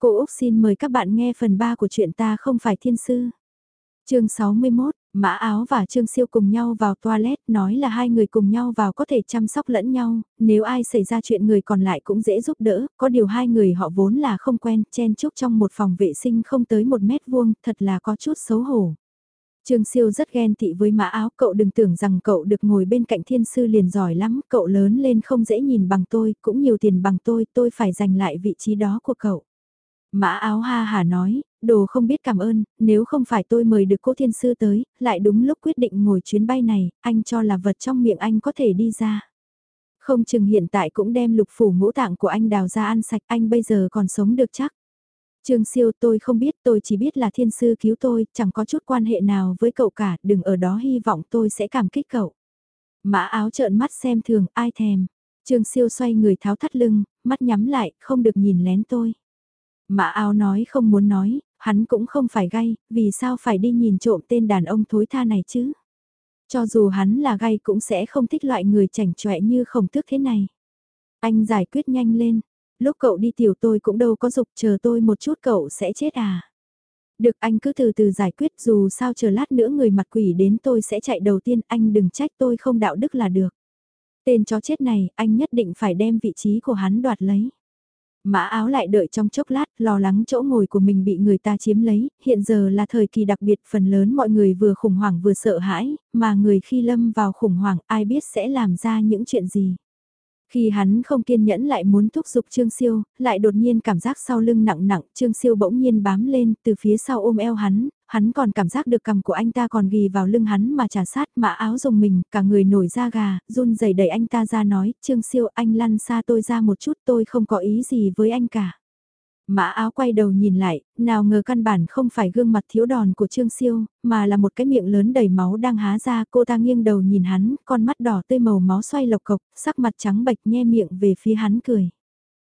Cô Úc xin mời các bạn nghe phần 3 của chuyện ta không phải thiên sư. chương 61, Mã Áo và Trương Siêu cùng nhau vào toilet nói là hai người cùng nhau vào có thể chăm sóc lẫn nhau, nếu ai xảy ra chuyện người còn lại cũng dễ giúp đỡ, có điều hai người họ vốn là không quen, chen chúc trong một phòng vệ sinh không tới một mét vuông, thật là có chút xấu hổ. Trương Siêu rất ghen tị với mã áo, cậu đừng tưởng rằng cậu được ngồi bên cạnh thiên sư liền giỏi lắm, cậu lớn lên không dễ nhìn bằng tôi, cũng nhiều tiền bằng tôi, tôi phải giành lại vị trí đó của cậu. Mã áo ha hà nói, đồ không biết cảm ơn, nếu không phải tôi mời được cô thiên sư tới, lại đúng lúc quyết định ngồi chuyến bay này, anh cho là vật trong miệng anh có thể đi ra. Không chừng hiện tại cũng đem lục phủ ngũ tạng của anh đào ra ăn sạch, anh bây giờ còn sống được chắc. Trương siêu tôi không biết tôi chỉ biết là thiên sư cứu tôi, chẳng có chút quan hệ nào với cậu cả, đừng ở đó hy vọng tôi sẽ cảm kích cậu. Mã áo trợn mắt xem thường, ai thèm. Trương siêu xoay người tháo thắt lưng, mắt nhắm lại, không được nhìn lén tôi. Mã áo nói không muốn nói, hắn cũng không phải gay, vì sao phải đi nhìn trộm tên đàn ông thối tha này chứ? Cho dù hắn là gay cũng sẽ không thích loại người chảnh chọe như khổng tước thế này. Anh giải quyết nhanh lên, lúc cậu đi tiểu tôi cũng đâu có dục chờ tôi một chút cậu sẽ chết à. Được anh cứ từ từ giải quyết dù sao chờ lát nữa người mặt quỷ đến tôi sẽ chạy đầu tiên anh đừng trách tôi không đạo đức là được. Tên chó chết này anh nhất định phải đem vị trí của hắn đoạt lấy. Mã áo lại đợi trong chốc lát, lo lắng chỗ ngồi của mình bị người ta chiếm lấy, hiện giờ là thời kỳ đặc biệt phần lớn mọi người vừa khủng hoảng vừa sợ hãi, mà người khi lâm vào khủng hoảng ai biết sẽ làm ra những chuyện gì. Khi hắn không kiên nhẫn lại muốn thúc giục Trương Siêu, lại đột nhiên cảm giác sau lưng nặng nặng, Trương Siêu bỗng nhiên bám lên từ phía sau ôm eo hắn, hắn còn cảm giác được cầm của anh ta còn ghi vào lưng hắn mà trả sát mã áo dùng mình, cả người nổi da gà, run rẩy đẩy anh ta ra nói, Trương Siêu anh lăn xa tôi ra một chút tôi không có ý gì với anh cả. Mã áo quay đầu nhìn lại, nào ngờ căn bản không phải gương mặt thiếu đòn của Trương Siêu, mà là một cái miệng lớn đầy máu đang há ra. Cô ta nghiêng đầu nhìn hắn, con mắt đỏ tươi màu máu xoay lộc cộc, sắc mặt trắng bệch nhe miệng về phía hắn cười.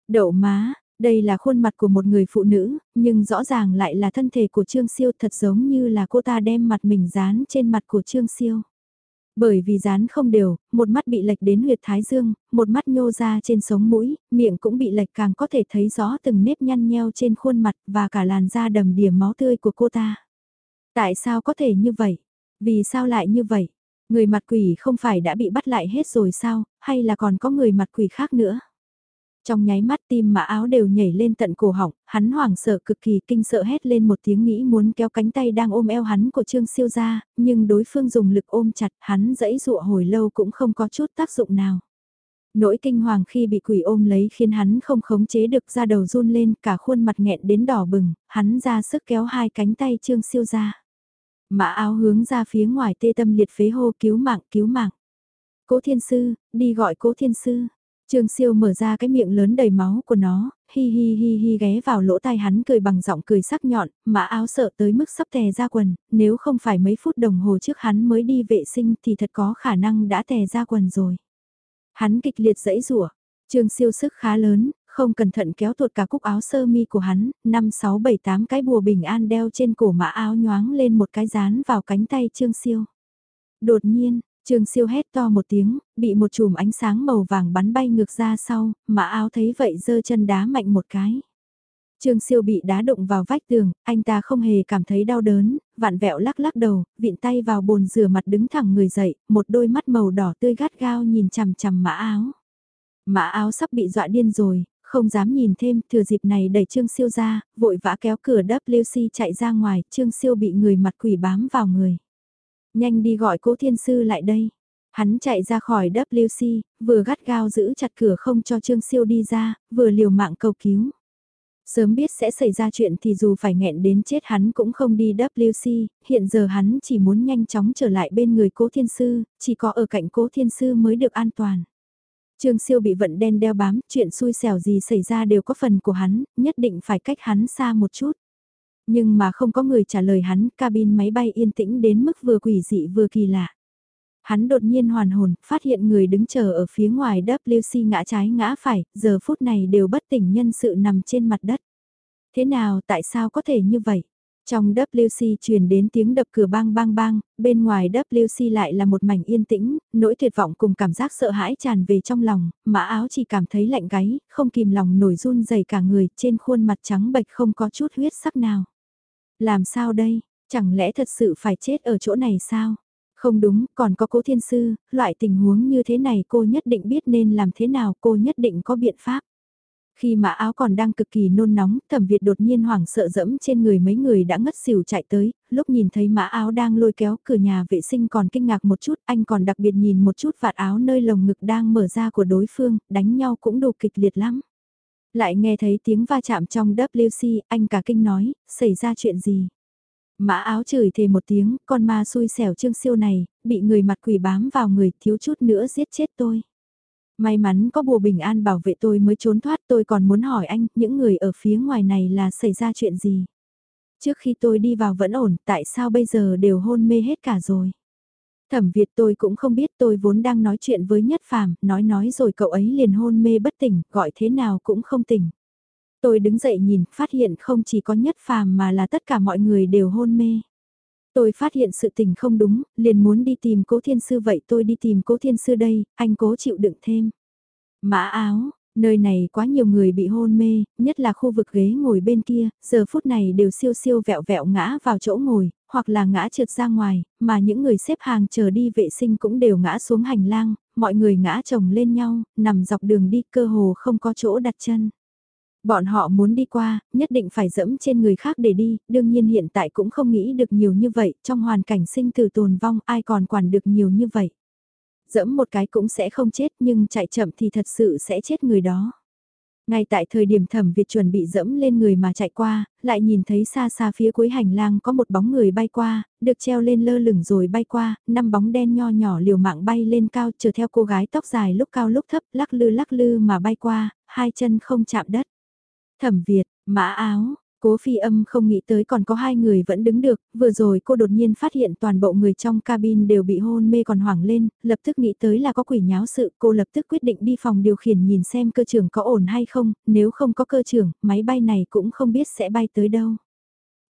Đậu má, đây là khuôn mặt của một người phụ nữ, nhưng rõ ràng lại là thân thể của Trương Siêu thật giống như là cô ta đem mặt mình dán trên mặt của Trương Siêu. Bởi vì dán không đều, một mắt bị lệch đến huyệt thái dương, một mắt nhô ra trên sống mũi, miệng cũng bị lệch càng có thể thấy rõ từng nếp nhăn nheo trên khuôn mặt và cả làn da đầm điểm máu tươi của cô ta. Tại sao có thể như vậy? Vì sao lại như vậy? Người mặt quỷ không phải đã bị bắt lại hết rồi sao, hay là còn có người mặt quỷ khác nữa? Trong nháy mắt tim mã áo đều nhảy lên tận cổ họng, hắn hoảng sợ cực kỳ kinh sợ hét lên một tiếng nghĩ muốn kéo cánh tay đang ôm eo hắn của Trương Siêu ra, nhưng đối phương dùng lực ôm chặt hắn dẫy dụa hồi lâu cũng không có chút tác dụng nào. Nỗi kinh hoàng khi bị quỷ ôm lấy khiến hắn không khống chế được ra đầu run lên cả khuôn mặt nghẹn đến đỏ bừng, hắn ra sức kéo hai cánh tay Trương Siêu ra. Mã áo hướng ra phía ngoài tê tâm liệt phế hô cứu mạng cứu mạng. Cố thiên sư, đi gọi cố thiên sư. Trương siêu mở ra cái miệng lớn đầy máu của nó, hi hi hi hi ghé vào lỗ tai hắn cười bằng giọng cười sắc nhọn, mã áo sợ tới mức sắp tè ra quần, nếu không phải mấy phút đồng hồ trước hắn mới đi vệ sinh thì thật có khả năng đã tè ra quần rồi. Hắn kịch liệt dẫy rủa Trương siêu sức khá lớn, không cẩn thận kéo tuột cả cúc áo sơ mi của hắn, 5, 6, 7, 8 cái bùa bình an đeo trên cổ mã áo nhoáng lên một cái dán vào cánh tay Trương siêu. Đột nhiên, Trương siêu hét to một tiếng, bị một chùm ánh sáng màu vàng bắn bay ngược ra sau, mà áo thấy vậy giơ chân đá mạnh một cái. Trương siêu bị đá đụng vào vách tường, anh ta không hề cảm thấy đau đớn, vạn vẹo lắc lắc đầu, vịn tay vào bồn rửa mặt đứng thẳng người dậy, một đôi mắt màu đỏ tươi gắt gao nhìn chằm chằm mã áo. Mã áo sắp bị dọa điên rồi, không dám nhìn thêm, thừa dịp này đẩy Trương siêu ra, vội vã kéo cửa WC chạy ra ngoài, Trương siêu bị người mặt quỷ bám vào người. Nhanh đi gọi cố thiên sư lại đây. Hắn chạy ra khỏi WC, vừa gắt gao giữ chặt cửa không cho Trương Siêu đi ra, vừa liều mạng cầu cứu. Sớm biết sẽ xảy ra chuyện thì dù phải nghẹn đến chết hắn cũng không đi WC, hiện giờ hắn chỉ muốn nhanh chóng trở lại bên người cố thiên sư, chỉ có ở cạnh cố thiên sư mới được an toàn. Trương Siêu bị vận đen đeo bám, chuyện xui xẻo gì xảy ra đều có phần của hắn, nhất định phải cách hắn xa một chút. Nhưng mà không có người trả lời hắn, cabin máy bay yên tĩnh đến mức vừa quỷ dị vừa kỳ lạ. Hắn đột nhiên hoàn hồn, phát hiện người đứng chờ ở phía ngoài WC ngã trái ngã phải, giờ phút này đều bất tỉnh nhân sự nằm trên mặt đất. Thế nào tại sao có thể như vậy? Trong WC truyền đến tiếng đập cửa bang bang bang, bên ngoài WC lại là một mảnh yên tĩnh, nỗi tuyệt vọng cùng cảm giác sợ hãi tràn về trong lòng, mã áo chỉ cảm thấy lạnh gáy, không kìm lòng nổi run dày cả người, trên khuôn mặt trắng bệch không có chút huyết sắc nào. Làm sao đây, chẳng lẽ thật sự phải chết ở chỗ này sao? Không đúng, còn có cố thiên sư, loại tình huống như thế này cô nhất định biết nên làm thế nào, cô nhất định có biện pháp. Khi mã áo còn đang cực kỳ nôn nóng, thẩm Việt đột nhiên hoảng sợ dẫm trên người mấy người đã ngất xỉu chạy tới, lúc nhìn thấy mã áo đang lôi kéo cửa nhà vệ sinh còn kinh ngạc một chút, anh còn đặc biệt nhìn một chút vạt áo nơi lồng ngực đang mở ra của đối phương, đánh nhau cũng đủ kịch liệt lắm. Lại nghe thấy tiếng va chạm trong WC, anh cả kinh nói, xảy ra chuyện gì? Mã áo chửi thề một tiếng, con ma xui xẻo trương siêu này, bị người mặt quỷ bám vào người, thiếu chút nữa giết chết tôi. May mắn có bùa bình an bảo vệ tôi mới trốn thoát tôi còn muốn hỏi anh, những người ở phía ngoài này là xảy ra chuyện gì? Trước khi tôi đi vào vẫn ổn, tại sao bây giờ đều hôn mê hết cả rồi? Thẩm Việt tôi cũng không biết tôi vốn đang nói chuyện với Nhất Phàm, nói nói rồi cậu ấy liền hôn mê bất tỉnh, gọi thế nào cũng không tỉnh. Tôi đứng dậy nhìn, phát hiện không chỉ có Nhất Phàm mà là tất cả mọi người đều hôn mê. Tôi phát hiện sự tình không đúng, liền muốn đi tìm cố thiên sư vậy tôi đi tìm cố thiên sư đây, anh cố chịu đựng thêm. Mã áo, nơi này quá nhiều người bị hôn mê, nhất là khu vực ghế ngồi bên kia, giờ phút này đều siêu siêu vẹo vẹo ngã vào chỗ ngồi, hoặc là ngã trượt ra ngoài, mà những người xếp hàng chờ đi vệ sinh cũng đều ngã xuống hành lang, mọi người ngã chồng lên nhau, nằm dọc đường đi cơ hồ không có chỗ đặt chân. Bọn họ muốn đi qua, nhất định phải dẫm trên người khác để đi, đương nhiên hiện tại cũng không nghĩ được nhiều như vậy, trong hoàn cảnh sinh tử tồn vong ai còn quản được nhiều như vậy. Dẫm một cái cũng sẽ không chết nhưng chạy chậm thì thật sự sẽ chết người đó. Ngay tại thời điểm thẩm Việt chuẩn bị dẫm lên người mà chạy qua, lại nhìn thấy xa xa phía cuối hành lang có một bóng người bay qua, được treo lên lơ lửng rồi bay qua, năm bóng đen nho nhỏ liều mạng bay lên cao chờ theo cô gái tóc dài lúc cao lúc thấp lắc lư lắc lư mà bay qua, hai chân không chạm đất. Thẩm Việt, mã áo, Cố phi âm không nghĩ tới còn có hai người vẫn đứng được, vừa rồi cô đột nhiên phát hiện toàn bộ người trong cabin đều bị hôn mê còn hoảng lên, lập tức nghĩ tới là có quỷ nháo sự, cô lập tức quyết định đi phòng điều khiển nhìn xem cơ trưởng có ổn hay không, nếu không có cơ trưởng, máy bay này cũng không biết sẽ bay tới đâu.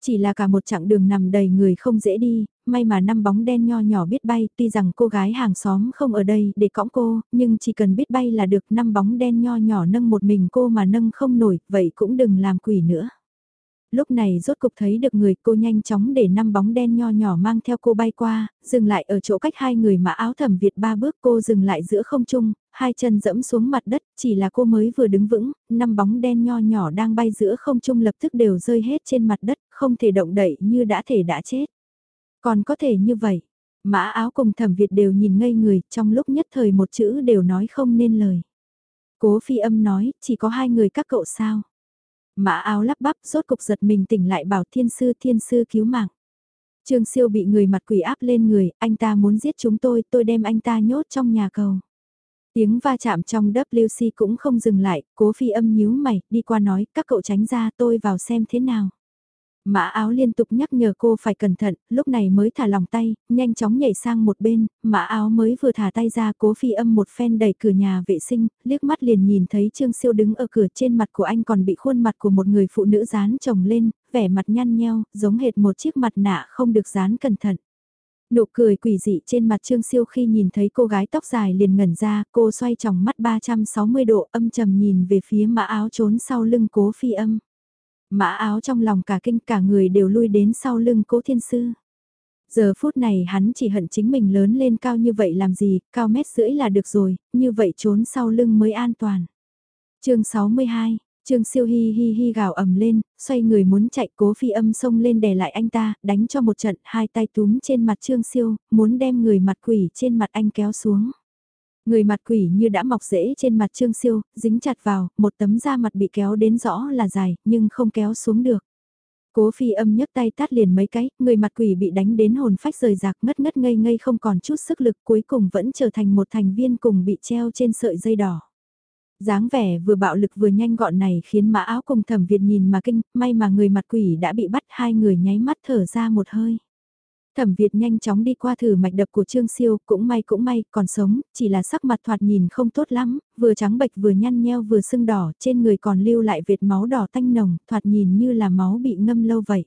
Chỉ là cả một chặng đường nằm đầy người không dễ đi, may mà năm bóng đen nho nhỏ biết bay, tuy rằng cô gái hàng xóm không ở đây để cõng cô, nhưng chỉ cần biết bay là được năm bóng đen nho nhỏ nâng một mình cô mà nâng không nổi, vậy cũng đừng làm quỷ nữa. Lúc này rốt cục thấy được người cô nhanh chóng để năm bóng đen nho nhỏ mang theo cô bay qua, dừng lại ở chỗ cách hai người mà áo thẩm Việt ba bước cô dừng lại giữa không trung, hai chân dẫm xuống mặt đất, chỉ là cô mới vừa đứng vững, năm bóng đen nho nhỏ đang bay giữa không trung lập tức đều rơi hết trên mặt đất, không thể động đậy như đã thể đã chết. Còn có thể như vậy, mã áo cùng thẩm Việt đều nhìn ngây người, trong lúc nhất thời một chữ đều nói không nên lời. Cố phi âm nói, chỉ có hai người các cậu sao. Mã áo lắp bắp rốt cục giật mình tỉnh lại bảo thiên sư thiên sư cứu mạng. Trương siêu bị người mặt quỷ áp lên người, anh ta muốn giết chúng tôi, tôi đem anh ta nhốt trong nhà cầu. Tiếng va chạm trong WC cũng không dừng lại, cố phi âm nhíu mày, đi qua nói, các cậu tránh ra tôi vào xem thế nào. Mã áo liên tục nhắc nhở cô phải cẩn thận, lúc này mới thả lòng tay, nhanh chóng nhảy sang một bên, mã áo mới vừa thả tay ra cố phi âm một phen đẩy cửa nhà vệ sinh, liếc mắt liền nhìn thấy Trương Siêu đứng ở cửa trên mặt của anh còn bị khuôn mặt của một người phụ nữ dán chồng lên, vẻ mặt nhăn nheo, giống hệt một chiếc mặt nạ không được dán cẩn thận. Nụ cười quỷ dị trên mặt Trương Siêu khi nhìn thấy cô gái tóc dài liền ngẩn ra, cô xoay tròng mắt 360 độ âm trầm nhìn về phía mã áo trốn sau lưng cố phi âm. Mã áo trong lòng cả kinh cả người đều lui đến sau lưng cố thiên sư. Giờ phút này hắn chỉ hận chính mình lớn lên cao như vậy làm gì, cao mét rưỡi là được rồi, như vậy trốn sau lưng mới an toàn. chương 62, Trương siêu hi hi hi gào ầm lên, xoay người muốn chạy cố phi âm xông lên đè lại anh ta, đánh cho một trận, hai tay túm trên mặt trương siêu, muốn đem người mặt quỷ trên mặt anh kéo xuống. Người mặt quỷ như đã mọc rễ trên mặt Trương Siêu, dính chặt vào, một tấm da mặt bị kéo đến rõ là dài, nhưng không kéo xuống được. Cố phi âm nhấc tay tát liền mấy cái, người mặt quỷ bị đánh đến hồn phách rời rạc ngất ngất ngây ngây không còn chút sức lực cuối cùng vẫn trở thành một thành viên cùng bị treo trên sợi dây đỏ. dáng vẻ vừa bạo lực vừa nhanh gọn này khiến mã áo cùng thẩm Việt nhìn mà kinh, may mà người mặt quỷ đã bị bắt hai người nháy mắt thở ra một hơi. Thẩm Việt nhanh chóng đi qua thử mạch đập của Trương Siêu, cũng may cũng may, còn sống, chỉ là sắc mặt thoạt nhìn không tốt lắm, vừa trắng bệch vừa nhăn nheo vừa sưng đỏ, trên người còn lưu lại vệt máu đỏ tanh nồng, thoạt nhìn như là máu bị ngâm lâu vậy.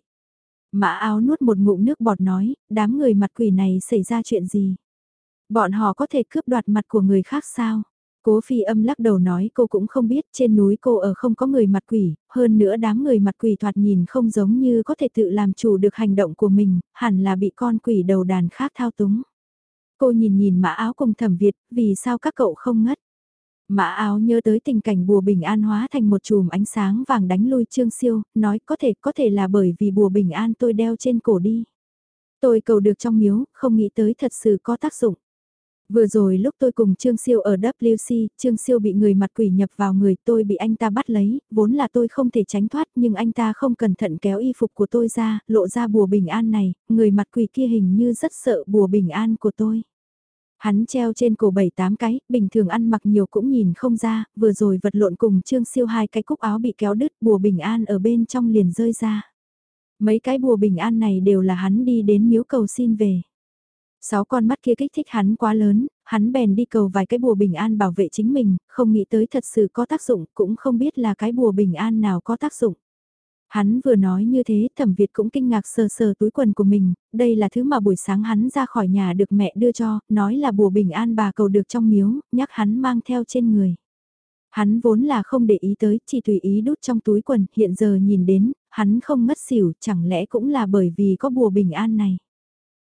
Mã áo nuốt một ngụm nước bọt nói, đám người mặt quỷ này xảy ra chuyện gì? Bọn họ có thể cướp đoạt mặt của người khác sao? Cố phi âm lắc đầu nói cô cũng không biết trên núi cô ở không có người mặt quỷ, hơn nữa đám người mặt quỷ thoạt nhìn không giống như có thể tự làm chủ được hành động của mình, hẳn là bị con quỷ đầu đàn khác thao túng. Cô nhìn nhìn mã áo cùng thẩm Việt, vì sao các cậu không ngất? Mã áo nhớ tới tình cảnh bùa bình an hóa thành một chùm ánh sáng vàng đánh lui Trương Siêu, nói có thể có thể là bởi vì bùa bình an tôi đeo trên cổ đi. Tôi cầu được trong miếu, không nghĩ tới thật sự có tác dụng. Vừa rồi lúc tôi cùng Trương Siêu ở WC, Trương Siêu bị người mặt quỷ nhập vào người tôi bị anh ta bắt lấy, vốn là tôi không thể tránh thoát nhưng anh ta không cẩn thận kéo y phục của tôi ra, lộ ra bùa bình an này, người mặt quỷ kia hình như rất sợ bùa bình an của tôi. Hắn treo trên cổ bảy tám cái, bình thường ăn mặc nhiều cũng nhìn không ra, vừa rồi vật lộn cùng Trương Siêu hai cái cúc áo bị kéo đứt, bùa bình an ở bên trong liền rơi ra. Mấy cái bùa bình an này đều là hắn đi đến miếu cầu xin về. Sáu con mắt kia kích thích hắn quá lớn, hắn bèn đi cầu vài cái bùa bình an bảo vệ chính mình, không nghĩ tới thật sự có tác dụng, cũng không biết là cái bùa bình an nào có tác dụng. Hắn vừa nói như thế, thẩm Việt cũng kinh ngạc sờ sờ túi quần của mình, đây là thứ mà buổi sáng hắn ra khỏi nhà được mẹ đưa cho, nói là bùa bình an bà cầu được trong miếu, nhắc hắn mang theo trên người. Hắn vốn là không để ý tới, chỉ tùy ý đút trong túi quần, hiện giờ nhìn đến, hắn không ngất xỉu, chẳng lẽ cũng là bởi vì có bùa bình an này.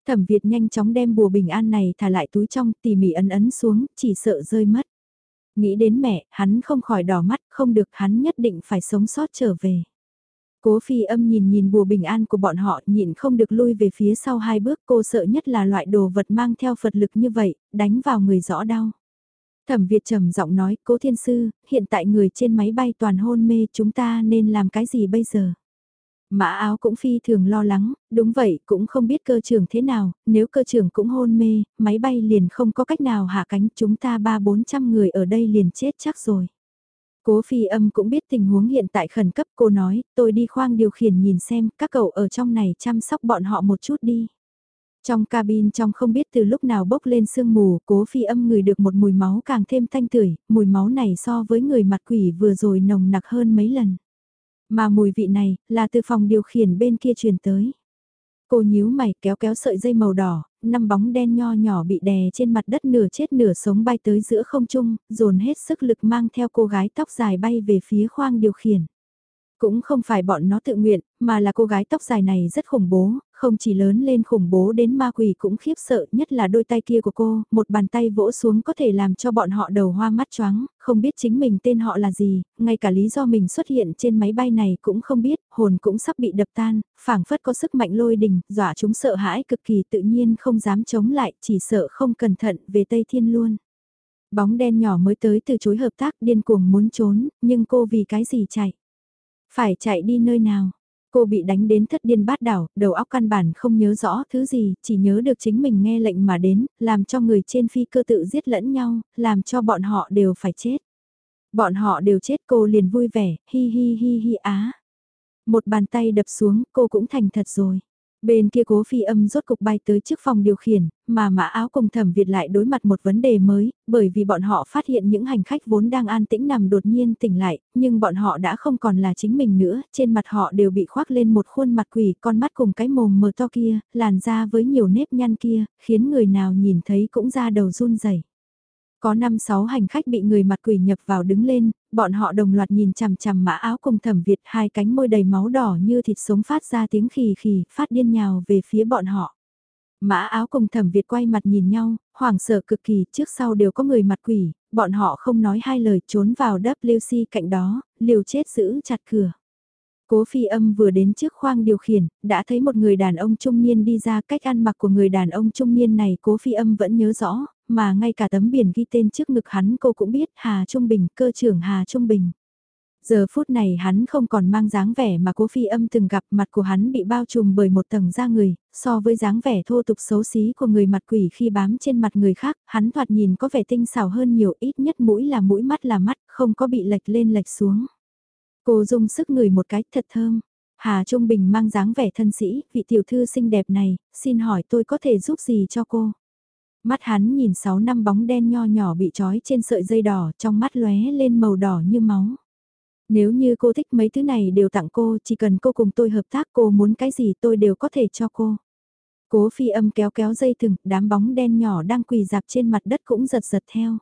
Thẩm Việt nhanh chóng đem bùa bình an này thả lại túi trong, tỉ mỉ ấn ấn xuống, chỉ sợ rơi mất. Nghĩ đến mẹ, hắn không khỏi đỏ mắt, không được, hắn nhất định phải sống sót trở về. Cố phi âm nhìn nhìn bùa bình an của bọn họ nhịn không được lui về phía sau hai bước cô sợ nhất là loại đồ vật mang theo Phật lực như vậy, đánh vào người rõ đau. Thẩm Việt trầm giọng nói, cố thiên sư, hiện tại người trên máy bay toàn hôn mê chúng ta nên làm cái gì bây giờ? Mã áo cũng phi thường lo lắng, đúng vậy cũng không biết cơ trưởng thế nào, nếu cơ trưởng cũng hôn mê, máy bay liền không có cách nào hạ cánh chúng ta ba bốn trăm người ở đây liền chết chắc rồi. Cố phi âm cũng biết tình huống hiện tại khẩn cấp cô nói, tôi đi khoang điều khiển nhìn xem các cậu ở trong này chăm sóc bọn họ một chút đi. Trong cabin trong không biết từ lúc nào bốc lên sương mù, cố phi âm người được một mùi máu càng thêm thanh tưởi, mùi máu này so với người mặt quỷ vừa rồi nồng nặc hơn mấy lần. Mà mùi vị này, là từ phòng điều khiển bên kia truyền tới. Cô nhíu mày kéo kéo sợi dây màu đỏ, năm bóng đen nho nhỏ bị đè trên mặt đất nửa chết nửa sống bay tới giữa không trung, dồn hết sức lực mang theo cô gái tóc dài bay về phía khoang điều khiển. Cũng không phải bọn nó tự nguyện, mà là cô gái tóc dài này rất khủng bố, không chỉ lớn lên khủng bố đến ma quỷ cũng khiếp sợ nhất là đôi tay kia của cô, một bàn tay vỗ xuống có thể làm cho bọn họ đầu hoa mắt choáng, không biết chính mình tên họ là gì, ngay cả lý do mình xuất hiện trên máy bay này cũng không biết, hồn cũng sắp bị đập tan, phảng phất có sức mạnh lôi đình, dọa chúng sợ hãi cực kỳ tự nhiên không dám chống lại, chỉ sợ không cẩn thận về Tây Thiên luôn. Bóng đen nhỏ mới tới từ chối hợp tác điên cuồng muốn trốn, nhưng cô vì cái gì chạy? Phải chạy đi nơi nào? Cô bị đánh đến thất điên bát đảo, đầu óc căn bản không nhớ rõ thứ gì, chỉ nhớ được chính mình nghe lệnh mà đến, làm cho người trên phi cơ tự giết lẫn nhau, làm cho bọn họ đều phải chết. Bọn họ đều chết cô liền vui vẻ, hi hi hi hi á. Một bàn tay đập xuống, cô cũng thành thật rồi. Bên kia cố phi âm rốt cục bay tới trước phòng điều khiển, mà mã áo cùng thẩm Việt lại đối mặt một vấn đề mới, bởi vì bọn họ phát hiện những hành khách vốn đang an tĩnh nằm đột nhiên tỉnh lại, nhưng bọn họ đã không còn là chính mình nữa, trên mặt họ đều bị khoác lên một khuôn mặt quỷ, con mắt cùng cái mồm mờ to kia, làn da với nhiều nếp nhăn kia, khiến người nào nhìn thấy cũng ra đầu run rẩy. Có 5-6 hành khách bị người mặt quỷ nhập vào đứng lên, bọn họ đồng loạt nhìn chằm chằm mã áo cùng thẩm Việt hai cánh môi đầy máu đỏ như thịt sống phát ra tiếng khì khì, phát điên nhào về phía bọn họ. Mã áo cùng thẩm Việt quay mặt nhìn nhau, hoảng sợ cực kỳ, trước sau đều có người mặt quỷ, bọn họ không nói hai lời trốn vào WC cạnh đó, liều chết giữ chặt cửa. Cố phi âm vừa đến trước khoang điều khiển, đã thấy một người đàn ông trung niên đi ra cách ăn mặc của người đàn ông trung niên này cố phi âm vẫn nhớ rõ, mà ngay cả tấm biển ghi tên trước ngực hắn cô cũng biết Hà Trung Bình, cơ trưởng Hà Trung Bình. Giờ phút này hắn không còn mang dáng vẻ mà cố phi âm từng gặp mặt của hắn bị bao trùm bởi một tầng da người, so với dáng vẻ thô tục xấu xí của người mặt quỷ khi bám trên mặt người khác, hắn thoạt nhìn có vẻ tinh xảo hơn nhiều ít nhất mũi là mũi mắt là mắt, không có bị lệch lên lệch xuống. Cô dùng sức người một cái thật thơm. Hà Trung Bình mang dáng vẻ thân sĩ, vị tiểu thư xinh đẹp này, xin hỏi tôi có thể giúp gì cho cô? Mắt hắn nhìn sáu năm bóng đen nho nhỏ bị trói trên sợi dây đỏ trong mắt lóe lên màu đỏ như máu. Nếu như cô thích mấy thứ này đều tặng cô, chỉ cần cô cùng tôi hợp tác cô muốn cái gì tôi đều có thể cho cô. Cố phi âm kéo kéo dây thừng, đám bóng đen nhỏ đang quỳ dạp trên mặt đất cũng giật giật theo.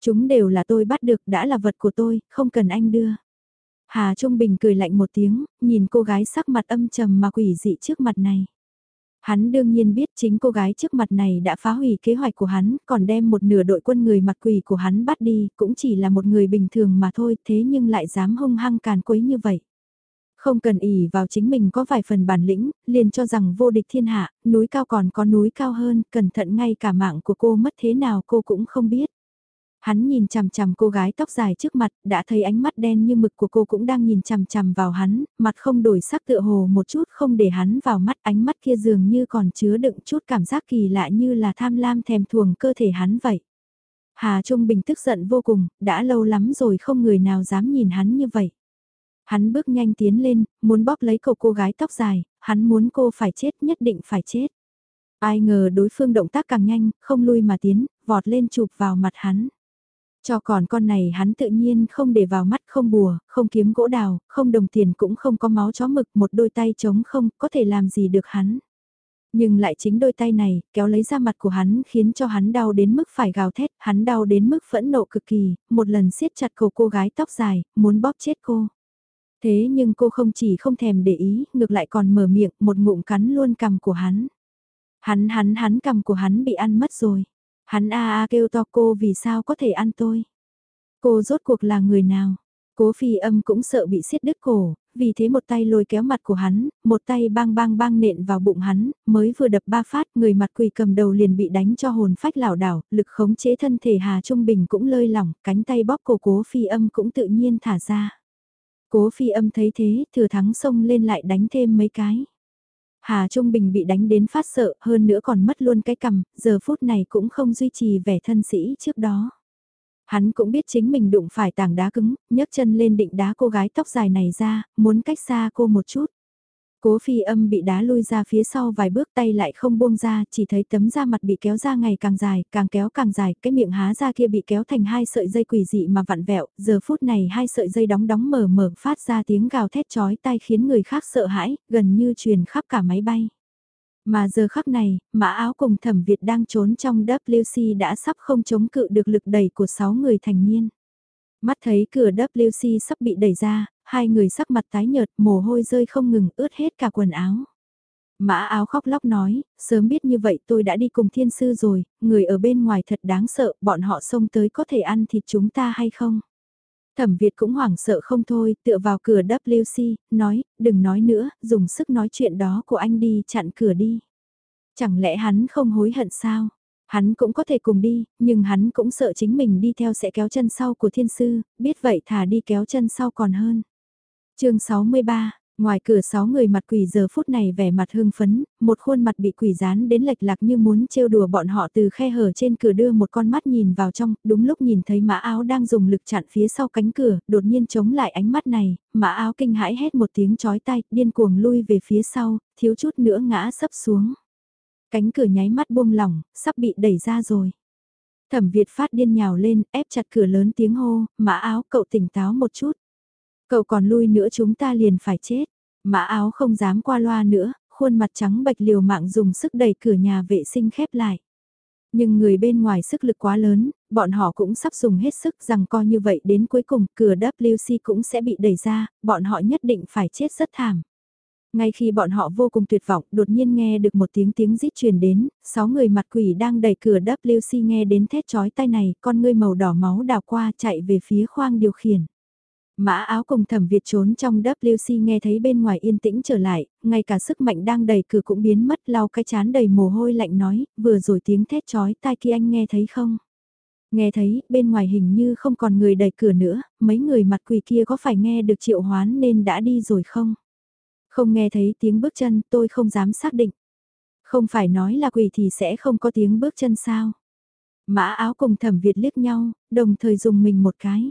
Chúng đều là tôi bắt được, đã là vật của tôi, không cần anh đưa. Hà Trung Bình cười lạnh một tiếng, nhìn cô gái sắc mặt âm trầm mà quỷ dị trước mặt này. Hắn đương nhiên biết chính cô gái trước mặt này đã phá hủy kế hoạch của hắn, còn đem một nửa đội quân người mặt quỷ của hắn bắt đi, cũng chỉ là một người bình thường mà thôi, thế nhưng lại dám hung hăng càn quấy như vậy. Không cần ỉ vào chính mình có vài phần bản lĩnh, liền cho rằng vô địch thiên hạ, núi cao còn có núi cao hơn, cẩn thận ngay cả mạng của cô mất thế nào cô cũng không biết. Hắn nhìn chằm chằm cô gái tóc dài trước mặt, đã thấy ánh mắt đen như mực của cô cũng đang nhìn chằm chằm vào hắn, mặt không đổi sắc tựa hồ một chút không để hắn vào mắt ánh mắt kia dường như còn chứa đựng chút cảm giác kỳ lạ như là tham lam thèm thuồng cơ thể hắn vậy. Hà Trung Bình tức giận vô cùng, đã lâu lắm rồi không người nào dám nhìn hắn như vậy. Hắn bước nhanh tiến lên, muốn bóp lấy cậu cô gái tóc dài, hắn muốn cô phải chết nhất định phải chết. Ai ngờ đối phương động tác càng nhanh, không lui mà tiến, vọt lên chụp vào mặt hắn. Cho còn con này hắn tự nhiên không để vào mắt không bùa, không kiếm gỗ đào, không đồng tiền cũng không có máu chó mực một đôi tay trống không có thể làm gì được hắn. Nhưng lại chính đôi tay này, kéo lấy ra mặt của hắn khiến cho hắn đau đến mức phải gào thét, hắn đau đến mức phẫn nộ cực kỳ, một lần siết chặt cổ cô gái tóc dài, muốn bóp chết cô. Thế nhưng cô không chỉ không thèm để ý, ngược lại còn mở miệng một ngụm cắn luôn cằm của hắn. Hắn hắn hắn cằm của hắn bị ăn mất rồi. Hắn a a kêu to cô vì sao có thể ăn tôi. Cô rốt cuộc là người nào? Cố phi âm cũng sợ bị siết đứt cổ, vì thế một tay lôi kéo mặt của hắn, một tay bang bang bang nện vào bụng hắn, mới vừa đập ba phát người mặt quỳ cầm đầu liền bị đánh cho hồn phách lảo đảo, lực khống chế thân thể Hà Trung Bình cũng lơi lỏng, cánh tay bóp cổ cố phi âm cũng tự nhiên thả ra. Cố phi âm thấy thế, thừa thắng xông lên lại đánh thêm mấy cái. Hà Trung Bình bị đánh đến phát sợ, hơn nữa còn mất luôn cái cầm, giờ phút này cũng không duy trì vẻ thân sĩ trước đó. Hắn cũng biết chính mình đụng phải tảng đá cứng, nhấc chân lên định đá cô gái tóc dài này ra, muốn cách xa cô một chút. Cố phi âm bị đá lui ra phía sau vài bước tay lại không buông ra, chỉ thấy tấm da mặt bị kéo ra ngày càng dài, càng kéo càng dài, cái miệng há ra kia bị kéo thành hai sợi dây quỷ dị mà vặn vẹo, giờ phút này hai sợi dây đóng đóng mở mở phát ra tiếng gào thét chói tai khiến người khác sợ hãi, gần như truyền khắp cả máy bay. Mà giờ khắc này, mã áo cùng thẩm Việt đang trốn trong WC đã sắp không chống cự được lực đẩy của sáu người thành niên. Mắt thấy cửa WC sắp bị đẩy ra, hai người sắc mặt tái nhợt, mồ hôi rơi không ngừng, ướt hết cả quần áo. Mã áo khóc lóc nói, sớm biết như vậy tôi đã đi cùng thiên sư rồi, người ở bên ngoài thật đáng sợ, bọn họ xông tới có thể ăn thịt chúng ta hay không? Thẩm Việt cũng hoảng sợ không thôi, tựa vào cửa WC, nói, đừng nói nữa, dùng sức nói chuyện đó của anh đi chặn cửa đi. Chẳng lẽ hắn không hối hận sao? Hắn cũng có thể cùng đi, nhưng hắn cũng sợ chính mình đi theo sẽ kéo chân sau của thiên sư, biết vậy thả đi kéo chân sau còn hơn chương 63, ngoài cửa sáu người mặt quỷ giờ phút này vẻ mặt hưng phấn, một khuôn mặt bị quỷ dán đến lệch lạc như muốn trêu đùa bọn họ từ khe hở trên cửa đưa một con mắt nhìn vào trong, đúng lúc nhìn thấy mã áo đang dùng lực chặn phía sau cánh cửa, đột nhiên chống lại ánh mắt này, mã áo kinh hãi hét một tiếng chói tay, điên cuồng lui về phía sau, thiếu chút nữa ngã sấp xuống. Cánh cửa nháy mắt buông lỏng, sắp bị đẩy ra rồi. Thẩm Việt phát điên nhào lên, ép chặt cửa lớn tiếng hô, mã áo cậu tỉnh táo một chút. Cậu còn lui nữa chúng ta liền phải chết. Mã áo không dám qua loa nữa, khuôn mặt trắng bạch liều mạng dùng sức đẩy cửa nhà vệ sinh khép lại. Nhưng người bên ngoài sức lực quá lớn, bọn họ cũng sắp dùng hết sức rằng coi như vậy đến cuối cùng cửa WC cũng sẽ bị đẩy ra, bọn họ nhất định phải chết rất thảm. Ngay khi bọn họ vô cùng tuyệt vọng, đột nhiên nghe được một tiếng tiếng rít truyền đến, sáu người mặt quỷ đang đẩy cửa WC nghe đến thét chói tay này, con ngươi màu đỏ máu đào qua chạy về phía khoang điều khiển. Mã áo cùng thẩm Việt trốn trong WC nghe thấy bên ngoài yên tĩnh trở lại, ngay cả sức mạnh đang đầy cửa cũng biến mất lau cái chán đầy mồ hôi lạnh nói, vừa rồi tiếng thét chói tai kia anh nghe thấy không? Nghe thấy, bên ngoài hình như không còn người đẩy cửa nữa, mấy người mặt quỷ kia có phải nghe được triệu hoán nên đã đi rồi không? Không nghe thấy tiếng bước chân tôi không dám xác định. Không phải nói là quỷ thì sẽ không có tiếng bước chân sao? Mã áo cùng thẩm Việt liếc nhau, đồng thời dùng mình một cái.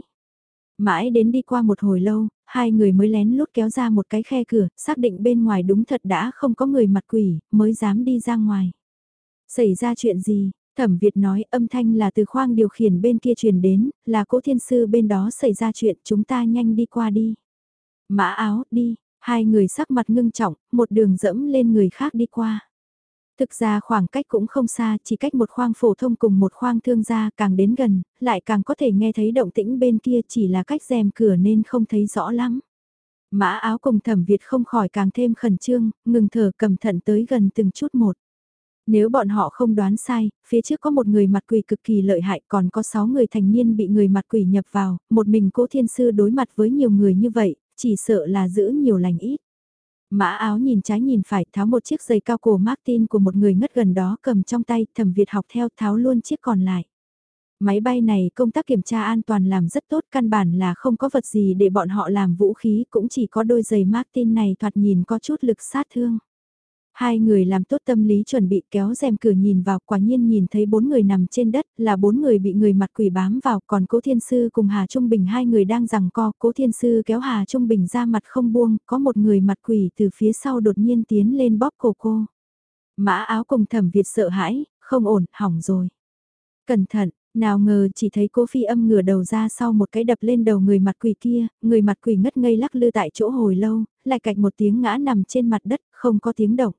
Mãi đến đi qua một hồi lâu, hai người mới lén lút kéo ra một cái khe cửa, xác định bên ngoài đúng thật đã không có người mặt quỷ, mới dám đi ra ngoài. Xảy ra chuyện gì, Thẩm Việt nói âm thanh là từ khoang điều khiển bên kia truyền đến, là cố thiên sư bên đó xảy ra chuyện chúng ta nhanh đi qua đi. Mã áo, đi, hai người sắc mặt ngưng trọng, một đường dẫm lên người khác đi qua. Thực ra khoảng cách cũng không xa, chỉ cách một khoang phổ thông cùng một khoang thương gia càng đến gần, lại càng có thể nghe thấy động tĩnh bên kia chỉ là cách rèm cửa nên không thấy rõ lắm. Mã áo cùng thẩm Việt không khỏi càng thêm khẩn trương, ngừng thở cầm thận tới gần từng chút một. Nếu bọn họ không đoán sai, phía trước có một người mặt quỷ cực kỳ lợi hại còn có 6 người thành niên bị người mặt quỷ nhập vào, một mình cố thiên sư đối mặt với nhiều người như vậy, chỉ sợ là giữ nhiều lành ít. Mã áo nhìn trái nhìn phải, tháo một chiếc giày cao cổ Martin của một người ngất gần đó cầm trong tay, thẩm Việt học theo, tháo luôn chiếc còn lại. Máy bay này công tác kiểm tra an toàn làm rất tốt, căn bản là không có vật gì để bọn họ làm vũ khí, cũng chỉ có đôi giày Martin này, thoạt nhìn có chút lực sát thương. Hai người làm tốt tâm lý chuẩn bị kéo rèm cửa nhìn vào quả nhiên nhìn thấy bốn người nằm trên đất là bốn người bị người mặt quỷ bám vào còn cố thiên sư cùng Hà Trung Bình hai người đang rằng co cố thiên sư kéo Hà Trung Bình ra mặt không buông có một người mặt quỷ từ phía sau đột nhiên tiến lên bóp cổ cô. Mã áo cùng thẩm Việt sợ hãi, không ổn, hỏng rồi. Cẩn thận, nào ngờ chỉ thấy cô phi âm ngửa đầu ra sau một cái đập lên đầu người mặt quỷ kia, người mặt quỷ ngất ngây lắc lư tại chỗ hồi lâu, lại cạch một tiếng ngã nằm trên mặt đất, không có tiếng động.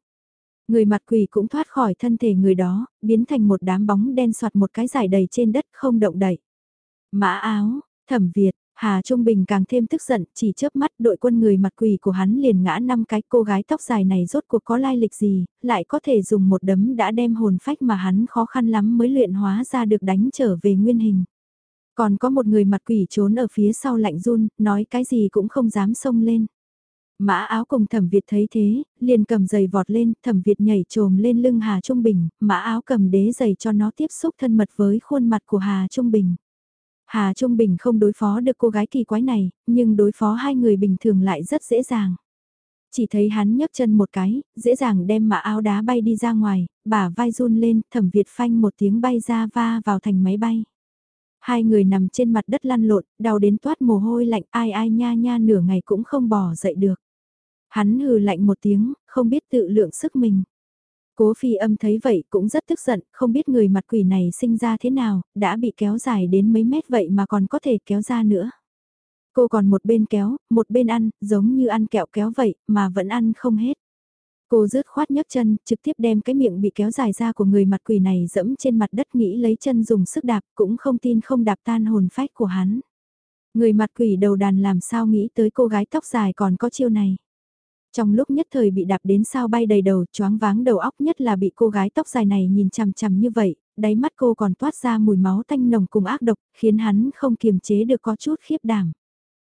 Người mặt quỷ cũng thoát khỏi thân thể người đó, biến thành một đám bóng đen soạt một cái giải đầy trên đất không động đậy. Mã áo, thẩm Việt, Hà Trung Bình càng thêm tức giận, chỉ chớp mắt đội quân người mặt quỷ của hắn liền ngã năm cái cô gái tóc dài này rốt cuộc có lai lịch gì, lại có thể dùng một đấm đã đem hồn phách mà hắn khó khăn lắm mới luyện hóa ra được đánh trở về nguyên hình. Còn có một người mặt quỷ trốn ở phía sau lạnh run, nói cái gì cũng không dám xông lên. Mã áo cùng thẩm Việt thấy thế, liền cầm giày vọt lên, thẩm Việt nhảy trồm lên lưng Hà Trung Bình, mã áo cầm đế giày cho nó tiếp xúc thân mật với khuôn mặt của Hà Trung Bình. Hà Trung Bình không đối phó được cô gái kỳ quái này, nhưng đối phó hai người bình thường lại rất dễ dàng. Chỉ thấy hắn nhấc chân một cái, dễ dàng đem mã áo đá bay đi ra ngoài, bả vai run lên, thẩm Việt phanh một tiếng bay ra va vào thành máy bay. Hai người nằm trên mặt đất lăn lộn, đau đến toát mồ hôi lạnh ai ai nha nha nửa ngày cũng không bỏ dậy được. Hắn hừ lạnh một tiếng, không biết tự lượng sức mình. Cố phi âm thấy vậy cũng rất tức giận, không biết người mặt quỷ này sinh ra thế nào, đã bị kéo dài đến mấy mét vậy mà còn có thể kéo ra nữa. Cô còn một bên kéo, một bên ăn, giống như ăn kẹo kéo vậy, mà vẫn ăn không hết. Cô rứt khoát nhấc chân, trực tiếp đem cái miệng bị kéo dài ra của người mặt quỷ này dẫm trên mặt đất nghĩ lấy chân dùng sức đạp, cũng không tin không đạp tan hồn phách của hắn. Người mặt quỷ đầu đàn làm sao nghĩ tới cô gái tóc dài còn có chiêu này. Trong lúc nhất thời bị đạp đến sao bay đầy đầu, choáng váng đầu óc nhất là bị cô gái tóc dài này nhìn chằm chằm như vậy, đáy mắt cô còn toát ra mùi máu tanh nồng cùng ác độc, khiến hắn không kiềm chế được có chút khiếp đảm.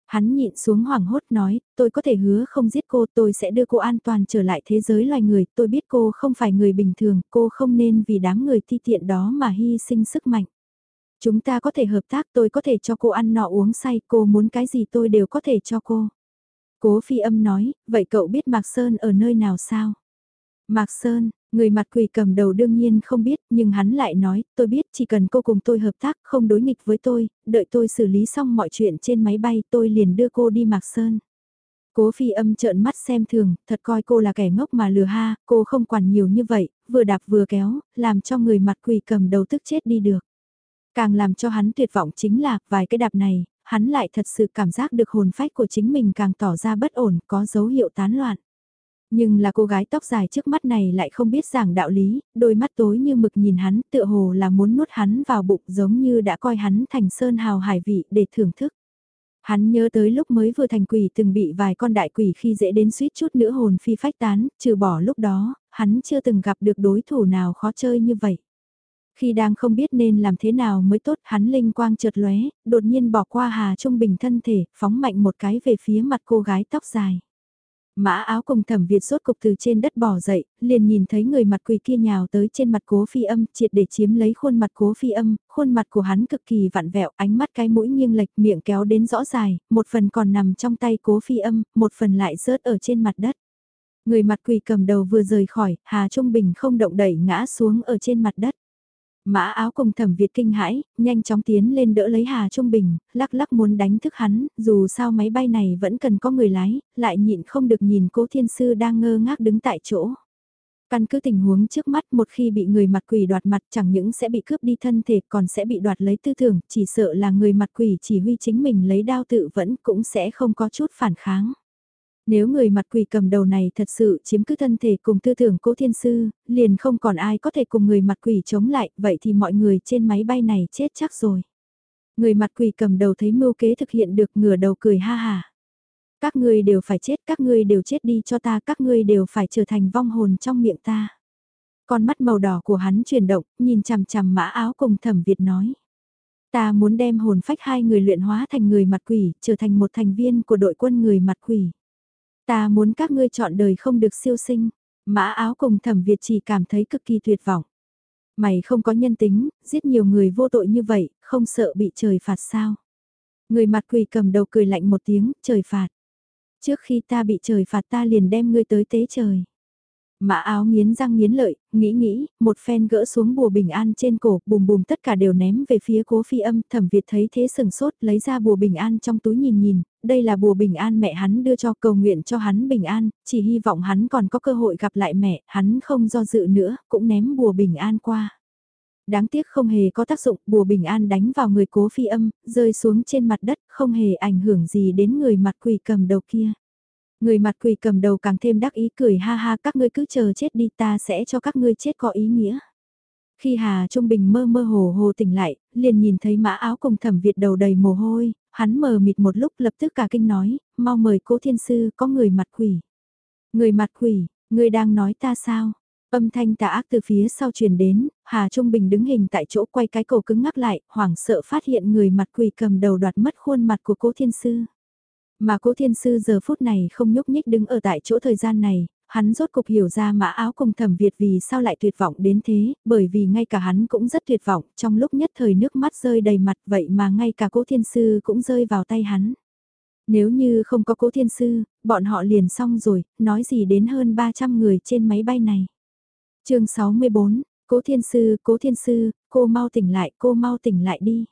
Hắn nhịn xuống hoảng hốt nói, tôi có thể hứa không giết cô, tôi sẽ đưa cô an toàn trở lại thế giới loài người, tôi biết cô không phải người bình thường, cô không nên vì đám người ti tiện đó mà hy sinh sức mạnh. Chúng ta có thể hợp tác, tôi có thể cho cô ăn nọ uống say, cô muốn cái gì tôi đều có thể cho cô. Cố phi âm nói, vậy cậu biết Mạc Sơn ở nơi nào sao? Mạc Sơn, người mặt quỷ cầm đầu đương nhiên không biết, nhưng hắn lại nói, tôi biết chỉ cần cô cùng tôi hợp tác, không đối nghịch với tôi, đợi tôi xử lý xong mọi chuyện trên máy bay tôi liền đưa cô đi Mạc Sơn. Cố phi âm trợn mắt xem thường, thật coi cô là kẻ ngốc mà lừa ha, cô không quản nhiều như vậy, vừa đạp vừa kéo, làm cho người mặt quỷ cầm đầu tức chết đi được. Càng làm cho hắn tuyệt vọng chính là, vài cái đạp này, hắn lại thật sự cảm giác được hồn phách của chính mình càng tỏ ra bất ổn, có dấu hiệu tán loạn. Nhưng là cô gái tóc dài trước mắt này lại không biết giảng đạo lý, đôi mắt tối như mực nhìn hắn tựa hồ là muốn nuốt hắn vào bụng giống như đã coi hắn thành sơn hào hải vị để thưởng thức. Hắn nhớ tới lúc mới vừa thành quỷ từng bị vài con đại quỷ khi dễ đến suýt chút nữa hồn phi phách tán, trừ bỏ lúc đó, hắn chưa từng gặp được đối thủ nào khó chơi như vậy. Khi đang không biết nên làm thế nào mới tốt hắn linh quang chợt lóe, đột nhiên bỏ qua Hà Trung Bình thân thể, phóng mạnh một cái về phía mặt cô gái tóc dài. Mã áo cùng thẩm Việt sốt cục từ trên đất bỏ dậy, liền nhìn thấy người mặt quỳ kia nhào tới trên mặt cố phi âm, triệt để chiếm lấy khuôn mặt cố phi âm, khuôn mặt của hắn cực kỳ vặn vẹo, ánh mắt cái mũi nghiêng lệch miệng kéo đến rõ dài, một phần còn nằm trong tay cố phi âm, một phần lại rớt ở trên mặt đất. Người mặt quỳ cầm đầu vừa rời khỏi, Hà Trung Bình không động đẩy ngã xuống ở trên mặt đất. Mã áo cùng thẩm Việt kinh hãi, nhanh chóng tiến lên đỡ lấy Hà Trung Bình, lắc lắc muốn đánh thức hắn, dù sao máy bay này vẫn cần có người lái, lại nhịn không được nhìn cố thiên sư đang ngơ ngác đứng tại chỗ. Căn cứ tình huống trước mắt một khi bị người mặt quỷ đoạt mặt chẳng những sẽ bị cướp đi thân thể còn sẽ bị đoạt lấy tư tưởng, chỉ sợ là người mặt quỷ chỉ huy chính mình lấy đao tự vẫn cũng sẽ không có chút phản kháng. Nếu người mặt quỷ cầm đầu này thật sự chiếm cứ thân thể cùng tư tưởng cố thiên sư, liền không còn ai có thể cùng người mặt quỷ chống lại, vậy thì mọi người trên máy bay này chết chắc rồi. Người mặt quỷ cầm đầu thấy mưu kế thực hiện được ngửa đầu cười ha ha Các ngươi đều phải chết, các ngươi đều chết đi cho ta, các ngươi đều phải trở thành vong hồn trong miệng ta. Con mắt màu đỏ của hắn chuyển động, nhìn chằm chằm mã áo cùng thẩm Việt nói. Ta muốn đem hồn phách hai người luyện hóa thành người mặt quỷ, trở thành một thành viên của đội quân người mặt quỷ. Ta muốn các ngươi chọn đời không được siêu sinh. Mã áo cùng thẩm Việt chỉ cảm thấy cực kỳ tuyệt vọng. Mày không có nhân tính, giết nhiều người vô tội như vậy, không sợ bị trời phạt sao. Người mặt quỳ cầm đầu cười lạnh một tiếng, trời phạt. Trước khi ta bị trời phạt ta liền đem ngươi tới tế trời. Mã áo nghiến răng nghiến lợi, nghĩ nghĩ, một phen gỡ xuống bùa bình an trên cổ, bùm bùm tất cả đều ném về phía cố phi âm, thẩm Việt thấy thế sừng sốt, lấy ra bùa bình an trong túi nhìn nhìn, đây là bùa bình an mẹ hắn đưa cho cầu nguyện cho hắn bình an, chỉ hy vọng hắn còn có cơ hội gặp lại mẹ, hắn không do dự nữa, cũng ném bùa bình an qua. Đáng tiếc không hề có tác dụng, bùa bình an đánh vào người cố phi âm, rơi xuống trên mặt đất, không hề ảnh hưởng gì đến người mặt quỷ cầm đầu kia. Người mặt quỷ cầm đầu càng thêm đắc ý cười ha ha các ngươi cứ chờ chết đi ta sẽ cho các ngươi chết có ý nghĩa. Khi Hà Trung Bình mơ mơ hồ hồ tỉnh lại, liền nhìn thấy mã áo cùng thẩm Việt đầu đầy mồ hôi, hắn mờ mịt một lúc lập tức cả kinh nói, mau mời cố thiên sư có người mặt quỷ. Người mặt quỷ, người đang nói ta sao? Âm thanh tà ác từ phía sau truyền đến, Hà Trung Bình đứng hình tại chỗ quay cái cổ cứng ngắc lại, hoảng sợ phát hiện người mặt quỷ cầm đầu đoạt mất khuôn mặt của cố thiên sư. Mà cố thiên sư giờ phút này không nhúc nhích đứng ở tại chỗ thời gian này, hắn rốt cục hiểu ra mã áo cùng thẩm Việt vì sao lại tuyệt vọng đến thế, bởi vì ngay cả hắn cũng rất tuyệt vọng, trong lúc nhất thời nước mắt rơi đầy mặt vậy mà ngay cả cố thiên sư cũng rơi vào tay hắn. Nếu như không có cố thiên sư, bọn họ liền xong rồi, nói gì đến hơn 300 người trên máy bay này. chương 64, cố thiên sư, cố thiên sư, cô mau tỉnh lại, cô mau tỉnh lại đi.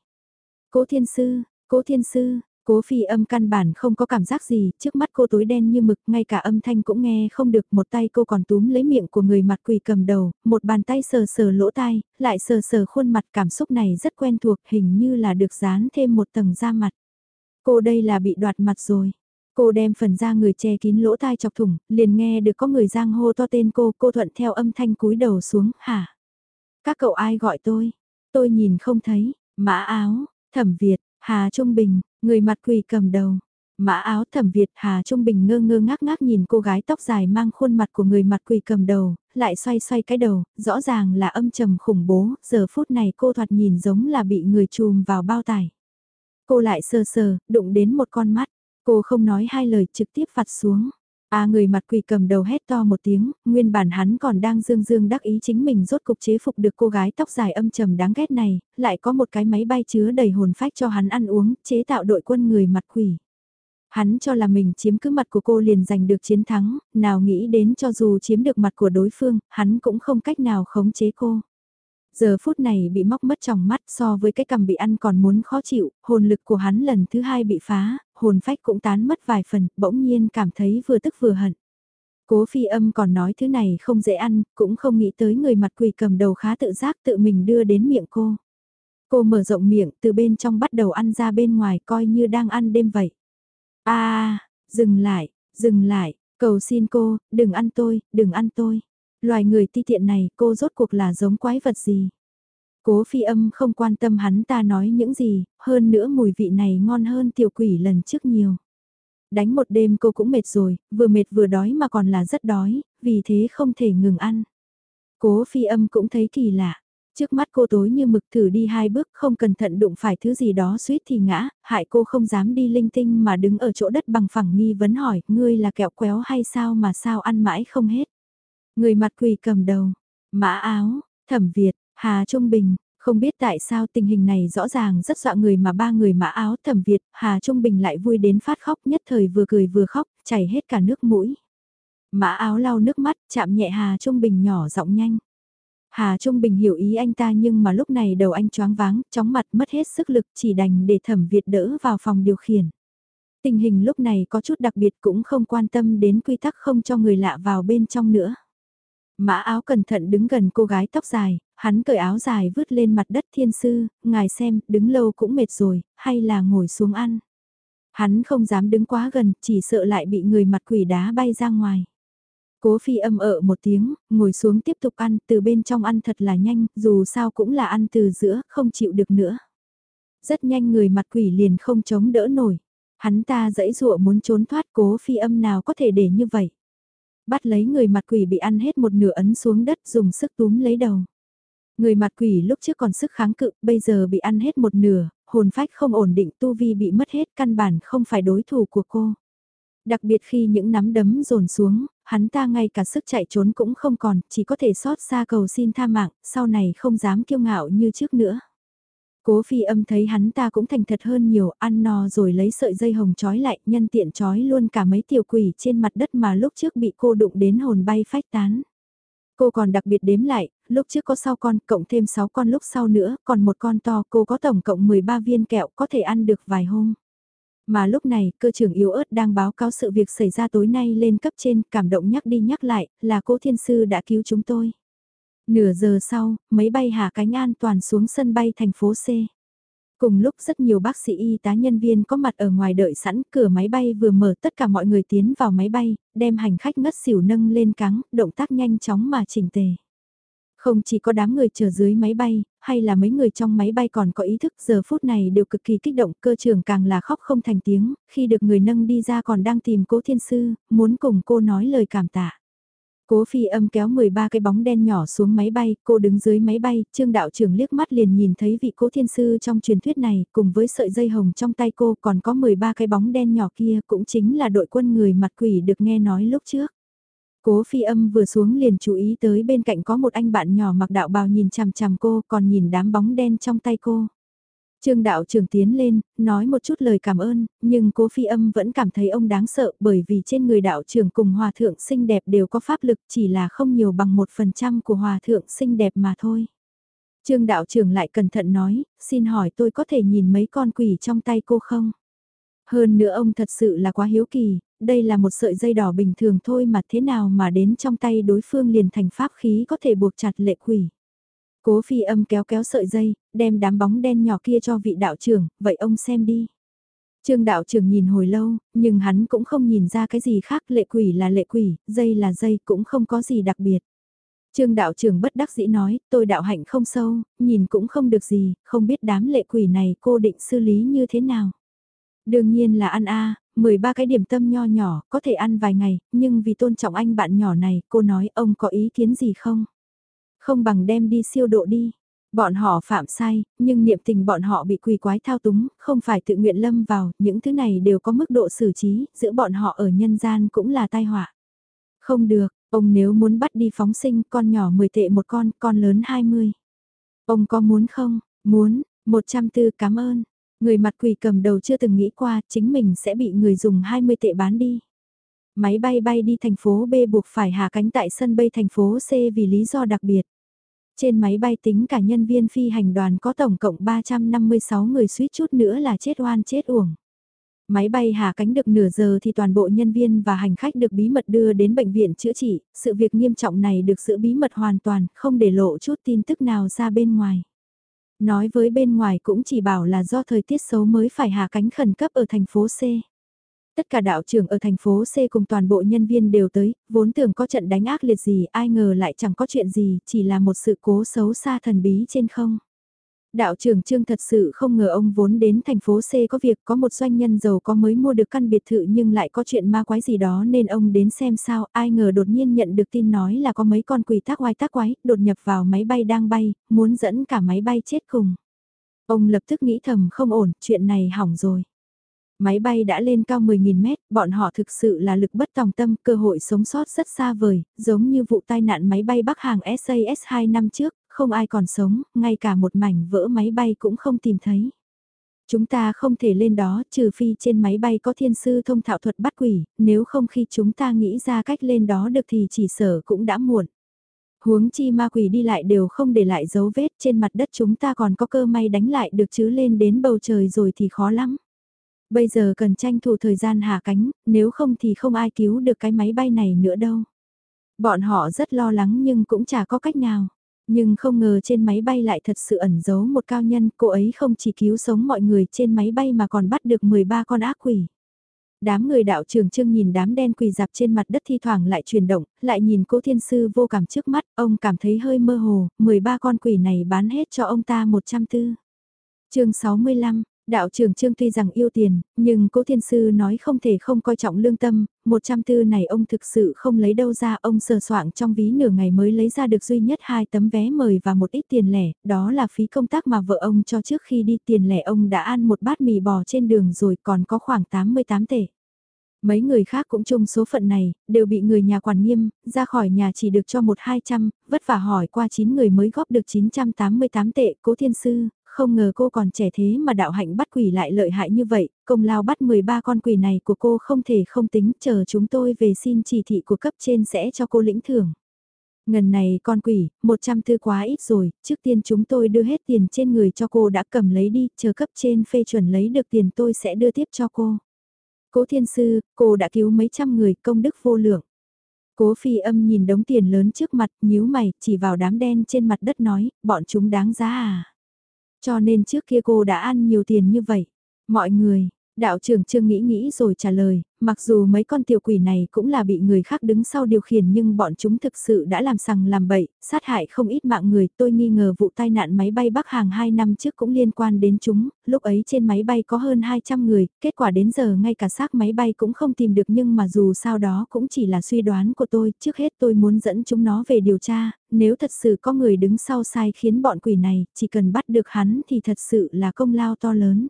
Cố thiên sư, cố thiên sư, Cố phi âm căn bản không có cảm giác gì, trước mắt cô tối đen như mực, ngay cả âm thanh cũng nghe không được, một tay cô còn túm lấy miệng của người mặt quỷ cầm đầu, một bàn tay sờ sờ lỗ tai, lại sờ sờ khuôn mặt cảm xúc này rất quen thuộc, hình như là được dán thêm một tầng da mặt. Cô đây là bị đoạt mặt rồi. Cô đem phần da người che kín lỗ tai chọc thủng, liền nghe được có người giang hô to tên cô, cô thuận theo âm thanh cúi đầu xuống, hả? Các cậu ai gọi tôi? Tôi nhìn không thấy, mã áo, thẩm Việt, Hà Trung Bình, Người mặt quỳ cầm đầu. Mã áo thẩm Việt Hà Trung Bình ngơ ngơ ngác ngác nhìn cô gái tóc dài mang khuôn mặt của người mặt quỳ cầm đầu, lại xoay xoay cái đầu, rõ ràng là âm trầm khủng bố, giờ phút này cô thoạt nhìn giống là bị người chùm vào bao tải. Cô lại sờ sờ, đụng đến một con mắt, cô không nói hai lời trực tiếp phạt xuống. À người mặt quỷ cầm đầu hét to một tiếng, nguyên bản hắn còn đang dương dương đắc ý chính mình rốt cục chế phục được cô gái tóc dài âm trầm đáng ghét này, lại có một cái máy bay chứa đầy hồn phách cho hắn ăn uống, chế tạo đội quân người mặt quỷ. Hắn cho là mình chiếm cứ mặt của cô liền giành được chiến thắng, nào nghĩ đến cho dù chiếm được mặt của đối phương, hắn cũng không cách nào khống chế cô. Giờ phút này bị móc mất trong mắt so với cái cầm bị ăn còn muốn khó chịu, hồn lực của hắn lần thứ hai bị phá, hồn phách cũng tán mất vài phần, bỗng nhiên cảm thấy vừa tức vừa hận. Cố phi âm còn nói thứ này không dễ ăn, cũng không nghĩ tới người mặt quỳ cầm đầu khá tự giác tự mình đưa đến miệng cô. Cô mở rộng miệng từ bên trong bắt đầu ăn ra bên ngoài coi như đang ăn đêm vậy. a dừng lại, dừng lại, cầu xin cô, đừng ăn tôi, đừng ăn tôi. Loài người ti tiện này cô rốt cuộc là giống quái vật gì? Cố phi âm không quan tâm hắn ta nói những gì, hơn nữa mùi vị này ngon hơn tiểu quỷ lần trước nhiều. Đánh một đêm cô cũng mệt rồi, vừa mệt vừa đói mà còn là rất đói, vì thế không thể ngừng ăn. Cố phi âm cũng thấy kỳ lạ. Trước mắt cô tối như mực thử đi hai bước không cẩn thận đụng phải thứ gì đó suýt thì ngã, hại cô không dám đi linh tinh mà đứng ở chỗ đất bằng phẳng nghi vấn hỏi, ngươi là kẹo quéo hay sao mà sao ăn mãi không hết. Người mặt quỳ cầm đầu, mã áo, thẩm Việt, Hà Trung Bình, không biết tại sao tình hình này rõ ràng rất dọa người mà ba người mã áo thẩm Việt, Hà Trung Bình lại vui đến phát khóc nhất thời vừa cười vừa khóc, chảy hết cả nước mũi. Mã áo lau nước mắt, chạm nhẹ Hà Trung Bình nhỏ giọng nhanh. Hà Trung Bình hiểu ý anh ta nhưng mà lúc này đầu anh choáng váng, chóng mặt mất hết sức lực chỉ đành để thẩm Việt đỡ vào phòng điều khiển. Tình hình lúc này có chút đặc biệt cũng không quan tâm đến quy tắc không cho người lạ vào bên trong nữa. Mã áo cẩn thận đứng gần cô gái tóc dài, hắn cởi áo dài vứt lên mặt đất thiên sư, ngài xem, đứng lâu cũng mệt rồi, hay là ngồi xuống ăn. Hắn không dám đứng quá gần, chỉ sợ lại bị người mặt quỷ đá bay ra ngoài. Cố phi âm ợ một tiếng, ngồi xuống tiếp tục ăn, từ bên trong ăn thật là nhanh, dù sao cũng là ăn từ giữa, không chịu được nữa. Rất nhanh người mặt quỷ liền không chống đỡ nổi. Hắn ta dãy dụa muốn trốn thoát cố phi âm nào có thể để như vậy. Bắt lấy người mặt quỷ bị ăn hết một nửa ấn xuống đất dùng sức túm lấy đầu. Người mặt quỷ lúc trước còn sức kháng cự, bây giờ bị ăn hết một nửa, hồn phách không ổn định tu vi bị mất hết căn bản không phải đối thủ của cô. Đặc biệt khi những nắm đấm dồn xuống, hắn ta ngay cả sức chạy trốn cũng không còn, chỉ có thể xót xa cầu xin tha mạng, sau này không dám kiêu ngạo như trước nữa. Cố phi âm thấy hắn ta cũng thành thật hơn nhiều, ăn no rồi lấy sợi dây hồng trói lại, nhân tiện trói luôn cả mấy tiểu quỷ trên mặt đất mà lúc trước bị cô đụng đến hồn bay phách tán. Cô còn đặc biệt đếm lại, lúc trước có 6 con, cộng thêm 6 con lúc sau nữa, còn một con to, cô có tổng cộng 13 viên kẹo có thể ăn được vài hôm. Mà lúc này, cơ trưởng yếu ớt đang báo cáo sự việc xảy ra tối nay lên cấp trên, cảm động nhắc đi nhắc lại, là cô thiên sư đã cứu chúng tôi. Nửa giờ sau, máy bay hạ cánh an toàn xuống sân bay thành phố C. Cùng lúc rất nhiều bác sĩ y tá nhân viên có mặt ở ngoài đợi sẵn, cửa máy bay vừa mở tất cả mọi người tiến vào máy bay, đem hành khách ngất xỉu nâng lên cáng, động tác nhanh chóng mà chỉnh tề. Không chỉ có đám người chờ dưới máy bay, hay là mấy người trong máy bay còn có ý thức giờ phút này đều cực kỳ kích động, cơ trưởng càng là khóc không thành tiếng, khi được người nâng đi ra còn đang tìm cố thiên sư, muốn cùng cô nói lời cảm tạ. Cố phi âm kéo 13 cái bóng đen nhỏ xuống máy bay, cô đứng dưới máy bay, trương đạo trưởng liếc mắt liền nhìn thấy vị cố thiên sư trong truyền thuyết này, cùng với sợi dây hồng trong tay cô còn có 13 cái bóng đen nhỏ kia cũng chính là đội quân người mặt quỷ được nghe nói lúc trước. Cố phi âm vừa xuống liền chú ý tới bên cạnh có một anh bạn nhỏ mặc đạo bào nhìn chằm chằm cô còn nhìn đám bóng đen trong tay cô. Trương đạo trưởng tiến lên, nói một chút lời cảm ơn, nhưng cố phi âm vẫn cảm thấy ông đáng sợ bởi vì trên người đạo trưởng cùng hòa thượng xinh đẹp đều có pháp lực chỉ là không nhiều bằng một phần trăm của hòa thượng xinh đẹp mà thôi. Trương đạo trưởng lại cẩn thận nói, xin hỏi tôi có thể nhìn mấy con quỷ trong tay cô không? Hơn nữa ông thật sự là quá hiếu kỳ, đây là một sợi dây đỏ bình thường thôi mà thế nào mà đến trong tay đối phương liền thành pháp khí có thể buộc chặt lệ quỷ. Cố phi âm kéo kéo sợi dây, đem đám bóng đen nhỏ kia cho vị đạo trưởng, vậy ông xem đi. Trương đạo trưởng nhìn hồi lâu, nhưng hắn cũng không nhìn ra cái gì khác, lệ quỷ là lệ quỷ, dây là dây, cũng không có gì đặc biệt. Trương đạo trưởng bất đắc dĩ nói, tôi đạo hạnh không sâu, nhìn cũng không được gì, không biết đám lệ quỷ này cô định xử lý như thế nào. Đương nhiên là ăn a, 13 cái điểm tâm nho nhỏ, có thể ăn vài ngày, nhưng vì tôn trọng anh bạn nhỏ này, cô nói ông có ý kiến gì không? Không bằng đem đi siêu độ đi. Bọn họ phạm sai, nhưng niệm tình bọn họ bị quỳ quái thao túng, không phải tự nguyện lâm vào, những thứ này đều có mức độ xử trí, giữa bọn họ ở nhân gian cũng là tai họa. Không được, ông nếu muốn bắt đi phóng sinh, con nhỏ 10 tệ một con, con lớn 20. Ông có muốn không? Muốn, 104 cảm ơn. Người mặt quỳ cầm đầu chưa từng nghĩ qua chính mình sẽ bị người dùng 20 tệ bán đi. Máy bay bay đi thành phố B buộc phải hạ cánh tại sân bay thành phố C vì lý do đặc biệt. Trên máy bay tính cả nhân viên phi hành đoàn có tổng cộng 356 người suýt chút nữa là chết oan chết uổng. Máy bay hạ cánh được nửa giờ thì toàn bộ nhân viên và hành khách được bí mật đưa đến bệnh viện chữa trị, sự việc nghiêm trọng này được giữ bí mật hoàn toàn, không để lộ chút tin tức nào ra bên ngoài. Nói với bên ngoài cũng chỉ bảo là do thời tiết xấu mới phải hạ cánh khẩn cấp ở thành phố C. Tất cả đạo trưởng ở thành phố C cùng toàn bộ nhân viên đều tới, vốn tưởng có trận đánh ác liệt gì, ai ngờ lại chẳng có chuyện gì, chỉ là một sự cố xấu xa thần bí trên không. Đạo trưởng Trương thật sự không ngờ ông vốn đến thành phố C có việc có một doanh nhân giàu có mới mua được căn biệt thự nhưng lại có chuyện ma quái gì đó nên ông đến xem sao, ai ngờ đột nhiên nhận được tin nói là có mấy con quỷ tác oai tác quái, đột nhập vào máy bay đang bay, muốn dẫn cả máy bay chết cùng. Ông lập tức nghĩ thầm không ổn, chuyện này hỏng rồi. Máy bay đã lên cao 10.000 mét, bọn họ thực sự là lực bất tòng tâm, cơ hội sống sót rất xa vời, giống như vụ tai nạn máy bay Bắc Hàng SAS 2 năm trước, không ai còn sống, ngay cả một mảnh vỡ máy bay cũng không tìm thấy. Chúng ta không thể lên đó trừ phi trên máy bay có thiên sư thông thạo thuật bắt quỷ, nếu không khi chúng ta nghĩ ra cách lên đó được thì chỉ sở cũng đã muộn. Huống chi ma quỷ đi lại đều không để lại dấu vết trên mặt đất chúng ta còn có cơ may đánh lại được chứ lên đến bầu trời rồi thì khó lắm. Bây giờ cần tranh thủ thời gian hạ cánh, nếu không thì không ai cứu được cái máy bay này nữa đâu. Bọn họ rất lo lắng nhưng cũng chả có cách nào. Nhưng không ngờ trên máy bay lại thật sự ẩn giấu một cao nhân, cô ấy không chỉ cứu sống mọi người trên máy bay mà còn bắt được 13 con ác quỷ. Đám người đạo trường trương nhìn đám đen quỳ dạp trên mặt đất thi thoảng lại chuyển động, lại nhìn cố thiên sư vô cảm trước mắt, ông cảm thấy hơi mơ hồ, 13 con quỷ này bán hết cho ông ta 140. chương 65, Đạo trưởng Trương tuy rằng yêu tiền, nhưng cố thiên sư nói không thể không coi trọng lương tâm, 140 này ông thực sự không lấy đâu ra, ông sờ soạng trong ví nửa ngày mới lấy ra được duy nhất hai tấm vé mời và một ít tiền lẻ, đó là phí công tác mà vợ ông cho trước khi đi tiền lẻ ông đã ăn một bát mì bò trên đường rồi còn có khoảng 88 tệ. Mấy người khác cũng chung số phận này, đều bị người nhà quản nghiêm, ra khỏi nhà chỉ được cho một hai trăm, vất vả hỏi qua 9 người mới góp được 988 tệ, cố thiên sư, không ngờ cô còn trẻ thế mà đạo hạnh bắt quỷ lại lợi hại như vậy, công lao bắt 13 con quỷ này của cô không thể không tính, chờ chúng tôi về xin chỉ thị của cấp trên sẽ cho cô lĩnh thưởng. Ngần này con quỷ, 100 thư quá ít rồi, trước tiên chúng tôi đưa hết tiền trên người cho cô đã cầm lấy đi, chờ cấp trên phê chuẩn lấy được tiền tôi sẽ đưa tiếp cho cô. Cố thiên sư, cô đã cứu mấy trăm người công đức vô lượng. Cố phi âm nhìn đống tiền lớn trước mặt, nhíu mày, chỉ vào đám đen trên mặt đất nói, bọn chúng đáng giá à. Cho nên trước kia cô đã ăn nhiều tiền như vậy. Mọi người, đạo trưởng trương nghĩ nghĩ rồi trả lời, mặc dù mấy con tiểu quỷ này cũng là bị người khác đứng sau điều khiển nhưng bọn chúng thực sự đã làm sằng làm bậy, sát hại không ít mạng người. Tôi nghi ngờ vụ tai nạn máy bay Bắc Hàng 2 năm trước cũng liên quan đến chúng, lúc ấy trên máy bay có hơn 200 người, kết quả đến giờ ngay cả xác máy bay cũng không tìm được nhưng mà dù sao đó cũng chỉ là suy đoán của tôi, trước hết tôi muốn dẫn chúng nó về điều tra, nếu thật sự có người đứng sau sai khiến bọn quỷ này, chỉ cần bắt được hắn thì thật sự là công lao to lớn.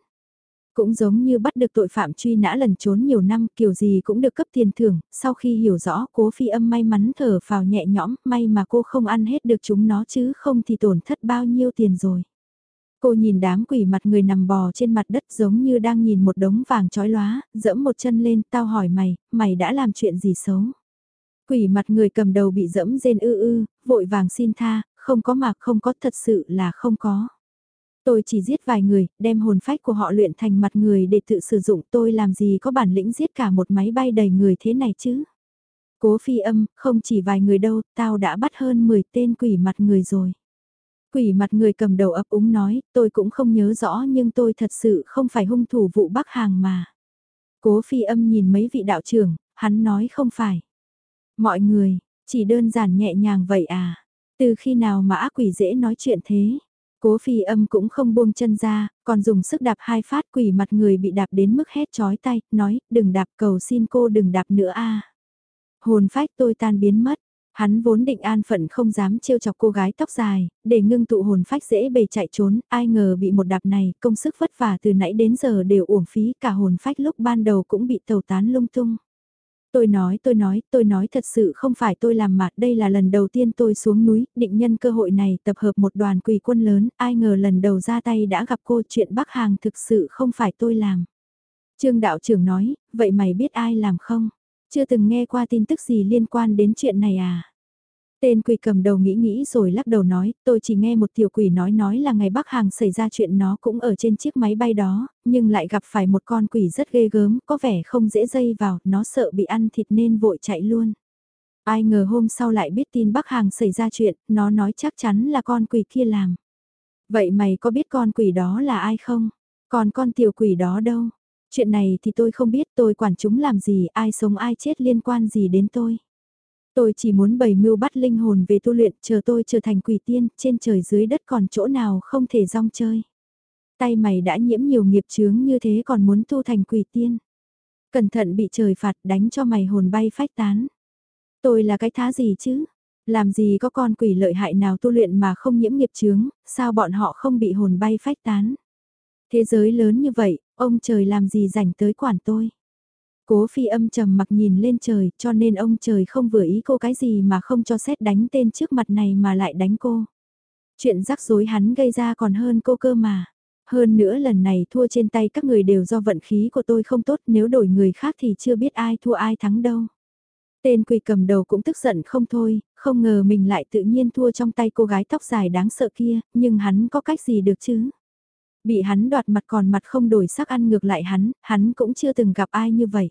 Cũng giống như bắt được tội phạm truy nã lần trốn nhiều năm kiểu gì cũng được cấp tiền thưởng, sau khi hiểu rõ cố phi âm may mắn thở vào nhẹ nhõm, may mà cô không ăn hết được chúng nó chứ không thì tổn thất bao nhiêu tiền rồi. Cô nhìn đám quỷ mặt người nằm bò trên mặt đất giống như đang nhìn một đống vàng trói lóa, dẫm một chân lên, tao hỏi mày, mày đã làm chuyện gì xấu? Quỷ mặt người cầm đầu bị dẫm rên ư ư, vội vàng xin tha, không có mà không có thật sự là không có. Tôi chỉ giết vài người, đem hồn phách của họ luyện thành mặt người để tự sử dụng tôi làm gì có bản lĩnh giết cả một máy bay đầy người thế này chứ. Cố phi âm, không chỉ vài người đâu, tao đã bắt hơn 10 tên quỷ mặt người rồi. Quỷ mặt người cầm đầu ấp úng nói, tôi cũng không nhớ rõ nhưng tôi thật sự không phải hung thủ vụ Bắc Hàng mà. Cố phi âm nhìn mấy vị đạo trưởng, hắn nói không phải. Mọi người, chỉ đơn giản nhẹ nhàng vậy à. Từ khi nào mà ác quỷ dễ nói chuyện thế? Cố phi âm cũng không buông chân ra, còn dùng sức đạp hai phát quỷ mặt người bị đạp đến mức hét chói tay, nói, đừng đạp cầu xin cô đừng đạp nữa a. Hồn phách tôi tan biến mất, hắn vốn định an phận không dám trêu chọc cô gái tóc dài, để ngưng tụ hồn phách dễ bề chạy trốn, ai ngờ bị một đạp này, công sức vất vả từ nãy đến giờ đều uổng phí, cả hồn phách lúc ban đầu cũng bị tàu tán lung tung. Tôi nói, tôi nói, tôi nói thật sự không phải tôi làm mà, đây là lần đầu tiên tôi xuống núi, định nhân cơ hội này tập hợp một đoàn quỷ quân lớn, ai ngờ lần đầu ra tay đã gặp cô chuyện Bắc Hàng thực sự không phải tôi làm. Trương đạo trưởng nói, vậy mày biết ai làm không? Chưa từng nghe qua tin tức gì liên quan đến chuyện này à? Tên quỷ cầm đầu nghĩ nghĩ rồi lắc đầu nói, tôi chỉ nghe một tiểu quỷ nói nói là ngày Bắc Hàng xảy ra chuyện nó cũng ở trên chiếc máy bay đó, nhưng lại gặp phải một con quỷ rất ghê gớm, có vẻ không dễ dây vào, nó sợ bị ăn thịt nên vội chạy luôn. Ai ngờ hôm sau lại biết tin Bắc Hàng xảy ra chuyện, nó nói chắc chắn là con quỷ kia làm. Vậy mày có biết con quỷ đó là ai không? Còn con tiểu quỷ đó đâu? Chuyện này thì tôi không biết tôi quản chúng làm gì, ai sống ai chết liên quan gì đến tôi. Tôi chỉ muốn bày mưu bắt linh hồn về tu luyện, chờ tôi trở thành quỷ tiên, trên trời dưới đất còn chỗ nào không thể rong chơi. Tay mày đã nhiễm nhiều nghiệp chướng như thế còn muốn tu thành quỷ tiên. Cẩn thận bị trời phạt đánh cho mày hồn bay phách tán. Tôi là cái thá gì chứ? Làm gì có con quỷ lợi hại nào tu luyện mà không nhiễm nghiệp chướng, sao bọn họ không bị hồn bay phách tán? Thế giới lớn như vậy, ông trời làm gì rảnh tới quản tôi? Cố phi âm trầm mặc nhìn lên trời cho nên ông trời không vừa ý cô cái gì mà không cho xét đánh tên trước mặt này mà lại đánh cô. Chuyện rắc rối hắn gây ra còn hơn cô cơ mà. Hơn nữa lần này thua trên tay các người đều do vận khí của tôi không tốt nếu đổi người khác thì chưa biết ai thua ai thắng đâu. Tên quỳ cầm đầu cũng tức giận không thôi, không ngờ mình lại tự nhiên thua trong tay cô gái tóc dài đáng sợ kia, nhưng hắn có cách gì được chứ? Bị hắn đoạt mặt còn mặt không đổi sắc ăn ngược lại hắn, hắn cũng chưa từng gặp ai như vậy.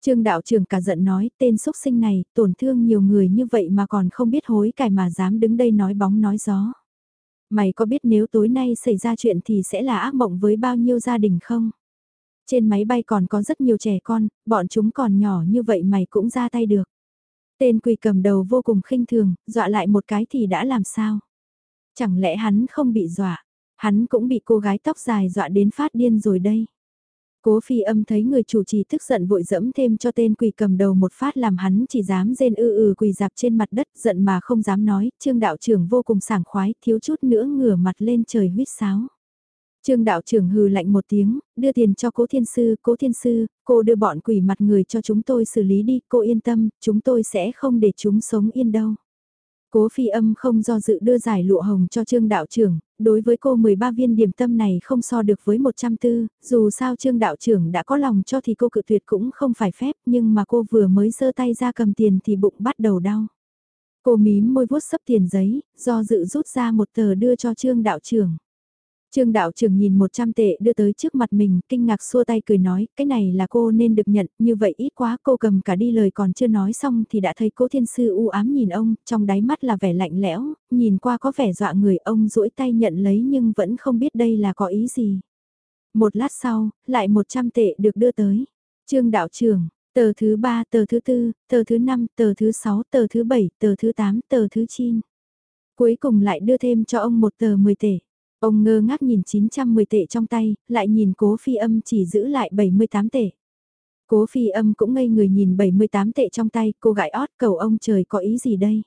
Trương đạo trưởng cả giận nói tên xuất sinh này tổn thương nhiều người như vậy mà còn không biết hối cải mà dám đứng đây nói bóng nói gió. Mày có biết nếu tối nay xảy ra chuyện thì sẽ là ác mộng với bao nhiêu gia đình không? Trên máy bay còn có rất nhiều trẻ con, bọn chúng còn nhỏ như vậy mày cũng ra tay được. Tên quỳ cầm đầu vô cùng khinh thường, dọa lại một cái thì đã làm sao? Chẳng lẽ hắn không bị dọa? Hắn cũng bị cô gái tóc dài dọa đến phát điên rồi đây. Cố phi âm thấy người chủ trì tức giận vội dẫm thêm cho tên quỳ cầm đầu một phát làm hắn chỉ dám rên ư ừ quỳ dạp trên mặt đất giận mà không dám nói, trương đạo trưởng vô cùng sảng khoái, thiếu chút nữa ngửa mặt lên trời huyết sáo. Trương đạo trưởng hừ lạnh một tiếng, đưa tiền cho cố thiên sư, cố thiên sư, cô đưa bọn quỷ mặt người cho chúng tôi xử lý đi, cô yên tâm, chúng tôi sẽ không để chúng sống yên đâu. Cố phi âm không do dự đưa giải lụa hồng cho trương đạo trưởng, đối với cô 13 viên điểm tâm này không so được với 104, dù sao trương đạo trưởng đã có lòng cho thì cô cự tuyệt cũng không phải phép, nhưng mà cô vừa mới giơ tay ra cầm tiền thì bụng bắt đầu đau. Cô mím môi vuốt sấp tiền giấy, do dự rút ra một tờ đưa cho trương đạo trưởng. Trương đạo trưởng nhìn 100 tệ đưa tới trước mặt mình, kinh ngạc xua tay cười nói, cái này là cô nên được nhận, như vậy ít quá cô cầm cả đi lời còn chưa nói xong thì đã thấy cố thiên sư u ám nhìn ông, trong đáy mắt là vẻ lạnh lẽo, nhìn qua có vẻ dọa người ông duỗi tay nhận lấy nhưng vẫn không biết đây là có ý gì. Một lát sau, lại 100 tệ được đưa tới. Trương đạo trưởng, tờ thứ 3, tờ thứ 4, tờ thứ 5, tờ thứ 6, tờ thứ 7, tờ thứ 8, tờ thứ 9. Cuối cùng lại đưa thêm cho ông một tờ 10 tệ. Ông ngơ ngác nhìn 910 tệ trong tay, lại nhìn cố phi âm chỉ giữ lại 78 tệ. Cố phi âm cũng ngây người nhìn 78 tệ trong tay, cô gãi ót cầu ông trời có ý gì đây?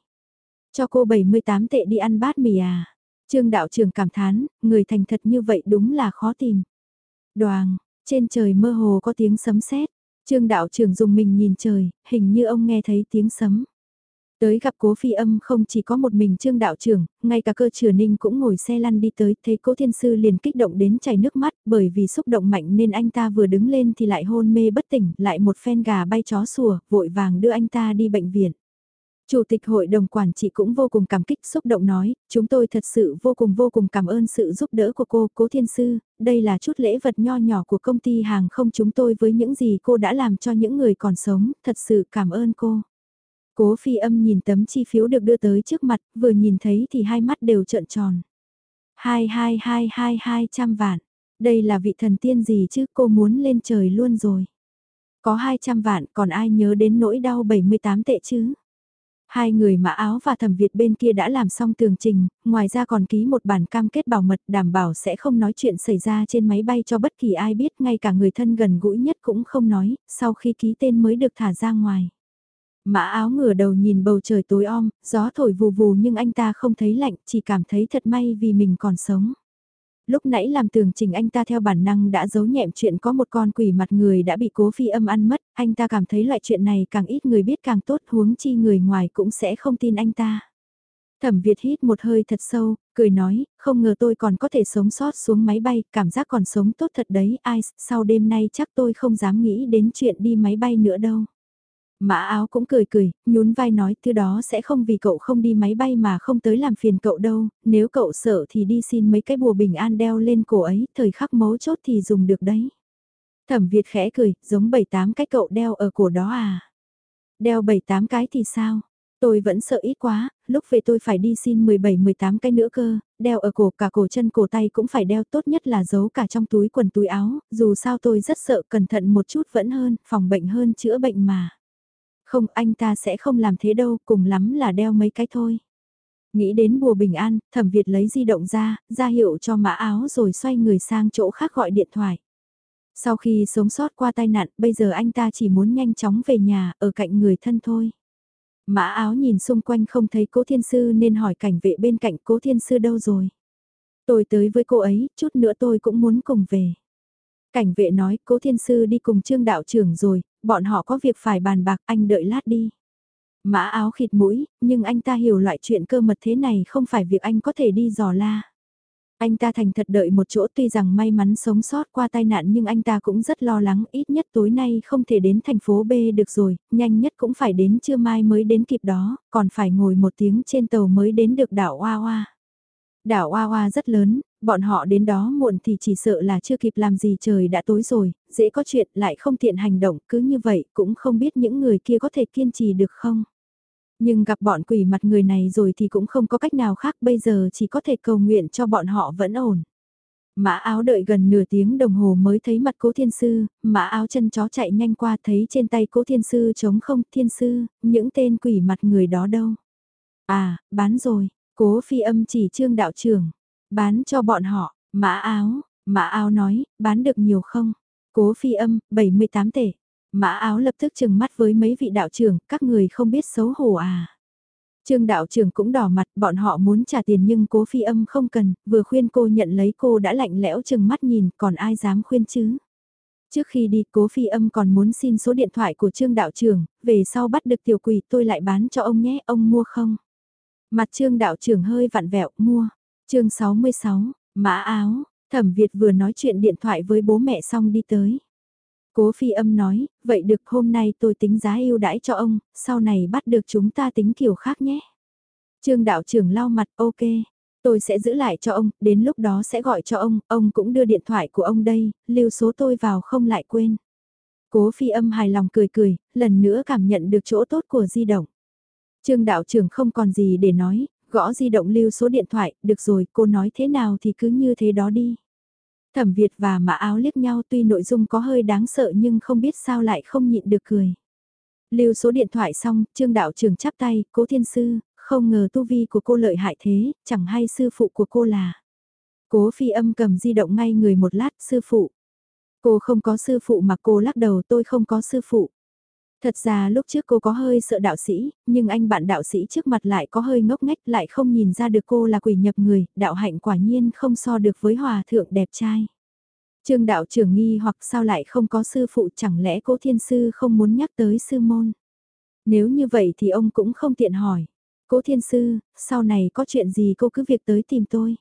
Cho cô 78 tệ đi ăn bát mì à? Trương đạo trưởng cảm thán, người thành thật như vậy đúng là khó tìm. Đoàn, trên trời mơ hồ có tiếng sấm sét. Trương đạo trưởng dùng mình nhìn trời, hình như ông nghe thấy tiếng sấm. Tới gặp cố phi âm không chỉ có một mình trương đạo trưởng, ngay cả cơ chừa ninh cũng ngồi xe lăn đi tới, thấy cố thiên sư liền kích động đến chảy nước mắt, bởi vì xúc động mạnh nên anh ta vừa đứng lên thì lại hôn mê bất tỉnh, lại một phen gà bay chó sủa, vội vàng đưa anh ta đi bệnh viện. Chủ tịch hội đồng quản trị cũng vô cùng cảm kích xúc động nói, chúng tôi thật sự vô cùng vô cùng cảm ơn sự giúp đỡ của cô, cố thiên sư, đây là chút lễ vật nho nhỏ của công ty hàng không chúng tôi với những gì cô đã làm cho những người còn sống, thật sự cảm ơn cô. Cố phi âm nhìn tấm chi phiếu được đưa tới trước mặt, vừa nhìn thấy thì hai mắt đều trợn tròn. Hai hai hai hai hai trăm vạn. Đây là vị thần tiên gì chứ cô muốn lên trời luôn rồi. Có 200 vạn còn ai nhớ đến nỗi đau 78 tệ chứ? Hai người mã áo và thẩm Việt bên kia đã làm xong tường trình, ngoài ra còn ký một bản cam kết bảo mật đảm bảo sẽ không nói chuyện xảy ra trên máy bay cho bất kỳ ai biết ngay cả người thân gần gũi nhất cũng không nói, sau khi ký tên mới được thả ra ngoài. Mã áo ngửa đầu nhìn bầu trời tối om, gió thổi vù vù nhưng anh ta không thấy lạnh, chỉ cảm thấy thật may vì mình còn sống. Lúc nãy làm tường trình anh ta theo bản năng đã giấu nhẹm chuyện có một con quỷ mặt người đã bị cố phi âm ăn mất, anh ta cảm thấy loại chuyện này càng ít người biết càng tốt huống chi người ngoài cũng sẽ không tin anh ta. Thẩm Việt hít một hơi thật sâu, cười nói, không ngờ tôi còn có thể sống sót xuống máy bay, cảm giác còn sống tốt thật đấy, ai, sau đêm nay chắc tôi không dám nghĩ đến chuyện đi máy bay nữa đâu. Mã áo cũng cười cười, nhún vai nói thứ đó sẽ không vì cậu không đi máy bay mà không tới làm phiền cậu đâu, nếu cậu sợ thì đi xin mấy cái bùa bình an đeo lên cổ ấy, thời khắc mấu chốt thì dùng được đấy. Thẩm Việt khẽ cười, giống bảy tám cái cậu đeo ở cổ đó à. Đeo bảy tám cái thì sao? Tôi vẫn sợ ít quá, lúc về tôi phải đi xin 17-18 cái nữa cơ, đeo ở cổ cả cổ chân cổ tay cũng phải đeo tốt nhất là giấu cả trong túi quần túi áo, dù sao tôi rất sợ cẩn thận một chút vẫn hơn, phòng bệnh hơn chữa bệnh mà. Không anh ta sẽ không làm thế đâu, cùng lắm là đeo mấy cái thôi. Nghĩ đến bùa bình an, thẩm Việt lấy di động ra, ra hiệu cho mã áo rồi xoay người sang chỗ khác gọi điện thoại. Sau khi sống sót qua tai nạn, bây giờ anh ta chỉ muốn nhanh chóng về nhà, ở cạnh người thân thôi. Mã áo nhìn xung quanh không thấy cố thiên sư nên hỏi cảnh vệ bên cạnh cố thiên sư đâu rồi. Tôi tới với cô ấy, chút nữa tôi cũng muốn cùng về. Cảnh vệ nói cố thiên sư đi cùng trương đạo trưởng rồi, bọn họ có việc phải bàn bạc anh đợi lát đi. Mã áo khịt mũi, nhưng anh ta hiểu loại chuyện cơ mật thế này không phải việc anh có thể đi dò la. Anh ta thành thật đợi một chỗ tuy rằng may mắn sống sót qua tai nạn nhưng anh ta cũng rất lo lắng ít nhất tối nay không thể đến thành phố B được rồi, nhanh nhất cũng phải đến trưa mai mới đến kịp đó, còn phải ngồi một tiếng trên tàu mới đến được đảo Hoa Hoa. Đảo Hoa Hoa rất lớn, bọn họ đến đó muộn thì chỉ sợ là chưa kịp làm gì trời đã tối rồi, dễ có chuyện lại không tiện hành động, cứ như vậy cũng không biết những người kia có thể kiên trì được không. Nhưng gặp bọn quỷ mặt người này rồi thì cũng không có cách nào khác bây giờ chỉ có thể cầu nguyện cho bọn họ vẫn ổn. Mã áo đợi gần nửa tiếng đồng hồ mới thấy mặt cố thiên sư, mã áo chân chó chạy nhanh qua thấy trên tay cố thiên sư trống không thiên sư, những tên quỷ mặt người đó đâu. À, bán rồi, cố phi âm chỉ trương đạo trưởng, bán cho bọn họ, mã áo, mã áo nói, bán được nhiều không? Cố phi âm, 78 tể. Mã áo lập tức chừng mắt với mấy vị đạo trưởng, các người không biết xấu hổ à. Trương đạo trưởng cũng đỏ mặt, bọn họ muốn trả tiền nhưng cố phi âm không cần, vừa khuyên cô nhận lấy cô đã lạnh lẽo chừng mắt nhìn, còn ai dám khuyên chứ. Trước khi đi cố phi âm còn muốn xin số điện thoại của trương đạo trưởng, về sau bắt được tiểu quỷ tôi lại bán cho ông nhé, ông mua không? Mặt trương đạo trưởng hơi vặn vẹo, mua. chương 66, mã áo, thẩm Việt vừa nói chuyện điện thoại với bố mẹ xong đi tới. Cố phi âm nói, vậy được hôm nay tôi tính giá ưu đãi cho ông, sau này bắt được chúng ta tính kiểu khác nhé. Trương đạo trưởng lau mặt, ok, tôi sẽ giữ lại cho ông, đến lúc đó sẽ gọi cho ông, ông cũng đưa điện thoại của ông đây, lưu số tôi vào không lại quên. Cố phi âm hài lòng cười cười, lần nữa cảm nhận được chỗ tốt của di động. Trương đạo trưởng không còn gì để nói, gõ di động lưu số điện thoại, được rồi, cô nói thế nào thì cứ như thế đó đi. Thẩm Việt và Mã Áo liếc nhau tuy nội dung có hơi đáng sợ nhưng không biết sao lại không nhịn được cười. Lưu số điện thoại xong, Trương đạo trưởng chắp tay, cố thiên sư, không ngờ tu vi của cô lợi hại thế, chẳng hay sư phụ của cô là. Cố phi âm cầm di động ngay người một lát, sư phụ. Cô không có sư phụ mà cô lắc đầu tôi không có sư phụ. Thật ra lúc trước cô có hơi sợ đạo sĩ, nhưng anh bạn đạo sĩ trước mặt lại có hơi ngốc nghếch lại không nhìn ra được cô là quỷ nhập người, đạo hạnh quả nhiên không so được với hòa thượng đẹp trai. Trương đạo trưởng nghi hoặc sao lại không có sư phụ chẳng lẽ cố thiên sư không muốn nhắc tới sư môn. Nếu như vậy thì ông cũng không tiện hỏi. Cố thiên sư, sau này có chuyện gì cô cứ việc tới tìm tôi.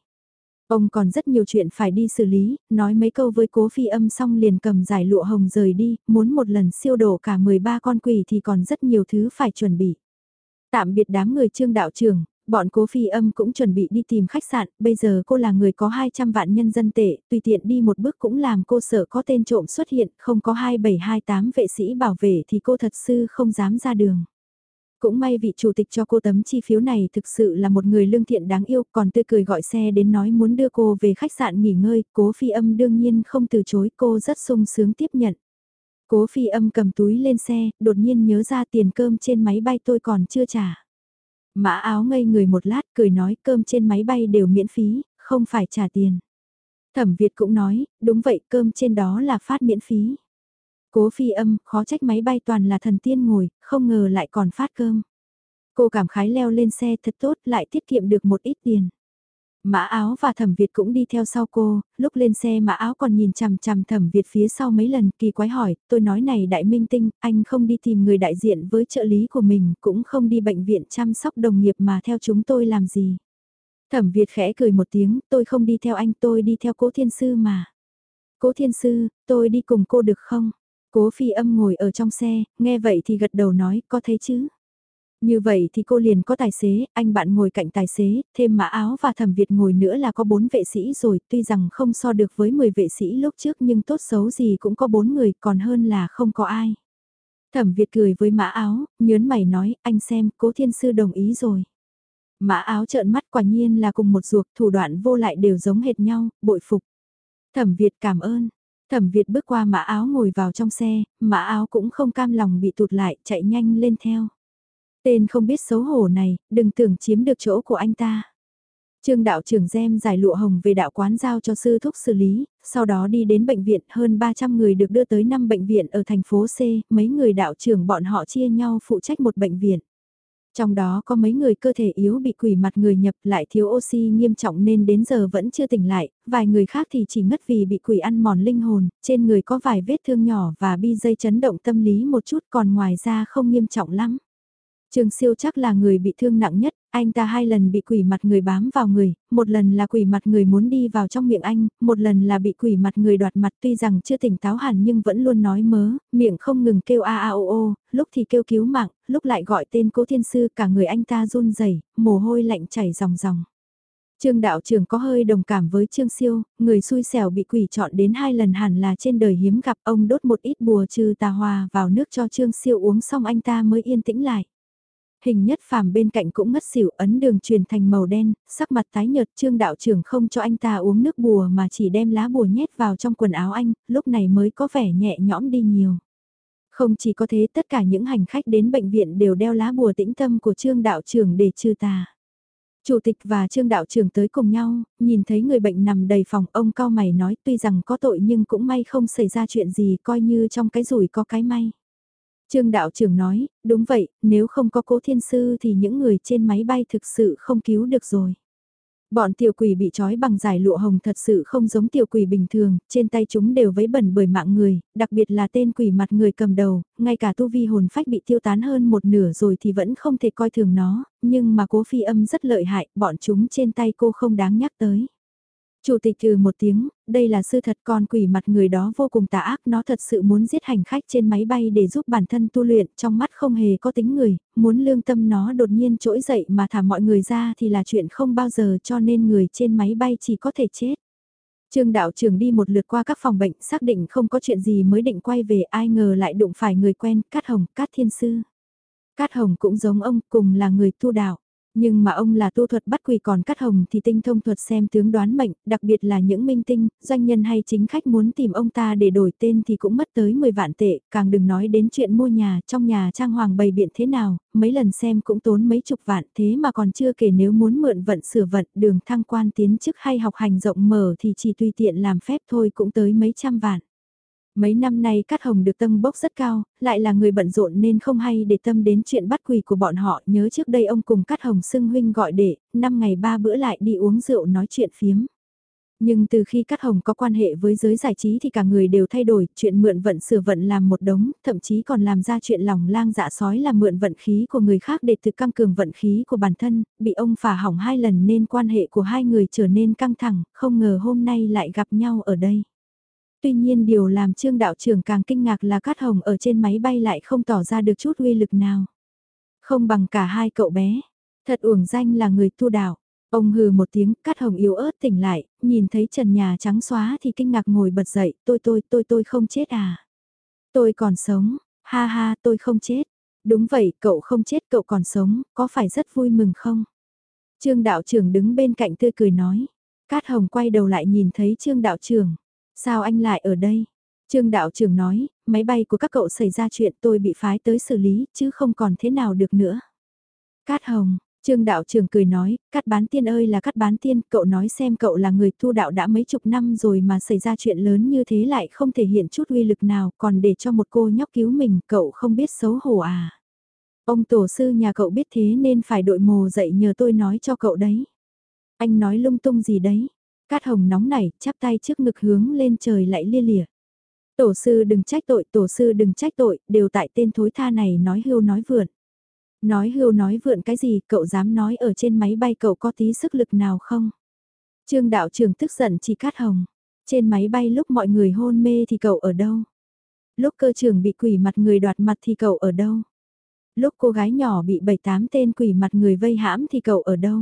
Ông còn rất nhiều chuyện phải đi xử lý, nói mấy câu với cố phi âm xong liền cầm giải lụa hồng rời đi, muốn một lần siêu đổ cả 13 con quỷ thì còn rất nhiều thứ phải chuẩn bị. Tạm biệt đám người trương đạo trưởng, bọn cố phi âm cũng chuẩn bị đi tìm khách sạn, bây giờ cô là người có 200 vạn nhân dân tệ, tùy tiện đi một bước cũng làm cô sợ có tên trộm xuất hiện, không có 2728 vệ sĩ bảo vệ thì cô thật sự không dám ra đường. Cũng may vị chủ tịch cho cô tấm chi phiếu này thực sự là một người lương thiện đáng yêu, còn tươi cười gọi xe đến nói muốn đưa cô về khách sạn nghỉ ngơi, cố phi âm đương nhiên không từ chối, cô rất sung sướng tiếp nhận. Cố phi âm cầm túi lên xe, đột nhiên nhớ ra tiền cơm trên máy bay tôi còn chưa trả. Mã áo ngây người một lát cười nói cơm trên máy bay đều miễn phí, không phải trả tiền. Thẩm Việt cũng nói, đúng vậy cơm trên đó là phát miễn phí. Cố phi âm, khó trách máy bay toàn là thần tiên ngồi, không ngờ lại còn phát cơm. Cô cảm khái leo lên xe thật tốt lại tiết kiệm được một ít tiền. Mã áo và thẩm Việt cũng đi theo sau cô, lúc lên xe mã áo còn nhìn chằm chằm thẩm Việt phía sau mấy lần kỳ quái hỏi, tôi nói này đại minh tinh, anh không đi tìm người đại diện với trợ lý của mình, cũng không đi bệnh viện chăm sóc đồng nghiệp mà theo chúng tôi làm gì. Thẩm Việt khẽ cười một tiếng, tôi không đi theo anh tôi đi theo cố thiên sư mà. Cố thiên sư, tôi đi cùng cô được không? Cố phi âm ngồi ở trong xe, nghe vậy thì gật đầu nói, có thấy chứ? Như vậy thì cô liền có tài xế, anh bạn ngồi cạnh tài xế, thêm mã áo và thẩm Việt ngồi nữa là có bốn vệ sĩ rồi, tuy rằng không so được với 10 vệ sĩ lúc trước nhưng tốt xấu gì cũng có bốn người, còn hơn là không có ai. Thẩm Việt cười với mã áo, nhớn mày nói, anh xem, cố thiên sư đồng ý rồi. Mã áo trợn mắt quả nhiên là cùng một ruột, thủ đoạn vô lại đều giống hệt nhau, bội phục. Thẩm Việt cảm ơn, Thẩm Việt bước qua mã áo ngồi vào trong xe, mã áo cũng không cam lòng bị tụt lại, chạy nhanh lên theo. Tên không biết xấu hổ này, đừng tưởng chiếm được chỗ của anh ta. Trương đạo trưởng gem giải lụa hồng về đạo quán giao cho sư thúc xử lý, sau đó đi đến bệnh viện hơn 300 người được đưa tới 5 bệnh viện ở thành phố C, mấy người đạo trưởng bọn họ chia nhau phụ trách một bệnh viện. Trong đó có mấy người cơ thể yếu bị quỷ mặt người nhập lại thiếu oxy nghiêm trọng nên đến giờ vẫn chưa tỉnh lại, vài người khác thì chỉ ngất vì bị quỷ ăn mòn linh hồn, trên người có vài vết thương nhỏ và bi dây chấn động tâm lý một chút còn ngoài ra không nghiêm trọng lắm. Trường siêu chắc là người bị thương nặng nhất, anh ta hai lần bị quỷ mặt người bám vào người, một lần là quỷ mặt người muốn đi vào trong miệng anh, một lần là bị quỷ mặt người đoạt mặt tuy rằng chưa tỉnh táo hẳn nhưng vẫn luôn nói mớ, miệng không ngừng kêu a a o o, lúc thì kêu cứu mạng, lúc lại gọi tên cố thiên sư cả người anh ta run rẩy mồ hôi lạnh chảy ròng ròng. Trương đạo trưởng có hơi đồng cảm với Trương Siêu, người xui xẻo bị quỷ chọn đến hai lần hẳn là trên đời hiếm gặp ông đốt một ít bùa trừ tà hòa vào nước cho Trương Siêu uống xong anh ta mới yên tĩnh lại. Hình nhất phàm bên cạnh cũng ngất xỉu ấn đường truyền thành màu đen, sắc mặt tái nhợt Trương đạo trưởng không cho anh ta uống nước bùa mà chỉ đem lá bùa nhét vào trong quần áo anh, lúc này mới có vẻ nhẹ nhõm đi nhiều. Không chỉ có thế tất cả những hành khách đến bệnh viện đều đeo lá bùa tĩnh tâm của Trương đạo trưởng để trừ tà. Chủ tịch và trương đạo trưởng tới cùng nhau, nhìn thấy người bệnh nằm đầy phòng ông cao mày nói tuy rằng có tội nhưng cũng may không xảy ra chuyện gì coi như trong cái rủi có cái may. Trương đạo trưởng nói, đúng vậy, nếu không có cố thiên sư thì những người trên máy bay thực sự không cứu được rồi. Bọn tiểu quỷ bị trói bằng giải lụa hồng thật sự không giống tiểu quỷ bình thường, trên tay chúng đều vấy bẩn bởi mạng người, đặc biệt là tên quỷ mặt người cầm đầu, ngay cả tu vi hồn phách bị tiêu tán hơn một nửa rồi thì vẫn không thể coi thường nó, nhưng mà cố phi âm rất lợi hại, bọn chúng trên tay cô không đáng nhắc tới. Chủ tịch thử một tiếng, đây là sự thật con quỷ mặt người đó vô cùng tà ác nó thật sự muốn giết hành khách trên máy bay để giúp bản thân tu luyện trong mắt không hề có tính người, muốn lương tâm nó đột nhiên trỗi dậy mà thả mọi người ra thì là chuyện không bao giờ cho nên người trên máy bay chỉ có thể chết. Trương đạo trưởng đi một lượt qua các phòng bệnh xác định không có chuyện gì mới định quay về ai ngờ lại đụng phải người quen Cát Hồng, Cát Thiên Sư. Cát Hồng cũng giống ông cùng là người tu đạo. Nhưng mà ông là tu thuật bắt quỷ còn cắt hồng thì tinh thông thuật xem tướng đoán mệnh, đặc biệt là những minh tinh, doanh nhân hay chính khách muốn tìm ông ta để đổi tên thì cũng mất tới 10 vạn tệ, càng đừng nói đến chuyện mua nhà trong nhà trang hoàng bày biện thế nào, mấy lần xem cũng tốn mấy chục vạn thế mà còn chưa kể nếu muốn mượn vận sửa vận đường thăng quan tiến chức hay học hành rộng mở thì chỉ tùy tiện làm phép thôi cũng tới mấy trăm vạn. Mấy năm nay Cát Hồng được tâm bốc rất cao, lại là người bận rộn nên không hay để tâm đến chuyện bắt quỷ của bọn họ. Nhớ trước đây ông cùng Cát Hồng xưng huynh gọi để, năm ngày ba bữa lại đi uống rượu nói chuyện phiếm. Nhưng từ khi Cát Hồng có quan hệ với giới giải trí thì cả người đều thay đổi, chuyện mượn vận sửa vận làm một đống, thậm chí còn làm ra chuyện lòng lang dạ sói là mượn vận khí của người khác để tự căng cường vận khí của bản thân, bị ông phả hỏng hai lần nên quan hệ của hai người trở nên căng thẳng, không ngờ hôm nay lại gặp nhau ở đây. Tuy nhiên điều làm trương đạo trưởng càng kinh ngạc là Cát Hồng ở trên máy bay lại không tỏ ra được chút uy lực nào. Không bằng cả hai cậu bé. Thật uổng danh là người tu đạo. Ông hừ một tiếng, Cát Hồng yếu ớt tỉnh lại, nhìn thấy trần nhà trắng xóa thì kinh ngạc ngồi bật dậy, tôi tôi tôi tôi không chết à. Tôi còn sống, ha ha tôi không chết. Đúng vậy, cậu không chết cậu còn sống, có phải rất vui mừng không? Trương đạo trưởng đứng bên cạnh tươi cười nói. Cát Hồng quay đầu lại nhìn thấy Trương đạo trưởng. Sao anh lại ở đây? Trương đạo trưởng nói, máy bay của các cậu xảy ra chuyện tôi bị phái tới xử lý, chứ không còn thế nào được nữa. Cát Hồng, Trương đạo trưởng cười nói, cát bán tiên ơi là cát bán tiên, cậu nói xem cậu là người tu đạo đã mấy chục năm rồi mà xảy ra chuyện lớn như thế lại không thể hiện chút uy lực nào, còn để cho một cô nhóc cứu mình, cậu không biết xấu hổ à. Ông tổ sư nhà cậu biết thế nên phải đội mồ dậy nhờ tôi nói cho cậu đấy. Anh nói lung tung gì đấy, Cát hồng nóng nảy, chắp tay trước ngực hướng lên trời lại lia lịa. Tổ sư đừng trách tội, tổ sư đừng trách tội, đều tại tên thối tha này nói hưu nói vượn. Nói hưu nói vượn cái gì, cậu dám nói ở trên máy bay cậu có tí sức lực nào không? Trương đạo Trường tức giận chỉ cát hồng. Trên máy bay lúc mọi người hôn mê thì cậu ở đâu? Lúc cơ trưởng bị quỷ mặt người đoạt mặt thì cậu ở đâu? Lúc cô gái nhỏ bị bảy tám tên quỷ mặt người vây hãm thì cậu ở đâu?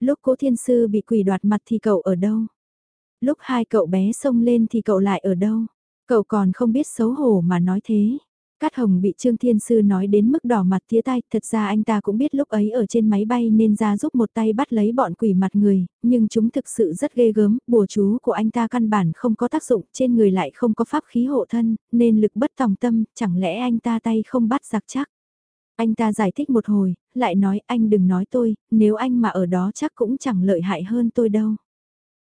Lúc cố thiên sư bị quỷ đoạt mặt thì cậu ở đâu? Lúc hai cậu bé xông lên thì cậu lại ở đâu? Cậu còn không biết xấu hổ mà nói thế. Cát Hồng bị Trương Thiên Sư nói đến mức đỏ mặt tía tay, thật ra anh ta cũng biết lúc ấy ở trên máy bay nên ra giúp một tay bắt lấy bọn quỷ mặt người, nhưng chúng thực sự rất ghê gớm, bùa chú của anh ta căn bản không có tác dụng, trên người lại không có pháp khí hộ thân, nên lực bất tòng tâm, chẳng lẽ anh ta tay không bắt giặc chắc. Anh ta giải thích một hồi, lại nói anh đừng nói tôi, nếu anh mà ở đó chắc cũng chẳng lợi hại hơn tôi đâu.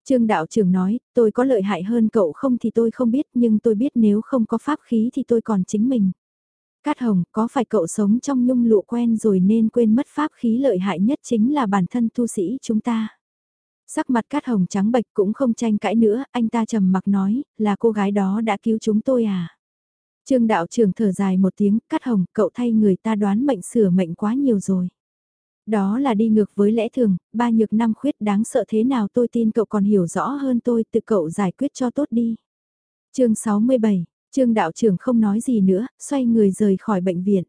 Trương đạo trưởng nói, tôi có lợi hại hơn cậu không thì tôi không biết nhưng tôi biết nếu không có pháp khí thì tôi còn chính mình. Cát Hồng, có phải cậu sống trong nhung lụa quen rồi nên quên mất pháp khí lợi hại nhất chính là bản thân tu sĩ chúng ta. Sắc mặt Cát Hồng trắng bệch cũng không tranh cãi nữa, anh ta trầm mặc nói, là cô gái đó đã cứu chúng tôi à. Trương đạo trưởng thở dài một tiếng, cắt hồng, cậu thay người ta đoán mệnh sửa mệnh quá nhiều rồi. Đó là đi ngược với lẽ thường, ba nhược năm khuyết đáng sợ thế nào tôi tin cậu còn hiểu rõ hơn tôi, tự cậu giải quyết cho tốt đi. chương 67, Trương đạo trưởng không nói gì nữa, xoay người rời khỏi bệnh viện.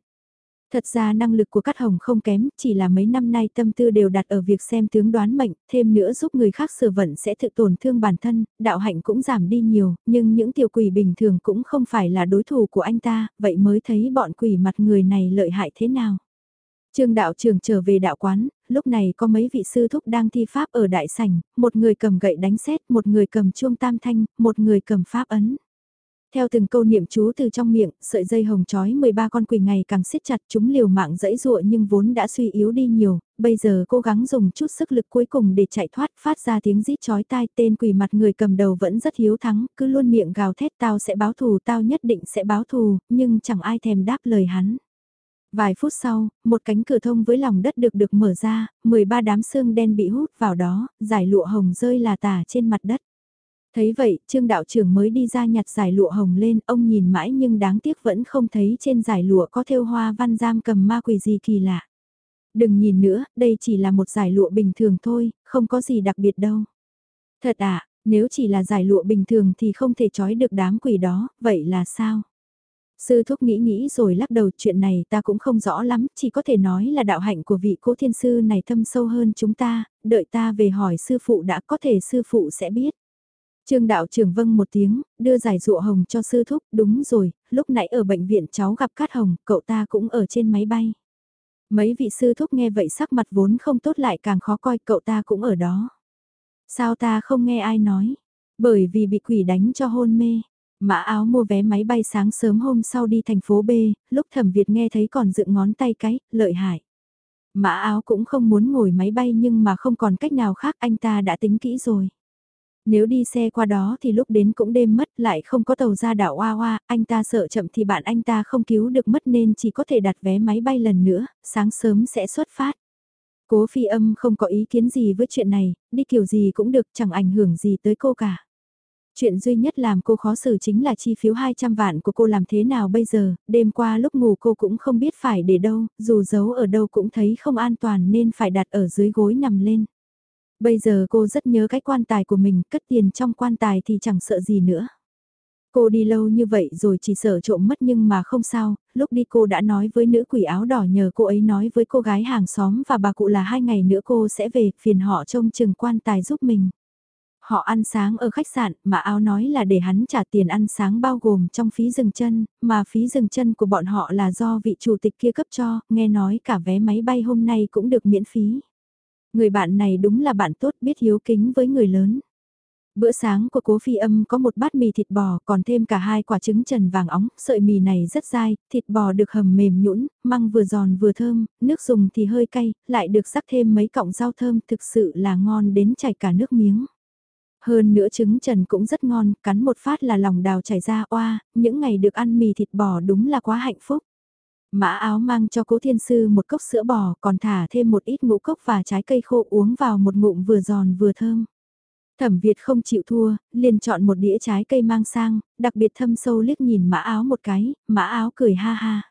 Thật ra năng lực của Cát Hồng không kém, chỉ là mấy năm nay tâm tư đều đặt ở việc xem tướng đoán mệnh, thêm nữa giúp người khác sửa vận sẽ tự tổn thương bản thân, đạo hạnh cũng giảm đi nhiều, nhưng những tiểu quỷ bình thường cũng không phải là đối thủ của anh ta, vậy mới thấy bọn quỷ mặt người này lợi hại thế nào. Trương đạo trường trở về đạo quán, lúc này có mấy vị sư thúc đang thi pháp ở đại sảnh, một người cầm gậy đánh xét một người cầm chuông tam thanh, một người cầm pháp ấn. Theo từng câu niệm chú từ trong miệng, sợi dây hồng chói 13 con quỷ ngày càng siết chặt chúng liều mạng dẫy dụa nhưng vốn đã suy yếu đi nhiều, bây giờ cố gắng dùng chút sức lực cuối cùng để chạy thoát phát ra tiếng rít chói tai tên quỷ mặt người cầm đầu vẫn rất hiếu thắng, cứ luôn miệng gào thét tao sẽ báo thù tao nhất định sẽ báo thù, nhưng chẳng ai thèm đáp lời hắn. Vài phút sau, một cánh cửa thông với lòng đất được được mở ra, 13 đám xương đen bị hút vào đó, giải lụa hồng rơi là tả trên mặt đất. Thấy vậy, trương đạo trưởng mới đi ra nhặt giải lụa hồng lên, ông nhìn mãi nhưng đáng tiếc vẫn không thấy trên giải lụa có thêu hoa văn giam cầm ma quỷ gì kỳ lạ. Đừng nhìn nữa, đây chỉ là một giải lụa bình thường thôi, không có gì đặc biệt đâu. Thật à, nếu chỉ là giải lụa bình thường thì không thể trói được đám quỷ đó, vậy là sao? Sư thúc nghĩ nghĩ rồi lắc đầu chuyện này ta cũng không rõ lắm, chỉ có thể nói là đạo hạnh của vị cố thiên sư này thâm sâu hơn chúng ta, đợi ta về hỏi sư phụ đã có thể sư phụ sẽ biết. Trương đạo trưởng vâng một tiếng, đưa giải dụa hồng cho sư thúc, đúng rồi, lúc nãy ở bệnh viện cháu gặp Cát Hồng, cậu ta cũng ở trên máy bay. Mấy vị sư thúc nghe vậy sắc mặt vốn không tốt lại càng khó coi, cậu ta cũng ở đó. Sao ta không nghe ai nói? Bởi vì bị quỷ đánh cho hôn mê. Mã áo mua vé máy bay sáng sớm hôm sau đi thành phố B, lúc thẩm Việt nghe thấy còn dựng ngón tay cái, lợi hại. Mã áo cũng không muốn ngồi máy bay nhưng mà không còn cách nào khác anh ta đã tính kỹ rồi. Nếu đi xe qua đó thì lúc đến cũng đêm mất lại không có tàu ra đảo Hoa Hoa, anh ta sợ chậm thì bạn anh ta không cứu được mất nên chỉ có thể đặt vé máy bay lần nữa, sáng sớm sẽ xuất phát. Cố phi âm không có ý kiến gì với chuyện này, đi kiểu gì cũng được chẳng ảnh hưởng gì tới cô cả. Chuyện duy nhất làm cô khó xử chính là chi phiếu 200 vạn của cô làm thế nào bây giờ, đêm qua lúc ngủ cô cũng không biết phải để đâu, dù giấu ở đâu cũng thấy không an toàn nên phải đặt ở dưới gối nằm lên. Bây giờ cô rất nhớ cái quan tài của mình, cất tiền trong quan tài thì chẳng sợ gì nữa. Cô đi lâu như vậy rồi chỉ sợ trộm mất nhưng mà không sao, lúc đi cô đã nói với nữ quỷ áo đỏ nhờ cô ấy nói với cô gái hàng xóm và bà cụ là hai ngày nữa cô sẽ về, phiền họ trông chừng quan tài giúp mình. Họ ăn sáng ở khách sạn, mà áo nói là để hắn trả tiền ăn sáng bao gồm trong phí dừng chân, mà phí dừng chân của bọn họ là do vị chủ tịch kia cấp cho, nghe nói cả vé máy bay hôm nay cũng được miễn phí. Người bạn này đúng là bạn tốt biết hiếu kính với người lớn. Bữa sáng của cố phi âm có một bát mì thịt bò còn thêm cả hai quả trứng trần vàng óng, sợi mì này rất dai, thịt bò được hầm mềm nhũn, măng vừa giòn vừa thơm, nước dùng thì hơi cay, lại được rắc thêm mấy cọng rau thơm thực sự là ngon đến chảy cả nước miếng. Hơn nữa trứng trần cũng rất ngon, cắn một phát là lòng đào chảy ra oa, những ngày được ăn mì thịt bò đúng là quá hạnh phúc. Mã áo mang cho cố thiên sư một cốc sữa bò còn thả thêm một ít ngũ cốc và trái cây khô uống vào một ngụm vừa giòn vừa thơm. Thẩm Việt không chịu thua, liền chọn một đĩa trái cây mang sang, đặc biệt thâm sâu liếc nhìn mã áo một cái, mã áo cười ha ha.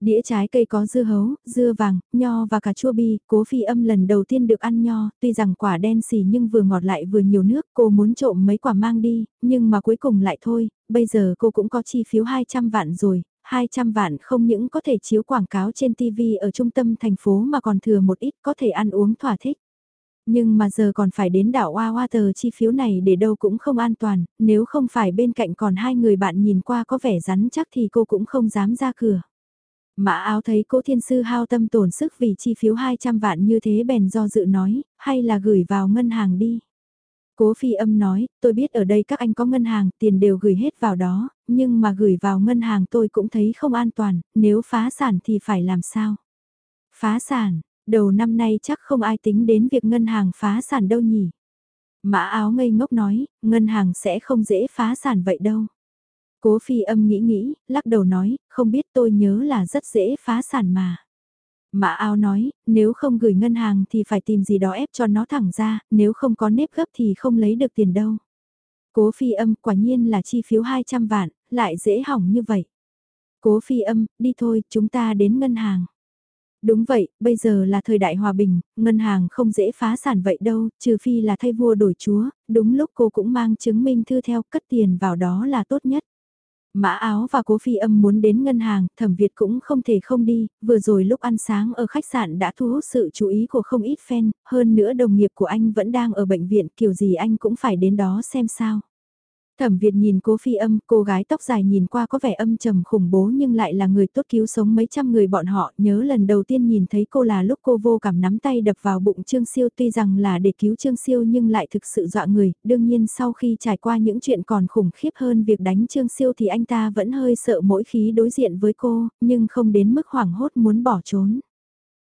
Đĩa trái cây có dưa hấu, dưa vàng, nho và cà chua bi, cố phi âm lần đầu tiên được ăn nho, tuy rằng quả đen xì nhưng vừa ngọt lại vừa nhiều nước, cô muốn trộm mấy quả mang đi, nhưng mà cuối cùng lại thôi, bây giờ cô cũng có chi phiếu 200 vạn rồi, 200 vạn không những có thể chiếu quảng cáo trên TV ở trung tâm thành phố mà còn thừa một ít có thể ăn uống thỏa thích. Nhưng mà giờ còn phải đến đảo Hoa Hoa tờ chi phiếu này để đâu cũng không an toàn, nếu không phải bên cạnh còn hai người bạn nhìn qua có vẻ rắn chắc thì cô cũng không dám ra cửa. Mã áo thấy cố thiên sư hao tâm tổn sức vì chi phiếu 200 vạn như thế bèn do dự nói, hay là gửi vào ngân hàng đi. Cố phi âm nói, tôi biết ở đây các anh có ngân hàng, tiền đều gửi hết vào đó, nhưng mà gửi vào ngân hàng tôi cũng thấy không an toàn, nếu phá sản thì phải làm sao? Phá sản, đầu năm nay chắc không ai tính đến việc ngân hàng phá sản đâu nhỉ? Mã áo ngây ngốc nói, ngân hàng sẽ không dễ phá sản vậy đâu. Cố phi âm nghĩ nghĩ, lắc đầu nói, không biết tôi nhớ là rất dễ phá sản mà. Mã ao nói, nếu không gửi ngân hàng thì phải tìm gì đó ép cho nó thẳng ra, nếu không có nếp gấp thì không lấy được tiền đâu. Cố phi âm quả nhiên là chi phiếu 200 vạn, lại dễ hỏng như vậy. Cố phi âm, đi thôi, chúng ta đến ngân hàng. Đúng vậy, bây giờ là thời đại hòa bình, ngân hàng không dễ phá sản vậy đâu, trừ phi là thay vua đổi chúa, đúng lúc cô cũng mang chứng minh thư theo cất tiền vào đó là tốt nhất. Mã áo và cố phi âm muốn đến ngân hàng, thẩm Việt cũng không thể không đi, vừa rồi lúc ăn sáng ở khách sạn đã thu hút sự chú ý của không ít fan, hơn nữa đồng nghiệp của anh vẫn đang ở bệnh viện, kiểu gì anh cũng phải đến đó xem sao. Thẩm Việt nhìn cố phi âm, cô gái tóc dài nhìn qua có vẻ âm trầm khủng bố nhưng lại là người tốt cứu sống mấy trăm người bọn họ. Nhớ lần đầu tiên nhìn thấy cô là lúc cô vô cảm nắm tay đập vào bụng Trương Siêu tuy rằng là để cứu Trương Siêu nhưng lại thực sự dọa người. Đương nhiên sau khi trải qua những chuyện còn khủng khiếp hơn việc đánh Trương Siêu thì anh ta vẫn hơi sợ mỗi khi đối diện với cô, nhưng không đến mức hoảng hốt muốn bỏ trốn.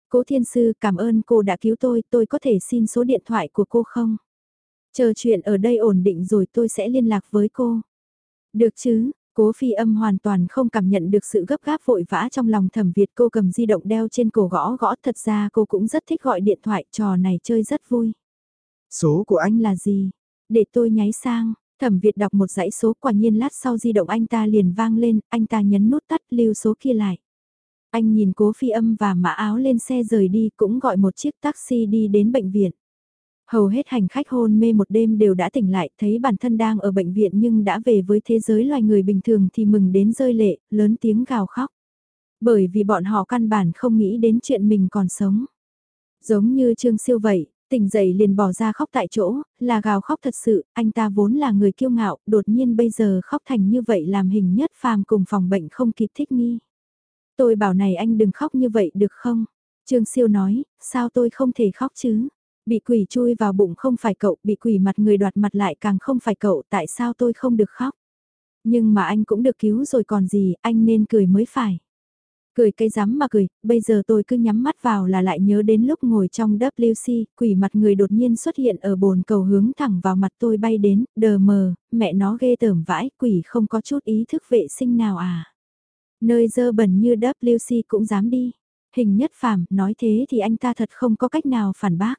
Cố Thiên Sư cảm ơn cô đã cứu tôi, tôi có thể xin số điện thoại của cô không? Chờ chuyện ở đây ổn định rồi tôi sẽ liên lạc với cô. Được chứ, Cố phi âm hoàn toàn không cảm nhận được sự gấp gáp vội vã trong lòng thẩm Việt cô cầm di động đeo trên cổ gõ gõ thật ra cô cũng rất thích gọi điện thoại trò này chơi rất vui. Số của anh là gì? Để tôi nháy sang, thẩm Việt đọc một dãy số quả nhiên lát sau di động anh ta liền vang lên, anh ta nhấn nút tắt lưu số kia lại. Anh nhìn cố phi âm và mã áo lên xe rời đi cũng gọi một chiếc taxi đi đến bệnh viện. Hầu hết hành khách hôn mê một đêm đều đã tỉnh lại, thấy bản thân đang ở bệnh viện nhưng đã về với thế giới loài người bình thường thì mừng đến rơi lệ, lớn tiếng gào khóc. Bởi vì bọn họ căn bản không nghĩ đến chuyện mình còn sống. Giống như Trương Siêu vậy, tỉnh dậy liền bỏ ra khóc tại chỗ, là gào khóc thật sự, anh ta vốn là người kiêu ngạo, đột nhiên bây giờ khóc thành như vậy làm hình nhất phàm cùng phòng bệnh không kịp thích nghi. Tôi bảo này anh đừng khóc như vậy được không? Trương Siêu nói, sao tôi không thể khóc chứ? Bị quỷ chui vào bụng không phải cậu, bị quỷ mặt người đoạt mặt lại càng không phải cậu, tại sao tôi không được khóc? Nhưng mà anh cũng được cứu rồi còn gì, anh nên cười mới phải. Cười cái rắm mà cười, bây giờ tôi cứ nhắm mắt vào là lại nhớ đến lúc ngồi trong WC, quỷ mặt người đột nhiên xuất hiện ở bồn cầu hướng thẳng vào mặt tôi bay đến, đờ mờ, mẹ nó ghê tởm vãi, quỷ không có chút ý thức vệ sinh nào à. Nơi dơ bẩn như WC cũng dám đi. Hình nhất phàm, nói thế thì anh ta thật không có cách nào phản bác.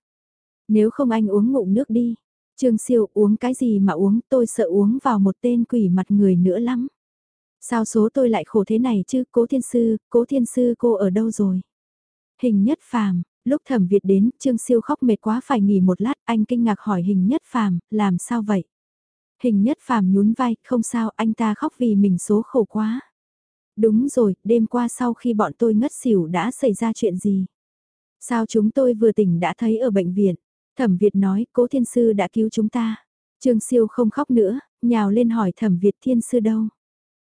Nếu không anh uống ngụm nước đi. Trương siêu uống cái gì mà uống tôi sợ uống vào một tên quỷ mặt người nữa lắm. Sao số tôi lại khổ thế này chứ cố thiên sư, cố thiên sư cô ở đâu rồi? Hình nhất phàm, lúc thẩm Việt đến, Trương Siêu khóc mệt quá phải nghỉ một lát, anh kinh ngạc hỏi hình nhất phàm, làm sao vậy? Hình nhất phàm nhún vai, không sao, anh ta khóc vì mình số khổ quá. Đúng rồi, đêm qua sau khi bọn tôi ngất xỉu đã xảy ra chuyện gì? Sao chúng tôi vừa tỉnh đã thấy ở bệnh viện? Thẩm Việt nói, cố thiên sư đã cứu chúng ta. Trương Siêu không khóc nữa, nhào lên hỏi thẩm Việt thiên sư đâu.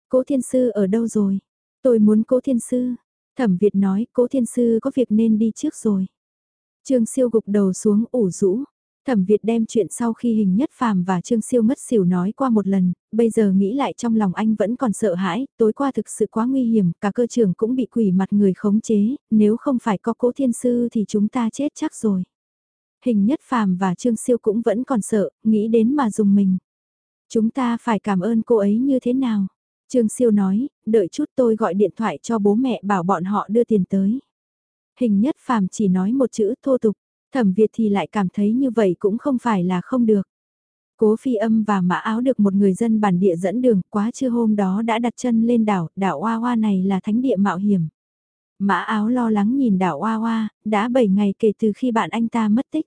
Cố thiên sư ở đâu rồi? Tôi muốn cố thiên sư. Thẩm Việt nói, cố thiên sư có việc nên đi trước rồi. Trương Siêu gục đầu xuống ủ rũ. Thẩm Việt đem chuyện sau khi hình nhất phàm và Trương Siêu mất xỉu nói qua một lần, bây giờ nghĩ lại trong lòng anh vẫn còn sợ hãi, tối qua thực sự quá nguy hiểm, cả cơ trường cũng bị quỷ mặt người khống chế, nếu không phải có cố thiên sư thì chúng ta chết chắc rồi. Hình nhất phàm và Trương Siêu cũng vẫn còn sợ, nghĩ đến mà dùng mình. Chúng ta phải cảm ơn cô ấy như thế nào? Trương Siêu nói, đợi chút tôi gọi điện thoại cho bố mẹ bảo bọn họ đưa tiền tới. Hình nhất phàm chỉ nói một chữ thô tục, thẩm Việt thì lại cảm thấy như vậy cũng không phải là không được. Cố phi âm và mã áo được một người dân bản địa dẫn đường, quá trưa hôm đó đã đặt chân lên đảo, đảo Hoa Hoa này là thánh địa mạo hiểm. Mã áo lo lắng nhìn đảo Hoa Hoa, đã 7 ngày kể từ khi bạn anh ta mất tích.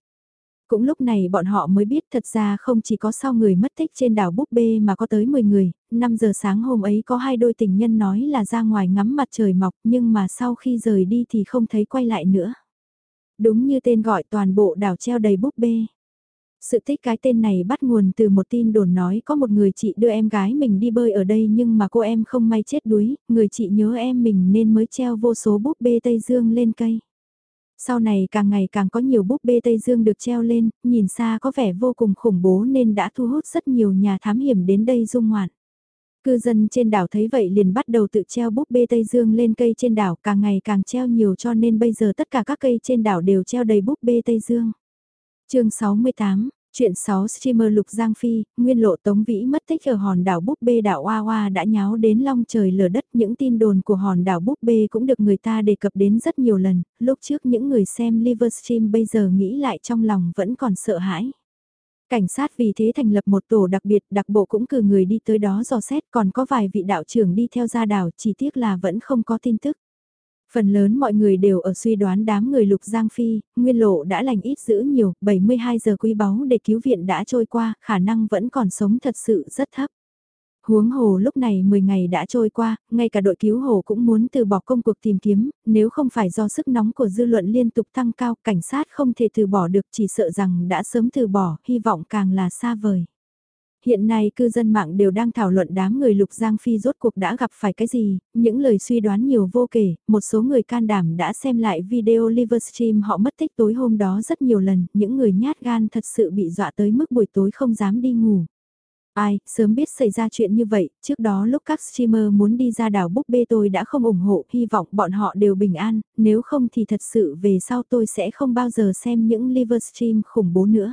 Cũng lúc này bọn họ mới biết thật ra không chỉ có sau người mất tích trên đảo Búp Bê mà có tới 10 người, 5 giờ sáng hôm ấy có hai đôi tình nhân nói là ra ngoài ngắm mặt trời mọc nhưng mà sau khi rời đi thì không thấy quay lại nữa. Đúng như tên gọi toàn bộ đảo treo đầy búp bê. Sự tích cái tên này bắt nguồn từ một tin đồn nói có một người chị đưa em gái mình đi bơi ở đây nhưng mà cô em không may chết đuối, người chị nhớ em mình nên mới treo vô số búp bê Tây Dương lên cây. Sau này càng ngày càng có nhiều búp bê Tây Dương được treo lên, nhìn xa có vẻ vô cùng khủng bố nên đã thu hút rất nhiều nhà thám hiểm đến đây dung ngoạn. Cư dân trên đảo thấy vậy liền bắt đầu tự treo búp bê Tây Dương lên cây trên đảo càng ngày càng treo nhiều cho nên bây giờ tất cả các cây trên đảo đều treo đầy búp bê Tây Dương. chương 68, Chuyện 6 streamer Lục Giang Phi, nguyên lộ Tống Vĩ mất tích ở hòn đảo Búp Bê đảo Hoa Hoa đã nháo đến long trời lở đất. Những tin đồn của hòn đảo Búp Bê cũng được người ta đề cập đến rất nhiều lần. Lúc trước những người xem Livestream bây giờ nghĩ lại trong lòng vẫn còn sợ hãi. Cảnh sát vì thế thành lập một tổ đặc biệt, đặc bộ cũng cử người đi tới đó dò xét còn có vài vị đạo trưởng đi theo ra đảo chỉ tiếc là vẫn không có tin tức. Phần lớn mọi người đều ở suy đoán đám người lục giang phi, nguyên lộ đã lành ít giữ nhiều, 72 giờ quý báu để cứu viện đã trôi qua, khả năng vẫn còn sống thật sự rất thấp. Huống hồ lúc này 10 ngày đã trôi qua, ngay cả đội cứu hồ cũng muốn từ bỏ công cuộc tìm kiếm, nếu không phải do sức nóng của dư luận liên tục tăng cao, cảnh sát không thể từ bỏ được chỉ sợ rằng đã sớm từ bỏ, hy vọng càng là xa vời. Hiện nay cư dân mạng đều đang thảo luận đám người Lục Giang Phi rốt cuộc đã gặp phải cái gì, những lời suy đoán nhiều vô kể, một số người can đảm đã xem lại video Livestream họ mất tích tối hôm đó rất nhiều lần, những người nhát gan thật sự bị dọa tới mức buổi tối không dám đi ngủ. Ai, sớm biết xảy ra chuyện như vậy, trước đó lúc các streamer muốn đi ra đảo búp bê tôi đã không ủng hộ, hy vọng bọn họ đều bình an, nếu không thì thật sự về sau tôi sẽ không bao giờ xem những livestream khủng bố nữa.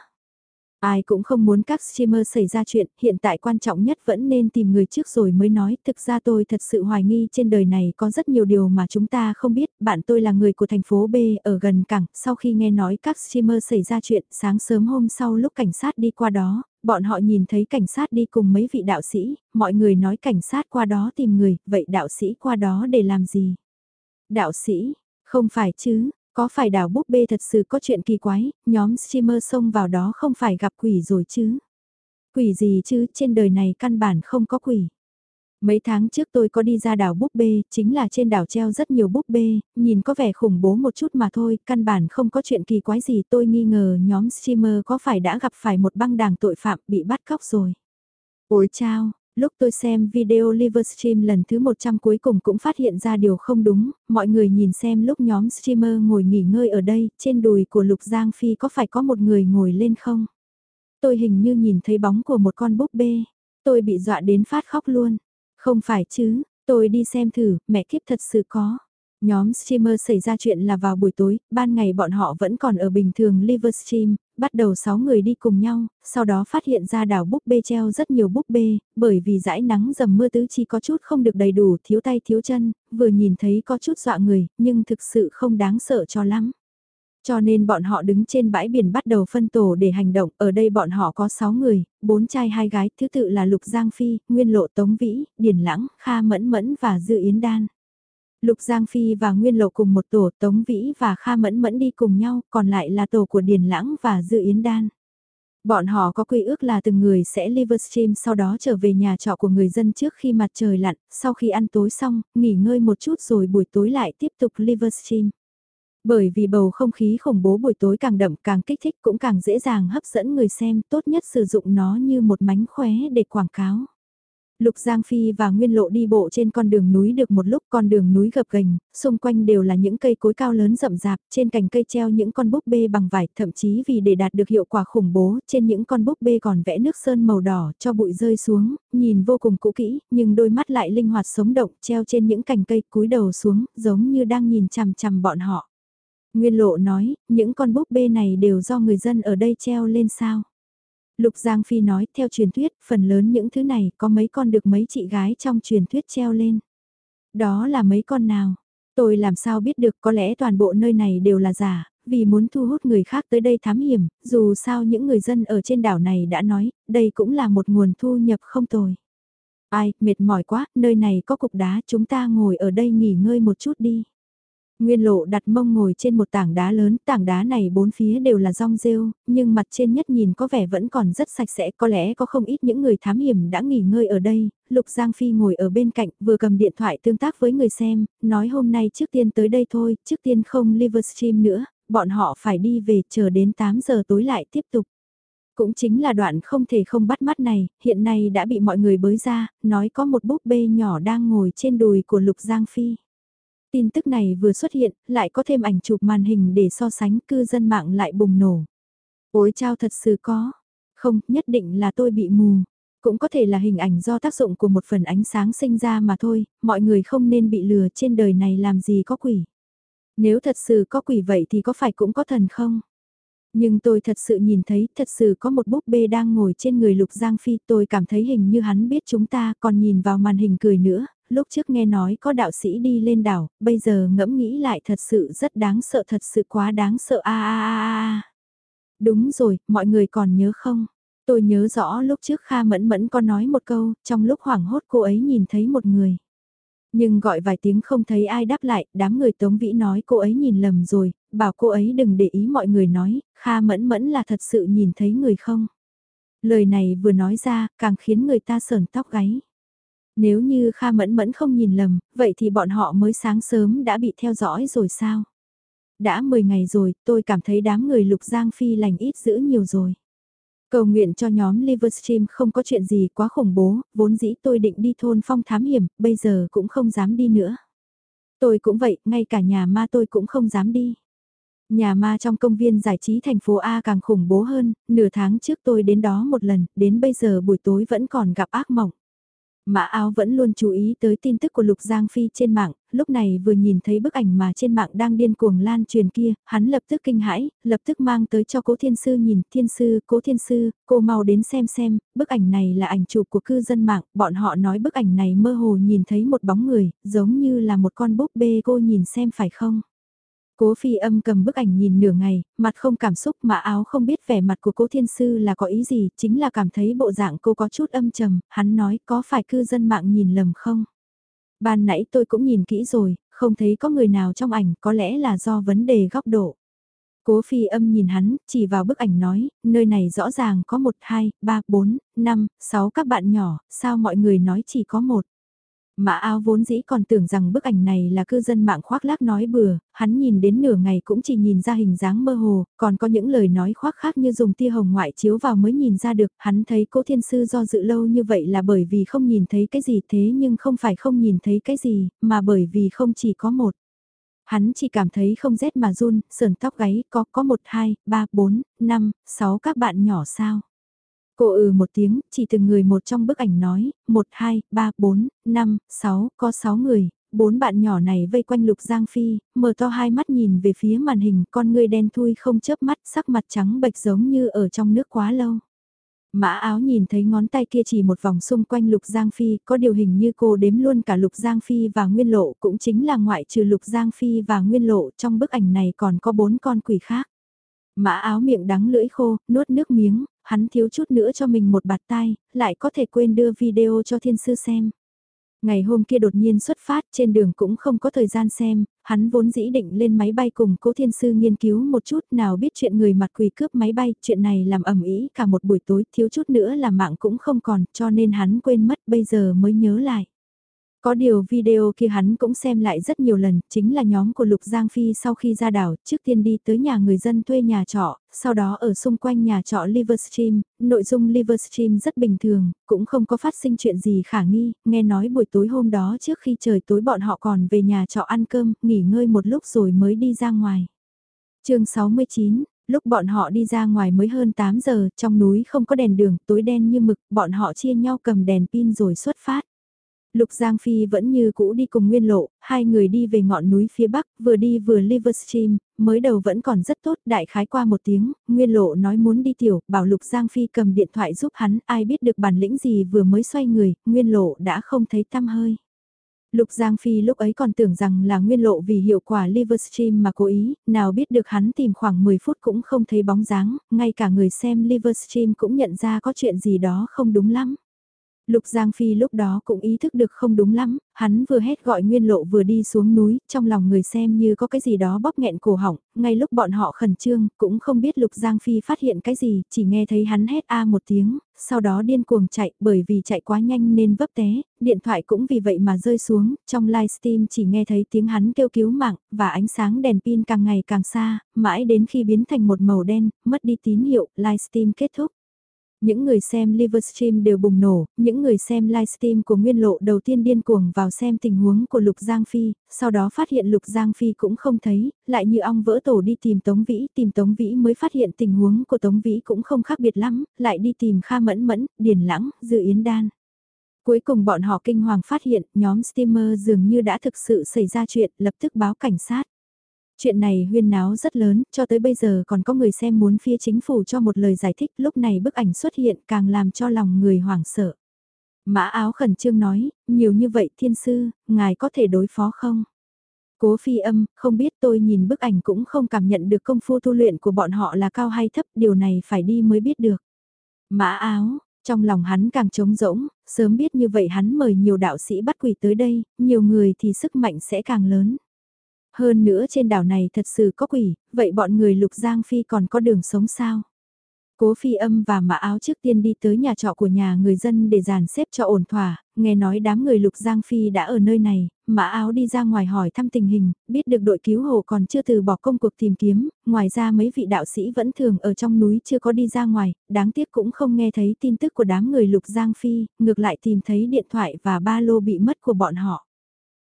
Ai cũng không muốn các streamer xảy ra chuyện, hiện tại quan trọng nhất vẫn nên tìm người trước rồi mới nói, thực ra tôi thật sự hoài nghi trên đời này có rất nhiều điều mà chúng ta không biết, bạn tôi là người của thành phố B ở gần cảng, sau khi nghe nói các streamer xảy ra chuyện, sáng sớm hôm sau lúc cảnh sát đi qua đó, bọn họ nhìn thấy cảnh sát đi cùng mấy vị đạo sĩ, mọi người nói cảnh sát qua đó tìm người, vậy đạo sĩ qua đó để làm gì? Đạo sĩ, không phải chứ, có phải đảo búp bê thật sự có chuyện kỳ quái, nhóm streamer xông vào đó không phải gặp quỷ rồi chứ? Quỷ gì chứ, trên đời này căn bản không có quỷ. Mấy tháng trước tôi có đi ra đảo búp bê, chính là trên đảo treo rất nhiều búp bê, nhìn có vẻ khủng bố một chút mà thôi, căn bản không có chuyện kỳ quái gì tôi nghi ngờ nhóm streamer có phải đã gặp phải một băng đảng tội phạm bị bắt cóc rồi. Ôi chao, lúc tôi xem video Livestream lần thứ 100 cuối cùng cũng phát hiện ra điều không đúng, mọi người nhìn xem lúc nhóm streamer ngồi nghỉ ngơi ở đây, trên đùi của Lục Giang Phi có phải có một người ngồi lên không? Tôi hình như nhìn thấy bóng của một con búp bê, tôi bị dọa đến phát khóc luôn. Không phải chứ, tôi đi xem thử, mẹ kiếp thật sự có. Nhóm streamer xảy ra chuyện là vào buổi tối, ban ngày bọn họ vẫn còn ở bình thường Livestream, bắt đầu 6 người đi cùng nhau, sau đó phát hiện ra đảo búp bê treo rất nhiều búp bê, bởi vì dãi nắng dầm mưa tứ chi có chút không được đầy đủ, thiếu tay thiếu chân, vừa nhìn thấy có chút dọa người, nhưng thực sự không đáng sợ cho lắm. Cho nên bọn họ đứng trên bãi biển bắt đầu phân tổ để hành động, ở đây bọn họ có 6 người, 4 trai 2 gái, thứ tự là Lục Giang Phi, Nguyên Lộ Tống Vĩ, điển Lãng, Kha Mẫn Mẫn và Dư Yến Đan. Lục Giang Phi và Nguyên Lộ cùng một tổ, Tống Vĩ và Kha Mẫn Mẫn đi cùng nhau, còn lại là tổ của Điền Lãng và Dư Yến Đan. Bọn họ có quy ước là từng người sẽ livestream sau đó trở về nhà trọ của người dân trước khi mặt trời lặn, sau khi ăn tối xong, nghỉ ngơi một chút rồi buổi tối lại tiếp tục livestream. Bởi vì bầu không khí khủng bố buổi tối càng đậm càng kích thích cũng càng dễ dàng hấp dẫn người xem tốt nhất sử dụng nó như một mánh khóe để quảng cáo. Lục Giang Phi và Nguyên Lộ đi bộ trên con đường núi được một lúc con đường núi gập ghềnh, xung quanh đều là những cây cối cao lớn rậm rạp, trên cành cây treo những con búp bê bằng vải, thậm chí vì để đạt được hiệu quả khủng bố, trên những con búp bê còn vẽ nước sơn màu đỏ cho bụi rơi xuống, nhìn vô cùng cũ kỹ, nhưng đôi mắt lại linh hoạt sống động, treo trên những cành cây cúi đầu xuống, giống như đang nhìn chằm chằm bọn họ. Nguyên lộ nói, những con búp bê này đều do người dân ở đây treo lên sao. Lục Giang Phi nói, theo truyền thuyết, phần lớn những thứ này có mấy con được mấy chị gái trong truyền thuyết treo lên. Đó là mấy con nào? Tôi làm sao biết được có lẽ toàn bộ nơi này đều là giả, vì muốn thu hút người khác tới đây thám hiểm, dù sao những người dân ở trên đảo này đã nói, đây cũng là một nguồn thu nhập không tồi. Ai, mệt mỏi quá, nơi này có cục đá, chúng ta ngồi ở đây nghỉ ngơi một chút đi. Nguyên lộ đặt mông ngồi trên một tảng đá lớn, tảng đá này bốn phía đều là rong rêu, nhưng mặt trên nhất nhìn có vẻ vẫn còn rất sạch sẽ, có lẽ có không ít những người thám hiểm đã nghỉ ngơi ở đây, Lục Giang Phi ngồi ở bên cạnh, vừa cầm điện thoại tương tác với người xem, nói hôm nay trước tiên tới đây thôi, trước tiên không livestream nữa, bọn họ phải đi về chờ đến 8 giờ tối lại tiếp tục. Cũng chính là đoạn không thể không bắt mắt này, hiện nay đã bị mọi người bới ra, nói có một búp bê nhỏ đang ngồi trên đùi của Lục Giang Phi. Tin tức này vừa xuất hiện, lại có thêm ảnh chụp màn hình để so sánh cư dân mạng lại bùng nổ. Ôi chao thật sự có. Không, nhất định là tôi bị mù. Cũng có thể là hình ảnh do tác dụng của một phần ánh sáng sinh ra mà thôi, mọi người không nên bị lừa trên đời này làm gì có quỷ. Nếu thật sự có quỷ vậy thì có phải cũng có thần không? Nhưng tôi thật sự nhìn thấy, thật sự có một búp bê đang ngồi trên người Lục Giang Phi, tôi cảm thấy hình như hắn biết chúng ta, còn nhìn vào màn hình cười nữa, lúc trước nghe nói có đạo sĩ đi lên đảo, bây giờ ngẫm nghĩ lại thật sự rất đáng sợ thật sự quá đáng sợ a a a a. Đúng rồi, mọi người còn nhớ không? Tôi nhớ rõ lúc trước Kha Mẫn Mẫn có nói một câu, trong lúc hoảng hốt cô ấy nhìn thấy một người. Nhưng gọi vài tiếng không thấy ai đáp lại, đám người Tống Vĩ nói cô ấy nhìn lầm rồi, bảo cô ấy đừng để ý mọi người nói, Kha Mẫn Mẫn là thật sự nhìn thấy người không. Lời này vừa nói ra, càng khiến người ta sờn tóc gáy. Nếu như Kha Mẫn Mẫn không nhìn lầm, vậy thì bọn họ mới sáng sớm đã bị theo dõi rồi sao? Đã 10 ngày rồi, tôi cảm thấy đám người lục giang phi lành ít dữ nhiều rồi. Cầu nguyện cho nhóm Livestream không có chuyện gì quá khủng bố, vốn dĩ tôi định đi thôn phong thám hiểm, bây giờ cũng không dám đi nữa. Tôi cũng vậy, ngay cả nhà ma tôi cũng không dám đi. Nhà ma trong công viên giải trí thành phố A càng khủng bố hơn, nửa tháng trước tôi đến đó một lần, đến bây giờ buổi tối vẫn còn gặp ác mộng. Mã áo vẫn luôn chú ý tới tin tức của Lục Giang Phi trên mạng, lúc này vừa nhìn thấy bức ảnh mà trên mạng đang điên cuồng lan truyền kia, hắn lập tức kinh hãi, lập tức mang tới cho cố thiên sư nhìn, thiên sư, cố thiên sư, cô mau đến xem xem, bức ảnh này là ảnh chụp của cư dân mạng, bọn họ nói bức ảnh này mơ hồ nhìn thấy một bóng người, giống như là một con búp bê cô nhìn xem phải không? Cố phi âm cầm bức ảnh nhìn nửa ngày, mặt không cảm xúc mà áo không biết vẻ mặt của cố thiên sư là có ý gì, chính là cảm thấy bộ dạng cô có chút âm trầm, hắn nói có phải cư dân mạng nhìn lầm không? Ban nãy tôi cũng nhìn kỹ rồi, không thấy có người nào trong ảnh, có lẽ là do vấn đề góc độ. Cố phi âm nhìn hắn, chỉ vào bức ảnh nói, nơi này rõ ràng có 1, 2, 3, 4, 5, 6 các bạn nhỏ, sao mọi người nói chỉ có một. Mã áo vốn dĩ còn tưởng rằng bức ảnh này là cư dân mạng khoác lác nói bừa, hắn nhìn đến nửa ngày cũng chỉ nhìn ra hình dáng mơ hồ, còn có những lời nói khoác khác như dùng tia hồng ngoại chiếu vào mới nhìn ra được, hắn thấy cố thiên sư do dự lâu như vậy là bởi vì không nhìn thấy cái gì thế nhưng không phải không nhìn thấy cái gì, mà bởi vì không chỉ có một. Hắn chỉ cảm thấy không rét mà run, sờn tóc gáy, có, có một, hai, ba, bốn, năm, sáu các bạn nhỏ sao. Cô ừ một tiếng, chỉ từng người một trong bức ảnh nói, 1, 2, 3, 4, 5, 6, có 6 người, bốn bạn nhỏ này vây quanh Lục Giang Phi, mở to hai mắt nhìn về phía màn hình, con người đen thui không chớp mắt, sắc mặt trắng bệch giống như ở trong nước quá lâu. Mã áo nhìn thấy ngón tay kia chỉ một vòng xung quanh Lục Giang Phi, có điều hình như cô đếm luôn cả Lục Giang Phi và Nguyên Lộ, cũng chính là ngoại trừ Lục Giang Phi và Nguyên Lộ, trong bức ảnh này còn có bốn con quỷ khác. Mã áo miệng đắng lưỡi khô, nuốt nước miếng, hắn thiếu chút nữa cho mình một bạt tai, lại có thể quên đưa video cho thiên sư xem. Ngày hôm kia đột nhiên xuất phát trên đường cũng không có thời gian xem, hắn vốn dĩ định lên máy bay cùng cố thiên sư nghiên cứu một chút nào biết chuyện người mặt quỳ cướp máy bay, chuyện này làm ẩm ý cả một buổi tối thiếu chút nữa là mạng cũng không còn cho nên hắn quên mất bây giờ mới nhớ lại. Có điều video kia hắn cũng xem lại rất nhiều lần, chính là nhóm của Lục Giang Phi sau khi ra đảo, trước tiên đi tới nhà người dân thuê nhà trọ, sau đó ở xung quanh nhà trọ livestream nội dung livestream rất bình thường, cũng không có phát sinh chuyện gì khả nghi, nghe nói buổi tối hôm đó trước khi trời tối bọn họ còn về nhà trọ ăn cơm, nghỉ ngơi một lúc rồi mới đi ra ngoài. chương 69 Lúc bọn họ đi ra ngoài mới hơn 8 giờ, trong núi không có đèn đường, tối đen như mực, bọn họ chia nhau cầm đèn pin rồi xuất phát. Lục Giang Phi vẫn như cũ đi cùng Nguyên Lộ, hai người đi về ngọn núi phía bắc, vừa đi vừa livestream. mới đầu vẫn còn rất tốt, đại khái qua một tiếng, Nguyên Lộ nói muốn đi tiểu, bảo Lục Giang Phi cầm điện thoại giúp hắn, ai biết được bản lĩnh gì vừa mới xoay người, Nguyên Lộ đã không thấy tăm hơi. Lục Giang Phi lúc ấy còn tưởng rằng là nguyên lộ vì hiệu quả Livestream mà cố ý, nào biết được hắn tìm khoảng 10 phút cũng không thấy bóng dáng, ngay cả người xem Livestream cũng nhận ra có chuyện gì đó không đúng lắm. Lục Giang Phi lúc đó cũng ý thức được không đúng lắm, hắn vừa hét gọi Nguyên Lộ vừa đi xuống núi, trong lòng người xem như có cái gì đó bóp nghẹn cổ họng, ngay lúc bọn họ khẩn trương, cũng không biết Lục Giang Phi phát hiện cái gì, chỉ nghe thấy hắn hét a một tiếng, sau đó điên cuồng chạy, bởi vì chạy quá nhanh nên vấp té, điện thoại cũng vì vậy mà rơi xuống, trong livestream chỉ nghe thấy tiếng hắn kêu cứu mạng, và ánh sáng đèn pin càng ngày càng xa, mãi đến khi biến thành một màu đen, mất đi tín hiệu, livestream kết thúc. Những người xem Livestream đều bùng nổ, những người xem livestream của Nguyên Lộ đầu tiên điên cuồng vào xem tình huống của Lục Giang Phi, sau đó phát hiện Lục Giang Phi cũng không thấy, lại như ong vỡ tổ đi tìm Tống Vĩ, tìm Tống Vĩ mới phát hiện tình huống của Tống Vĩ cũng không khác biệt lắm, lại đi tìm Kha Mẫn Mẫn, Điền Lãng, Dư Yến Đan. Cuối cùng bọn họ kinh hoàng phát hiện nhóm steamer dường như đã thực sự xảy ra chuyện, lập tức báo cảnh sát. Chuyện này huyên náo rất lớn, cho tới bây giờ còn có người xem muốn phía chính phủ cho một lời giải thích, lúc này bức ảnh xuất hiện càng làm cho lòng người hoảng sợ. Mã áo khẩn trương nói, nhiều như vậy thiên sư, ngài có thể đối phó không? Cố phi âm, không biết tôi nhìn bức ảnh cũng không cảm nhận được công phu tu luyện của bọn họ là cao hay thấp, điều này phải đi mới biết được. Mã áo, trong lòng hắn càng trống rỗng, sớm biết như vậy hắn mời nhiều đạo sĩ bắt quỷ tới đây, nhiều người thì sức mạnh sẽ càng lớn. Hơn nữa trên đảo này thật sự có quỷ, vậy bọn người lục giang phi còn có đường sống sao? Cố phi âm và mã áo trước tiên đi tới nhà trọ của nhà người dân để dàn xếp cho ổn thỏa, nghe nói đám người lục giang phi đã ở nơi này, mã áo đi ra ngoài hỏi thăm tình hình, biết được đội cứu hộ còn chưa từ bỏ công cuộc tìm kiếm, ngoài ra mấy vị đạo sĩ vẫn thường ở trong núi chưa có đi ra ngoài, đáng tiếc cũng không nghe thấy tin tức của đám người lục giang phi, ngược lại tìm thấy điện thoại và ba lô bị mất của bọn họ.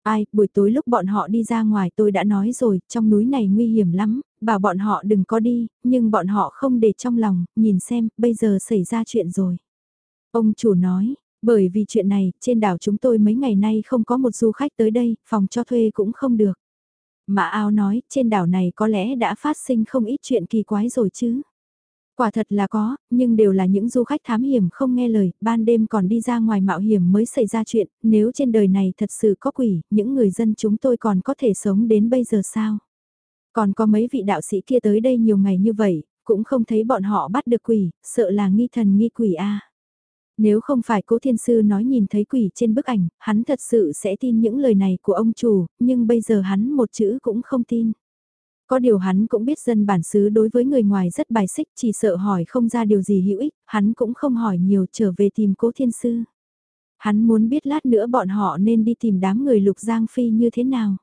Ai, buổi tối lúc bọn họ đi ra ngoài tôi đã nói rồi, trong núi này nguy hiểm lắm, bảo bọn họ đừng có đi, nhưng bọn họ không để trong lòng, nhìn xem, bây giờ xảy ra chuyện rồi. Ông chủ nói, bởi vì chuyện này, trên đảo chúng tôi mấy ngày nay không có một du khách tới đây, phòng cho thuê cũng không được. Mã ao nói, trên đảo này có lẽ đã phát sinh không ít chuyện kỳ quái rồi chứ. Quả thật là có, nhưng đều là những du khách thám hiểm không nghe lời, ban đêm còn đi ra ngoài mạo hiểm mới xảy ra chuyện, nếu trên đời này thật sự có quỷ, những người dân chúng tôi còn có thể sống đến bây giờ sao? Còn có mấy vị đạo sĩ kia tới đây nhiều ngày như vậy, cũng không thấy bọn họ bắt được quỷ, sợ là nghi thần nghi quỷ a. Nếu không phải cố thiên sư nói nhìn thấy quỷ trên bức ảnh, hắn thật sự sẽ tin những lời này của ông chủ, nhưng bây giờ hắn một chữ cũng không tin. Có điều hắn cũng biết dân bản xứ đối với người ngoài rất bài xích chỉ sợ hỏi không ra điều gì hữu ích, hắn cũng không hỏi nhiều trở về tìm cố thiên sư. Hắn muốn biết lát nữa bọn họ nên đi tìm đám người lục giang phi như thế nào.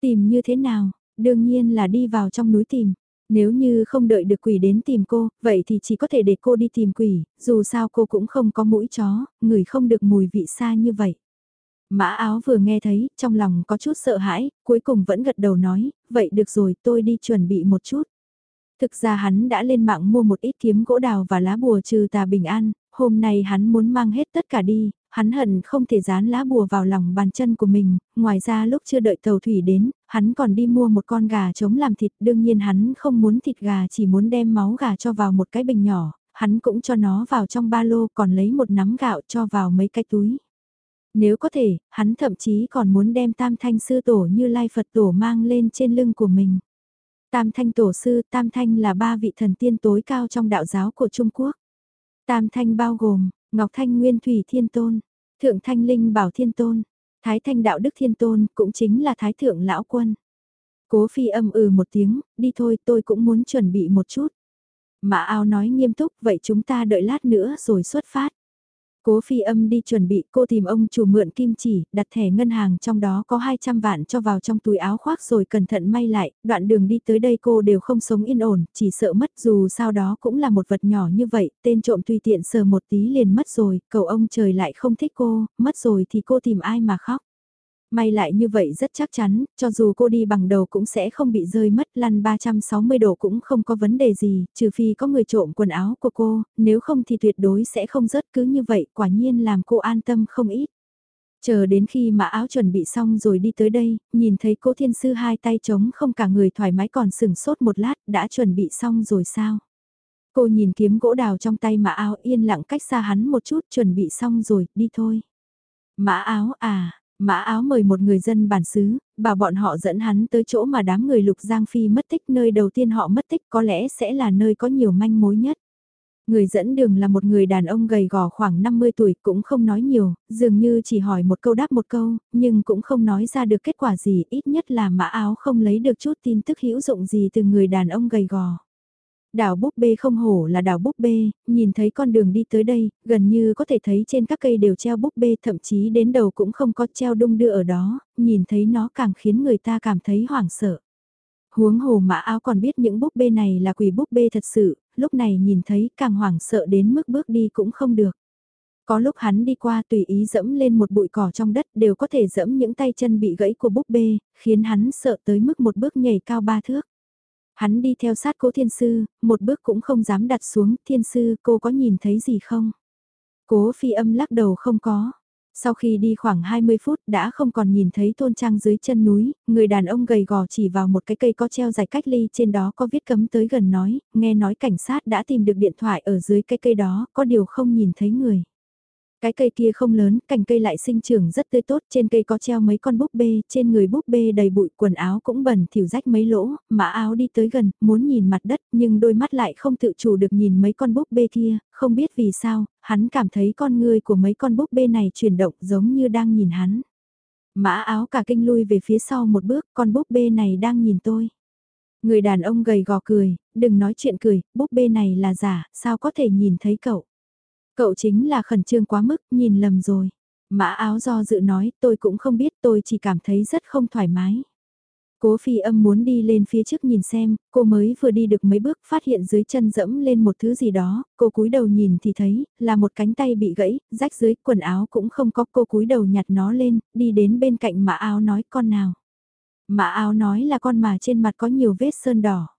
Tìm như thế nào, đương nhiên là đi vào trong núi tìm. Nếu như không đợi được quỷ đến tìm cô, vậy thì chỉ có thể để cô đi tìm quỷ, dù sao cô cũng không có mũi chó, người không được mùi vị xa như vậy. Mã áo vừa nghe thấy, trong lòng có chút sợ hãi, cuối cùng vẫn gật đầu nói, vậy được rồi tôi đi chuẩn bị một chút. Thực ra hắn đã lên mạng mua một ít kiếm gỗ đào và lá bùa trừ tà bình an, hôm nay hắn muốn mang hết tất cả đi, hắn hận không thể dán lá bùa vào lòng bàn chân của mình, ngoài ra lúc chưa đợi tàu thủy đến, hắn còn đi mua một con gà chống làm thịt, đương nhiên hắn không muốn thịt gà chỉ muốn đem máu gà cho vào một cái bình nhỏ, hắn cũng cho nó vào trong ba lô còn lấy một nắm gạo cho vào mấy cái túi. Nếu có thể, hắn thậm chí còn muốn đem tam thanh sư tổ như lai Phật tổ mang lên trên lưng của mình. Tam thanh tổ sư, tam thanh là ba vị thần tiên tối cao trong đạo giáo của Trung Quốc. Tam thanh bao gồm, Ngọc Thanh Nguyên Thủy Thiên Tôn, Thượng Thanh Linh Bảo Thiên Tôn, Thái Thanh Đạo Đức Thiên Tôn, cũng chính là Thái Thượng Lão Quân. Cố phi âm ừ một tiếng, đi thôi tôi cũng muốn chuẩn bị một chút. Mã ao nói nghiêm túc, vậy chúng ta đợi lát nữa rồi xuất phát. Cố phi âm đi chuẩn bị cô tìm ông chủ mượn kim chỉ, đặt thẻ ngân hàng trong đó có 200 vạn cho vào trong túi áo khoác rồi cẩn thận may lại, đoạn đường đi tới đây cô đều không sống yên ổn, chỉ sợ mất dù sao đó cũng là một vật nhỏ như vậy, tên trộm tùy tiện sờ một tí liền mất rồi, cầu ông trời lại không thích cô, mất rồi thì cô tìm ai mà khóc. May lại như vậy rất chắc chắn, cho dù cô đi bằng đầu cũng sẽ không bị rơi mất, lăn 360 độ cũng không có vấn đề gì, trừ phi có người trộm quần áo của cô, nếu không thì tuyệt đối sẽ không rớt cứ như vậy, quả nhiên làm cô an tâm không ít. Chờ đến khi mã áo chuẩn bị xong rồi đi tới đây, nhìn thấy cô thiên sư hai tay trống không cả người thoải mái còn sừng sốt một lát, đã chuẩn bị xong rồi sao? Cô nhìn kiếm gỗ đào trong tay mã áo yên lặng cách xa hắn một chút chuẩn bị xong rồi, đi thôi. Mã áo à, Mã áo mời một người dân bản xứ, bảo bọn họ dẫn hắn tới chỗ mà đám người lục giang phi mất tích nơi đầu tiên họ mất tích có lẽ sẽ là nơi có nhiều manh mối nhất. Người dẫn đường là một người đàn ông gầy gò khoảng 50 tuổi cũng không nói nhiều, dường như chỉ hỏi một câu đáp một câu, nhưng cũng không nói ra được kết quả gì, ít nhất là mã áo không lấy được chút tin tức hữu dụng gì từ người đàn ông gầy gò. Đảo búp bê không hổ là đảo búp bê, nhìn thấy con đường đi tới đây, gần như có thể thấy trên các cây đều treo búp bê thậm chí đến đầu cũng không có treo đung đưa ở đó, nhìn thấy nó càng khiến người ta cảm thấy hoảng sợ. Huống hồ mã áo còn biết những búp bê này là quỷ búp bê thật sự, lúc này nhìn thấy càng hoảng sợ đến mức bước đi cũng không được. Có lúc hắn đi qua tùy ý dẫm lên một bụi cỏ trong đất đều có thể dẫm những tay chân bị gãy của búp bê, khiến hắn sợ tới mức một bước nhảy cao ba thước. Hắn đi theo sát cố thiên sư, một bước cũng không dám đặt xuống, thiên sư cô có nhìn thấy gì không? Cố phi âm lắc đầu không có. Sau khi đi khoảng 20 phút đã không còn nhìn thấy thôn trang dưới chân núi, người đàn ông gầy gò chỉ vào một cái cây có treo dài cách ly trên đó có viết cấm tới gần nói, nghe nói cảnh sát đã tìm được điện thoại ở dưới cái cây đó, có điều không nhìn thấy người. Cái cây kia không lớn, cành cây lại sinh trưởng rất tươi tốt, trên cây có treo mấy con búp bê, trên người búp bê đầy bụi, quần áo cũng bẩn thỉu rách mấy lỗ, mã áo đi tới gần, muốn nhìn mặt đất, nhưng đôi mắt lại không tự chủ được nhìn mấy con búp bê kia, không biết vì sao, hắn cảm thấy con người của mấy con búp bê này chuyển động giống như đang nhìn hắn. Mã áo cả kinh lui về phía sau một bước, con búp bê này đang nhìn tôi. Người đàn ông gầy gò cười, đừng nói chuyện cười, búp bê này là giả, sao có thể nhìn thấy cậu. Cậu chính là khẩn trương quá mức, nhìn lầm rồi. Mã áo do dự nói, tôi cũng không biết, tôi chỉ cảm thấy rất không thoải mái. Cố phi âm muốn đi lên phía trước nhìn xem, cô mới vừa đi được mấy bước phát hiện dưới chân dẫm lên một thứ gì đó, cô cúi đầu nhìn thì thấy, là một cánh tay bị gãy, rách dưới quần áo cũng không có cô cúi đầu nhặt nó lên, đi đến bên cạnh mã áo nói con nào. Mã áo nói là con mà trên mặt có nhiều vết sơn đỏ.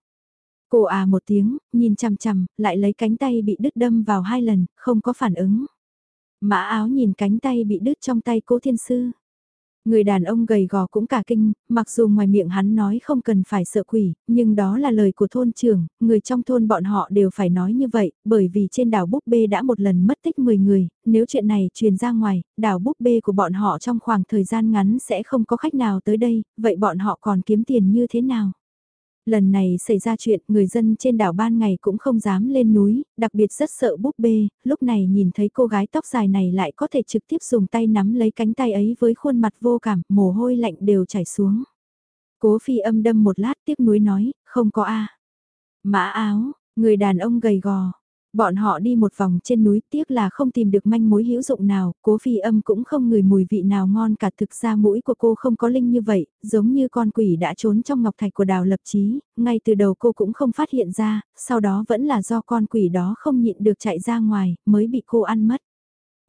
Cô à một tiếng, nhìn chằm chằm, lại lấy cánh tay bị đứt đâm vào hai lần, không có phản ứng. Mã áo nhìn cánh tay bị đứt trong tay cố thiên sư. Người đàn ông gầy gò cũng cả kinh, mặc dù ngoài miệng hắn nói không cần phải sợ quỷ, nhưng đó là lời của thôn trưởng, người trong thôn bọn họ đều phải nói như vậy, bởi vì trên đảo Búp Bê đã một lần mất tích 10 người, nếu chuyện này truyền ra ngoài, đảo Búp Bê của bọn họ trong khoảng thời gian ngắn sẽ không có khách nào tới đây, vậy bọn họ còn kiếm tiền như thế nào? Lần này xảy ra chuyện, người dân trên đảo ban ngày cũng không dám lên núi, đặc biệt rất sợ búp bê, lúc này nhìn thấy cô gái tóc dài này lại có thể trực tiếp dùng tay nắm lấy cánh tay ấy với khuôn mặt vô cảm, mồ hôi lạnh đều chảy xuống. Cố phi âm đâm một lát tiếc nuối nói, không có a Mã áo, người đàn ông gầy gò, Bọn họ đi một vòng trên núi tiếc là không tìm được manh mối hữu dụng nào, cố phi âm cũng không người mùi vị nào ngon cả thực ra mũi của cô không có linh như vậy, giống như con quỷ đã trốn trong ngọc thạch của đào lập trí, ngay từ đầu cô cũng không phát hiện ra, sau đó vẫn là do con quỷ đó không nhịn được chạy ra ngoài, mới bị cô ăn mất.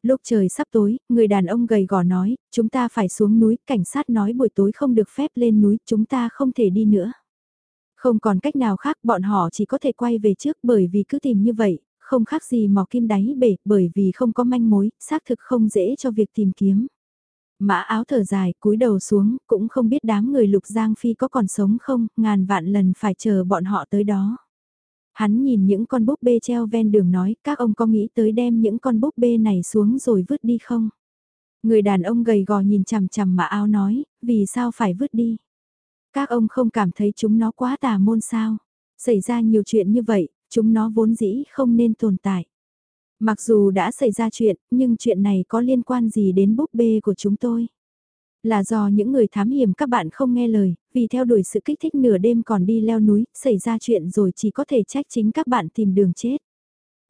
Lúc trời sắp tối, người đàn ông gầy gò nói, chúng ta phải xuống núi, cảnh sát nói buổi tối không được phép lên núi, chúng ta không thể đi nữa. Không còn cách nào khác bọn họ chỉ có thể quay về trước bởi vì cứ tìm như vậy, không khác gì mò kim đáy bể bởi vì không có manh mối, xác thực không dễ cho việc tìm kiếm. Mã áo thở dài, cúi đầu xuống, cũng không biết đám người lục giang phi có còn sống không, ngàn vạn lần phải chờ bọn họ tới đó. Hắn nhìn những con búp bê treo ven đường nói, các ông có nghĩ tới đem những con búp bê này xuống rồi vứt đi không? Người đàn ông gầy gò nhìn chằm chằm mã áo nói, vì sao phải vứt đi? Các ông không cảm thấy chúng nó quá tà môn sao? Xảy ra nhiều chuyện như vậy, chúng nó vốn dĩ không nên tồn tại. Mặc dù đã xảy ra chuyện, nhưng chuyện này có liên quan gì đến búp bê của chúng tôi? Là do những người thám hiểm các bạn không nghe lời, vì theo đuổi sự kích thích nửa đêm còn đi leo núi, xảy ra chuyện rồi chỉ có thể trách chính các bạn tìm đường chết.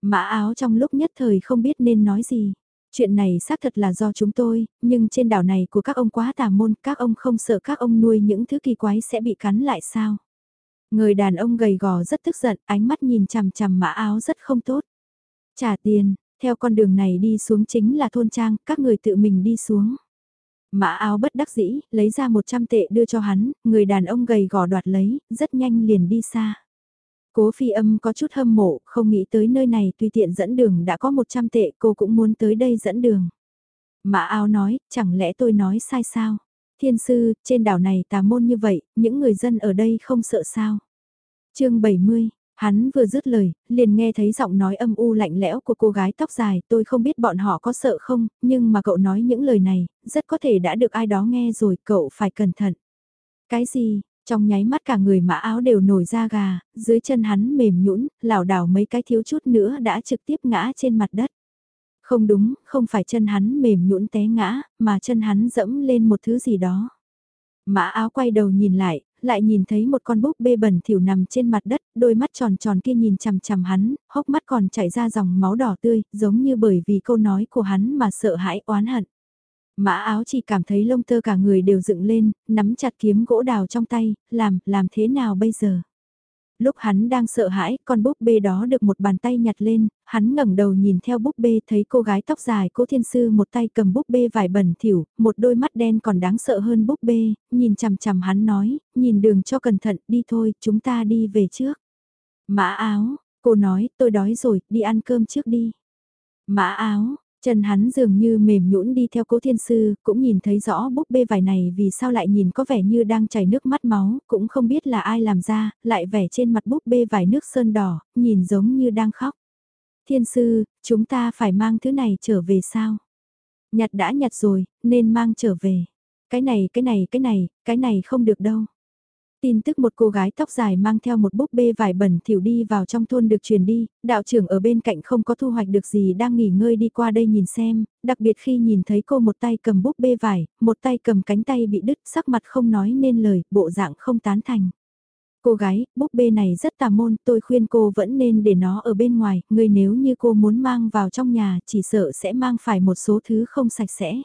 Mã áo trong lúc nhất thời không biết nên nói gì. Chuyện này xác thật là do chúng tôi, nhưng trên đảo này của các ông quá tà môn, các ông không sợ các ông nuôi những thứ kỳ quái sẽ bị cắn lại sao? Người đàn ông gầy gò rất tức giận, ánh mắt nhìn chằm chằm mã áo rất không tốt. Trả tiền, theo con đường này đi xuống chính là thôn trang, các người tự mình đi xuống. Mã áo bất đắc dĩ, lấy ra 100 tệ đưa cho hắn, người đàn ông gầy gò đoạt lấy, rất nhanh liền đi xa. Cố phi âm có chút hâm mộ, không nghĩ tới nơi này tùy tiện dẫn đường đã có 100 tệ cô cũng muốn tới đây dẫn đường. Mã áo nói, chẳng lẽ tôi nói sai sao? Thiên sư, trên đảo này tà môn như vậy, những người dân ở đây không sợ sao. chương 70, hắn vừa dứt lời, liền nghe thấy giọng nói âm u lạnh lẽo của cô gái tóc dài, tôi không biết bọn họ có sợ không, nhưng mà cậu nói những lời này, rất có thể đã được ai đó nghe rồi, cậu phải cẩn thận. Cái gì, trong nháy mắt cả người mã áo đều nổi da gà, dưới chân hắn mềm nhũn, lảo đảo mấy cái thiếu chút nữa đã trực tiếp ngã trên mặt đất. Không đúng, không phải chân hắn mềm nhũn té ngã, mà chân hắn dẫm lên một thứ gì đó. Mã áo quay đầu nhìn lại, lại nhìn thấy một con búp bê bẩn thỉu nằm trên mặt đất, đôi mắt tròn tròn kia nhìn chằm chằm hắn, hốc mắt còn chảy ra dòng máu đỏ tươi, giống như bởi vì câu nói của hắn mà sợ hãi oán hận. Mã áo chỉ cảm thấy lông tơ cả người đều dựng lên, nắm chặt kiếm gỗ đào trong tay, làm, làm thế nào bây giờ? Lúc hắn đang sợ hãi, con búp bê đó được một bàn tay nhặt lên, hắn ngẩng đầu nhìn theo búp bê thấy cô gái tóc dài cố thiên sư một tay cầm búp bê vải bẩn thỉu, một đôi mắt đen còn đáng sợ hơn búp bê, nhìn chằm chằm hắn nói, nhìn đường cho cẩn thận, đi thôi, chúng ta đi về trước. Mã áo, cô nói, tôi đói rồi, đi ăn cơm trước đi. Mã áo, Chân hắn dường như mềm nhũn đi theo cố thiên sư, cũng nhìn thấy rõ búp bê vải này vì sao lại nhìn có vẻ như đang chảy nước mắt máu, cũng không biết là ai làm ra, lại vẻ trên mặt búp bê vải nước sơn đỏ, nhìn giống như đang khóc. Thiên sư, chúng ta phải mang thứ này trở về sao? Nhặt đã nhặt rồi, nên mang trở về. Cái này, cái này, cái này, cái này không được đâu. Tin tức một cô gái tóc dài mang theo một búp bê vải bẩn thỉu đi vào trong thôn được truyền đi, đạo trưởng ở bên cạnh không có thu hoạch được gì đang nghỉ ngơi đi qua đây nhìn xem, đặc biệt khi nhìn thấy cô một tay cầm búp bê vải, một tay cầm cánh tay bị đứt sắc mặt không nói nên lời, bộ dạng không tán thành. Cô gái, búp bê này rất tà môn, tôi khuyên cô vẫn nên để nó ở bên ngoài, người nếu như cô muốn mang vào trong nhà chỉ sợ sẽ mang phải một số thứ không sạch sẽ.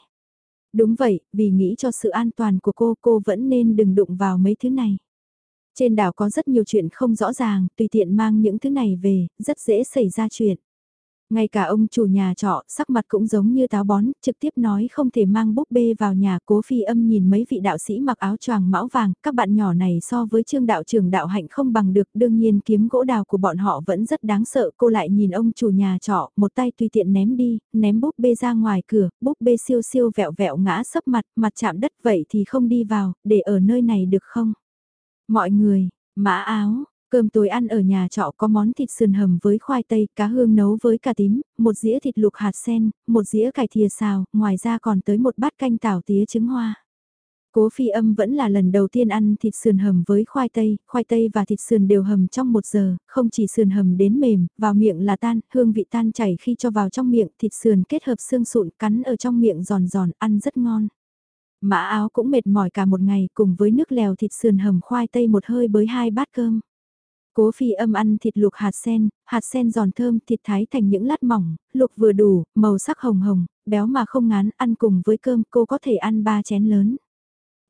Đúng vậy, vì nghĩ cho sự an toàn của cô, cô vẫn nên đừng đụng vào mấy thứ này. Trên đảo có rất nhiều chuyện không rõ ràng, tùy tiện mang những thứ này về, rất dễ xảy ra chuyện. Ngay cả ông chủ nhà trọ, sắc mặt cũng giống như táo bón, trực tiếp nói không thể mang búp bê vào nhà. Cố phi âm nhìn mấy vị đạo sĩ mặc áo choàng mão vàng, các bạn nhỏ này so với trương đạo trưởng đạo hạnh không bằng được. Đương nhiên kiếm gỗ đào của bọn họ vẫn rất đáng sợ. Cô lại nhìn ông chủ nhà trọ, một tay tùy tiện ném đi, ném búp bê ra ngoài cửa, búp bê siêu siêu vẹo vẹo ngã sấp mặt, mặt chạm đất vậy thì không đi vào, để ở nơi này được không? Mọi người, mã áo, Cơm tối ăn ở nhà trọ có món thịt sườn hầm với khoai tây, cá hương nấu với cà tím, một dĩa thịt luộc hạt sen, một dĩa cải thìa xào, ngoài ra còn tới một bát canh tảo tía trứng hoa. Cố phi âm vẫn là lần đầu tiên ăn thịt sườn hầm với khoai tây, khoai tây và thịt sườn đều hầm trong một giờ, không chỉ sườn hầm đến mềm, vào miệng là tan, hương vị tan chảy khi cho vào trong miệng, thịt sườn kết hợp xương sụn cắn ở trong miệng giòn giòn, ăn rất ngon. Mã áo cũng mệt mỏi cả một ngày cùng với nước lèo thịt sườn hầm khoai tây một hơi bới hai bát cơm. Cố phi âm ăn thịt luộc hạt sen, hạt sen giòn thơm thịt thái thành những lát mỏng, luộc vừa đủ, màu sắc hồng hồng, béo mà không ngán, ăn cùng với cơm cô có thể ăn ba chén lớn.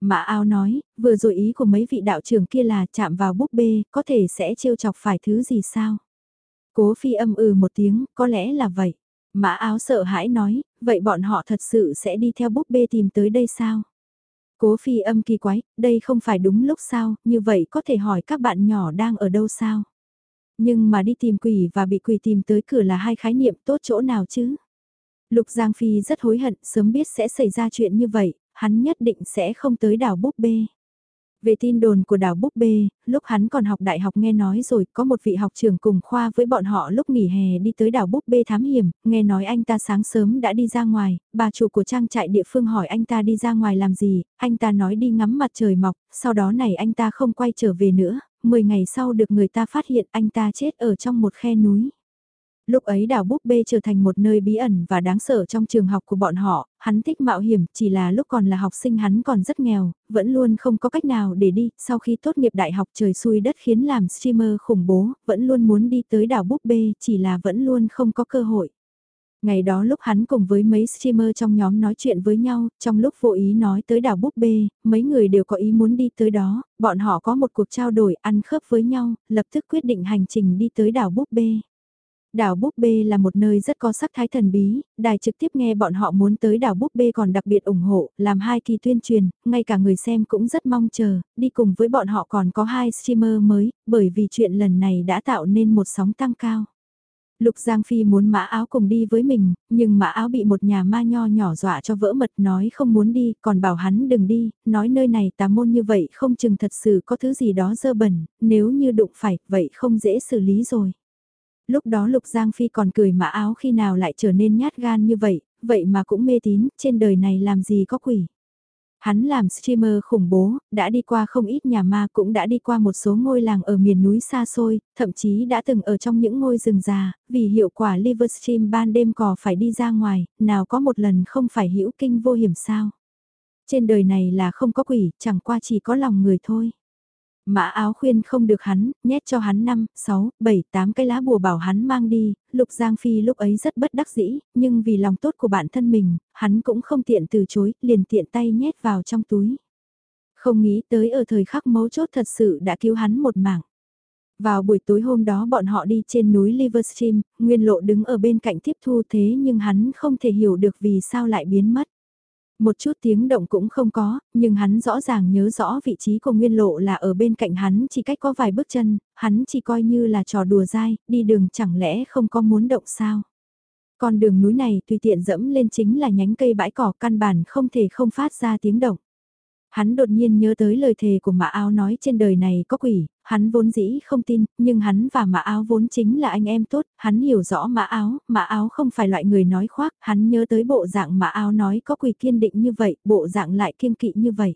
Mã áo nói, vừa rồi ý của mấy vị đạo trưởng kia là chạm vào búp bê, có thể sẽ trêu chọc phải thứ gì sao? Cố phi âm ừ một tiếng, có lẽ là vậy. Mã áo sợ hãi nói, vậy bọn họ thật sự sẽ đi theo búp bê tìm tới đây sao? Cố phi âm kỳ quái, đây không phải đúng lúc sao, như vậy có thể hỏi các bạn nhỏ đang ở đâu sao? Nhưng mà đi tìm quỷ và bị quỷ tìm tới cửa là hai khái niệm tốt chỗ nào chứ? Lục Giang Phi rất hối hận, sớm biết sẽ xảy ra chuyện như vậy, hắn nhất định sẽ không tới đảo búp bê. Về tin đồn của đảo Búp Bê, lúc hắn còn học đại học nghe nói rồi có một vị học trưởng cùng khoa với bọn họ lúc nghỉ hè đi tới đảo Búp Bê thám hiểm, nghe nói anh ta sáng sớm đã đi ra ngoài, bà chủ của trang trại địa phương hỏi anh ta đi ra ngoài làm gì, anh ta nói đi ngắm mặt trời mọc, sau đó này anh ta không quay trở về nữa, 10 ngày sau được người ta phát hiện anh ta chết ở trong một khe núi. Lúc ấy đảo búp bê trở thành một nơi bí ẩn và đáng sợ trong trường học của bọn họ, hắn thích mạo hiểm, chỉ là lúc còn là học sinh hắn còn rất nghèo, vẫn luôn không có cách nào để đi, sau khi tốt nghiệp đại học trời xui đất khiến làm streamer khủng bố, vẫn luôn muốn đi tới đảo búp bê, chỉ là vẫn luôn không có cơ hội. Ngày đó lúc hắn cùng với mấy streamer trong nhóm nói chuyện với nhau, trong lúc vô ý nói tới đảo búp bê, mấy người đều có ý muốn đi tới đó, bọn họ có một cuộc trao đổi ăn khớp với nhau, lập tức quyết định hành trình đi tới đảo búp bê. Đảo Búp Bê là một nơi rất có sắc thái thần bí, đài trực tiếp nghe bọn họ muốn tới đảo Búp Bê còn đặc biệt ủng hộ, làm hai kỳ tuyên truyền, ngay cả người xem cũng rất mong chờ, đi cùng với bọn họ còn có hai streamer mới, bởi vì chuyện lần này đã tạo nên một sóng tăng cao. Lục Giang Phi muốn mã áo cùng đi với mình, nhưng mã áo bị một nhà ma nho nhỏ dọa cho vỡ mật nói không muốn đi, còn bảo hắn đừng đi, nói nơi này tà môn như vậy không chừng thật sự có thứ gì đó dơ bẩn, nếu như đụng phải, vậy không dễ xử lý rồi lúc đó Lục Giang Phi còn cười mã áo khi nào lại trở nên nhát gan như vậy, vậy mà cũng mê tín, trên đời này làm gì có quỷ. Hắn làm streamer khủng bố, đã đi qua không ít nhà ma cũng đã đi qua một số ngôi làng ở miền núi xa xôi, thậm chí đã từng ở trong những ngôi rừng già, vì hiệu quả Livestream ban đêm cò phải đi ra ngoài, nào có một lần không phải hữu kinh vô hiểm sao. Trên đời này là không có quỷ, chẳng qua chỉ có lòng người thôi. Mã áo khuyên không được hắn, nhét cho hắn 5, 6, 7, 8 cái lá bùa bảo hắn mang đi, Lục Giang Phi lúc ấy rất bất đắc dĩ, nhưng vì lòng tốt của bản thân mình, hắn cũng không tiện từ chối, liền tiện tay nhét vào trong túi. Không nghĩ tới ở thời khắc mấu chốt thật sự đã cứu hắn một mạng. Vào buổi tối hôm đó bọn họ đi trên núi Liverstream, Nguyên Lộ đứng ở bên cạnh tiếp thu thế nhưng hắn không thể hiểu được vì sao lại biến mất. Một chút tiếng động cũng không có, nhưng hắn rõ ràng nhớ rõ vị trí của Nguyên Lộ là ở bên cạnh hắn chỉ cách có vài bước chân, hắn chỉ coi như là trò đùa dai, đi đường chẳng lẽ không có muốn động sao. Con đường núi này tùy tiện dẫm lên chính là nhánh cây bãi cỏ căn bản không thể không phát ra tiếng động. Hắn đột nhiên nhớ tới lời thề của mã áo nói trên đời này có quỷ, hắn vốn dĩ không tin, nhưng hắn và mã áo vốn chính là anh em tốt, hắn hiểu rõ mã áo, mã áo không phải loại người nói khoác, hắn nhớ tới bộ dạng mã áo nói có quỳ kiên định như vậy, bộ dạng lại kiên kỵ như vậy.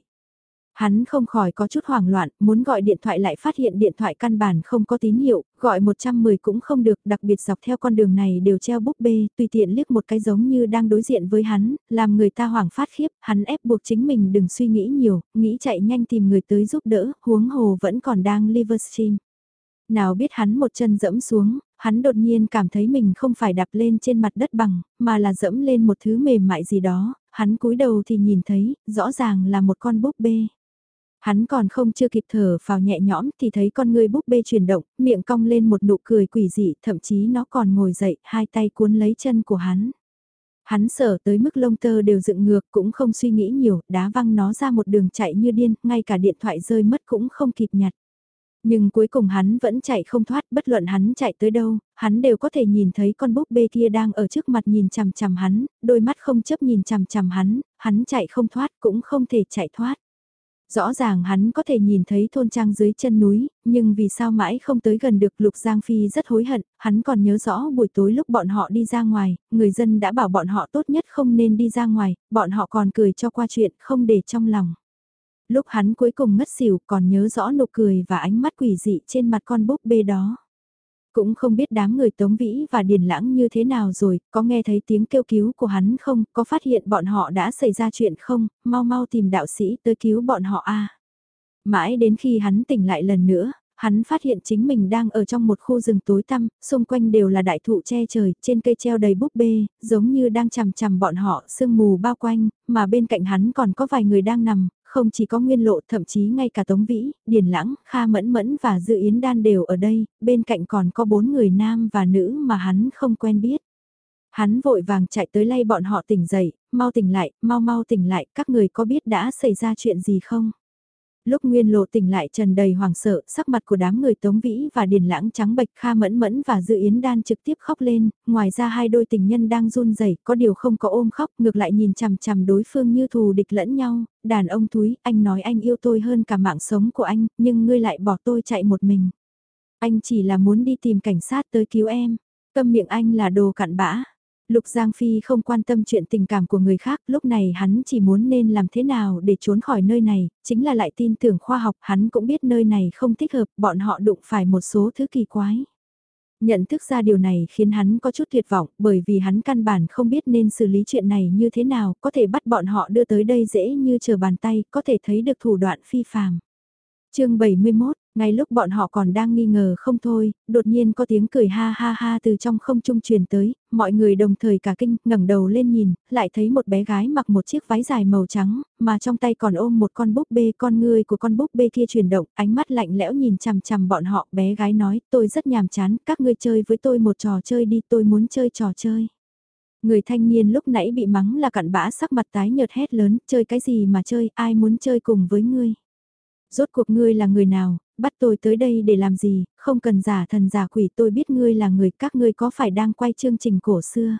Hắn không khỏi có chút hoảng loạn, muốn gọi điện thoại lại phát hiện điện thoại căn bản không có tín hiệu, gọi 110 cũng không được, đặc biệt dọc theo con đường này đều treo búp bê, tùy tiện liếc một cái giống như đang đối diện với hắn, làm người ta hoảng phát khiếp, hắn ép buộc chính mình đừng suy nghĩ nhiều, nghĩ chạy nhanh tìm người tới giúp đỡ, huống hồ vẫn còn đang Livestream. Nào biết hắn một chân dẫm xuống, hắn đột nhiên cảm thấy mình không phải đạp lên trên mặt đất bằng, mà là dẫm lên một thứ mềm mại gì đó, hắn cúi đầu thì nhìn thấy, rõ ràng là một con búp bê. Hắn còn không chưa kịp thở vào nhẹ nhõm thì thấy con người búp bê chuyển động, miệng cong lên một nụ cười quỷ dị, thậm chí nó còn ngồi dậy, hai tay cuốn lấy chân của hắn. Hắn sợ tới mức lông tơ đều dựng ngược cũng không suy nghĩ nhiều, đá văng nó ra một đường chạy như điên, ngay cả điện thoại rơi mất cũng không kịp nhặt. Nhưng cuối cùng hắn vẫn chạy không thoát, bất luận hắn chạy tới đâu, hắn đều có thể nhìn thấy con búp bê kia đang ở trước mặt nhìn chằm chằm hắn, đôi mắt không chấp nhìn chằm chằm hắn, hắn chạy không thoát cũng không thể chạy thoát. Rõ ràng hắn có thể nhìn thấy thôn trang dưới chân núi, nhưng vì sao mãi không tới gần được Lục Giang Phi rất hối hận, hắn còn nhớ rõ buổi tối lúc bọn họ đi ra ngoài, người dân đã bảo bọn họ tốt nhất không nên đi ra ngoài, bọn họ còn cười cho qua chuyện không để trong lòng. Lúc hắn cuối cùng ngất xỉu còn nhớ rõ nụ cười và ánh mắt quỷ dị trên mặt con búp bê đó. Cũng không biết đám người Tống Vĩ và Điền Lãng như thế nào rồi, có nghe thấy tiếng kêu cứu của hắn không, có phát hiện bọn họ đã xảy ra chuyện không, mau mau tìm đạo sĩ tới cứu bọn họ a. Mãi đến khi hắn tỉnh lại lần nữa, hắn phát hiện chính mình đang ở trong một khu rừng tối tăm, xung quanh đều là đại thụ che trời, trên cây treo đầy búp bê, giống như đang chằm chằm bọn họ, sương mù bao quanh, mà bên cạnh hắn còn có vài người đang nằm, không chỉ có nguyên lộ thậm chí ngay cả Tống Vĩ, Điền Lãng, Kha Mẫn Mẫn và dự Yến Đan đều ở đây, bên cạnh còn có bốn người nam và nữ mà hắn không quen biết. Hắn vội vàng chạy tới lay bọn họ tỉnh dậy, mau tỉnh lại, mau mau tỉnh lại, các người có biết đã xảy ra chuyện gì không? Lúc Nguyên Lộ tỉnh lại trần đầy hoàng sợ, sắc mặt của đám người Tống Vĩ và Điền Lãng trắng bệch Kha Mẫn Mẫn và Dự Yến Đan trực tiếp khóc lên, ngoài ra hai đôi tình nhân đang run rẩy, có điều không có ôm khóc, ngược lại nhìn chằm chằm đối phương như thù địch lẫn nhau, đàn ông thúi, anh nói anh yêu tôi hơn cả mạng sống của anh, nhưng ngươi lại bỏ tôi chạy một mình. Anh chỉ là muốn đi tìm cảnh sát tới cứu em, câm miệng anh là đồ cặn bã. Lục Giang Phi không quan tâm chuyện tình cảm của người khác, lúc này hắn chỉ muốn nên làm thế nào để trốn khỏi nơi này, chính là lại tin tưởng khoa học, hắn cũng biết nơi này không thích hợp, bọn họ đụng phải một số thứ kỳ quái. Nhận thức ra điều này khiến hắn có chút tuyệt vọng, bởi vì hắn căn bản không biết nên xử lý chuyện này như thế nào, có thể bắt bọn họ đưa tới đây dễ như chờ bàn tay, có thể thấy được thủ đoạn phi phàm. chương 71, ngay lúc bọn họ còn đang nghi ngờ không thôi, đột nhiên có tiếng cười ha ha ha từ trong không trung truyền tới, mọi người đồng thời cả kinh ngẩng đầu lên nhìn, lại thấy một bé gái mặc một chiếc váy dài màu trắng, mà trong tay còn ôm một con búp bê con người của con búp bê kia chuyển động, ánh mắt lạnh lẽo nhìn chằm chằm bọn họ, bé gái nói, tôi rất nhàm chán, các ngươi chơi với tôi một trò chơi đi, tôi muốn chơi trò chơi. Người thanh niên lúc nãy bị mắng là cặn bã sắc mặt tái nhợt hét lớn, chơi cái gì mà chơi, ai muốn chơi cùng với ngươi rốt cuộc ngươi là người nào, bắt tôi tới đây để làm gì, không cần giả thần giả quỷ tôi biết ngươi là người các ngươi có phải đang quay chương trình cổ xưa.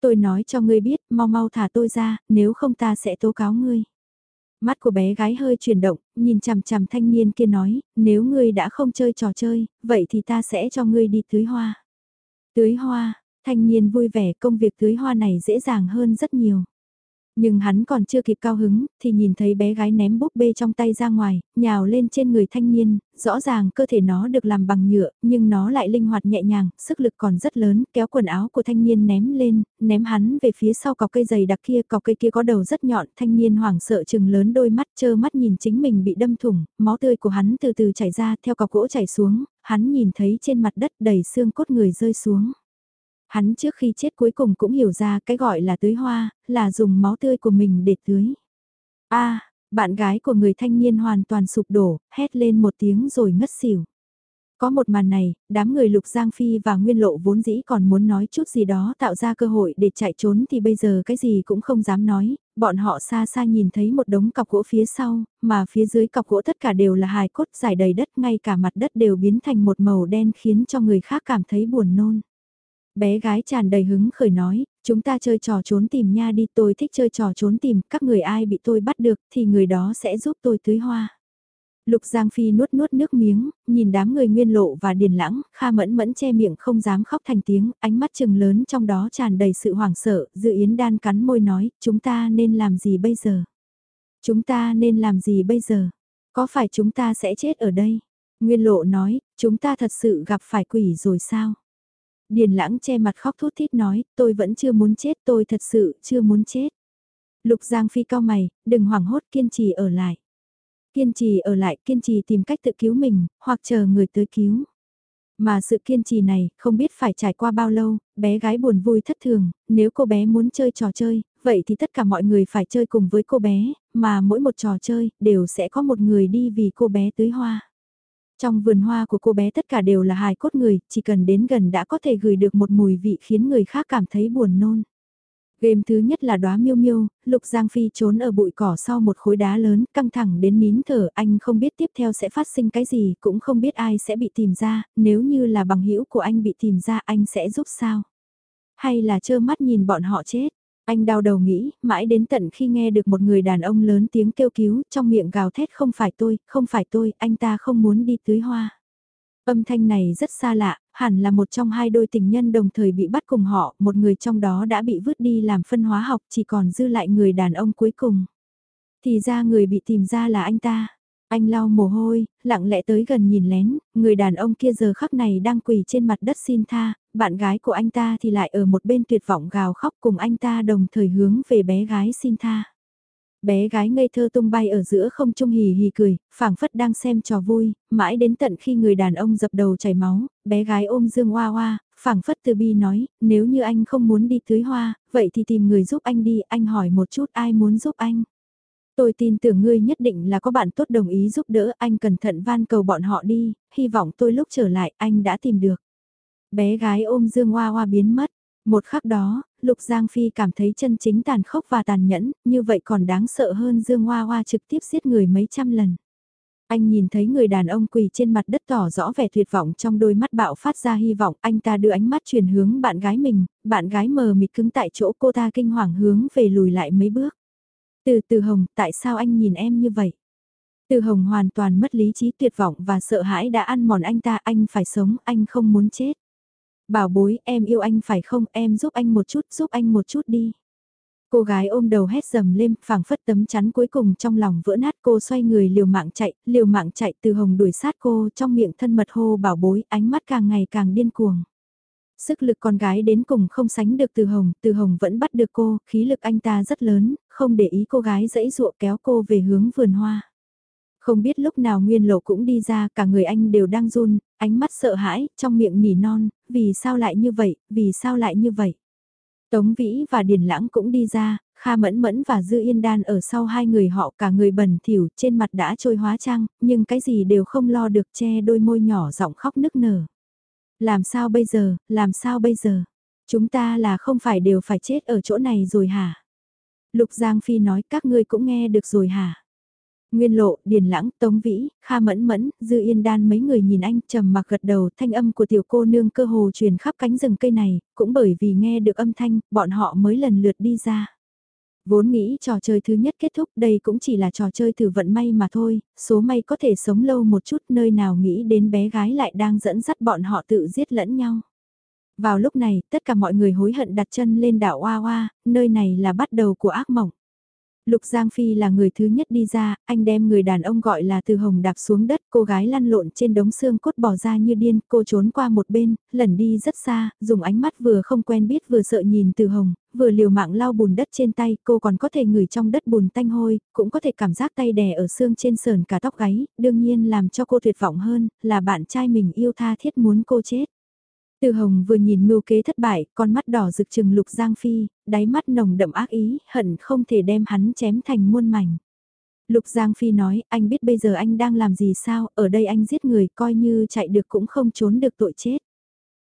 Tôi nói cho ngươi biết, mau mau thả tôi ra, nếu không ta sẽ tố cáo ngươi. Mắt của bé gái hơi chuyển động, nhìn chằm chằm thanh niên kia nói, nếu ngươi đã không chơi trò chơi, vậy thì ta sẽ cho ngươi đi tưới hoa. Tưới hoa, thanh niên vui vẻ công việc tưới hoa này dễ dàng hơn rất nhiều. Nhưng hắn còn chưa kịp cao hứng, thì nhìn thấy bé gái ném búp bê trong tay ra ngoài, nhào lên trên người thanh niên, rõ ràng cơ thể nó được làm bằng nhựa, nhưng nó lại linh hoạt nhẹ nhàng, sức lực còn rất lớn, kéo quần áo của thanh niên ném lên, ném hắn về phía sau cọc cây dày đặc kia, cọc cây kia có đầu rất nhọn, thanh niên hoảng sợ chừng lớn đôi mắt, chơ mắt nhìn chính mình bị đâm thủng, máu tươi của hắn từ từ chảy ra, theo cọc gỗ chảy xuống, hắn nhìn thấy trên mặt đất đầy xương cốt người rơi xuống. Hắn trước khi chết cuối cùng cũng hiểu ra cái gọi là tưới hoa, là dùng máu tươi của mình để tưới. a bạn gái của người thanh niên hoàn toàn sụp đổ, hét lên một tiếng rồi ngất xỉu. Có một màn này, đám người Lục Giang Phi và Nguyên Lộ vốn dĩ còn muốn nói chút gì đó tạo ra cơ hội để chạy trốn thì bây giờ cái gì cũng không dám nói, bọn họ xa xa nhìn thấy một đống cọc gỗ phía sau, mà phía dưới cọc gỗ tất cả đều là hài cốt dài đầy đất ngay cả mặt đất đều biến thành một màu đen khiến cho người khác cảm thấy buồn nôn. Bé gái tràn đầy hứng khởi nói, chúng ta chơi trò trốn tìm nha đi tôi thích chơi trò trốn tìm, các người ai bị tôi bắt được thì người đó sẽ giúp tôi tưới hoa. Lục Giang Phi nuốt nuốt nước miếng, nhìn đám người nguyên lộ và điền lãng, Kha mẫn mẫn che miệng không dám khóc thành tiếng, ánh mắt trừng lớn trong đó tràn đầy sự hoảng sợ, dự yến đan cắn môi nói, chúng ta nên làm gì bây giờ? Chúng ta nên làm gì bây giờ? Có phải chúng ta sẽ chết ở đây? Nguyên lộ nói, chúng ta thật sự gặp phải quỷ rồi sao? Điền lãng che mặt khóc thút thít nói, tôi vẫn chưa muốn chết, tôi thật sự chưa muốn chết. Lục Giang Phi cao mày, đừng hoảng hốt kiên trì ở lại. Kiên trì ở lại, kiên trì tìm cách tự cứu mình, hoặc chờ người tới cứu. Mà sự kiên trì này, không biết phải trải qua bao lâu, bé gái buồn vui thất thường, nếu cô bé muốn chơi trò chơi, vậy thì tất cả mọi người phải chơi cùng với cô bé, mà mỗi một trò chơi, đều sẽ có một người đi vì cô bé tưới hoa. Trong vườn hoa của cô bé tất cả đều là hài cốt người, chỉ cần đến gần đã có thể gửi được một mùi vị khiến người khác cảm thấy buồn nôn. Game thứ nhất là đóa miêu miêu, Lục Giang Phi trốn ở bụi cỏ sau một khối đá lớn, căng thẳng đến nín thở, anh không biết tiếp theo sẽ phát sinh cái gì, cũng không biết ai sẽ bị tìm ra, nếu như là bằng hữu của anh bị tìm ra anh sẽ giúp sao? Hay là trơ mắt nhìn bọn họ chết? Anh đau đầu nghĩ, mãi đến tận khi nghe được một người đàn ông lớn tiếng kêu cứu, trong miệng gào thét không phải tôi, không phải tôi, anh ta không muốn đi tưới hoa. Âm thanh này rất xa lạ, hẳn là một trong hai đôi tình nhân đồng thời bị bắt cùng họ, một người trong đó đã bị vứt đi làm phân hóa học chỉ còn dư lại người đàn ông cuối cùng. Thì ra người bị tìm ra là anh ta. Anh lau mồ hôi, lặng lẽ tới gần nhìn lén, người đàn ông kia giờ khắc này đang quỳ trên mặt đất xin tha, bạn gái của anh ta thì lại ở một bên tuyệt vọng gào khóc cùng anh ta đồng thời hướng về bé gái xin tha. Bé gái ngây thơ tung bay ở giữa không trung hì hì cười, phảng phất đang xem trò vui, mãi đến tận khi người đàn ông dập đầu chảy máu, bé gái ôm Dương Hoa Hoa, phảng phất từ bi nói, nếu như anh không muốn đi tưới hoa, vậy thì tìm người giúp anh đi, anh hỏi một chút ai muốn giúp anh. Tôi tin tưởng ngươi nhất định là có bạn tốt đồng ý giúp đỡ anh cẩn thận van cầu bọn họ đi, hy vọng tôi lúc trở lại anh đã tìm được. Bé gái ôm Dương Hoa Hoa biến mất. Một khắc đó, Lục Giang Phi cảm thấy chân chính tàn khốc và tàn nhẫn, như vậy còn đáng sợ hơn Dương Hoa Hoa trực tiếp giết người mấy trăm lần. Anh nhìn thấy người đàn ông quỳ trên mặt đất tỏ rõ vẻ tuyệt vọng trong đôi mắt bạo phát ra hy vọng, anh ta đưa ánh mắt chuyển hướng bạn gái mình, bạn gái mờ mịt cứng tại chỗ cô ta kinh hoàng hướng về lùi lại mấy bước. Từ từ hồng, tại sao anh nhìn em như vậy? Từ hồng hoàn toàn mất lý trí tuyệt vọng và sợ hãi đã ăn mòn anh ta, anh phải sống, anh không muốn chết. Bảo bối, em yêu anh phải không, em giúp anh một chút, giúp anh một chút đi. Cô gái ôm đầu hét dầm lên, phảng phất tấm chắn cuối cùng trong lòng vỡ nát cô xoay người liều mạng chạy, liều mạng chạy từ hồng đuổi sát cô trong miệng thân mật hô bảo bối, ánh mắt càng ngày càng điên cuồng. Sức lực con gái đến cùng không sánh được từ hồng, từ hồng vẫn bắt được cô, khí lực anh ta rất lớn, không để ý cô gái dẫy dụa kéo cô về hướng vườn hoa. Không biết lúc nào Nguyên Lộ cũng đi ra, cả người anh đều đang run, ánh mắt sợ hãi, trong miệng nỉ non, vì sao lại như vậy, vì sao lại như vậy. Tống Vĩ và Điền Lãng cũng đi ra, Kha Mẫn Mẫn và Dư Yên Đan ở sau hai người họ cả người bẩn thỉu trên mặt đã trôi hóa trang, nhưng cái gì đều không lo được che đôi môi nhỏ giọng khóc nức nở. Làm sao bây giờ, làm sao bây giờ? Chúng ta là không phải đều phải chết ở chỗ này rồi hả? Lục Giang Phi nói các ngươi cũng nghe được rồi hả? Nguyên Lộ, Điền Lãng, Tống Vĩ, Kha Mẫn Mẫn, Dư Yên Đan mấy người nhìn anh trầm mặc gật đầu thanh âm của tiểu cô nương cơ hồ truyền khắp cánh rừng cây này, cũng bởi vì nghe được âm thanh, bọn họ mới lần lượt đi ra. Vốn nghĩ trò chơi thứ nhất kết thúc đây cũng chỉ là trò chơi thử vận may mà thôi, số may có thể sống lâu một chút nơi nào nghĩ đến bé gái lại đang dẫn dắt bọn họ tự giết lẫn nhau. Vào lúc này, tất cả mọi người hối hận đặt chân lên đảo Hoa Hoa, nơi này là bắt đầu của ác mộng. Lục Giang Phi là người thứ nhất đi ra, anh đem người đàn ông gọi là Từ Hồng đạp xuống đất, cô gái lăn lộn trên đống xương cốt bỏ ra như điên, cô trốn qua một bên, lần đi rất xa, dùng ánh mắt vừa không quen biết vừa sợ nhìn Từ Hồng, vừa liều mạng lau bùn đất trên tay, cô còn có thể ngửi trong đất bùn tanh hôi, cũng có thể cảm giác tay đè ở xương trên sườn cả tóc gáy, đương nhiên làm cho cô tuyệt vọng hơn, là bạn trai mình yêu tha thiết muốn cô chết. Từ Hồng vừa nhìn mưu kế thất bại, con mắt đỏ rực trừng Lục Giang Phi, đáy mắt nồng đậm ác ý, hận không thể đem hắn chém thành muôn mảnh. Lục Giang Phi nói, anh biết bây giờ anh đang làm gì sao, ở đây anh giết người coi như chạy được cũng không trốn được tội chết.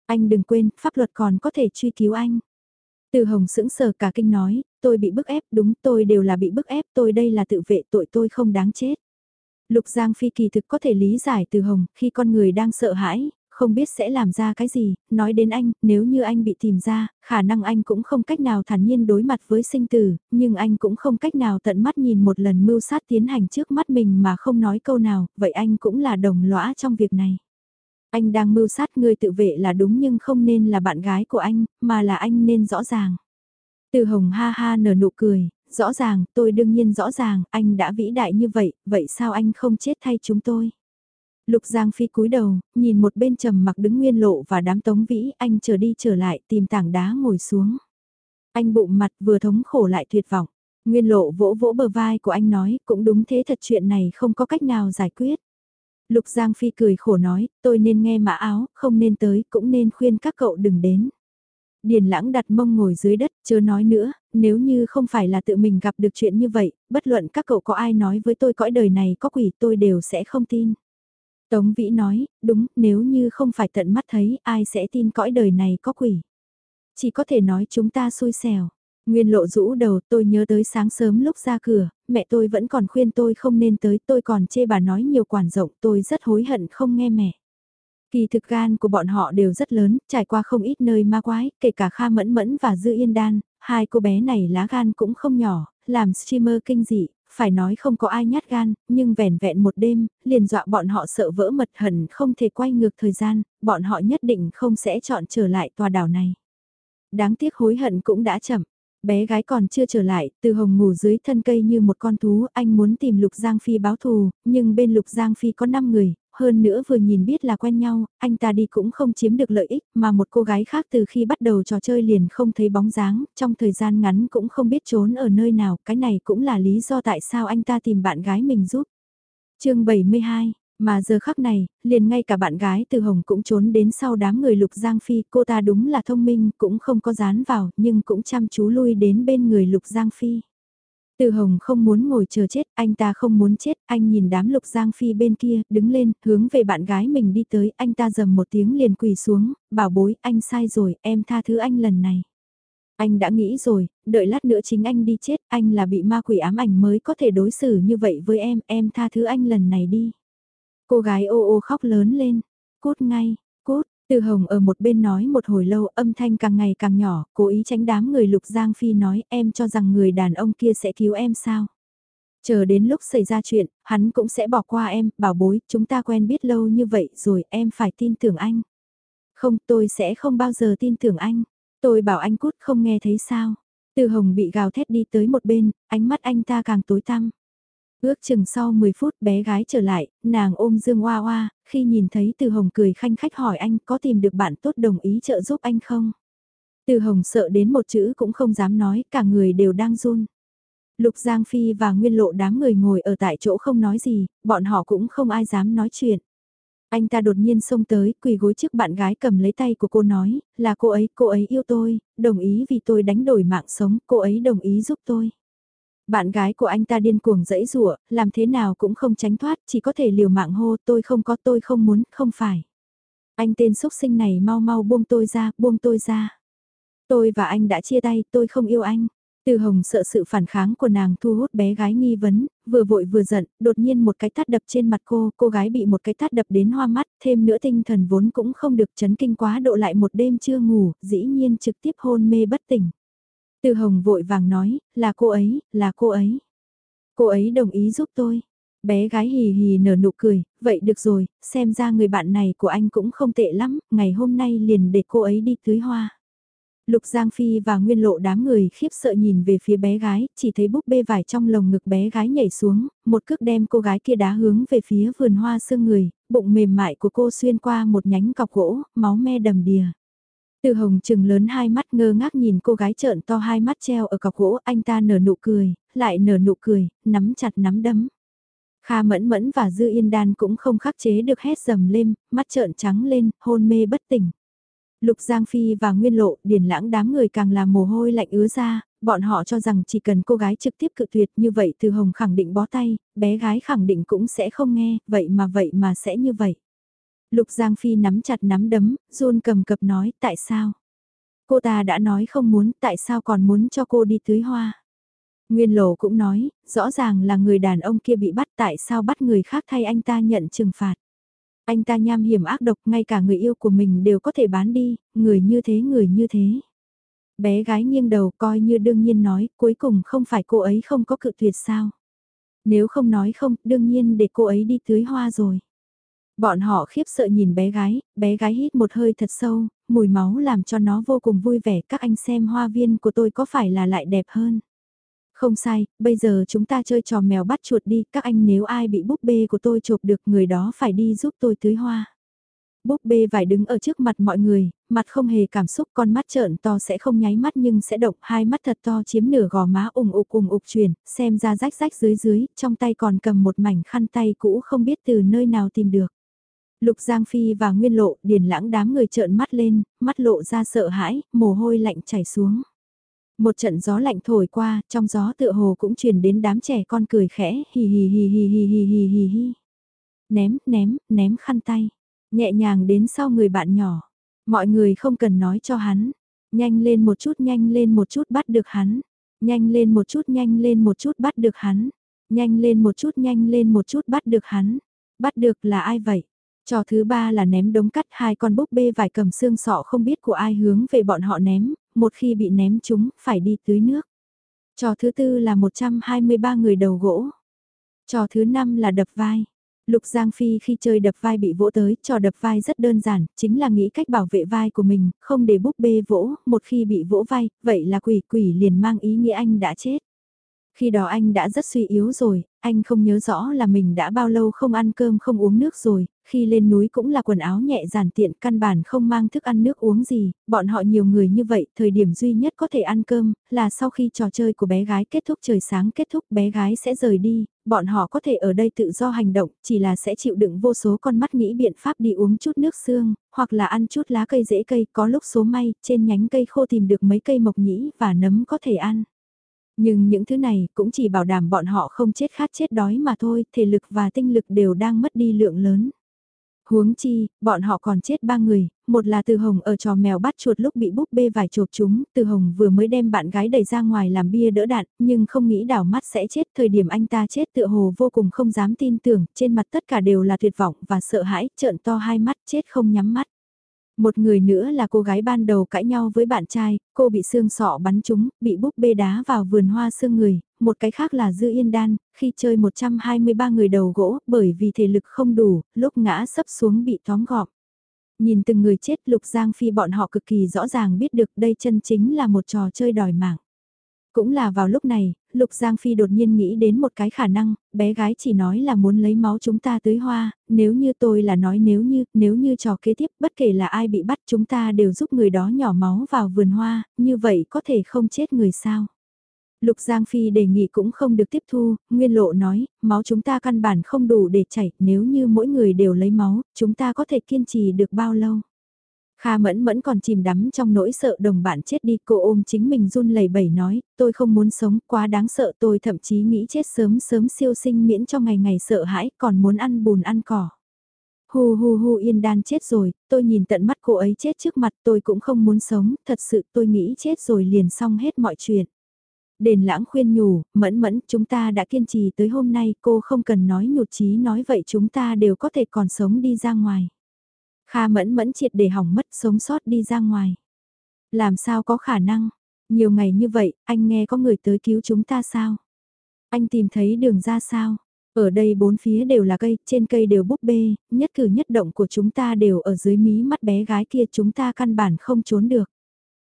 Anh đừng quên, pháp luật còn có thể truy cứu anh. Từ Hồng sững sờ cả kinh nói, tôi bị bức ép, đúng tôi đều là bị bức ép, tôi đây là tự vệ tội tôi không đáng chết. Lục Giang Phi kỳ thực có thể lý giải từ Hồng, khi con người đang sợ hãi, không biết sẽ làm ra cái gì, nói đến anh, nếu như anh bị tìm ra, khả năng anh cũng không cách nào thản nhiên đối mặt với sinh tử, nhưng anh cũng không cách nào tận mắt nhìn một lần mưu sát tiến hành trước mắt mình mà không nói câu nào, vậy anh cũng là đồng lõa trong việc này. Anh đang mưu sát người tự vệ là đúng nhưng không nên là bạn gái của anh, mà là anh nên rõ ràng. Từ hồng ha ha nở nụ cười, rõ ràng, tôi đương nhiên rõ ràng, anh đã vĩ đại như vậy, vậy sao anh không chết thay chúng tôi? Lục Giang Phi cúi đầu, nhìn một bên trầm mặc đứng nguyên lộ và đám tống vĩ, anh trở đi trở lại tìm tảng đá ngồi xuống. Anh bụng mặt vừa thống khổ lại tuyệt vọng. Nguyên lộ vỗ vỗ bờ vai của anh nói, cũng đúng thế thật chuyện này không có cách nào giải quyết. Lục Giang Phi cười khổ nói, tôi nên nghe mã áo, không nên tới, cũng nên khuyên các cậu đừng đến. Điền lãng đặt mông ngồi dưới đất, chớ nói nữa, nếu như không phải là tự mình gặp được chuyện như vậy, bất luận các cậu có ai nói với tôi cõi đời này có quỷ tôi đều sẽ không tin. Tống Vĩ nói, đúng, nếu như không phải tận mắt thấy, ai sẽ tin cõi đời này có quỷ. Chỉ có thể nói chúng ta xui xẻo. Nguyên lộ rũ đầu tôi nhớ tới sáng sớm lúc ra cửa, mẹ tôi vẫn còn khuyên tôi không nên tới, tôi còn chê bà nói nhiều quản rộng, tôi rất hối hận không nghe mẹ. Kỳ thực gan của bọn họ đều rất lớn, trải qua không ít nơi ma quái, kể cả Kha Mẫn Mẫn và Dư Yên Đan, hai cô bé này lá gan cũng không nhỏ, làm streamer kinh dị, phải nói không có ai nhát gan, nhưng vẻn vẹn một đêm, liền dọa bọn họ sợ vỡ mật hẳn không thể quay ngược thời gian, bọn họ nhất định không sẽ chọn trở lại tòa đảo này. Đáng tiếc hối hận cũng đã chậm. Bé gái còn chưa trở lại, từ hồng ngủ dưới thân cây như một con thú, anh muốn tìm Lục Giang Phi báo thù, nhưng bên Lục Giang Phi có 5 người, hơn nữa vừa nhìn biết là quen nhau, anh ta đi cũng không chiếm được lợi ích, mà một cô gái khác từ khi bắt đầu trò chơi liền không thấy bóng dáng, trong thời gian ngắn cũng không biết trốn ở nơi nào, cái này cũng là lý do tại sao anh ta tìm bạn gái mình giúp. chương 72 mà giờ khắc này, liền ngay cả bạn gái từ Hồng cũng trốn đến sau đám người Lục Giang Phi, cô ta đúng là thông minh, cũng không có dán vào, nhưng cũng chăm chú lui đến bên người Lục Giang Phi. Từ Hồng không muốn ngồi chờ chết, anh ta không muốn chết, anh nhìn đám Lục Giang Phi bên kia, đứng lên, hướng về bạn gái mình đi tới, anh ta dầm một tiếng liền quỳ xuống, bảo bối, anh sai rồi, em tha thứ anh lần này. Anh đã nghĩ rồi, đợi lát nữa chính anh đi chết, anh là bị ma quỷ ám ảnh mới có thể đối xử như vậy với em, em tha thứ anh lần này đi. Cô gái ô ô khóc lớn lên, cút ngay, từ hồng ở một bên nói một hồi lâu âm thanh càng ngày càng nhỏ, cố ý tránh đám người lục giang phi nói em cho rằng người đàn ông kia sẽ cứu em sao. Chờ đến lúc xảy ra chuyện, hắn cũng sẽ bỏ qua em, bảo bối, chúng ta quen biết lâu như vậy rồi em phải tin tưởng anh. Không, tôi sẽ không bao giờ tin tưởng anh. Tôi bảo anh cút không nghe thấy sao. Từ hồng bị gào thét đi tới một bên, ánh mắt anh ta càng tối tăm. Ước chừng sau 10 phút bé gái trở lại, nàng ôm Dương Hoa Hoa, khi nhìn thấy Từ Hồng cười khanh khách hỏi anh có tìm được bạn tốt đồng ý trợ giúp anh không? Từ Hồng sợ đến một chữ cũng không dám nói, cả người đều đang run. Lục Giang Phi và Nguyên Lộ đám người ngồi ở tại chỗ không nói gì, bọn họ cũng không ai dám nói chuyện. Anh ta đột nhiên xông tới, quỳ gối trước bạn gái cầm lấy tay của cô nói, là cô ấy, cô ấy yêu tôi, đồng ý vì tôi đánh đổi mạng sống, cô ấy đồng ý giúp tôi. Bạn gái của anh ta điên cuồng dẫy rủa làm thế nào cũng không tránh thoát, chỉ có thể liều mạng hô tôi không có tôi không muốn, không phải. Anh tên xúc sinh này mau mau buông tôi ra, buông tôi ra. Tôi và anh đã chia tay, tôi không yêu anh. Từ Hồng sợ sự phản kháng của nàng thu hút bé gái nghi vấn, vừa vội vừa giận, đột nhiên một cái tát đập trên mặt cô, cô gái bị một cái tát đập đến hoa mắt, thêm nữa tinh thần vốn cũng không được chấn kinh quá độ lại một đêm chưa ngủ, dĩ nhiên trực tiếp hôn mê bất tỉnh. Từ Hồng vội vàng nói, là cô ấy, là cô ấy. Cô ấy đồng ý giúp tôi. Bé gái hì hì nở nụ cười, vậy được rồi, xem ra người bạn này của anh cũng không tệ lắm, ngày hôm nay liền để cô ấy đi tưới hoa. Lục Giang Phi và Nguyên Lộ đám người khiếp sợ nhìn về phía bé gái, chỉ thấy búp bê vải trong lồng ngực bé gái nhảy xuống, một cước đem cô gái kia đá hướng về phía vườn hoa sương người, bụng mềm mại của cô xuyên qua một nhánh cọc gỗ, máu me đầm đìa. Từ hồng trừng lớn hai mắt ngơ ngác nhìn cô gái trợn to hai mắt treo ở cọc gỗ, anh ta nở nụ cười, lại nở nụ cười, nắm chặt nắm đấm. Kha mẫn mẫn và Dư Yên Đan cũng không khắc chế được hét dầm lên, mắt trợn trắng lên, hôn mê bất tỉnh. Lục Giang Phi và Nguyên Lộ, điển lãng đám người càng là mồ hôi lạnh ứa ra, bọn họ cho rằng chỉ cần cô gái trực tiếp cự tuyệt như vậy từ Hồng khẳng định bó tay, bé gái khẳng định cũng sẽ không nghe, vậy mà vậy mà sẽ như vậy. Lục Giang Phi nắm chặt nắm đấm, run cầm cập nói tại sao? Cô ta đã nói không muốn tại sao còn muốn cho cô đi tưới hoa? Nguyên Lộ cũng nói, rõ ràng là người đàn ông kia bị bắt tại sao bắt người khác thay anh ta nhận trừng phạt. Anh ta nham hiểm ác độc ngay cả người yêu của mình đều có thể bán đi, người như thế người như thế. Bé gái nghiêng đầu coi như đương nhiên nói, cuối cùng không phải cô ấy không có cự tuyệt sao. Nếu không nói không, đương nhiên để cô ấy đi tưới hoa rồi. Bọn họ khiếp sợ nhìn bé gái, bé gái hít một hơi thật sâu, mùi máu làm cho nó vô cùng vui vẻ. Các anh xem hoa viên của tôi có phải là lại đẹp hơn? Không sai, bây giờ chúng ta chơi trò mèo bắt chuột đi, các anh nếu ai bị búp bê của tôi chộp được người đó phải đi giúp tôi tưới hoa. Búp bê vải đứng ở trước mặt mọi người, mặt không hề cảm xúc con mắt trợn to sẽ không nháy mắt nhưng sẽ động hai mắt thật to chiếm nửa gò má ủng ục ủng ục chuyển, xem ra rách rách dưới dưới, trong tay còn cầm một mảnh khăn tay cũ không biết từ nơi nào tìm được. Lục Giang Phi và Nguyên Lộ điền lãng đám người trợn mắt lên, mắt lộ ra sợ hãi, mồ hôi lạnh chảy xuống. Một trận gió lạnh thổi qua, trong gió tựa hồ cũng truyền đến đám trẻ con cười khẽ, hì hì hì hì hì hì hì hì hì. Ném, ném, ném khăn tay. Nhẹ nhàng đến sau người bạn nhỏ. Mọi người không cần nói cho hắn. Nhanh lên một chút, nhanh lên một chút bắt được hắn. Nhanh lên một chút, nhanh lên một chút bắt được hắn. Nhanh lên một chút, nhanh lên một chút bắt được hắn. Bắt được là ai vậy? Trò thứ ba là ném đống cắt hai con búp bê vải cầm xương sọ không biết của ai hướng về bọn họ ném, một khi bị ném chúng phải đi tưới nước. Trò thứ tư là 123 người đầu gỗ. Trò thứ năm là đập vai. Lục Giang Phi khi chơi đập vai bị vỗ tới, trò đập vai rất đơn giản, chính là nghĩ cách bảo vệ vai của mình, không để búp bê vỗ, một khi bị vỗ vai, vậy là quỷ quỷ liền mang ý nghĩa anh đã chết. Khi đó anh đã rất suy yếu rồi, anh không nhớ rõ là mình đã bao lâu không ăn cơm không uống nước rồi, khi lên núi cũng là quần áo nhẹ giản tiện căn bản không mang thức ăn nước uống gì, bọn họ nhiều người như vậy, thời điểm duy nhất có thể ăn cơm là sau khi trò chơi của bé gái kết thúc trời sáng kết thúc bé gái sẽ rời đi, bọn họ có thể ở đây tự do hành động, chỉ là sẽ chịu đựng vô số con mắt nghĩ biện pháp đi uống chút nước xương, hoặc là ăn chút lá cây dễ cây có lúc số may, trên nhánh cây khô tìm được mấy cây mộc nhĩ và nấm có thể ăn. Nhưng những thứ này cũng chỉ bảo đảm bọn họ không chết khát chết đói mà thôi, thể lực và tinh lực đều đang mất đi lượng lớn. Huống chi, bọn họ còn chết ba người, một là Từ Hồng ở trò mèo bắt chuột lúc bị búp bê vải chộp chúng, Từ Hồng vừa mới đem bạn gái đẩy ra ngoài làm bia đỡ đạn, nhưng không nghĩ đảo mắt sẽ chết, thời điểm anh ta chết tựa hồ vô cùng không dám tin tưởng, trên mặt tất cả đều là tuyệt vọng và sợ hãi, trợn to hai mắt, chết không nhắm mắt. Một người nữa là cô gái ban đầu cãi nhau với bạn trai, cô bị xương sọ bắn trúng, bị búp bê đá vào vườn hoa xương người, một cái khác là Dư Yên Đan, khi chơi 123 người đầu gỗ, bởi vì thể lực không đủ, lúc ngã sấp xuống bị tóm gọp. Nhìn từng người chết Lục Giang Phi bọn họ cực kỳ rõ ràng biết được đây chân chính là một trò chơi đòi mạng. Cũng là vào lúc này, Lục Giang Phi đột nhiên nghĩ đến một cái khả năng, bé gái chỉ nói là muốn lấy máu chúng ta tới hoa, nếu như tôi là nói nếu như, nếu như trò kế tiếp bất kể là ai bị bắt chúng ta đều giúp người đó nhỏ máu vào vườn hoa, như vậy có thể không chết người sao. Lục Giang Phi đề nghị cũng không được tiếp thu, Nguyên Lộ nói, máu chúng ta căn bản không đủ để chảy, nếu như mỗi người đều lấy máu, chúng ta có thể kiên trì được bao lâu. Kha mẫn mẫn còn chìm đắm trong nỗi sợ đồng bạn chết đi cô ôm chính mình run lẩy bẩy nói, tôi không muốn sống quá đáng sợ tôi thậm chí nghĩ chết sớm sớm siêu sinh miễn cho ngày ngày sợ hãi còn muốn ăn bùn ăn cỏ. Hu hu hu yên đan chết rồi, tôi nhìn tận mắt cô ấy chết trước mặt tôi cũng không muốn sống, thật sự tôi nghĩ chết rồi liền xong hết mọi chuyện. Đền lãng khuyên nhủ, mẫn mẫn chúng ta đã kiên trì tới hôm nay cô không cần nói nhụt chí nói vậy chúng ta đều có thể còn sống đi ra ngoài. Kha mẫn mẫn triệt để hỏng mất sống sót đi ra ngoài. Làm sao có khả năng? Nhiều ngày như vậy, anh nghe có người tới cứu chúng ta sao? Anh tìm thấy đường ra sao? Ở đây bốn phía đều là cây, trên cây đều búp bê, nhất cử nhất động của chúng ta đều ở dưới mí mắt bé gái kia chúng ta căn bản không trốn được.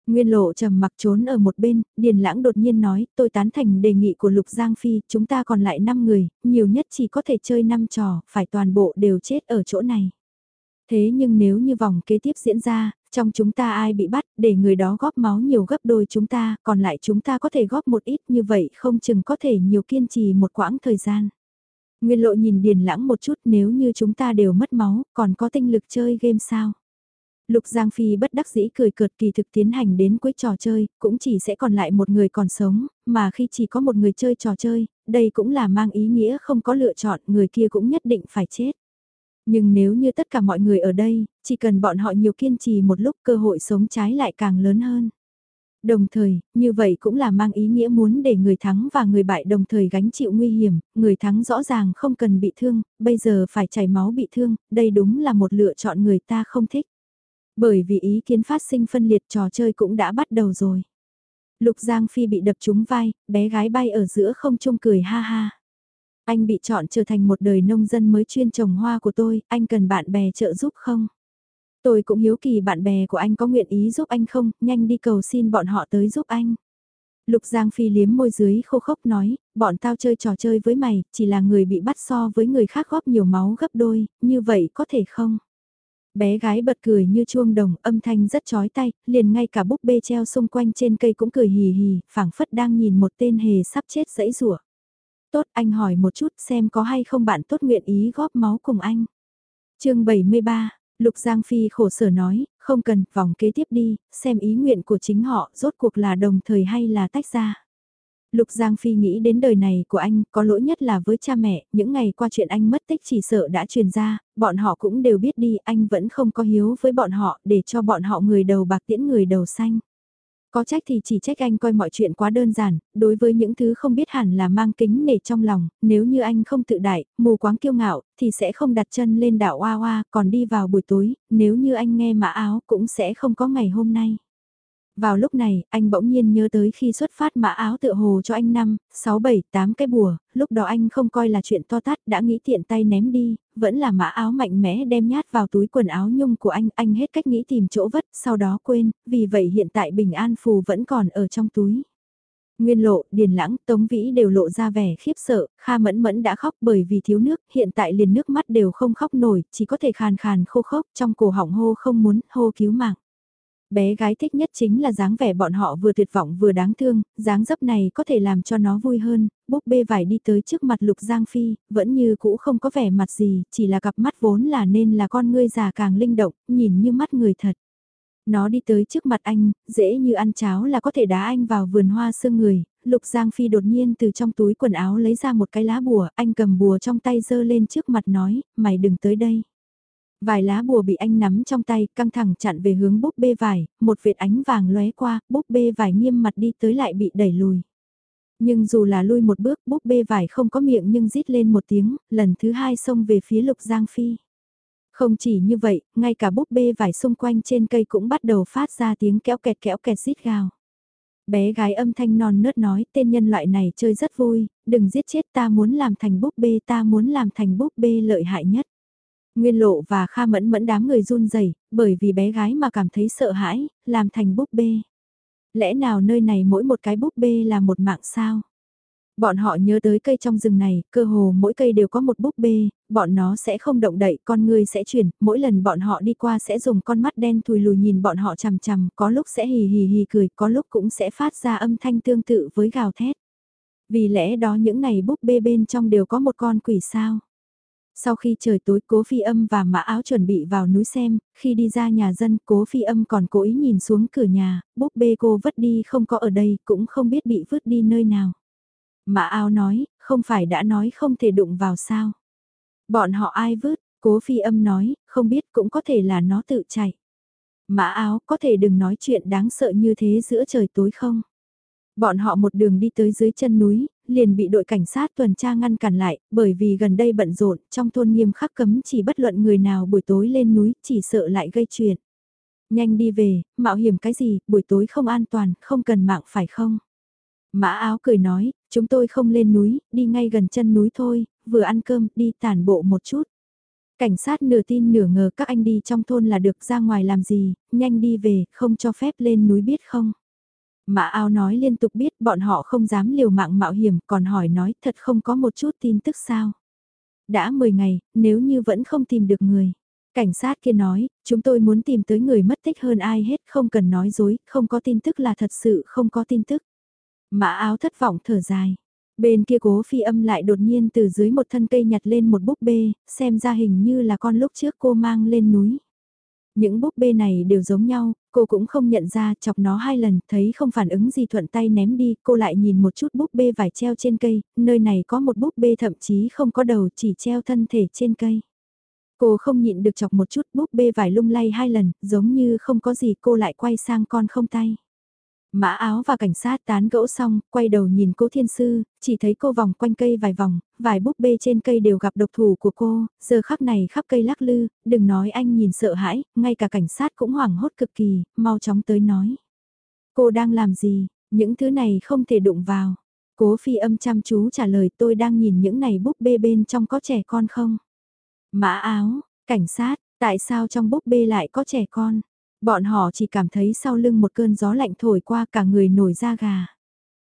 Nguyên lộ trầm mặc trốn ở một bên, Điền Lãng đột nhiên nói, tôi tán thành đề nghị của Lục Giang Phi, chúng ta còn lại 5 người, nhiều nhất chỉ có thể chơi 5 trò, phải toàn bộ đều chết ở chỗ này. Thế nhưng nếu như vòng kế tiếp diễn ra, trong chúng ta ai bị bắt, để người đó góp máu nhiều gấp đôi chúng ta, còn lại chúng ta có thể góp một ít như vậy không chừng có thể nhiều kiên trì một quãng thời gian. Nguyên lộ nhìn Điền Lãng một chút nếu như chúng ta đều mất máu, còn có tinh lực chơi game sao? Lục Giang Phi bất đắc dĩ cười cợt kỳ thực tiến hành đến cuối trò chơi, cũng chỉ sẽ còn lại một người còn sống, mà khi chỉ có một người chơi trò chơi, đây cũng là mang ý nghĩa không có lựa chọn, người kia cũng nhất định phải chết. Nhưng nếu như tất cả mọi người ở đây, chỉ cần bọn họ nhiều kiên trì một lúc cơ hội sống trái lại càng lớn hơn. Đồng thời, như vậy cũng là mang ý nghĩa muốn để người thắng và người bại đồng thời gánh chịu nguy hiểm, người thắng rõ ràng không cần bị thương, bây giờ phải chảy máu bị thương, đây đúng là một lựa chọn người ta không thích. Bởi vì ý kiến phát sinh phân liệt trò chơi cũng đã bắt đầu rồi. Lục Giang Phi bị đập trúng vai, bé gái bay ở giữa không trung cười ha ha. Anh bị chọn trở thành một đời nông dân mới chuyên trồng hoa của tôi, anh cần bạn bè trợ giúp không? Tôi cũng hiếu kỳ bạn bè của anh có nguyện ý giúp anh không, nhanh đi cầu xin bọn họ tới giúp anh. Lục Giang Phi liếm môi dưới khô khốc nói, bọn tao chơi trò chơi với mày, chỉ là người bị bắt so với người khác góp nhiều máu gấp đôi, như vậy có thể không? Bé gái bật cười như chuông đồng, âm thanh rất chói tay, liền ngay cả búp bê treo xung quanh trên cây cũng cười hì hì, phảng phất đang nhìn một tên hề sắp chết dẫy rủa. Tốt, anh hỏi một chút xem có hay không bạn tốt nguyện ý góp máu cùng anh. chương 73, Lục Giang Phi khổ sở nói, không cần, vòng kế tiếp đi, xem ý nguyện của chính họ rốt cuộc là đồng thời hay là tách ra. Lục Giang Phi nghĩ đến đời này của anh, có lỗi nhất là với cha mẹ, những ngày qua chuyện anh mất tích chỉ sợ đã truyền ra, bọn họ cũng đều biết đi, anh vẫn không có hiếu với bọn họ để cho bọn họ người đầu bạc tiễn người đầu xanh. Có trách thì chỉ trách anh coi mọi chuyện quá đơn giản, đối với những thứ không biết hẳn là mang kính nể trong lòng, nếu như anh không tự đại, mù quáng kiêu ngạo, thì sẽ không đặt chân lên đảo Hoa Hoa, còn đi vào buổi tối, nếu như anh nghe mã áo cũng sẽ không có ngày hôm nay. Vào lúc này, anh bỗng nhiên nhớ tới khi xuất phát mã áo tựa hồ cho anh 5, 6, 7, 8 cái bùa, lúc đó anh không coi là chuyện to tát đã nghĩ tiện tay ném đi, vẫn là mã áo mạnh mẽ đem nhát vào túi quần áo nhung của anh, anh hết cách nghĩ tìm chỗ vất, sau đó quên, vì vậy hiện tại bình an phù vẫn còn ở trong túi. Nguyên lộ, điền lãng, tống vĩ đều lộ ra vẻ khiếp sợ, Kha mẫn mẫn đã khóc bởi vì thiếu nước, hiện tại liền nước mắt đều không khóc nổi, chỉ có thể khàn khàn khô khốc, trong cổ họng hô không muốn, hô cứu mạng. Bé gái thích nhất chính là dáng vẻ bọn họ vừa tuyệt vọng vừa đáng thương, dáng dấp này có thể làm cho nó vui hơn, búp bê vải đi tới trước mặt Lục Giang Phi, vẫn như cũ không có vẻ mặt gì, chỉ là cặp mắt vốn là nên là con ngươi già càng linh động, nhìn như mắt người thật. Nó đi tới trước mặt anh, dễ như ăn cháo là có thể đá anh vào vườn hoa sương người, Lục Giang Phi đột nhiên từ trong túi quần áo lấy ra một cái lá bùa, anh cầm bùa trong tay giơ lên trước mặt nói, mày đừng tới đây. Vài lá bùa bị anh nắm trong tay, căng thẳng chặn về hướng búp bê vải, một vệt ánh vàng lóe qua, búp bê vải nghiêm mặt đi tới lại bị đẩy lùi. Nhưng dù là lui một bước, búp bê vải không có miệng nhưng rít lên một tiếng, lần thứ hai xông về phía lục giang phi. Không chỉ như vậy, ngay cả búp bê vải xung quanh trên cây cũng bắt đầu phát ra tiếng kéo kẹt kéo kẹt rít gào. Bé gái âm thanh non nớt nói tên nhân loại này chơi rất vui, đừng giết chết ta muốn làm thành búp bê ta muốn làm thành búp bê lợi hại nhất. Nguyên lộ và Kha mẫn mẫn đám người run rẩy bởi vì bé gái mà cảm thấy sợ hãi, làm thành búp bê. Lẽ nào nơi này mỗi một cái búp bê là một mạng sao? Bọn họ nhớ tới cây trong rừng này, cơ hồ mỗi cây đều có một búp bê, bọn nó sẽ không động đậy, con người sẽ chuyển, mỗi lần bọn họ đi qua sẽ dùng con mắt đen thùi lùi nhìn bọn họ chằm chằm, có lúc sẽ hì hì hì cười, có lúc cũng sẽ phát ra âm thanh tương tự với gào thét. Vì lẽ đó những này búp bê bên trong đều có một con quỷ sao. Sau khi trời tối cố phi âm và mã áo chuẩn bị vào núi xem, khi đi ra nhà dân cố phi âm còn cố ý nhìn xuống cửa nhà, búp bê cô vứt đi không có ở đây cũng không biết bị vứt đi nơi nào. Mã áo nói, không phải đã nói không thể đụng vào sao. Bọn họ ai vứt, cố phi âm nói, không biết cũng có thể là nó tự chạy. Mã áo có thể đừng nói chuyện đáng sợ như thế giữa trời tối không? Bọn họ một đường đi tới dưới chân núi, liền bị đội cảnh sát tuần tra ngăn cản lại, bởi vì gần đây bận rộn, trong thôn nghiêm khắc cấm chỉ bất luận người nào buổi tối lên núi, chỉ sợ lại gây chuyện. Nhanh đi về, mạo hiểm cái gì, buổi tối không an toàn, không cần mạng phải không? Mã áo cười nói, chúng tôi không lên núi, đi ngay gần chân núi thôi, vừa ăn cơm, đi tản bộ một chút. Cảnh sát nửa tin nửa ngờ các anh đi trong thôn là được ra ngoài làm gì, nhanh đi về, không cho phép lên núi biết không? Mã áo nói liên tục biết bọn họ không dám liều mạng mạo hiểm còn hỏi nói thật không có một chút tin tức sao. Đã 10 ngày, nếu như vẫn không tìm được người. Cảnh sát kia nói, chúng tôi muốn tìm tới người mất tích hơn ai hết không cần nói dối, không có tin tức là thật sự không có tin tức. Mã áo thất vọng thở dài. Bên kia cố phi âm lại đột nhiên từ dưới một thân cây nhặt lên một búp bê, xem ra hình như là con lúc trước cô mang lên núi. Những búp bê này đều giống nhau, cô cũng không nhận ra chọc nó hai lần, thấy không phản ứng gì thuận tay ném đi, cô lại nhìn một chút búp bê vải treo trên cây, nơi này có một búp bê thậm chí không có đầu chỉ treo thân thể trên cây. Cô không nhịn được chọc một chút búp bê vải lung lay hai lần, giống như không có gì cô lại quay sang con không tay. Mã áo và cảnh sát tán gẫu xong, quay đầu nhìn cố thiên sư, chỉ thấy cô vòng quanh cây vài vòng, vài búp bê trên cây đều gặp độc thủ của cô, giờ khắc này khắp cây lắc lư, đừng nói anh nhìn sợ hãi, ngay cả cảnh sát cũng hoảng hốt cực kỳ, mau chóng tới nói. Cô đang làm gì, những thứ này không thể đụng vào. Cố phi âm chăm chú trả lời tôi đang nhìn những này búp bê bên trong có trẻ con không? Mã áo, cảnh sát, tại sao trong búp bê lại có trẻ con? Bọn họ chỉ cảm thấy sau lưng một cơn gió lạnh thổi qua cả người nổi da gà.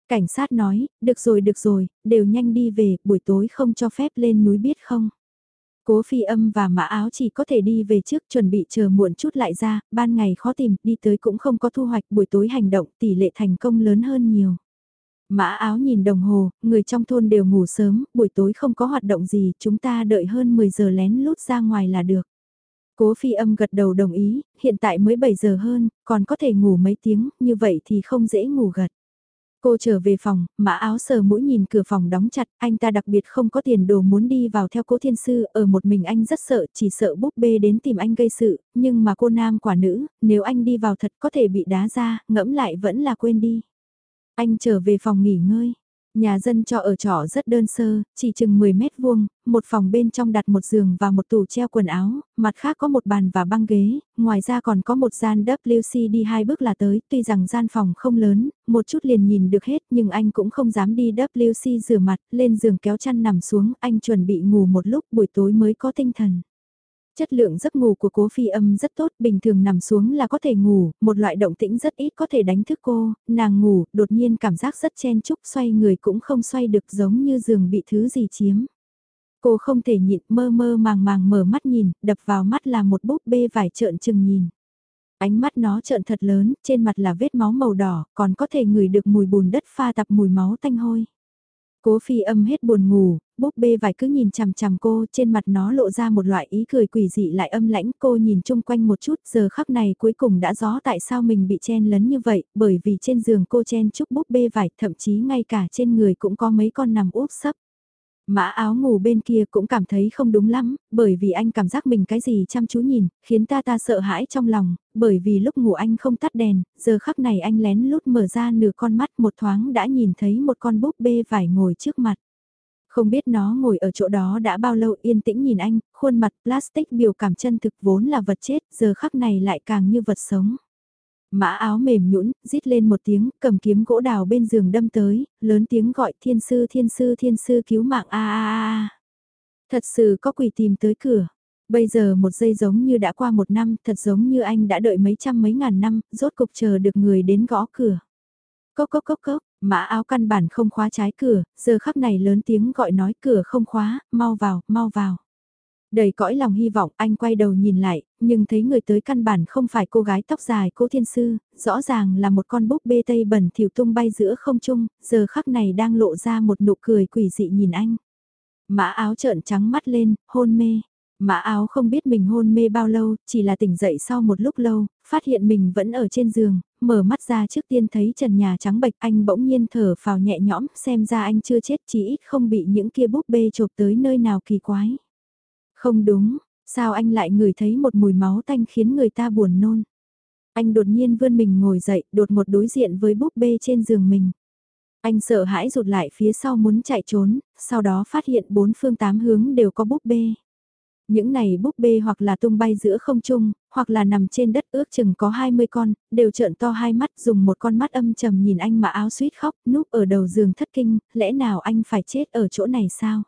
Cảnh sát nói, được rồi được rồi, đều nhanh đi về, buổi tối không cho phép lên núi biết không. Cố phi âm và mã áo chỉ có thể đi về trước chuẩn bị chờ muộn chút lại ra, ban ngày khó tìm, đi tới cũng không có thu hoạch, buổi tối hành động tỷ lệ thành công lớn hơn nhiều. Mã áo nhìn đồng hồ, người trong thôn đều ngủ sớm, buổi tối không có hoạt động gì, chúng ta đợi hơn 10 giờ lén lút ra ngoài là được. Cố phi âm gật đầu đồng ý, hiện tại mới 7 giờ hơn, còn có thể ngủ mấy tiếng, như vậy thì không dễ ngủ gật. Cô trở về phòng, mã áo sờ mũi nhìn cửa phòng đóng chặt, anh ta đặc biệt không có tiền đồ muốn đi vào theo cố thiên sư, ở một mình anh rất sợ, chỉ sợ búp bê đến tìm anh gây sự, nhưng mà cô nam quả nữ, nếu anh đi vào thật có thể bị đá ra, ngẫm lại vẫn là quên đi. Anh trở về phòng nghỉ ngơi. Nhà dân trọ ở trọ rất đơn sơ, chỉ chừng 10 mét vuông, một phòng bên trong đặt một giường và một tủ treo quần áo, mặt khác có một bàn và băng ghế, ngoài ra còn có một gian WC đi hai bước là tới, tuy rằng gian phòng không lớn, một chút liền nhìn được hết nhưng anh cũng không dám đi WC rửa mặt, lên giường kéo chăn nằm xuống, anh chuẩn bị ngủ một lúc buổi tối mới có tinh thần. Chất lượng giấc ngủ của cố phi âm rất tốt, bình thường nằm xuống là có thể ngủ, một loại động tĩnh rất ít có thể đánh thức cô, nàng ngủ, đột nhiên cảm giác rất chen chúc xoay người cũng không xoay được giống như giường bị thứ gì chiếm. Cô không thể nhịn mơ mơ màng màng mở mắt nhìn, đập vào mắt là một búp bê vải trợn chừng nhìn. Ánh mắt nó trợn thật lớn, trên mặt là vết máu màu đỏ, còn có thể ngửi được mùi bùn đất pha tạp mùi máu tanh hôi. Cố phi âm hết buồn ngủ, búp bê vải cứ nhìn chằm chằm cô, trên mặt nó lộ ra một loại ý cười quỷ dị lại âm lãnh, cô nhìn chung quanh một chút, giờ khắc này cuối cùng đã rõ tại sao mình bị chen lấn như vậy, bởi vì trên giường cô chen chúc búp bê vải, thậm chí ngay cả trên người cũng có mấy con nằm úp sấp. Mã áo ngủ bên kia cũng cảm thấy không đúng lắm, bởi vì anh cảm giác mình cái gì chăm chú nhìn, khiến ta ta sợ hãi trong lòng, bởi vì lúc ngủ anh không tắt đèn, giờ khắc này anh lén lút mở ra nửa con mắt một thoáng đã nhìn thấy một con búp bê vải ngồi trước mặt. Không biết nó ngồi ở chỗ đó đã bao lâu yên tĩnh nhìn anh, khuôn mặt plastic biểu cảm chân thực vốn là vật chết, giờ khắc này lại càng như vật sống. Mã áo mềm nhũn, rít lên một tiếng, cầm kiếm gỗ đào bên giường đâm tới, lớn tiếng gọi thiên sư thiên sư thiên sư cứu mạng a a a. Thật sự có quỷ tìm tới cửa. Bây giờ một giây giống như đã qua một năm, thật giống như anh đã đợi mấy trăm mấy ngàn năm, rốt cục chờ được người đến gõ cửa. Cốc cốc cốc cốc, mã áo căn bản không khóa trái cửa, giờ khắc này lớn tiếng gọi nói cửa không khóa, mau vào, mau vào. Đầy cõi lòng hy vọng anh quay đầu nhìn lại, nhưng thấy người tới căn bản không phải cô gái tóc dài cố thiên sư, rõ ràng là một con búp bê tây bẩn thỉu tung bay giữa không trung, giờ khắc này đang lộ ra một nụ cười quỷ dị nhìn anh. Mã áo trợn trắng mắt lên, hôn mê. Mã áo không biết mình hôn mê bao lâu, chỉ là tỉnh dậy sau một lúc lâu, phát hiện mình vẫn ở trên giường, mở mắt ra trước tiên thấy trần nhà trắng bệch anh bỗng nhiên thở phào nhẹ nhõm xem ra anh chưa chết chỉ ít không bị những kia búp bê chộp tới nơi nào kỳ quái. Không đúng, sao anh lại ngửi thấy một mùi máu tanh khiến người ta buồn nôn. Anh đột nhiên vươn mình ngồi dậy, đột một đối diện với búp bê trên giường mình. Anh sợ hãi rụt lại phía sau muốn chạy trốn, sau đó phát hiện bốn phương tám hướng đều có búp bê. Những này búp bê hoặc là tung bay giữa không trung, hoặc là nằm trên đất ước chừng có 20 con, đều trợn to hai mắt dùng một con mắt âm trầm nhìn anh mà áo suýt khóc, núp ở đầu giường thất kinh, lẽ nào anh phải chết ở chỗ này sao?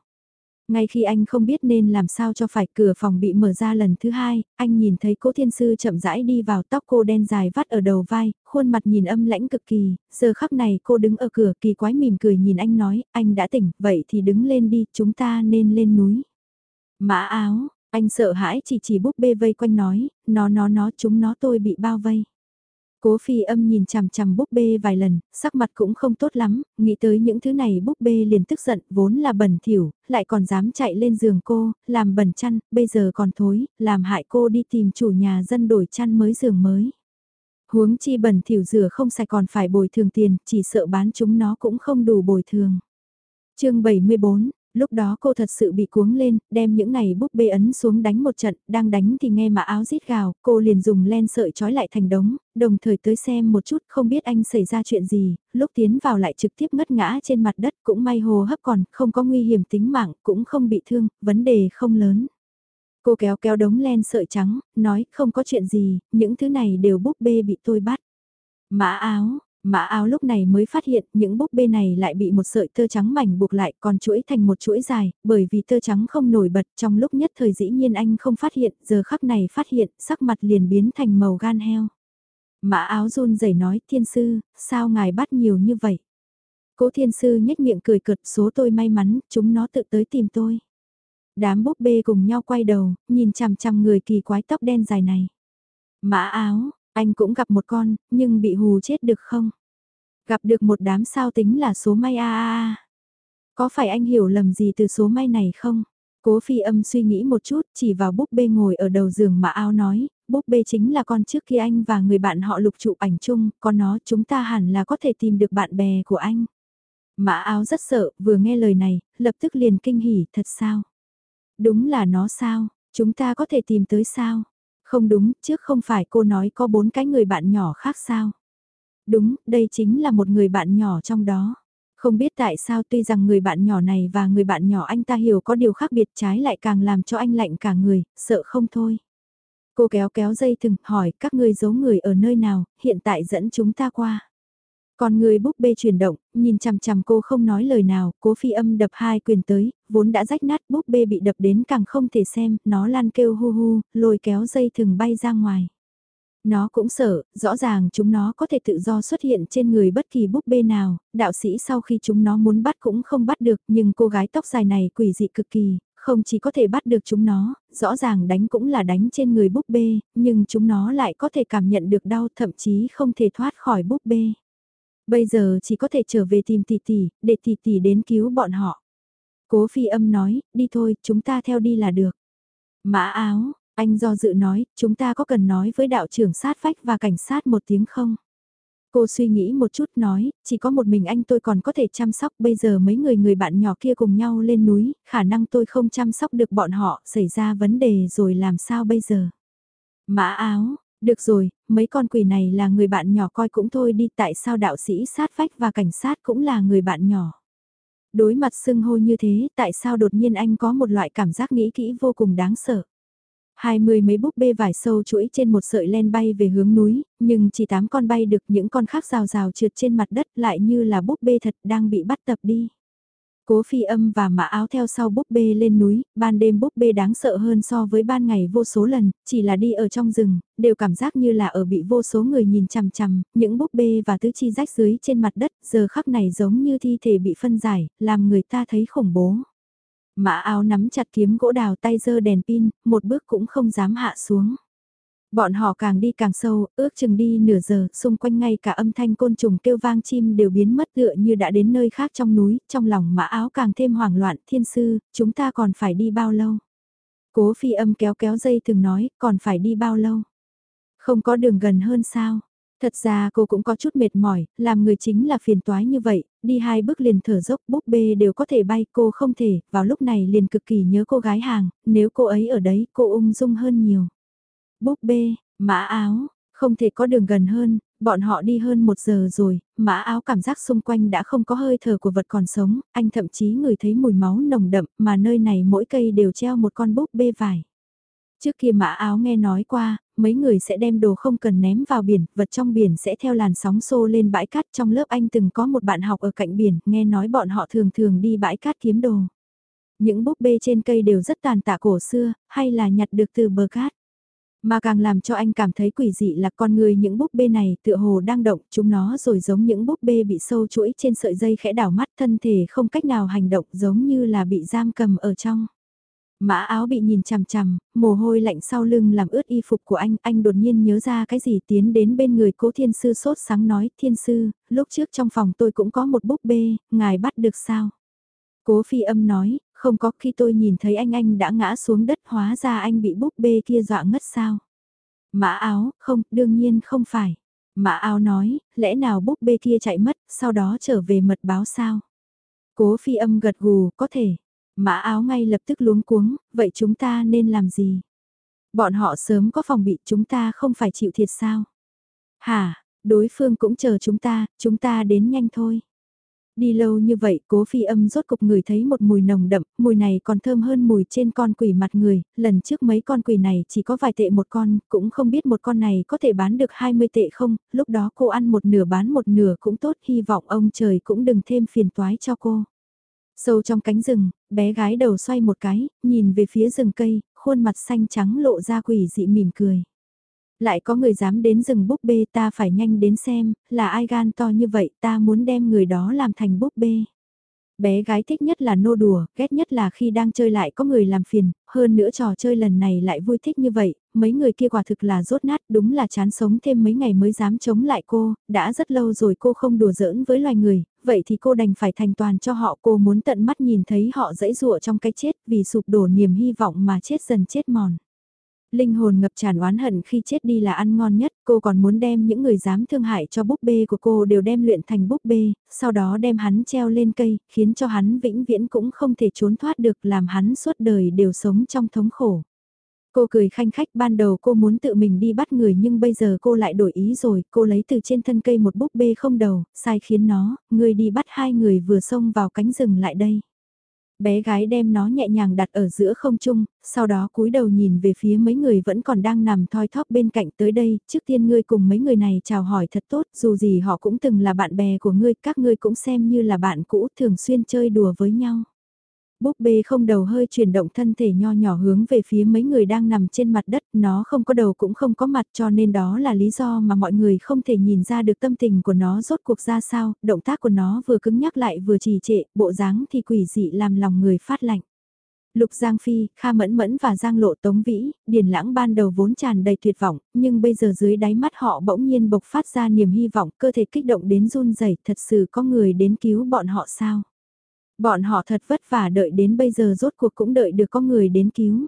Ngay khi anh không biết nên làm sao cho phải cửa phòng bị mở ra lần thứ hai, anh nhìn thấy cố thiên sư chậm rãi đi vào tóc cô đen dài vắt ở đầu vai, khuôn mặt nhìn âm lãnh cực kỳ, giờ khắc này cô đứng ở cửa kỳ quái mỉm cười nhìn anh nói, anh đã tỉnh, vậy thì đứng lên đi, chúng ta nên lên núi. Mã áo, anh sợ hãi chỉ chỉ búp bê vây quanh nói, nó nó nó chúng nó tôi bị bao vây. Cố phi âm nhìn chằm chằm búp bê vài lần, sắc mặt cũng không tốt lắm, nghĩ tới những thứ này búp bê liền tức giận, vốn là bẩn thỉu, lại còn dám chạy lên giường cô, làm bẩn chăn, bây giờ còn thối, làm hại cô đi tìm chủ nhà dân đổi chăn mới giường mới. Huống chi bẩn thỉu rửa không sạch còn phải bồi thường tiền, chỉ sợ bán chúng nó cũng không đủ bồi thường. chương 74, lúc đó cô thật sự bị cuống lên, đem những này búp bê ấn xuống đánh một trận, đang đánh thì nghe mà áo rít gào, cô liền dùng len sợi trói lại thành đống, đồng thời tới xem một chút không biết anh xảy ra chuyện gì, lúc tiến vào lại trực tiếp ngất ngã trên mặt đất cũng may hồ hấp còn, không có nguy hiểm tính mạng, cũng không bị thương, vấn đề không lớn. Cô kéo kéo đống len sợi trắng, nói không có chuyện gì, những thứ này đều búp bê bị tôi bắt. Mã áo, Mã áo lúc này mới phát hiện những búp bê này lại bị một sợi tơ trắng mảnh buộc lại còn chuỗi thành một chuỗi dài, bởi vì tơ trắng không nổi bật trong lúc nhất thời dĩ nhiên anh không phát hiện, giờ khắc này phát hiện, sắc mặt liền biến thành màu gan heo. Mã áo run rẩy nói thiên sư, sao ngài bắt nhiều như vậy? Cố thiên sư nhếch miệng cười cợt số tôi may mắn, chúng nó tự tới tìm tôi. Đám búp bê cùng nhau quay đầu, nhìn chằm chằm người kỳ quái tóc đen dài này. Mã áo, anh cũng gặp một con, nhưng bị hù chết được không? Gặp được một đám sao tính là số may a a a. Có phải anh hiểu lầm gì từ số may này không? Cố phi âm suy nghĩ một chút, chỉ vào búp bê ngồi ở đầu giường mà áo nói, búp bê chính là con trước khi anh và người bạn họ lục chụp ảnh chung, có nó chúng ta hẳn là có thể tìm được bạn bè của anh. Mã áo rất sợ, vừa nghe lời này, lập tức liền kinh hỉ, thật sao? Đúng là nó sao, chúng ta có thể tìm tới sao? Không đúng, trước không phải cô nói có bốn cái người bạn nhỏ khác sao? Đúng, đây chính là một người bạn nhỏ trong đó. Không biết tại sao tuy rằng người bạn nhỏ này và người bạn nhỏ anh ta hiểu có điều khác biệt trái lại càng làm cho anh lạnh cả người, sợ không thôi. Cô kéo kéo dây thừng, hỏi các ngươi giấu người ở nơi nào, hiện tại dẫn chúng ta qua. Còn người búp bê chuyển động, nhìn chằm chằm cô không nói lời nào, cố phi âm đập hai quyền tới, vốn đã rách nát búp bê bị đập đến càng không thể xem, nó lan kêu hu hu, lôi kéo dây thừng bay ra ngoài. Nó cũng sợ, rõ ràng chúng nó có thể tự do xuất hiện trên người bất kỳ búp bê nào, đạo sĩ sau khi chúng nó muốn bắt cũng không bắt được, nhưng cô gái tóc dài này quỷ dị cực kỳ, không chỉ có thể bắt được chúng nó, rõ ràng đánh cũng là đánh trên người búp bê, nhưng chúng nó lại có thể cảm nhận được đau thậm chí không thể thoát khỏi búp bê. Bây giờ chỉ có thể trở về tìm tỷ tỷ, để tỷ tỷ đến cứu bọn họ. Cố phi âm nói, đi thôi, chúng ta theo đi là được. Mã áo, anh do dự nói, chúng ta có cần nói với đạo trưởng sát phách và cảnh sát một tiếng không? Cô suy nghĩ một chút nói, chỉ có một mình anh tôi còn có thể chăm sóc bây giờ mấy người người bạn nhỏ kia cùng nhau lên núi, khả năng tôi không chăm sóc được bọn họ, xảy ra vấn đề rồi làm sao bây giờ? Mã áo, được rồi, mấy con quỷ này là người bạn nhỏ coi cũng thôi đi tại sao đạo sĩ sát phách và cảnh sát cũng là người bạn nhỏ. Đối mặt sưng hô như thế, tại sao đột nhiên anh có một loại cảm giác nghĩ kỹ vô cùng đáng sợ. Hai mươi mấy búp bê vải sâu chuỗi trên một sợi len bay về hướng núi, nhưng chỉ tám con bay được những con khác rào rào trượt trên mặt đất lại như là búp bê thật đang bị bắt tập đi. Cố phi âm và mã áo theo sau búp bê lên núi, ban đêm búp bê đáng sợ hơn so với ban ngày vô số lần, chỉ là đi ở trong rừng, đều cảm giác như là ở bị vô số người nhìn chằm chằm, những búp bê và tứ chi rách dưới trên mặt đất, giờ khắc này giống như thi thể bị phân giải, làm người ta thấy khủng bố. Mã áo nắm chặt kiếm gỗ đào tay giơ đèn pin, một bước cũng không dám hạ xuống. Bọn họ càng đi càng sâu, ước chừng đi nửa giờ, xung quanh ngay cả âm thanh côn trùng kêu vang chim đều biến mất tựa như đã đến nơi khác trong núi, trong lòng mã áo càng thêm hoảng loạn, thiên sư, chúng ta còn phải đi bao lâu? Cố phi âm kéo kéo dây từng nói, còn phải đi bao lâu? Không có đường gần hơn sao? Thật ra cô cũng có chút mệt mỏi, làm người chính là phiền toái như vậy, đi hai bước liền thở dốc búp bê đều có thể bay cô không thể, vào lúc này liền cực kỳ nhớ cô gái hàng, nếu cô ấy ở đấy cô ung dung hơn nhiều. Búp bê, mã áo, không thể có đường gần hơn, bọn họ đi hơn một giờ rồi, mã áo cảm giác xung quanh đã không có hơi thở của vật còn sống, anh thậm chí ngửi thấy mùi máu nồng đậm mà nơi này mỗi cây đều treo một con búp bê vải. Trước kia mã áo nghe nói qua, mấy người sẽ đem đồ không cần ném vào biển, vật trong biển sẽ theo làn sóng xô lên bãi cát trong lớp anh từng có một bạn học ở cạnh biển, nghe nói bọn họ thường thường đi bãi cát kiếm đồ. Những búp bê trên cây đều rất tàn tạ cổ xưa, hay là nhặt được từ bờ cát. Mà càng làm cho anh cảm thấy quỷ dị là con người những búp bê này tựa hồ đang động chúng nó rồi giống những búp bê bị sâu chuỗi trên sợi dây khẽ đảo mắt thân thể không cách nào hành động giống như là bị giam cầm ở trong. Mã áo bị nhìn chằm chằm, mồ hôi lạnh sau lưng làm ướt y phục của anh, anh đột nhiên nhớ ra cái gì tiến đến bên người cố thiên sư sốt sáng nói, thiên sư, lúc trước trong phòng tôi cũng có một búp bê, ngài bắt được sao? Cố phi âm nói, không có khi tôi nhìn thấy anh anh đã ngã xuống đất hóa ra anh bị búp bê kia dọa ngất sao? Mã áo, không, đương nhiên không phải. Mã áo nói, lẽ nào búp bê kia chạy mất, sau đó trở về mật báo sao? Cố phi âm gật gù, có thể. Mã áo ngay lập tức luống cuống, vậy chúng ta nên làm gì? Bọn họ sớm có phòng bị chúng ta không phải chịu thiệt sao? Hả, đối phương cũng chờ chúng ta, chúng ta đến nhanh thôi. Đi lâu như vậy cố phi âm rốt cục người thấy một mùi nồng đậm, mùi này còn thơm hơn mùi trên con quỷ mặt người, lần trước mấy con quỷ này chỉ có vài tệ một con, cũng không biết một con này có thể bán được 20 tệ không, lúc đó cô ăn một nửa bán một nửa cũng tốt, hy vọng ông trời cũng đừng thêm phiền toái cho cô. Sâu trong cánh rừng, bé gái đầu xoay một cái, nhìn về phía rừng cây, khuôn mặt xanh trắng lộ ra quỷ dị mỉm cười. Lại có người dám đến rừng búp bê ta phải nhanh đến xem, là ai gan to như vậy ta muốn đem người đó làm thành búp bê. Bé gái thích nhất là nô đùa, ghét nhất là khi đang chơi lại có người làm phiền, hơn nữa trò chơi lần này lại vui thích như vậy, mấy người kia quả thực là rốt nát, đúng là chán sống thêm mấy ngày mới dám chống lại cô, đã rất lâu rồi cô không đùa giỡn với loài người, vậy thì cô đành phải thành toàn cho họ cô muốn tận mắt nhìn thấy họ dẫy dụa trong cái chết vì sụp đổ niềm hy vọng mà chết dần chết mòn. Linh hồn ngập tràn oán hận khi chết đi là ăn ngon nhất, cô còn muốn đem những người dám thương hại cho búp bê của cô đều đem luyện thành búp bê, sau đó đem hắn treo lên cây, khiến cho hắn vĩnh viễn cũng không thể trốn thoát được làm hắn suốt đời đều sống trong thống khổ. Cô cười khanh khách ban đầu cô muốn tự mình đi bắt người nhưng bây giờ cô lại đổi ý rồi, cô lấy từ trên thân cây một búp bê không đầu, sai khiến nó, người đi bắt hai người vừa xông vào cánh rừng lại đây. Bé gái đem nó nhẹ nhàng đặt ở giữa không trung, sau đó cúi đầu nhìn về phía mấy người vẫn còn đang nằm thoi thóp bên cạnh tới đây, trước tiên ngươi cùng mấy người này chào hỏi thật tốt, dù gì họ cũng từng là bạn bè của ngươi, các ngươi cũng xem như là bạn cũ thường xuyên chơi đùa với nhau. Búp bê không đầu hơi chuyển động thân thể nho nhỏ hướng về phía mấy người đang nằm trên mặt đất, nó không có đầu cũng không có mặt cho nên đó là lý do mà mọi người không thể nhìn ra được tâm tình của nó rốt cuộc ra sao, động tác của nó vừa cứng nhắc lại vừa trì trệ, bộ dáng thì quỷ dị làm lòng người phát lạnh. Lục Giang Phi, Kha Mẫn Mẫn và Giang Lộ Tống Vĩ, Điền Lãng ban đầu vốn tràn đầy tuyệt vọng, nhưng bây giờ dưới đáy mắt họ bỗng nhiên bộc phát ra niềm hy vọng, cơ thể kích động đến run rẩy, thật sự có người đến cứu bọn họ sao? Bọn họ thật vất vả đợi đến bây giờ rốt cuộc cũng đợi được có người đến cứu.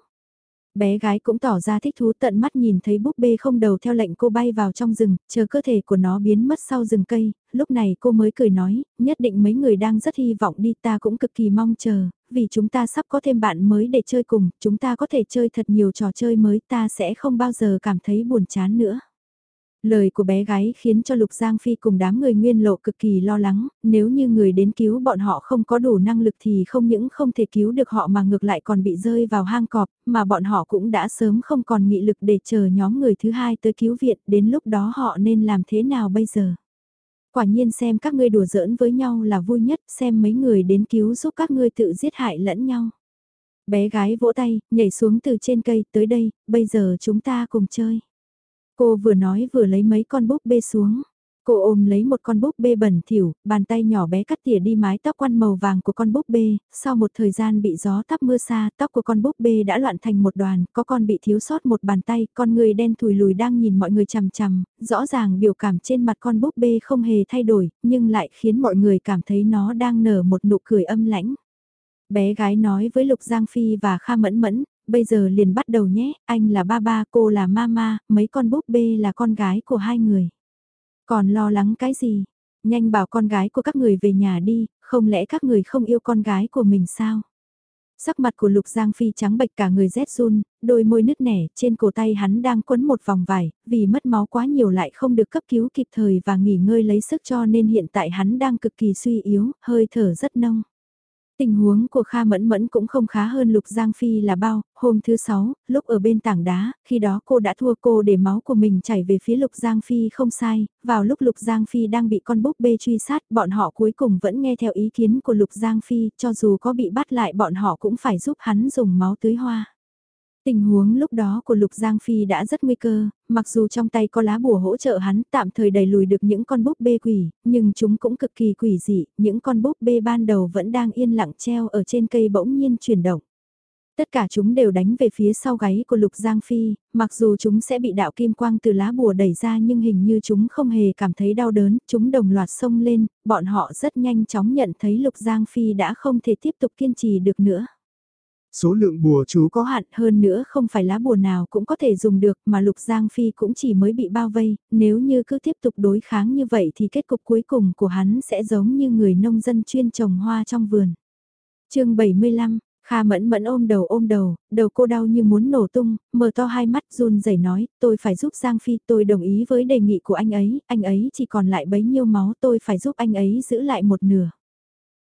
Bé gái cũng tỏ ra thích thú tận mắt nhìn thấy búp bê không đầu theo lệnh cô bay vào trong rừng, chờ cơ thể của nó biến mất sau rừng cây, lúc này cô mới cười nói, nhất định mấy người đang rất hy vọng đi ta cũng cực kỳ mong chờ, vì chúng ta sắp có thêm bạn mới để chơi cùng, chúng ta có thể chơi thật nhiều trò chơi mới ta sẽ không bao giờ cảm thấy buồn chán nữa. Lời của bé gái khiến cho Lục Giang Phi cùng đám người nguyên lộ cực kỳ lo lắng, nếu như người đến cứu bọn họ không có đủ năng lực thì không những không thể cứu được họ mà ngược lại còn bị rơi vào hang cọp, mà bọn họ cũng đã sớm không còn nghị lực để chờ nhóm người thứ hai tới cứu viện, đến lúc đó họ nên làm thế nào bây giờ? Quả nhiên xem các ngươi đùa giỡn với nhau là vui nhất, xem mấy người đến cứu giúp các ngươi tự giết hại lẫn nhau. Bé gái vỗ tay, nhảy xuống từ trên cây tới đây, bây giờ chúng ta cùng chơi. Cô vừa nói vừa lấy mấy con búp bê xuống. Cô ôm lấy một con búp bê bẩn thỉu, bàn tay nhỏ bé cắt tỉa đi mái tóc quăn màu vàng của con búp bê, sau một thời gian bị gió tắp mưa xa, tóc của con búp bê đã loạn thành một đoàn, có con bị thiếu sót một bàn tay, con người đen thùi lùi đang nhìn mọi người chằm chằm, rõ ràng biểu cảm trên mặt con búp bê không hề thay đổi, nhưng lại khiến mọi người cảm thấy nó đang nở một nụ cười âm lãnh. Bé gái nói với Lục Giang Phi và Kha Mẫn Mẫn, bây giờ liền bắt đầu nhé, anh là ba ba, cô là mama, mấy con búp bê là con gái của hai người. Còn lo lắng cái gì? Nhanh bảo con gái của các người về nhà đi, không lẽ các người không yêu con gái của mình sao? Sắc mặt của Lục Giang Phi trắng bệch cả người rét run, đôi môi nứt nẻ, trên cổ tay hắn đang quấn một vòng vải, vì mất máu quá nhiều lại không được cấp cứu kịp thời và nghỉ ngơi lấy sức cho nên hiện tại hắn đang cực kỳ suy yếu, hơi thở rất nông. Tình huống của Kha Mẫn Mẫn cũng không khá hơn Lục Giang Phi là bao, hôm thứ sáu, lúc ở bên tảng đá, khi đó cô đã thua cô để máu của mình chảy về phía Lục Giang Phi không sai, vào lúc Lục Giang Phi đang bị con búp bê truy sát, bọn họ cuối cùng vẫn nghe theo ý kiến của Lục Giang Phi, cho dù có bị bắt lại bọn họ cũng phải giúp hắn dùng máu tưới hoa. Tình huống lúc đó của Lục Giang Phi đã rất nguy cơ, mặc dù trong tay có lá bùa hỗ trợ hắn tạm thời đẩy lùi được những con búp bê quỷ, nhưng chúng cũng cực kỳ quỷ dị, những con búp bê ban đầu vẫn đang yên lặng treo ở trên cây bỗng nhiên chuyển động. Tất cả chúng đều đánh về phía sau gáy của Lục Giang Phi, mặc dù chúng sẽ bị đạo kim quang từ lá bùa đẩy ra nhưng hình như chúng không hề cảm thấy đau đớn, chúng đồng loạt xông lên, bọn họ rất nhanh chóng nhận thấy Lục Giang Phi đã không thể tiếp tục kiên trì được nữa. Số lượng bùa chú có hạn hơn nữa không phải lá bùa nào cũng có thể dùng được mà Lục Giang Phi cũng chỉ mới bị bao vây, nếu như cứ tiếp tục đối kháng như vậy thì kết cục cuối cùng của hắn sẽ giống như người nông dân chuyên trồng hoa trong vườn. chương 75 Kha mẫn mẫn ôm đầu ôm đầu, đầu cô đau như muốn nổ tung, mở to hai mắt run rẩy nói, tôi phải giúp Giang Phi, tôi đồng ý với đề nghị của anh ấy, anh ấy chỉ còn lại bấy nhiêu máu tôi phải giúp anh ấy giữ lại một nửa.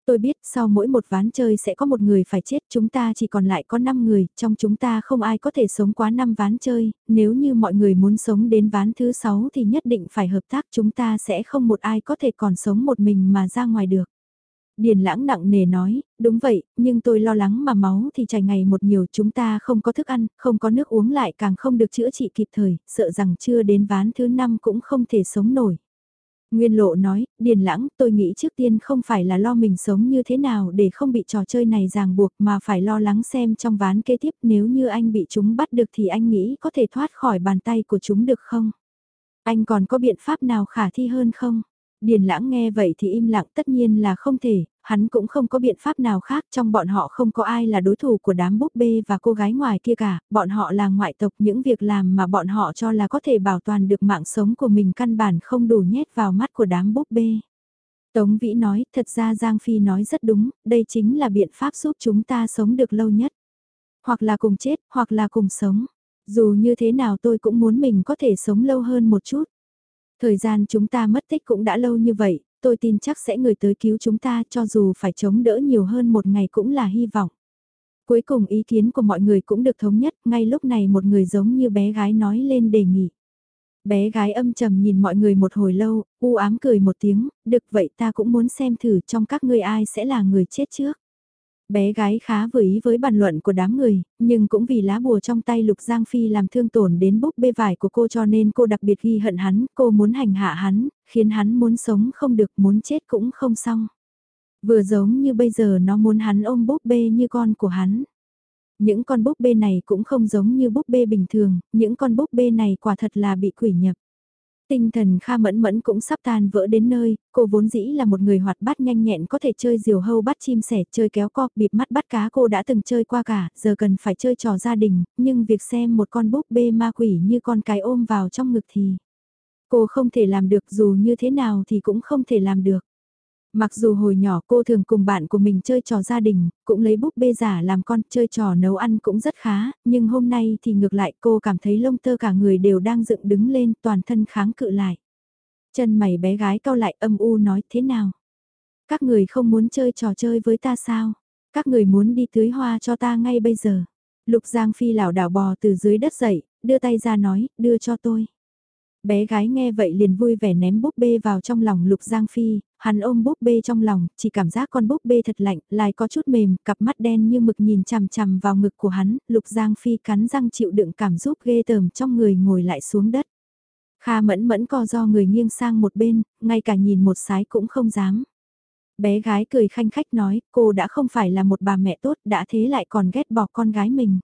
Tôi biết sau mỗi một ván chơi sẽ có một người phải chết, chúng ta chỉ còn lại có 5 người, trong chúng ta không ai có thể sống quá 5 ván chơi, nếu như mọi người muốn sống đến ván thứ 6 thì nhất định phải hợp tác chúng ta sẽ không một ai có thể còn sống một mình mà ra ngoài được. Điền lãng nặng nề nói, đúng vậy, nhưng tôi lo lắng mà máu thì chảy ngày một nhiều chúng ta không có thức ăn, không có nước uống lại càng không được chữa trị kịp thời, sợ rằng chưa đến ván thứ năm cũng không thể sống nổi. Nguyên lộ nói, Điền lãng, tôi nghĩ trước tiên không phải là lo mình sống như thế nào để không bị trò chơi này ràng buộc mà phải lo lắng xem trong ván kế tiếp nếu như anh bị chúng bắt được thì anh nghĩ có thể thoát khỏi bàn tay của chúng được không? Anh còn có biện pháp nào khả thi hơn không? Điền lãng nghe vậy thì im lặng tất nhiên là không thể, hắn cũng không có biện pháp nào khác trong bọn họ không có ai là đối thủ của đám búp bê và cô gái ngoài kia cả, bọn họ là ngoại tộc những việc làm mà bọn họ cho là có thể bảo toàn được mạng sống của mình căn bản không đủ nhét vào mắt của đám búp bê. Tống Vĩ nói, thật ra Giang Phi nói rất đúng, đây chính là biện pháp giúp chúng ta sống được lâu nhất. Hoặc là cùng chết, hoặc là cùng sống. Dù như thế nào tôi cũng muốn mình có thể sống lâu hơn một chút. Thời gian chúng ta mất tích cũng đã lâu như vậy, tôi tin chắc sẽ người tới cứu chúng ta cho dù phải chống đỡ nhiều hơn một ngày cũng là hy vọng. Cuối cùng ý kiến của mọi người cũng được thống nhất, ngay lúc này một người giống như bé gái nói lên đề nghị. Bé gái âm trầm nhìn mọi người một hồi lâu, u ám cười một tiếng, được vậy ta cũng muốn xem thử trong các ngươi ai sẽ là người chết trước. Bé gái khá vừa ý với bàn luận của đám người, nhưng cũng vì lá bùa trong tay Lục Giang Phi làm thương tổn đến búp bê vải của cô cho nên cô đặc biệt ghi hận hắn, cô muốn hành hạ hắn, khiến hắn muốn sống không được, muốn chết cũng không xong. Vừa giống như bây giờ nó muốn hắn ôm búp bê như con của hắn. Những con búp bê này cũng không giống như búp bê bình thường, những con búp bê này quả thật là bị quỷ nhập. Tinh thần Kha Mẫn Mẫn cũng sắp tan vỡ đến nơi, cô vốn dĩ là một người hoạt bát nhanh nhẹn có thể chơi diều hâu bắt chim sẻ, chơi kéo co, bịp mắt bắt cá cô đã từng chơi qua cả, giờ cần phải chơi trò gia đình, nhưng việc xem một con búp bê ma quỷ như con cái ôm vào trong ngực thì cô không thể làm được dù như thế nào thì cũng không thể làm được. Mặc dù hồi nhỏ cô thường cùng bạn của mình chơi trò gia đình, cũng lấy búp bê giả làm con chơi trò nấu ăn cũng rất khá, nhưng hôm nay thì ngược lại cô cảm thấy lông tơ cả người đều đang dựng đứng lên toàn thân kháng cự lại. Chân mày bé gái cau lại âm u nói thế nào? Các người không muốn chơi trò chơi với ta sao? Các người muốn đi tưới hoa cho ta ngay bây giờ. Lục Giang Phi lảo đảo bò từ dưới đất dậy, đưa tay ra nói, đưa cho tôi. Bé gái nghe vậy liền vui vẻ ném búp bê vào trong lòng Lục Giang Phi, hắn ôm búp bê trong lòng, chỉ cảm giác con búp bê thật lạnh, lại có chút mềm, cặp mắt đen như mực nhìn chằm chằm vào ngực của hắn, Lục Giang Phi cắn răng chịu đựng cảm giúp ghê tởm trong người ngồi lại xuống đất. Kha mẫn mẫn co do người nghiêng sang một bên, ngay cả nhìn một sái cũng không dám. Bé gái cười khanh khách nói, cô đã không phải là một bà mẹ tốt, đã thế lại còn ghét bỏ con gái mình.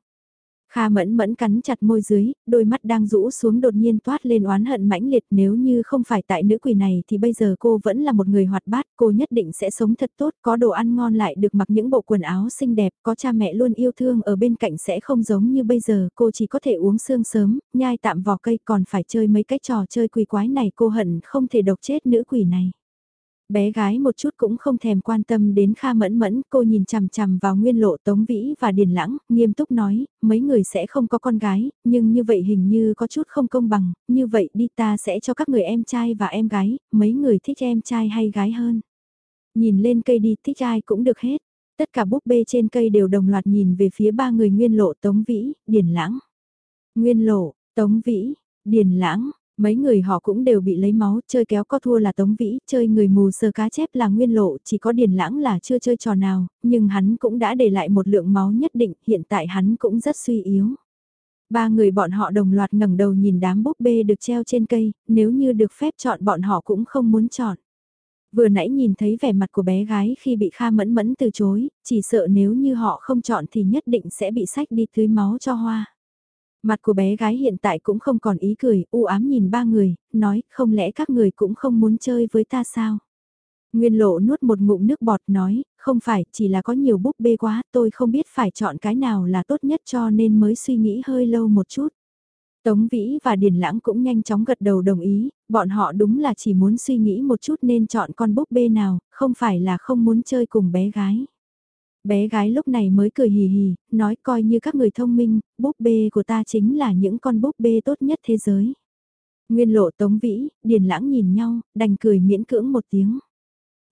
Kha mẫn mẫn cắn chặt môi dưới, đôi mắt đang rũ xuống đột nhiên toát lên oán hận mãnh liệt nếu như không phải tại nữ quỷ này thì bây giờ cô vẫn là một người hoạt bát, cô nhất định sẽ sống thật tốt, có đồ ăn ngon lại được mặc những bộ quần áo xinh đẹp, có cha mẹ luôn yêu thương ở bên cạnh sẽ không giống như bây giờ, cô chỉ có thể uống sương sớm, nhai tạm vỏ cây còn phải chơi mấy cái trò chơi quỷ quái này cô hận không thể độc chết nữ quỷ này bé gái một chút cũng không thèm quan tâm đến Kha Mẫn Mẫn, cô nhìn chằm chằm vào nguyên lộ Tống Vĩ và Điền Lãng, nghiêm túc nói, mấy người sẽ không có con gái, nhưng như vậy hình như có chút không công bằng, như vậy đi ta sẽ cho các người em trai và em gái, mấy người thích em trai hay gái hơn. Nhìn lên cây đi thích ai cũng được hết, tất cả búp bê trên cây đều đồng loạt nhìn về phía ba người nguyên lộ Tống Vĩ, Điền Lãng. Nguyên lộ, Tống Vĩ, Điền Lãng, Mấy người họ cũng đều bị lấy máu, chơi kéo co thua là Tống Vĩ, chơi người mù sờ cá chép là nguyên lộ, chỉ có Điền Lãng là chưa chơi trò nào, nhưng hắn cũng đã để lại một lượng máu nhất định, hiện tại hắn cũng rất suy yếu. Ba người bọn họ đồng loạt ngẩng đầu nhìn đám búp bê được treo trên cây, nếu như được phép chọn bọn họ cũng không muốn chọn. Vừa nãy nhìn thấy vẻ mặt của bé gái khi bị Kha Mẫn Mẫn từ chối, chỉ sợ nếu như họ không chọn thì nhất định sẽ bị sách đi tưới máu cho hoa. Mặt của bé gái hiện tại cũng không còn ý cười, u ám nhìn ba người, nói không lẽ các người cũng không muốn chơi với ta sao? Nguyên lộ nuốt một ngụm nước bọt nói, không phải, chỉ là có nhiều búp bê quá, tôi không biết phải chọn cái nào là tốt nhất cho nên mới suy nghĩ hơi lâu một chút. Tống Vĩ và Điền Lãng cũng nhanh chóng gật đầu đồng ý, bọn họ đúng là chỉ muốn suy nghĩ một chút nên chọn con búp bê nào, không phải là không muốn chơi cùng bé gái. Bé gái lúc này mới cười hì hì, nói coi như các người thông minh, búp bê của ta chính là những con búp bê tốt nhất thế giới. Nguyên lộ tống vĩ, điền lãng nhìn nhau, đành cười miễn cưỡng một tiếng.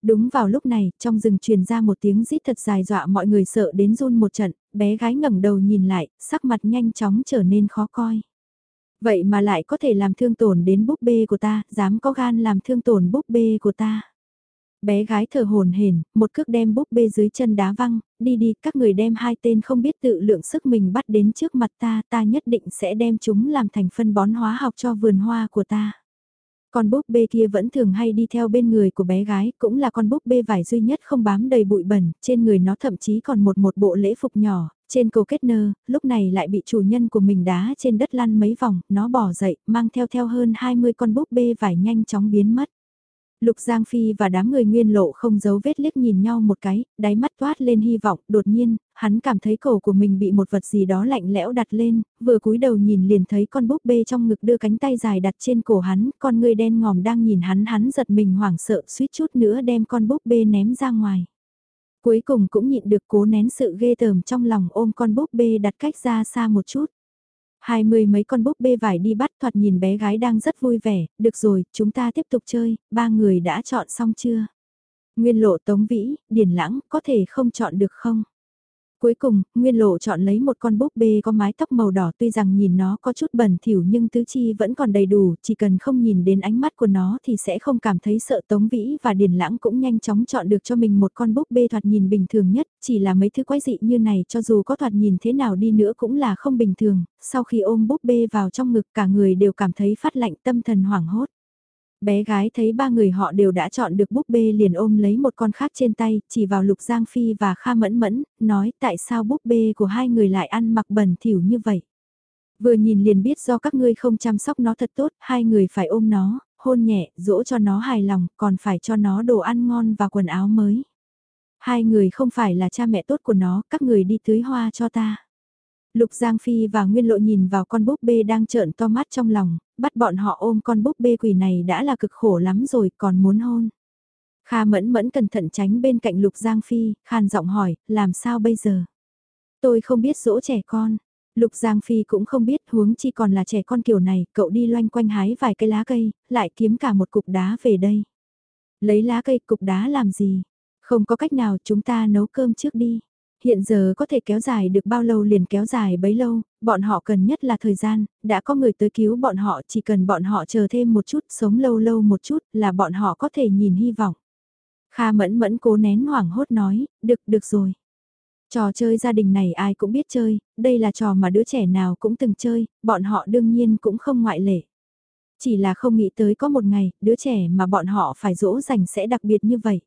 Đúng vào lúc này, trong rừng truyền ra một tiếng rít thật dài dọa mọi người sợ đến run một trận, bé gái ngẩng đầu nhìn lại, sắc mặt nhanh chóng trở nên khó coi. Vậy mà lại có thể làm thương tổn đến búp bê của ta, dám có gan làm thương tổn búp bê của ta. Bé gái thở hồn hển, một cước đem búp bê dưới chân đá văng, đi đi, các người đem hai tên không biết tự lượng sức mình bắt đến trước mặt ta, ta nhất định sẽ đem chúng làm thành phân bón hóa học cho vườn hoa của ta. Con búp bê kia vẫn thường hay đi theo bên người của bé gái, cũng là con búp bê vải duy nhất không bám đầy bụi bẩn, trên người nó thậm chí còn một một bộ lễ phục nhỏ, trên cầu kết nơ, lúc này lại bị chủ nhân của mình đá trên đất lăn mấy vòng, nó bỏ dậy, mang theo theo hơn 20 con búp bê vải nhanh chóng biến mất. Lục Giang Phi và đám người nguyên lộ không giấu vết liếc nhìn nhau một cái, đáy mắt toát lên hy vọng, đột nhiên, hắn cảm thấy cổ của mình bị một vật gì đó lạnh lẽo đặt lên, vừa cúi đầu nhìn liền thấy con búp bê trong ngực đưa cánh tay dài đặt trên cổ hắn, con người đen ngòm đang nhìn hắn hắn giật mình hoảng sợ suýt chút nữa đem con búp bê ném ra ngoài. Cuối cùng cũng nhịn được cố nén sự ghê tởm trong lòng ôm con búp bê đặt cách ra xa một chút. Hai mươi mấy con búp bê vải đi bắt thoạt nhìn bé gái đang rất vui vẻ, được rồi, chúng ta tiếp tục chơi, ba người đã chọn xong chưa? Nguyên lộ tống vĩ, Điền lãng, có thể không chọn được không? Cuối cùng, Nguyên Lộ chọn lấy một con búp bê có mái tóc màu đỏ tuy rằng nhìn nó có chút bẩn thỉu nhưng tứ chi vẫn còn đầy đủ, chỉ cần không nhìn đến ánh mắt của nó thì sẽ không cảm thấy sợ Tống Vĩ và Điền Lãng cũng nhanh chóng chọn được cho mình một con búp bê thoạt nhìn bình thường nhất, chỉ là mấy thứ quái dị như này cho dù có thoạt nhìn thế nào đi nữa cũng là không bình thường, sau khi ôm búp bê vào trong ngực cả người đều cảm thấy phát lạnh tâm thần hoảng hốt. Bé gái thấy ba người họ đều đã chọn được búp bê liền ôm lấy một con khác trên tay, chỉ vào Lục Giang Phi và Kha Mẫn Mẫn, nói tại sao búp bê của hai người lại ăn mặc bẩn thỉu như vậy. Vừa nhìn liền biết do các ngươi không chăm sóc nó thật tốt, hai người phải ôm nó, hôn nhẹ, dỗ cho nó hài lòng, còn phải cho nó đồ ăn ngon và quần áo mới. Hai người không phải là cha mẹ tốt của nó, các người đi tưới hoa cho ta. Lục Giang Phi và Nguyên Lộ nhìn vào con búp bê đang trợn to mắt trong lòng, bắt bọn họ ôm con búp bê quỷ này đã là cực khổ lắm rồi còn muốn hôn. Kha mẫn mẫn cẩn thận tránh bên cạnh Lục Giang Phi, khàn giọng hỏi, làm sao bây giờ? Tôi không biết dỗ trẻ con. Lục Giang Phi cũng không biết huống chi còn là trẻ con kiểu này, cậu đi loanh quanh hái vài cây lá cây, lại kiếm cả một cục đá về đây. Lấy lá cây cục đá làm gì? Không có cách nào chúng ta nấu cơm trước đi hiện giờ có thể kéo dài được bao lâu liền kéo dài bấy lâu, bọn họ cần nhất là thời gian, đã có người tới cứu bọn họ chỉ cần bọn họ chờ thêm một chút, sống lâu lâu một chút là bọn họ có thể nhìn hy vọng. Kha mẫn mẫn cố nén hoảng hốt nói, được, được rồi. Trò chơi gia đình này ai cũng biết chơi, đây là trò mà đứa trẻ nào cũng từng chơi, bọn họ đương nhiên cũng không ngoại lệ. Chỉ là không nghĩ tới có một ngày, đứa trẻ mà bọn họ phải dỗ dành sẽ đặc biệt như vậy.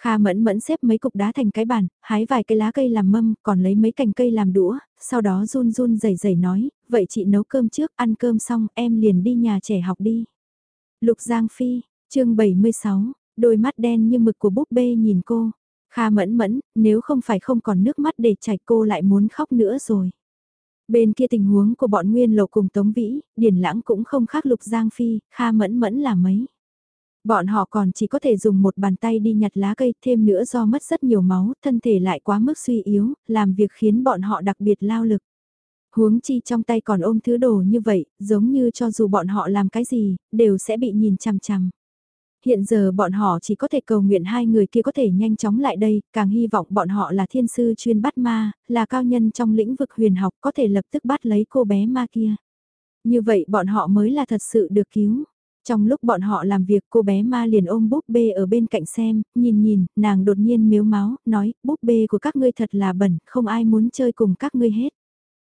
Kha mẫn mẫn xếp mấy cục đá thành cái bàn, hái vài cây lá cây làm mâm, còn lấy mấy cành cây làm đũa, sau đó run run rẩy rẩy nói, vậy chị nấu cơm trước, ăn cơm xong, em liền đi nhà trẻ học đi. Lục Giang Phi, chương 76, đôi mắt đen như mực của búp bê nhìn cô. Kha mẫn mẫn, nếu không phải không còn nước mắt để chảy cô lại muốn khóc nữa rồi. Bên kia tình huống của bọn Nguyên Lộ cùng Tống Vĩ, Điển Lãng cũng không khác Lục Giang Phi, Kha mẫn mẫn là mấy. Bọn họ còn chỉ có thể dùng một bàn tay đi nhặt lá cây thêm nữa do mất rất nhiều máu, thân thể lại quá mức suy yếu, làm việc khiến bọn họ đặc biệt lao lực. Huống chi trong tay còn ôm thứ đồ như vậy, giống như cho dù bọn họ làm cái gì, đều sẽ bị nhìn chằm chằm. Hiện giờ bọn họ chỉ có thể cầu nguyện hai người kia có thể nhanh chóng lại đây, càng hy vọng bọn họ là thiên sư chuyên bắt ma, là cao nhân trong lĩnh vực huyền học có thể lập tức bắt lấy cô bé ma kia. Như vậy bọn họ mới là thật sự được cứu. Trong lúc bọn họ làm việc cô bé ma liền ôm búp bê ở bên cạnh xem, nhìn nhìn, nàng đột nhiên miếu máu, nói, búp bê của các ngươi thật là bẩn, không ai muốn chơi cùng các ngươi hết.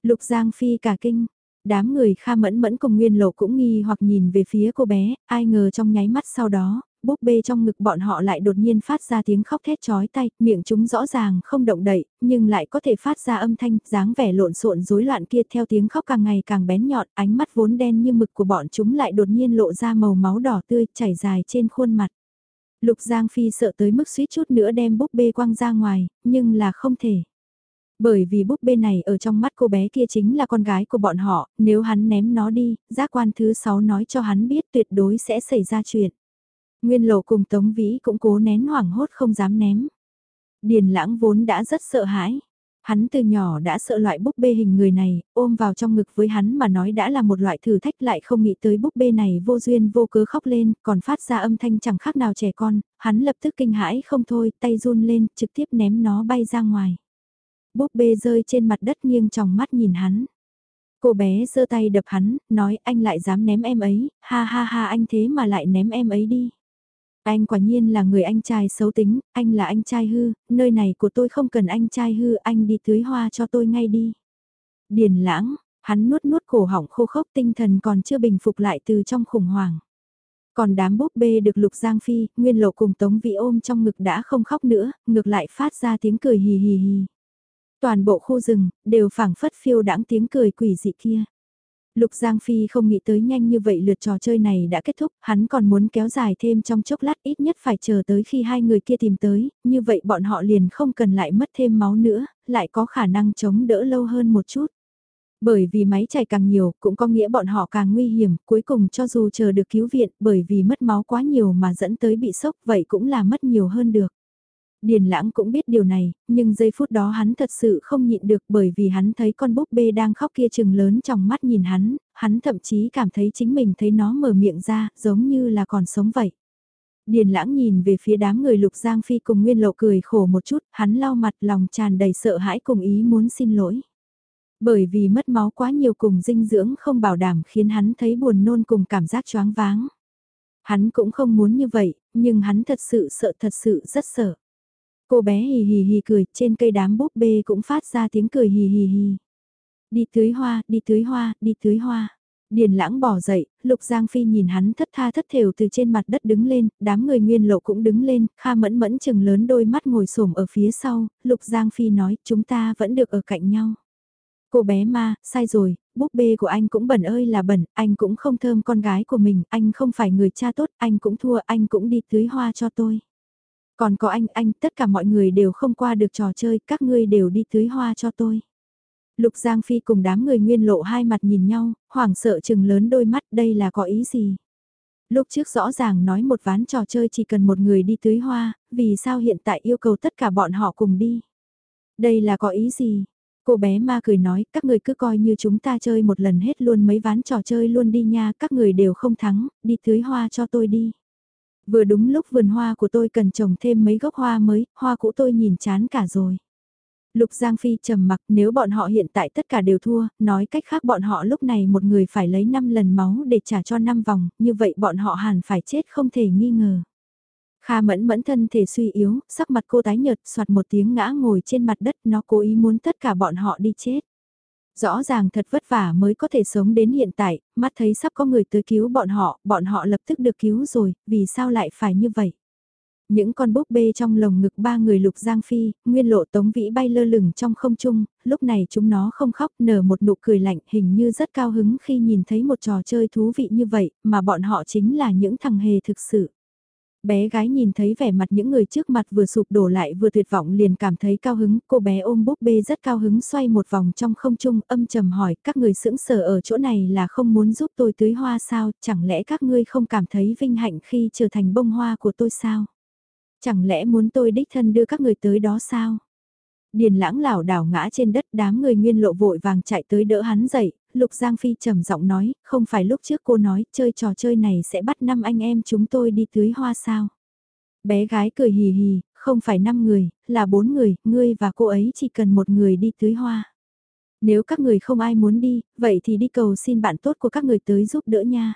Lục Giang Phi cả kinh, đám người kha mẫn mẫn cùng nguyên lộ cũng nghi hoặc nhìn về phía cô bé, ai ngờ trong nháy mắt sau đó, búp bê trong ngực bọn họ lại đột nhiên phát ra tiếng khóc thét chói tay, miệng chúng rõ ràng không động đậy, nhưng lại có thể phát ra âm thanh, dáng vẻ lộn xộn rối loạn kia theo tiếng khóc càng ngày càng bén nhọn, ánh mắt vốn đen như mực của bọn chúng lại đột nhiên lộ ra màu máu đỏ tươi chảy dài trên khuôn mặt. Lục Giang Phi sợ tới mức suýt chút nữa đem búp bê quăng ra ngoài, nhưng là không thể. Bởi vì búp bê này ở trong mắt cô bé kia chính là con gái của bọn họ, nếu hắn ném nó đi, giác quan thứ sáu nói cho hắn biết tuyệt đối sẽ xảy ra chuyện. Nguyên lộ cùng Tống Vĩ cũng cố nén hoảng hốt không dám ném. Điền lãng vốn đã rất sợ hãi. Hắn từ nhỏ đã sợ loại búp bê hình người này, ôm vào trong ngực với hắn mà nói đã là một loại thử thách lại không nghĩ tới búp bê này vô duyên vô cớ khóc lên, còn phát ra âm thanh chẳng khác nào trẻ con, hắn lập tức kinh hãi không thôi, tay run lên, trực tiếp ném nó bay ra ngoài. Búp bê rơi trên mặt đất nghiêng tròng mắt nhìn hắn. Cô bé giơ tay đập hắn, nói anh lại dám ném em ấy, ha ha ha anh thế mà lại ném em ấy đi. Anh quả nhiên là người anh trai xấu tính, anh là anh trai hư, nơi này của tôi không cần anh trai hư, anh đi tưới hoa cho tôi ngay đi. Điền lãng, hắn nuốt nuốt cổ họng khô khốc tinh thần còn chưa bình phục lại từ trong khủng hoảng. Còn đám búp bê được Lục Giang Phi, Nguyên Lộ cùng Tống Vĩ ôm trong ngực đã không khóc nữa, ngược lại phát ra tiếng cười hì hì hì. Toàn bộ khu rừng, đều phảng phất phiêu đãng tiếng cười quỷ dị kia. Lục Giang Phi không nghĩ tới nhanh như vậy lượt trò chơi này đã kết thúc, hắn còn muốn kéo dài thêm trong chốc lát ít nhất phải chờ tới khi hai người kia tìm tới, như vậy bọn họ liền không cần lại mất thêm máu nữa, lại có khả năng chống đỡ lâu hơn một chút. Bởi vì máy chảy càng nhiều, cũng có nghĩa bọn họ càng nguy hiểm, cuối cùng cho dù chờ được cứu viện, bởi vì mất máu quá nhiều mà dẫn tới bị sốc, vậy cũng là mất nhiều hơn được. Điền lãng cũng biết điều này, nhưng giây phút đó hắn thật sự không nhịn được bởi vì hắn thấy con búp bê đang khóc kia chừng lớn trong mắt nhìn hắn, hắn thậm chí cảm thấy chính mình thấy nó mở miệng ra, giống như là còn sống vậy. Điền lãng nhìn về phía đám người lục giang phi cùng nguyên lộ cười khổ một chút, hắn lau mặt lòng tràn đầy sợ hãi cùng ý muốn xin lỗi. Bởi vì mất máu quá nhiều cùng dinh dưỡng không bảo đảm khiến hắn thấy buồn nôn cùng cảm giác choáng váng. Hắn cũng không muốn như vậy, nhưng hắn thật sự sợ thật sự rất sợ. Cô bé hì hì hì cười, trên cây đám búp bê cũng phát ra tiếng cười hì hì hì. Đi tưới hoa, đi tưới hoa, đi tưới hoa. Điền lãng bỏ dậy, Lục Giang Phi nhìn hắn thất tha thất thều từ trên mặt đất đứng lên, đám người nguyên lộ cũng đứng lên, Kha mẫn mẫn chừng lớn đôi mắt ngồi xổm ở phía sau, Lục Giang Phi nói chúng ta vẫn được ở cạnh nhau. Cô bé ma, sai rồi, búp bê của anh cũng bẩn ơi là bẩn, anh cũng không thơm con gái của mình, anh không phải người cha tốt, anh cũng thua, anh cũng đi tưới hoa cho tôi. Còn có anh, anh, tất cả mọi người đều không qua được trò chơi, các ngươi đều đi tưới hoa cho tôi. Lục Giang Phi cùng đám người nguyên lộ hai mặt nhìn nhau, hoảng sợ chừng lớn đôi mắt đây là có ý gì. Lúc trước rõ ràng nói một ván trò chơi chỉ cần một người đi tưới hoa, vì sao hiện tại yêu cầu tất cả bọn họ cùng đi. Đây là có ý gì? Cô bé ma cười nói, các người cứ coi như chúng ta chơi một lần hết luôn mấy ván trò chơi luôn đi nha, các người đều không thắng, đi tưới hoa cho tôi đi. Vừa đúng lúc vườn hoa của tôi cần trồng thêm mấy gốc hoa mới, hoa cũ tôi nhìn chán cả rồi. Lục Giang Phi trầm mặc nếu bọn họ hiện tại tất cả đều thua, nói cách khác bọn họ lúc này một người phải lấy 5 lần máu để trả cho 5 vòng, như vậy bọn họ hẳn phải chết không thể nghi ngờ. Kha mẫn mẫn thân thể suy yếu, sắc mặt cô tái nhợt soạt một tiếng ngã ngồi trên mặt đất nó cố ý muốn tất cả bọn họ đi chết. Rõ ràng thật vất vả mới có thể sống đến hiện tại, mắt thấy sắp có người tới cứu bọn họ, bọn họ lập tức được cứu rồi, vì sao lại phải như vậy? Những con búp bê trong lồng ngực ba người lục giang phi, nguyên lộ tống vĩ bay lơ lửng trong không trung, lúc này chúng nó không khóc nở một nụ cười lạnh hình như rất cao hứng khi nhìn thấy một trò chơi thú vị như vậy, mà bọn họ chính là những thằng hề thực sự. Bé gái nhìn thấy vẻ mặt những người trước mặt vừa sụp đổ lại vừa tuyệt vọng liền cảm thấy cao hứng, cô bé ôm búp bê rất cao hứng xoay một vòng trong không trung âm trầm hỏi các người sững sờ ở chỗ này là không muốn giúp tôi tưới hoa sao, chẳng lẽ các ngươi không cảm thấy vinh hạnh khi trở thành bông hoa của tôi sao? Chẳng lẽ muốn tôi đích thân đưa các người tới đó sao? Điền lãng lảo đảo ngã trên đất đám người nguyên lộ vội vàng chạy tới đỡ hắn dậy, Lục Giang Phi trầm giọng nói, không phải lúc trước cô nói chơi trò chơi này sẽ bắt năm anh em chúng tôi đi tưới hoa sao. Bé gái cười hì hì, không phải năm người, là bốn người, ngươi và cô ấy chỉ cần một người đi tưới hoa. Nếu các người không ai muốn đi, vậy thì đi cầu xin bạn tốt của các người tới giúp đỡ nha.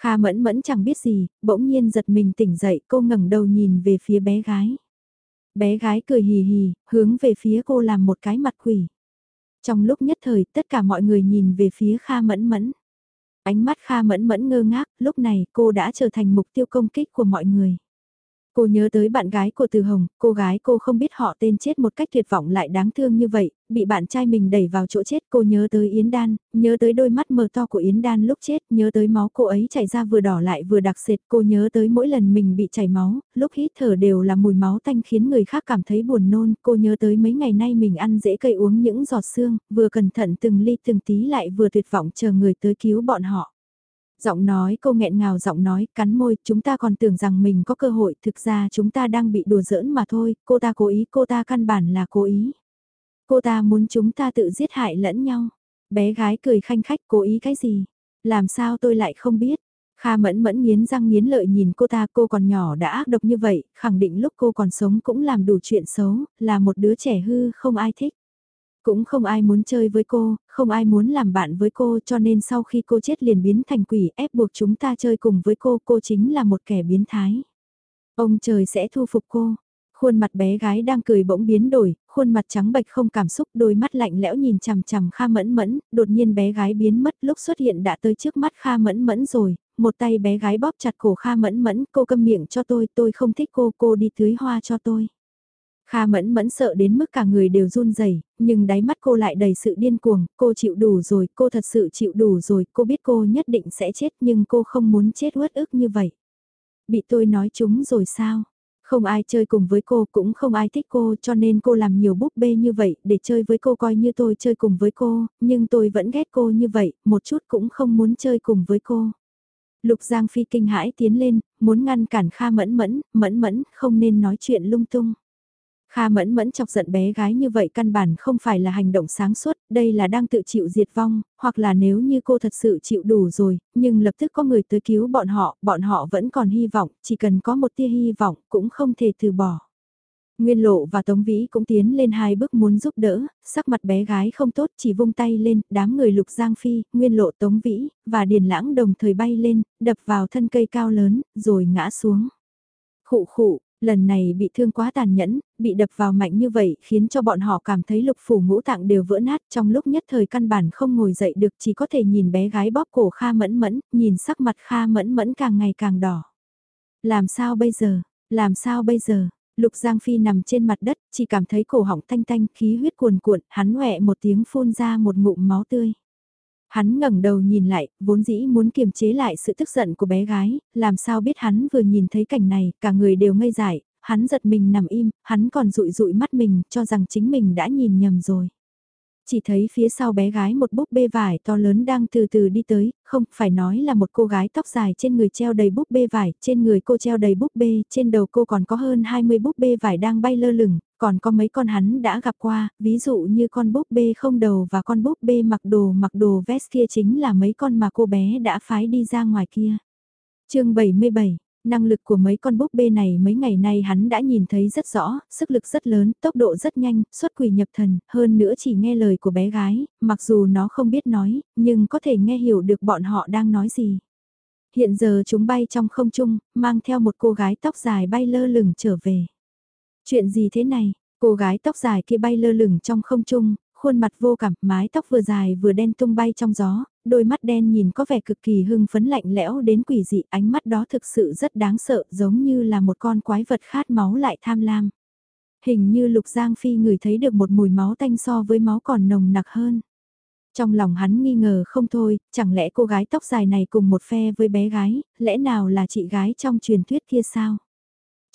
Kha mẫn mẫn chẳng biết gì, bỗng nhiên giật mình tỉnh dậy cô ngẩng đầu nhìn về phía bé gái. Bé gái cười hì hì, hướng về phía cô làm một cái mặt quỷ. Trong lúc nhất thời tất cả mọi người nhìn về phía Kha Mẫn Mẫn. Ánh mắt Kha Mẫn Mẫn ngơ ngác, lúc này cô đã trở thành mục tiêu công kích của mọi người. Cô nhớ tới bạn gái của Từ Hồng, cô gái cô không biết họ tên chết một cách tuyệt vọng lại đáng thương như vậy, bị bạn trai mình đẩy vào chỗ chết. Cô nhớ tới Yến Đan, nhớ tới đôi mắt mờ to của Yến Đan lúc chết, nhớ tới máu cô ấy chảy ra vừa đỏ lại vừa đặc sệt. Cô nhớ tới mỗi lần mình bị chảy máu, lúc hít thở đều là mùi máu tanh khiến người khác cảm thấy buồn nôn. Cô nhớ tới mấy ngày nay mình ăn dễ cây uống những giọt xương, vừa cẩn thận từng ly từng tí lại vừa tuyệt vọng chờ người tới cứu bọn họ. Giọng nói cô nghẹn ngào giọng nói, cắn môi, chúng ta còn tưởng rằng mình có cơ hội, thực ra chúng ta đang bị đùa giỡn mà thôi, cô ta cố ý, cô ta căn bản là cố ý. Cô ta muốn chúng ta tự giết hại lẫn nhau. Bé gái cười khanh khách cố ý cái gì? Làm sao tôi lại không biết? Kha mẫn mẫn nghiến răng nghiến lợi nhìn cô ta cô còn nhỏ đã ác độc như vậy, khẳng định lúc cô còn sống cũng làm đủ chuyện xấu, là một đứa trẻ hư không ai thích. Cũng không ai muốn chơi với cô, không ai muốn làm bạn với cô cho nên sau khi cô chết liền biến thành quỷ ép buộc chúng ta chơi cùng với cô, cô chính là một kẻ biến thái. Ông trời sẽ thu phục cô. Khuôn mặt bé gái đang cười bỗng biến đổi, khuôn mặt trắng bệch không cảm xúc, đôi mắt lạnh lẽo nhìn chằm chằm Kha Mẫn Mẫn, đột nhiên bé gái biến mất, lúc xuất hiện đã tới trước mắt Kha Mẫn Mẫn rồi, một tay bé gái bóp chặt cổ Kha Mẫn Mẫn, cô câm miệng cho tôi, tôi không thích cô, cô đi tưới hoa cho tôi. Kha Mẫn Mẫn sợ đến mức cả người đều run rẩy, nhưng đáy mắt cô lại đầy sự điên cuồng, cô chịu đủ rồi, cô thật sự chịu đủ rồi, cô biết cô nhất định sẽ chết nhưng cô không muốn chết uất ức như vậy. Bị tôi nói chúng rồi sao? Không ai chơi cùng với cô cũng không ai thích cô cho nên cô làm nhiều búp bê như vậy để chơi với cô coi như tôi chơi cùng với cô, nhưng tôi vẫn ghét cô như vậy, một chút cũng không muốn chơi cùng với cô. Lục Giang Phi kinh hãi tiến lên, muốn ngăn cản Kha Mẫn Mẫn, Mẫn Mẫn không nên nói chuyện lung tung. Kha mẫn mẫn chọc giận bé gái như vậy căn bản không phải là hành động sáng suốt, đây là đang tự chịu diệt vong, hoặc là nếu như cô thật sự chịu đủ rồi, nhưng lập tức có người tới cứu bọn họ, bọn họ vẫn còn hy vọng, chỉ cần có một tia hy vọng cũng không thể từ bỏ. Nguyên lộ và Tống Vĩ cũng tiến lên hai bước muốn giúp đỡ, sắc mặt bé gái không tốt chỉ vung tay lên, đám người lục giang phi, Nguyên lộ Tống Vĩ, và Điền Lãng đồng thời bay lên, đập vào thân cây cao lớn, rồi ngã xuống. Khụ khụ, Lần này bị thương quá tàn nhẫn, bị đập vào mạnh như vậy khiến cho bọn họ cảm thấy lục phủ ngũ tạng đều vỡ nát trong lúc nhất thời căn bản không ngồi dậy được chỉ có thể nhìn bé gái bóp cổ Kha mẫn mẫn, nhìn sắc mặt Kha mẫn mẫn càng ngày càng đỏ. Làm sao bây giờ, làm sao bây giờ, Lục Giang Phi nằm trên mặt đất, chỉ cảm thấy cổ họng thanh thanh, khí huyết cuồn cuộn, hắn nhẹ một tiếng phun ra một ngụm máu tươi. Hắn ngẩng đầu nhìn lại, vốn dĩ muốn kiềm chế lại sự tức giận của bé gái, làm sao biết hắn vừa nhìn thấy cảnh này, cả người đều ngây dại, hắn giật mình nằm im, hắn còn rụi rụi mắt mình, cho rằng chính mình đã nhìn nhầm rồi. Chỉ thấy phía sau bé gái một búp bê vải to lớn đang từ từ đi tới, không phải nói là một cô gái tóc dài trên người treo đầy búp bê vải, trên người cô treo đầy búp bê, trên đầu cô còn có hơn 20 búp bê vải đang bay lơ lửng, còn có mấy con hắn đã gặp qua, ví dụ như con búp bê không đầu và con búp bê mặc đồ mặc đồ vest kia chính là mấy con mà cô bé đã phái đi ra ngoài kia. chương 77 Năng lực của mấy con búp bê này mấy ngày nay hắn đã nhìn thấy rất rõ, sức lực rất lớn, tốc độ rất nhanh, xuất quỷ nhập thần, hơn nữa chỉ nghe lời của bé gái, mặc dù nó không biết nói, nhưng có thể nghe hiểu được bọn họ đang nói gì. Hiện giờ chúng bay trong không trung, mang theo một cô gái tóc dài bay lơ lửng trở về. Chuyện gì thế này? Cô gái tóc dài kia bay lơ lửng trong không trung, khuôn mặt vô cảm, mái tóc vừa dài vừa đen tung bay trong gió, đôi mắt đen nhìn có vẻ cực kỳ hưng phấn lạnh lẽo đến quỷ dị, ánh mắt đó thực sự rất đáng sợ, giống như là một con quái vật khát máu lại tham lam. Hình như Lục Giang Phi người thấy được một mùi máu tanh so với máu còn nồng nặc hơn. Trong lòng hắn nghi ngờ không thôi, chẳng lẽ cô gái tóc dài này cùng một phe với bé gái, lẽ nào là chị gái trong truyền thuyết kia sao?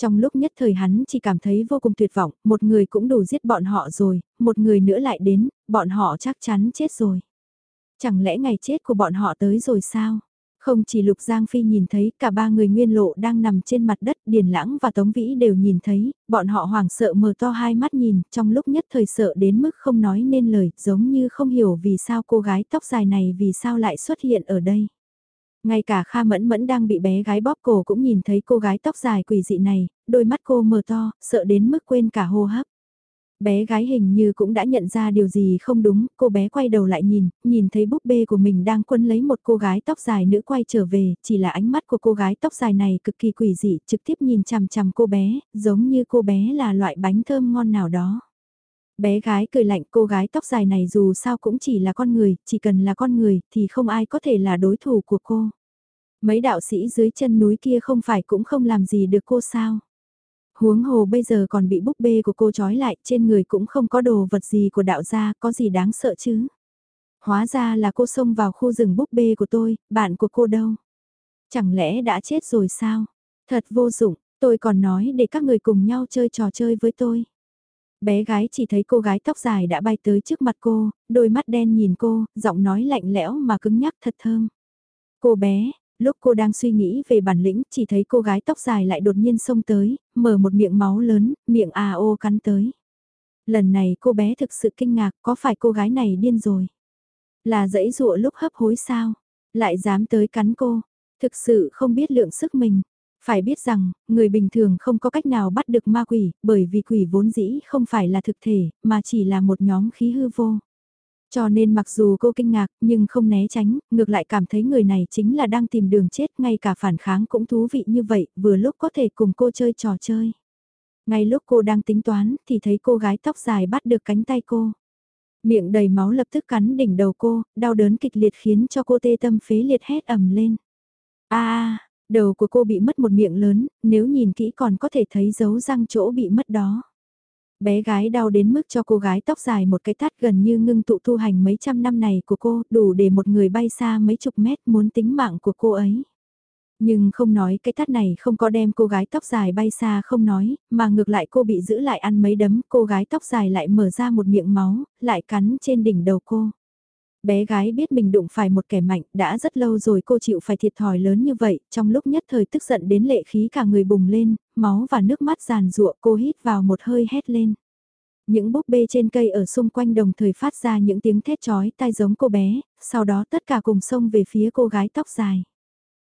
Trong lúc nhất thời hắn chỉ cảm thấy vô cùng tuyệt vọng, một người cũng đủ giết bọn họ rồi, một người nữa lại đến, bọn họ chắc chắn chết rồi. Chẳng lẽ ngày chết của bọn họ tới rồi sao? Không chỉ Lục Giang Phi nhìn thấy, cả ba người nguyên lộ đang nằm trên mặt đất, Điền Lãng và Tống Vĩ đều nhìn thấy, bọn họ hoảng sợ mở to hai mắt nhìn, trong lúc nhất thời sợ đến mức không nói nên lời, giống như không hiểu vì sao cô gái tóc dài này vì sao lại xuất hiện ở đây. Ngay cả Kha Mẫn Mẫn đang bị bé gái bóp cổ cũng nhìn thấy cô gái tóc dài quỷ dị này, đôi mắt cô mở to, sợ đến mức quên cả hô hấp. Bé gái hình như cũng đã nhận ra điều gì không đúng, cô bé quay đầu lại nhìn, nhìn thấy búp bê của mình đang quân lấy một cô gái tóc dài nữ quay trở về, chỉ là ánh mắt của cô gái tóc dài này cực kỳ quỷ dị, trực tiếp nhìn chằm chằm cô bé, giống như cô bé là loại bánh thơm ngon nào đó. Bé gái cười lạnh cô gái tóc dài này dù sao cũng chỉ là con người, chỉ cần là con người thì không ai có thể là đối thủ của cô. Mấy đạo sĩ dưới chân núi kia không phải cũng không làm gì được cô sao. Huống hồ bây giờ còn bị búp bê của cô trói lại trên người cũng không có đồ vật gì của đạo gia có gì đáng sợ chứ. Hóa ra là cô xông vào khu rừng búp bê của tôi, bạn của cô đâu? Chẳng lẽ đã chết rồi sao? Thật vô dụng, tôi còn nói để các người cùng nhau chơi trò chơi với tôi. Bé gái chỉ thấy cô gái tóc dài đã bay tới trước mặt cô, đôi mắt đen nhìn cô, giọng nói lạnh lẽo mà cứng nhắc thật thơm. Cô bé, lúc cô đang suy nghĩ về bản lĩnh, chỉ thấy cô gái tóc dài lại đột nhiên xông tới, mở một miệng máu lớn, miệng à ô cắn tới. Lần này cô bé thực sự kinh ngạc, có phải cô gái này điên rồi? Là dãy dụa lúc hấp hối sao? Lại dám tới cắn cô? Thực sự không biết lượng sức mình. Phải biết rằng, người bình thường không có cách nào bắt được ma quỷ, bởi vì quỷ vốn dĩ không phải là thực thể, mà chỉ là một nhóm khí hư vô. Cho nên mặc dù cô kinh ngạc nhưng không né tránh, ngược lại cảm thấy người này chính là đang tìm đường chết, ngay cả phản kháng cũng thú vị như vậy, vừa lúc có thể cùng cô chơi trò chơi. Ngay lúc cô đang tính toán thì thấy cô gái tóc dài bắt được cánh tay cô. Miệng đầy máu lập tức cắn đỉnh đầu cô, đau đớn kịch liệt khiến cho cô tê tâm phế liệt hét ầm lên. a đầu của cô bị mất một miệng lớn, nếu nhìn kỹ còn có thể thấy dấu răng chỗ bị mất đó. Bé gái đau đến mức cho cô gái tóc dài một cái tát gần như ngưng tụ thu hành mấy trăm năm này của cô, đủ để một người bay xa mấy chục mét muốn tính mạng của cô ấy. Nhưng không nói cái tát này không có đem cô gái tóc dài bay xa không nói, mà ngược lại cô bị giữ lại ăn mấy đấm, cô gái tóc dài lại mở ra một miệng máu, lại cắn trên đỉnh đầu cô. Bé gái biết mình đụng phải một kẻ mạnh, đã rất lâu rồi cô chịu phải thiệt thòi lớn như vậy, trong lúc nhất thời tức giận đến lệ khí cả người bùng lên, máu và nước mắt giàn rụa cô hít vào một hơi hét lên. Những búp bê trên cây ở xung quanh đồng thời phát ra những tiếng thét chói tai giống cô bé, sau đó tất cả cùng xông về phía cô gái tóc dài.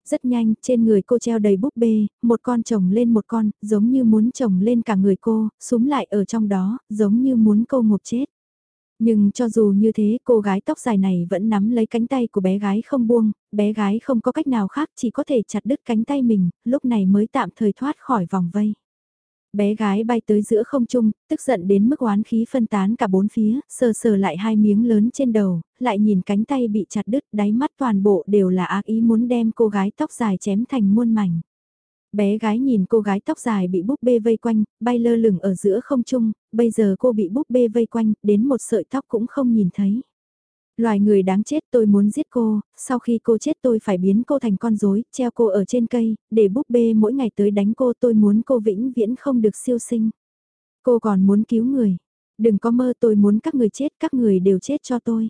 Rất nhanh, trên người cô treo đầy búp bê, một con chồng lên một con, giống như muốn chồng lên cả người cô, súng lại ở trong đó, giống như muốn cô ngộp chết. Nhưng cho dù như thế, cô gái tóc dài này vẫn nắm lấy cánh tay của bé gái không buông, bé gái không có cách nào khác chỉ có thể chặt đứt cánh tay mình, lúc này mới tạm thời thoát khỏi vòng vây. Bé gái bay tới giữa không trung, tức giận đến mức oán khí phân tán cả bốn phía, sờ sờ lại hai miếng lớn trên đầu, lại nhìn cánh tay bị chặt đứt, đáy mắt toàn bộ đều là ác ý muốn đem cô gái tóc dài chém thành muôn mảnh. Bé gái nhìn cô gái tóc dài bị búp bê vây quanh, bay lơ lửng ở giữa không trung, bây giờ cô bị búp bê vây quanh, đến một sợi tóc cũng không nhìn thấy. Loài người đáng chết tôi muốn giết cô, sau khi cô chết tôi phải biến cô thành con rối, treo cô ở trên cây, để búp bê mỗi ngày tới đánh cô tôi muốn cô vĩnh viễn không được siêu sinh. Cô còn muốn cứu người. Đừng có mơ tôi muốn các người chết, các người đều chết cho tôi.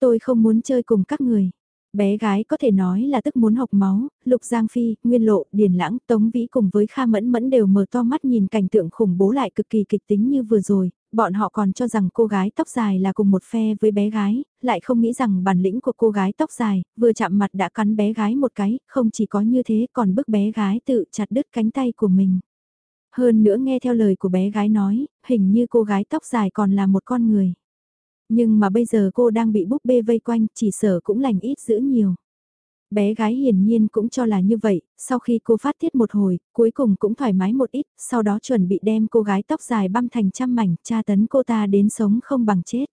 Tôi không muốn chơi cùng các người. Bé gái có thể nói là tức muốn học máu, Lục Giang Phi, Nguyên Lộ, Điền Lãng, Tống Vĩ cùng với Kha Mẫn Mẫn đều mở to mắt nhìn cảnh tượng khủng bố lại cực kỳ kịch tính như vừa rồi, bọn họ còn cho rằng cô gái tóc dài là cùng một phe với bé gái, lại không nghĩ rằng bản lĩnh của cô gái tóc dài, vừa chạm mặt đã cắn bé gái một cái, không chỉ có như thế còn bức bé gái tự chặt đứt cánh tay của mình. Hơn nữa nghe theo lời của bé gái nói, hình như cô gái tóc dài còn là một con người. Nhưng mà bây giờ cô đang bị búp bê vây quanh, chỉ sở cũng lành ít giữ nhiều. Bé gái hiển nhiên cũng cho là như vậy, sau khi cô phát tiết một hồi, cuối cùng cũng thoải mái một ít, sau đó chuẩn bị đem cô gái tóc dài băm thành trăm mảnh, tra tấn cô ta đến sống không bằng chết.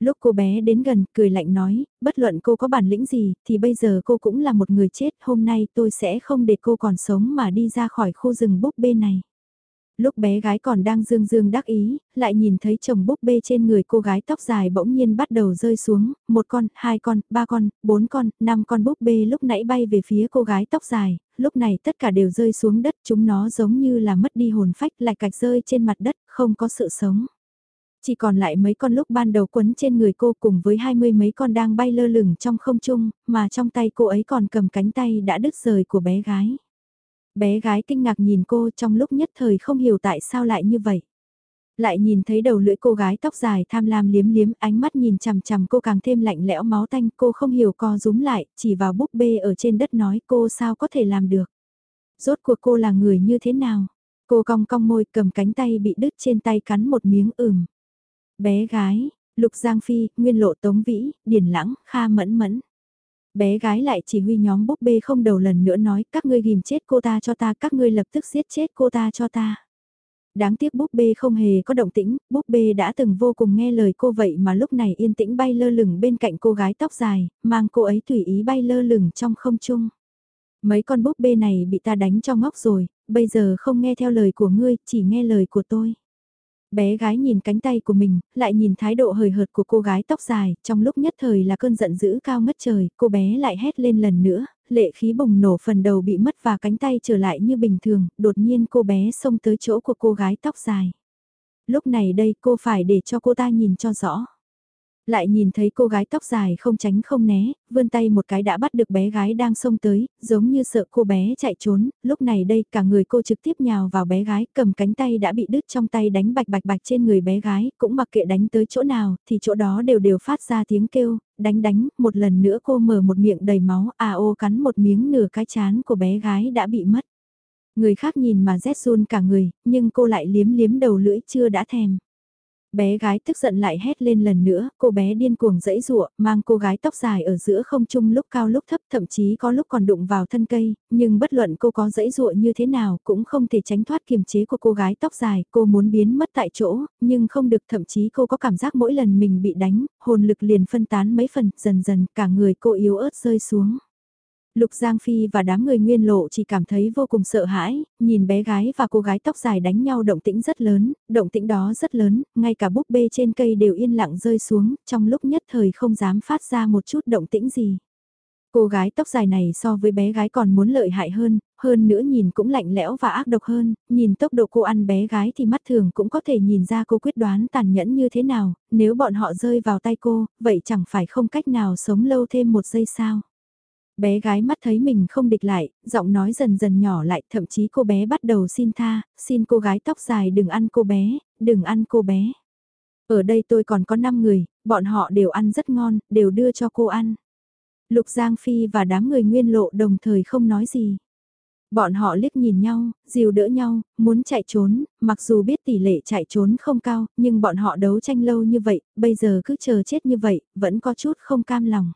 Lúc cô bé đến gần, cười lạnh nói, bất luận cô có bản lĩnh gì, thì bây giờ cô cũng là một người chết, hôm nay tôi sẽ không để cô còn sống mà đi ra khỏi khu rừng búp bê này. Lúc bé gái còn đang dương dương đắc ý, lại nhìn thấy chồng búp bê trên người cô gái tóc dài bỗng nhiên bắt đầu rơi xuống, một con, hai con, ba con, bốn con, năm con búp bê lúc nãy bay về phía cô gái tóc dài, lúc này tất cả đều rơi xuống đất, chúng nó giống như là mất đi hồn phách lại cạch rơi trên mặt đất, không có sự sống. Chỉ còn lại mấy con lúc ban đầu quấn trên người cô cùng với hai mươi mấy con đang bay lơ lửng trong không trung, mà trong tay cô ấy còn cầm cánh tay đã đứt rời của bé gái. Bé gái kinh ngạc nhìn cô trong lúc nhất thời không hiểu tại sao lại như vậy. Lại nhìn thấy đầu lưỡi cô gái tóc dài tham lam liếm liếm ánh mắt nhìn chằm chằm cô càng thêm lạnh lẽo máu tanh cô không hiểu co rúm lại, chỉ vào búp bê ở trên đất nói cô sao có thể làm được. Rốt cuộc cô là người như thế nào? Cô cong cong môi cầm cánh tay bị đứt trên tay cắn một miếng ửm. Bé gái, Lục Giang Phi, Nguyên Lộ Tống Vĩ, Điền Lãng, Kha Mẫn Mẫn. Bé gái lại chỉ huy nhóm búp bê không đầu lần nữa nói các ngươi ghim chết cô ta cho ta, các ngươi lập tức giết chết cô ta cho ta. Đáng tiếc búp bê không hề có động tĩnh, búp bê đã từng vô cùng nghe lời cô vậy mà lúc này yên tĩnh bay lơ lửng bên cạnh cô gái tóc dài, mang cô ấy tùy ý bay lơ lửng trong không trung. Mấy con búp bê này bị ta đánh cho ngốc rồi, bây giờ không nghe theo lời của ngươi, chỉ nghe lời của tôi. Bé gái nhìn cánh tay của mình, lại nhìn thái độ hời hợt của cô gái tóc dài, trong lúc nhất thời là cơn giận dữ cao ngất trời, cô bé lại hét lên lần nữa, lệ khí bùng nổ phần đầu bị mất và cánh tay trở lại như bình thường, đột nhiên cô bé xông tới chỗ của cô gái tóc dài. Lúc này đây cô phải để cho cô ta nhìn cho rõ lại nhìn thấy cô gái tóc dài không tránh không né, vươn tay một cái đã bắt được bé gái đang xông tới, giống như sợ cô bé chạy trốn, lúc này đây cả người cô trực tiếp nhào vào bé gái, cầm cánh tay đã bị đứt trong tay đánh bạch bạch bạch trên người bé gái, cũng mặc kệ đánh tới chỗ nào, thì chỗ đó đều đều phát ra tiếng kêu, đánh đánh, một lần nữa cô mở một miệng đầy máu, à ô cắn một miếng nửa cái chán của bé gái đã bị mất. Người khác nhìn mà rét run cả người, nhưng cô lại liếm liếm đầu lưỡi chưa đã thèm. Bé gái tức giận lại hét lên lần nữa, cô bé điên cuồng dẫy rụa, mang cô gái tóc dài ở giữa không trung lúc cao lúc thấp thậm chí có lúc còn đụng vào thân cây, nhưng bất luận cô có dẫy rụa như thế nào cũng không thể tránh thoát kiềm chế của cô gái tóc dài, cô muốn biến mất tại chỗ, nhưng không được thậm chí cô có cảm giác mỗi lần mình bị đánh, hồn lực liền phân tán mấy phần, dần dần cả người cô yếu ớt rơi xuống. Lục Giang Phi và đám người nguyên lộ chỉ cảm thấy vô cùng sợ hãi, nhìn bé gái và cô gái tóc dài đánh nhau động tĩnh rất lớn, động tĩnh đó rất lớn, ngay cả búp bê trên cây đều yên lặng rơi xuống, trong lúc nhất thời không dám phát ra một chút động tĩnh gì. Cô gái tóc dài này so với bé gái còn muốn lợi hại hơn, hơn nữa nhìn cũng lạnh lẽo và ác độc hơn, nhìn tốc độ cô ăn bé gái thì mắt thường cũng có thể nhìn ra cô quyết đoán tàn nhẫn như thế nào, nếu bọn họ rơi vào tay cô, vậy chẳng phải không cách nào sống lâu thêm một giây sao. Bé gái mắt thấy mình không địch lại, giọng nói dần dần nhỏ lại, thậm chí cô bé bắt đầu xin tha, xin cô gái tóc dài đừng ăn cô bé, đừng ăn cô bé. Ở đây tôi còn có 5 người, bọn họ đều ăn rất ngon, đều đưa cho cô ăn. Lục Giang Phi và đám người nguyên lộ đồng thời không nói gì. Bọn họ liếc nhìn nhau, dìu đỡ nhau, muốn chạy trốn, mặc dù biết tỷ lệ chạy trốn không cao, nhưng bọn họ đấu tranh lâu như vậy, bây giờ cứ chờ chết như vậy, vẫn có chút không cam lòng.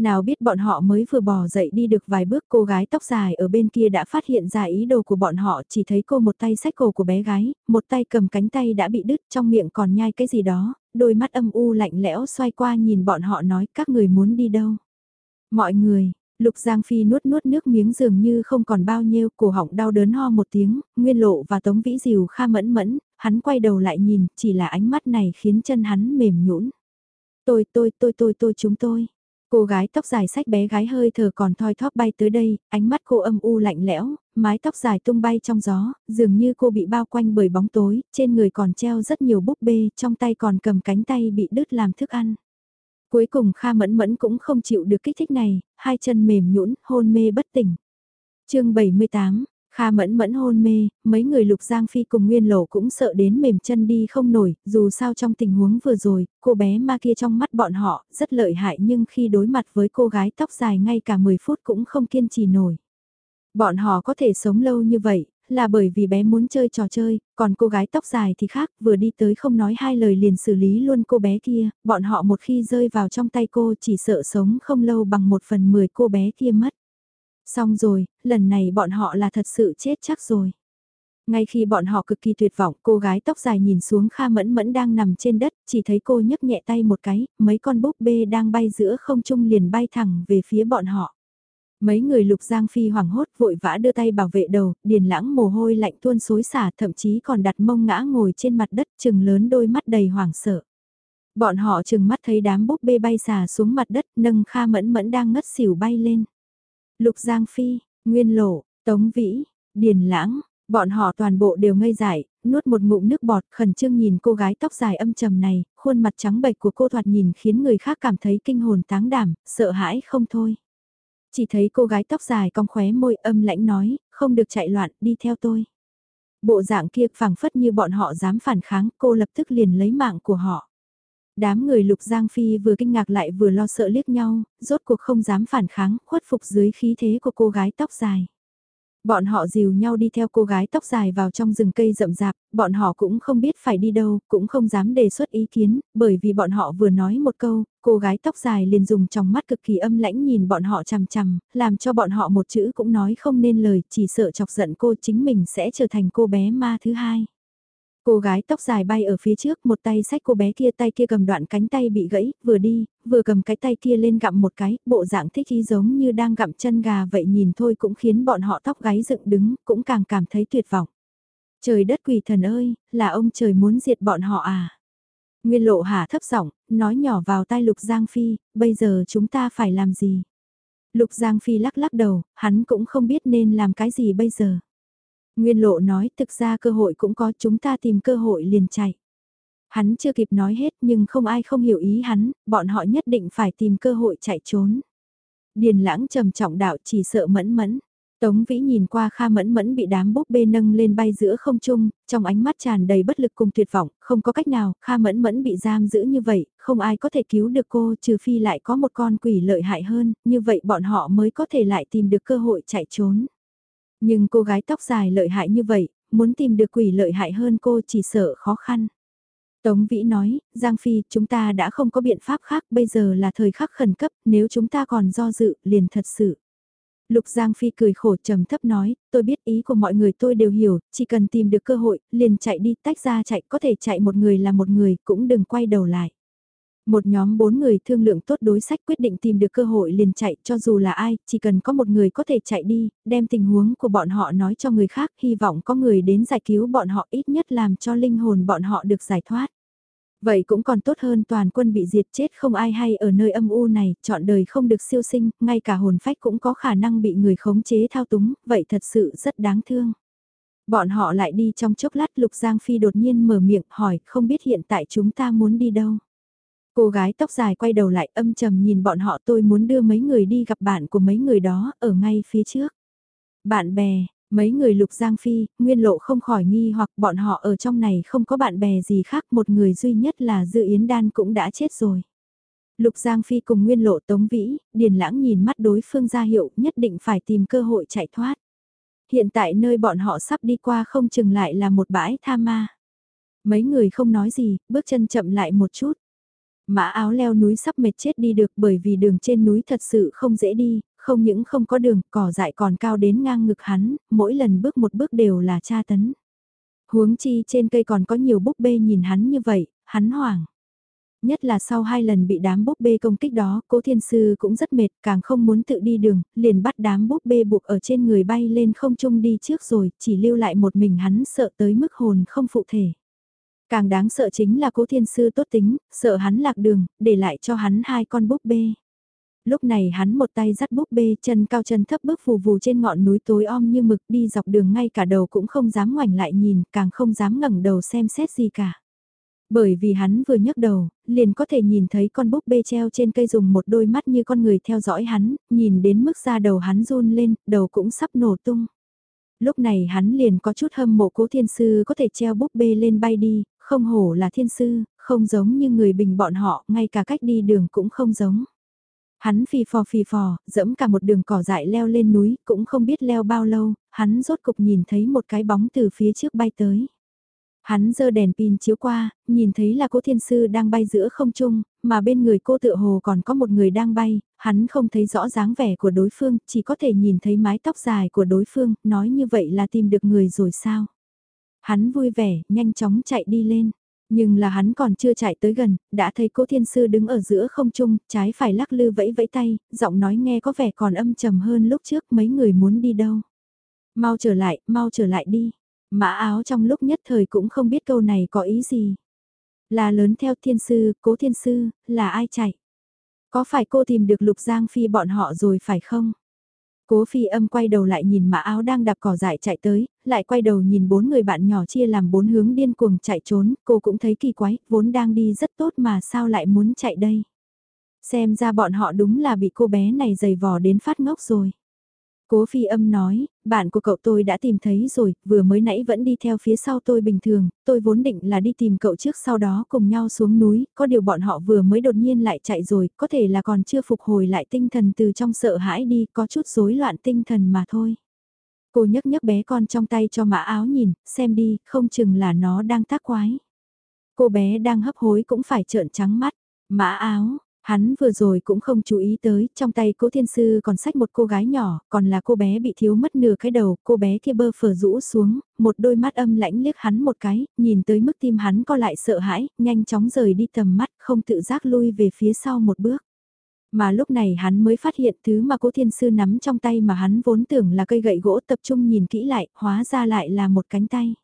Nào biết bọn họ mới vừa bò dậy đi được vài bước cô gái tóc dài ở bên kia đã phát hiện ra ý đồ của bọn họ chỉ thấy cô một tay xách cổ của bé gái, một tay cầm cánh tay đã bị đứt trong miệng còn nhai cái gì đó, đôi mắt âm u lạnh lẽo xoay qua nhìn bọn họ nói các người muốn đi đâu. Mọi người, Lục Giang Phi nuốt nuốt nước miếng dường như không còn bao nhiêu, cổ họng đau đớn ho một tiếng, Nguyên Lộ và Tống Vĩ Diều kha mẫn mẫn, hắn quay đầu lại nhìn, chỉ là ánh mắt này khiến chân hắn mềm nhũn. Tôi tôi tôi tôi tôi chúng tôi. Cô gái tóc dài sách bé gái hơi thở còn thoi thóp bay tới đây, ánh mắt cô âm u lạnh lẽo, mái tóc dài tung bay trong gió, dường như cô bị bao quanh bởi bóng tối, trên người còn treo rất nhiều búp bê, trong tay còn cầm cánh tay bị đứt làm thức ăn. Cuối cùng Kha Mẫn Mẫn cũng không chịu được kích thích này, hai chân mềm nhũn, hôn mê bất tỉnh. chương 78, Kha mẫn mẫn hôn mê, mấy người lục giang phi cùng nguyên lộ cũng sợ đến mềm chân đi không nổi, dù sao trong tình huống vừa rồi, cô bé ma kia trong mắt bọn họ rất lợi hại nhưng khi đối mặt với cô gái tóc dài ngay cả 10 phút cũng không kiên trì nổi. Bọn họ có thể sống lâu như vậy, là bởi vì bé muốn chơi trò chơi, còn cô gái tóc dài thì khác, vừa đi tới không nói hai lời liền xử lý luôn cô bé kia, bọn họ một khi rơi vào trong tay cô chỉ sợ sống không lâu bằng một phần mười cô bé kia mất. Xong rồi, lần này bọn họ là thật sự chết chắc rồi. Ngay khi bọn họ cực kỳ tuyệt vọng, cô gái tóc dài nhìn xuống Kha Mẫn Mẫn đang nằm trên đất, chỉ thấy cô nhấc nhẹ tay một cái, mấy con búp bê đang bay giữa không trung liền bay thẳng về phía bọn họ. Mấy người lục giang phi hoảng hốt vội vã đưa tay bảo vệ đầu, điền lãng mồ hôi lạnh tuôn xối xả thậm chí còn đặt mông ngã ngồi trên mặt đất chừng lớn đôi mắt đầy hoảng sợ. Bọn họ chừng mắt thấy đám búp bê bay xả xuống mặt đất nâng Kha Mẫn Mẫn đang ngất xỉu bay lên. Lục Giang Phi, Nguyên Lộ, Tống Vĩ, Điền Lãng, bọn họ toàn bộ đều ngây dại, nuốt một ngụm nước bọt khẩn trương nhìn cô gái tóc dài âm trầm này, khuôn mặt trắng bệch của cô thoạt nhìn khiến người khác cảm thấy kinh hồn táng đảm, sợ hãi không thôi. Chỉ thấy cô gái tóc dài cong khóe môi âm lãnh nói, không được chạy loạn, đi theo tôi. Bộ dạng kia phảng phất như bọn họ dám phản kháng, cô lập tức liền lấy mạng của họ. Đám người lục giang phi vừa kinh ngạc lại vừa lo sợ liếc nhau, rốt cuộc không dám phản kháng, khuất phục dưới khí thế của cô gái tóc dài. Bọn họ dìu nhau đi theo cô gái tóc dài vào trong rừng cây rậm rạp, bọn họ cũng không biết phải đi đâu, cũng không dám đề xuất ý kiến, bởi vì bọn họ vừa nói một câu, cô gái tóc dài liền dùng trong mắt cực kỳ âm lãnh nhìn bọn họ chằm chằm, làm cho bọn họ một chữ cũng nói không nên lời, chỉ sợ chọc giận cô chính mình sẽ trở thành cô bé ma thứ hai. Cô gái tóc dài bay ở phía trước, một tay sách cô bé kia tay kia cầm đoạn cánh tay bị gãy, vừa đi, vừa cầm cái tay kia lên gặm một cái, bộ dạng thích ý giống như đang gặm chân gà vậy nhìn thôi cũng khiến bọn họ tóc gáy dựng đứng, cũng càng cảm thấy tuyệt vọng. Trời đất quỷ thần ơi, là ông trời muốn diệt bọn họ à? Nguyên lộ hà thấp giọng nói nhỏ vào tai Lục Giang Phi, bây giờ chúng ta phải làm gì? Lục Giang Phi lắc lắc đầu, hắn cũng không biết nên làm cái gì bây giờ. Nguyên lộ nói thực ra cơ hội cũng có chúng ta tìm cơ hội liền chạy. Hắn chưa kịp nói hết nhưng không ai không hiểu ý hắn, bọn họ nhất định phải tìm cơ hội chạy trốn. Điền lãng trầm trọng đạo chỉ sợ mẫn mẫn. Tống Vĩ nhìn qua Kha Mẫn Mẫn bị đám búp bê nâng lên bay giữa không trung, trong ánh mắt tràn đầy bất lực cùng tuyệt vọng, không có cách nào, Kha Mẫn Mẫn bị giam giữ như vậy, không ai có thể cứu được cô trừ phi lại có một con quỷ lợi hại hơn, như vậy bọn họ mới có thể lại tìm được cơ hội chạy trốn. Nhưng cô gái tóc dài lợi hại như vậy, muốn tìm được quỷ lợi hại hơn cô chỉ sợ khó khăn. Tống Vĩ nói, Giang Phi, chúng ta đã không có biện pháp khác, bây giờ là thời khắc khẩn cấp, nếu chúng ta còn do dự, liền thật sự. Lục Giang Phi cười khổ trầm thấp nói, tôi biết ý của mọi người tôi đều hiểu, chỉ cần tìm được cơ hội, liền chạy đi, tách ra chạy, có thể chạy một người là một người, cũng đừng quay đầu lại. Một nhóm bốn người thương lượng tốt đối sách quyết định tìm được cơ hội liền chạy cho dù là ai, chỉ cần có một người có thể chạy đi, đem tình huống của bọn họ nói cho người khác, hy vọng có người đến giải cứu bọn họ ít nhất làm cho linh hồn bọn họ được giải thoát. Vậy cũng còn tốt hơn toàn quân bị diệt chết không ai hay ở nơi âm u này, chọn đời không được siêu sinh, ngay cả hồn phách cũng có khả năng bị người khống chế thao túng, vậy thật sự rất đáng thương. Bọn họ lại đi trong chốc lát Lục Giang Phi đột nhiên mở miệng hỏi không biết hiện tại chúng ta muốn đi đâu. Cô gái tóc dài quay đầu lại âm trầm nhìn bọn họ tôi muốn đưa mấy người đi gặp bạn của mấy người đó ở ngay phía trước. Bạn bè, mấy người lục giang phi, nguyên lộ không khỏi nghi hoặc bọn họ ở trong này không có bạn bè gì khác một người duy nhất là Dư Yến Đan cũng đã chết rồi. Lục Giang Phi cùng nguyên lộ tống vĩ, điền lãng nhìn mắt đối phương ra hiệu nhất định phải tìm cơ hội chạy thoát. Hiện tại nơi bọn họ sắp đi qua không chừng lại là một bãi tha ma. Mấy người không nói gì, bước chân chậm lại một chút. Mã áo leo núi sắp mệt chết đi được bởi vì đường trên núi thật sự không dễ đi, không những không có đường, cỏ dại còn cao đến ngang ngực hắn, mỗi lần bước một bước đều là tra tấn. Huống chi trên cây còn có nhiều búp bê nhìn hắn như vậy, hắn hoảng. Nhất là sau hai lần bị đám búp bê công kích đó, cố thiên sư cũng rất mệt, càng không muốn tự đi đường, liền bắt đám búp bê buộc ở trên người bay lên không trung đi trước rồi, chỉ lưu lại một mình hắn sợ tới mức hồn không phụ thể. Càng đáng sợ chính là cố thiên sư tốt tính, sợ hắn lạc đường, để lại cho hắn hai con búp bê. Lúc này hắn một tay dắt búp bê chân cao chân thấp bước phù vù trên ngọn núi tối om như mực đi dọc đường ngay cả đầu cũng không dám ngoảnh lại nhìn, càng không dám ngẩng đầu xem xét gì cả. Bởi vì hắn vừa nhấc đầu, liền có thể nhìn thấy con búp bê treo trên cây dùng một đôi mắt như con người theo dõi hắn, nhìn đến mức da đầu hắn run lên, đầu cũng sắp nổ tung. Lúc này hắn liền có chút hâm mộ cố thiên sư có thể treo búp bê lên bay đi, không hổ là thiên sư, không giống như người bình bọn họ, ngay cả cách đi đường cũng không giống. Hắn phì phò phì phò, dẫm cả một đường cỏ dại leo lên núi, cũng không biết leo bao lâu, hắn rốt cục nhìn thấy một cái bóng từ phía trước bay tới. Hắn giơ đèn pin chiếu qua, nhìn thấy là cô thiên sư đang bay giữa không trung, mà bên người cô tựa hồ còn có một người đang bay, hắn không thấy rõ dáng vẻ của đối phương, chỉ có thể nhìn thấy mái tóc dài của đối phương, nói như vậy là tìm được người rồi sao. Hắn vui vẻ, nhanh chóng chạy đi lên. Nhưng là hắn còn chưa chạy tới gần, đã thấy cố thiên sư đứng ở giữa không trung, trái phải lắc lư vẫy vẫy tay, giọng nói nghe có vẻ còn âm trầm hơn lúc trước mấy người muốn đi đâu. Mau trở lại, mau trở lại đi. Mã áo trong lúc nhất thời cũng không biết câu này có ý gì. Là lớn theo thiên sư, cố thiên sư, là ai chạy? Có phải cô tìm được lục giang phi bọn họ rồi phải không? Cố phi âm quay đầu lại nhìn mã áo đang đạp cỏ dại chạy tới, lại quay đầu nhìn bốn người bạn nhỏ chia làm bốn hướng điên cuồng chạy trốn, cô cũng thấy kỳ quái, vốn đang đi rất tốt mà sao lại muốn chạy đây. Xem ra bọn họ đúng là bị cô bé này giày vò đến phát ngốc rồi. Cố phi âm nói, bạn của cậu tôi đã tìm thấy rồi, vừa mới nãy vẫn đi theo phía sau tôi bình thường, tôi vốn định là đi tìm cậu trước sau đó cùng nhau xuống núi, có điều bọn họ vừa mới đột nhiên lại chạy rồi, có thể là còn chưa phục hồi lại tinh thần từ trong sợ hãi đi, có chút rối loạn tinh thần mà thôi. Cô nhấc nhấc bé con trong tay cho mã áo nhìn, xem đi, không chừng là nó đang tác quái. Cô bé đang hấp hối cũng phải trợn trắng mắt, mã áo, Hắn vừa rồi cũng không chú ý tới, trong tay cố thiên sư còn sách một cô gái nhỏ, còn là cô bé bị thiếu mất nửa cái đầu, cô bé kia bơ phờ rũ xuống, một đôi mắt âm lãnh liếc hắn một cái, nhìn tới mức tim hắn co lại sợ hãi, nhanh chóng rời đi tầm mắt, không tự giác lui về phía sau một bước. Mà lúc này hắn mới phát hiện thứ mà cố thiên sư nắm trong tay mà hắn vốn tưởng là cây gậy gỗ tập trung nhìn kỹ lại, hóa ra lại là một cánh tay.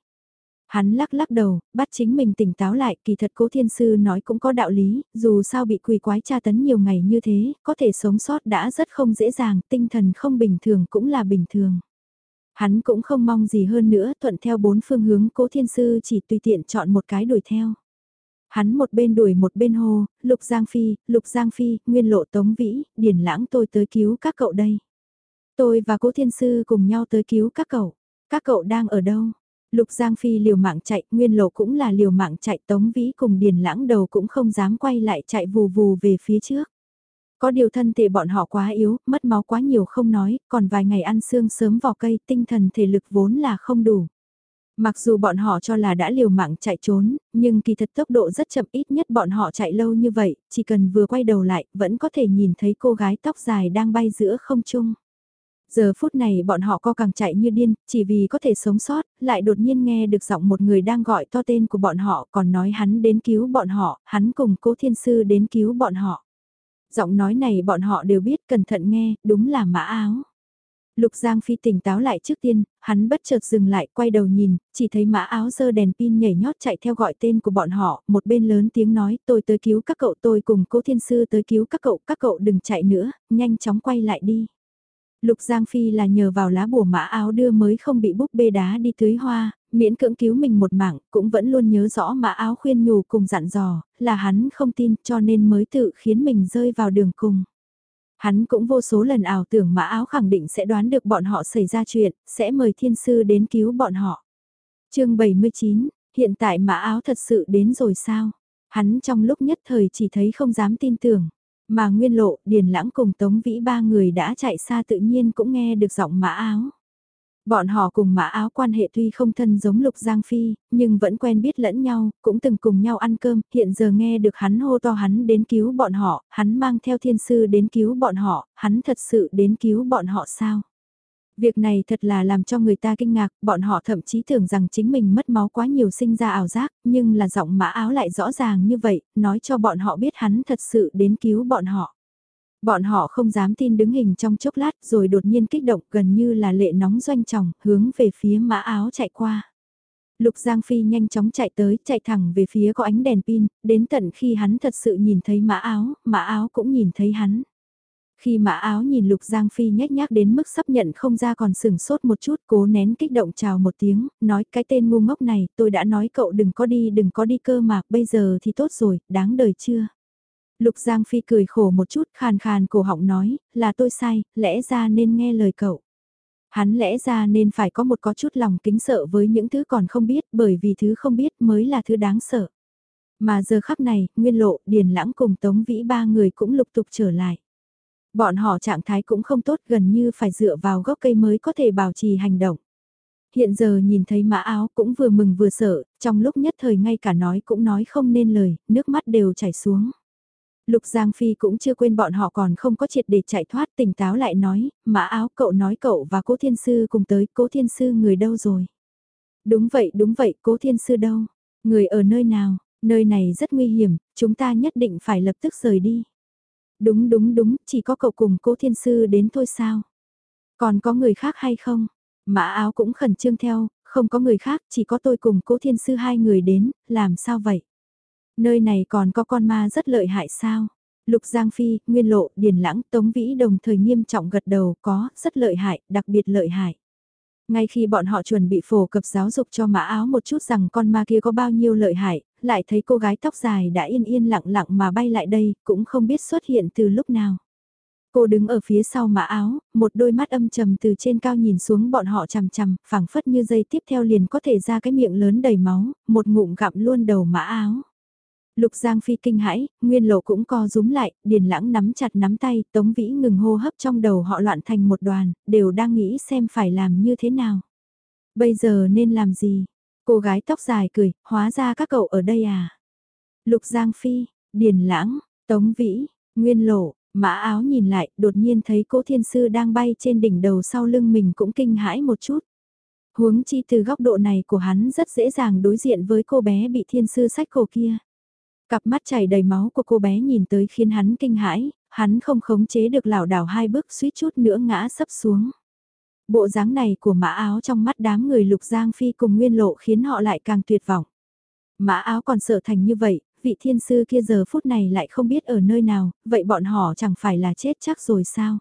Hắn lắc lắc đầu, bắt chính mình tỉnh táo lại, kỳ thật cố thiên sư nói cũng có đạo lý, dù sao bị quỳ quái tra tấn nhiều ngày như thế, có thể sống sót đã rất không dễ dàng, tinh thần không bình thường cũng là bình thường. Hắn cũng không mong gì hơn nữa, thuận theo bốn phương hướng cố thiên sư chỉ tùy tiện chọn một cái đuổi theo. Hắn một bên đuổi một bên hô, Lục Giang Phi, Lục Giang Phi, Nguyên Lộ Tống Vĩ, Điển Lãng tôi tới cứu các cậu đây. Tôi và cố thiên sư cùng nhau tới cứu các cậu. Các cậu đang ở đâu? Lục Giang Phi liều mạng chạy, Nguyên Lộ cũng là liều mạng chạy, Tống Vĩ cùng Điền Lãng đầu cũng không dám quay lại chạy vù vù về phía trước. Có điều thân thể bọn họ quá yếu, mất máu quá nhiều không nói, còn vài ngày ăn xương sớm vào cây, tinh thần thể lực vốn là không đủ. Mặc dù bọn họ cho là đã liều mạng chạy trốn, nhưng kỳ thật tốc độ rất chậm ít nhất bọn họ chạy lâu như vậy, chỉ cần vừa quay đầu lại, vẫn có thể nhìn thấy cô gái tóc dài đang bay giữa không trung. Giờ phút này bọn họ co càng chạy như điên, chỉ vì có thể sống sót, lại đột nhiên nghe được giọng một người đang gọi to tên của bọn họ còn nói hắn đến cứu bọn họ, hắn cùng cố thiên sư đến cứu bọn họ. Giọng nói này bọn họ đều biết cẩn thận nghe, đúng là mã áo. Lục Giang Phi tỉnh táo lại trước tiên, hắn bất chợt dừng lại quay đầu nhìn, chỉ thấy mã áo dơ đèn pin nhảy nhót chạy theo gọi tên của bọn họ, một bên lớn tiếng nói tôi tới cứu các cậu tôi cùng cố thiên sư tới cứu các cậu, các cậu đừng chạy nữa, nhanh chóng quay lại đi. Lục Giang Phi là nhờ vào lá bùa mã áo đưa mới không bị búp bê đá đi tưới hoa, miễn cưỡng cứu mình một mạng, cũng vẫn luôn nhớ rõ mã áo khuyên nhủ cùng dặn dò, là hắn không tin cho nên mới tự khiến mình rơi vào đường cùng. Hắn cũng vô số lần ảo tưởng mã áo khẳng định sẽ đoán được bọn họ xảy ra chuyện, sẽ mời thiên sư đến cứu bọn họ. chương 79, hiện tại mã áo thật sự đến rồi sao? Hắn trong lúc nhất thời chỉ thấy không dám tin tưởng. Mà Nguyên Lộ, Điền Lãng cùng Tống Vĩ ba người đã chạy xa tự nhiên cũng nghe được giọng mã áo. Bọn họ cùng mã áo quan hệ tuy không thân giống Lục Giang Phi, nhưng vẫn quen biết lẫn nhau, cũng từng cùng nhau ăn cơm, hiện giờ nghe được hắn hô to hắn đến cứu bọn họ, hắn mang theo thiên sư đến cứu bọn họ, hắn thật sự đến cứu bọn họ sao? Việc này thật là làm cho người ta kinh ngạc, bọn họ thậm chí tưởng rằng chính mình mất máu quá nhiều sinh ra ảo giác, nhưng là giọng mã áo lại rõ ràng như vậy, nói cho bọn họ biết hắn thật sự đến cứu bọn họ. Bọn họ không dám tin đứng hình trong chốc lát rồi đột nhiên kích động gần như là lệ nóng doanh tròng, hướng về phía mã áo chạy qua. Lục Giang Phi nhanh chóng chạy tới, chạy thẳng về phía có ánh đèn pin, đến tận khi hắn thật sự nhìn thấy mã áo, mã áo cũng nhìn thấy hắn. Khi mã áo nhìn Lục Giang Phi nhếch nhác đến mức sắp nhận không ra còn sừng sốt một chút cố nén kích động chào một tiếng, nói cái tên ngu ngốc này tôi đã nói cậu đừng có đi đừng có đi cơ mà bây giờ thì tốt rồi, đáng đời chưa. Lục Giang Phi cười khổ một chút khàn khàn cổ họng nói, là tôi sai, lẽ ra nên nghe lời cậu. Hắn lẽ ra nên phải có một có chút lòng kính sợ với những thứ còn không biết bởi vì thứ không biết mới là thứ đáng sợ. Mà giờ khắc này, Nguyên Lộ, Điền Lãng cùng Tống Vĩ ba người cũng lục tục trở lại. Bọn họ trạng thái cũng không tốt gần như phải dựa vào gốc cây mới có thể bảo trì hành động. Hiện giờ nhìn thấy mã áo cũng vừa mừng vừa sợ, trong lúc nhất thời ngay cả nói cũng nói không nên lời, nước mắt đều chảy xuống. Lục Giang Phi cũng chưa quên bọn họ còn không có triệt để chạy thoát tỉnh táo lại nói, mã áo cậu nói cậu và cố thiên sư cùng tới, cố thiên sư người đâu rồi? Đúng vậy, đúng vậy, cố thiên sư đâu? Người ở nơi nào? Nơi này rất nguy hiểm, chúng ta nhất định phải lập tức rời đi. Đúng đúng đúng, chỉ có cậu cùng cố thiên sư đến thôi sao? Còn có người khác hay không? Mã áo cũng khẩn trương theo, không có người khác, chỉ có tôi cùng cố thiên sư hai người đến, làm sao vậy? Nơi này còn có con ma rất lợi hại sao? Lục Giang Phi, Nguyên Lộ, Điền Lãng, Tống Vĩ đồng thời nghiêm trọng gật đầu có, rất lợi hại, đặc biệt lợi hại. Ngay khi bọn họ chuẩn bị phổ cập giáo dục cho mã áo một chút rằng con ma kia có bao nhiêu lợi hại, lại thấy cô gái tóc dài đã yên yên lặng lặng mà bay lại đây, cũng không biết xuất hiện từ lúc nào. Cô đứng ở phía sau mã áo, một đôi mắt âm trầm từ trên cao nhìn xuống bọn họ chằm chằm, phẳng phất như dây tiếp theo liền có thể ra cái miệng lớn đầy máu, một ngụm gặm luôn đầu mã áo. Lục Giang Phi kinh hãi, Nguyên Lộ cũng co rúm lại, Điền Lãng nắm chặt nắm tay, Tống Vĩ ngừng hô hấp trong đầu họ loạn thành một đoàn, đều đang nghĩ xem phải làm như thế nào. Bây giờ nên làm gì? Cô gái tóc dài cười, hóa ra các cậu ở đây à? Lục Giang Phi, Điền Lãng, Tống Vĩ, Nguyên Lộ, mã áo nhìn lại, đột nhiên thấy cố thiên sư đang bay trên đỉnh đầu sau lưng mình cũng kinh hãi một chút. Huống chi từ góc độ này của hắn rất dễ dàng đối diện với cô bé bị thiên sư sách cổ kia. Cặp mắt chảy đầy máu của cô bé nhìn tới khiến hắn kinh hãi, hắn không khống chế được lảo đảo hai bước suýt chút nữa ngã sấp xuống. Bộ dáng này của mã áo trong mắt đám người lục giang phi cùng nguyên lộ khiến họ lại càng tuyệt vọng. Mã áo còn sợ thành như vậy, vị thiên sư kia giờ phút này lại không biết ở nơi nào, vậy bọn họ chẳng phải là chết chắc rồi sao?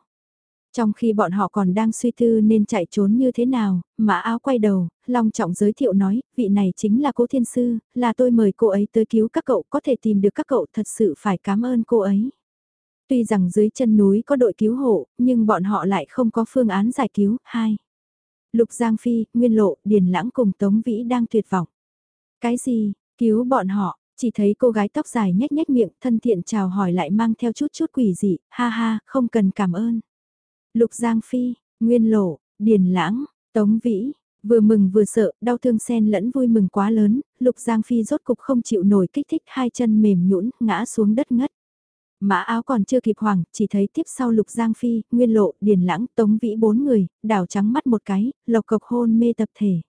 Trong khi bọn họ còn đang suy tư nên chạy trốn như thế nào, mã áo quay đầu, long trọng giới thiệu nói, vị này chính là cô thiên sư, là tôi mời cô ấy tới cứu các cậu có thể tìm được các cậu thật sự phải cảm ơn cô ấy. Tuy rằng dưới chân núi có đội cứu hộ, nhưng bọn họ lại không có phương án giải cứu. Hai. Lục Giang Phi, Nguyên Lộ, Điền Lãng cùng Tống Vĩ đang tuyệt vọng. Cái gì, cứu bọn họ, chỉ thấy cô gái tóc dài nhếch nhếch miệng thân thiện chào hỏi lại mang theo chút chút quỷ dị, ha ha, không cần cảm ơn. Lục Giang Phi, Nguyên Lộ, Điền Lãng, Tống Vĩ, Vừa mừng vừa sợ, đau thương xen lẫn vui mừng quá lớn, Lục Giang Phi rốt cục không chịu nổi kích thích hai chân mềm nhũn ngã xuống đất ngất. Mã áo còn chưa kịp hoảng, chỉ thấy tiếp sau Lục Giang Phi, Nguyên Lộ, Điền Lãng, Tống Vĩ bốn người, đảo trắng mắt một cái, lộc cộc hôn mê tập thể.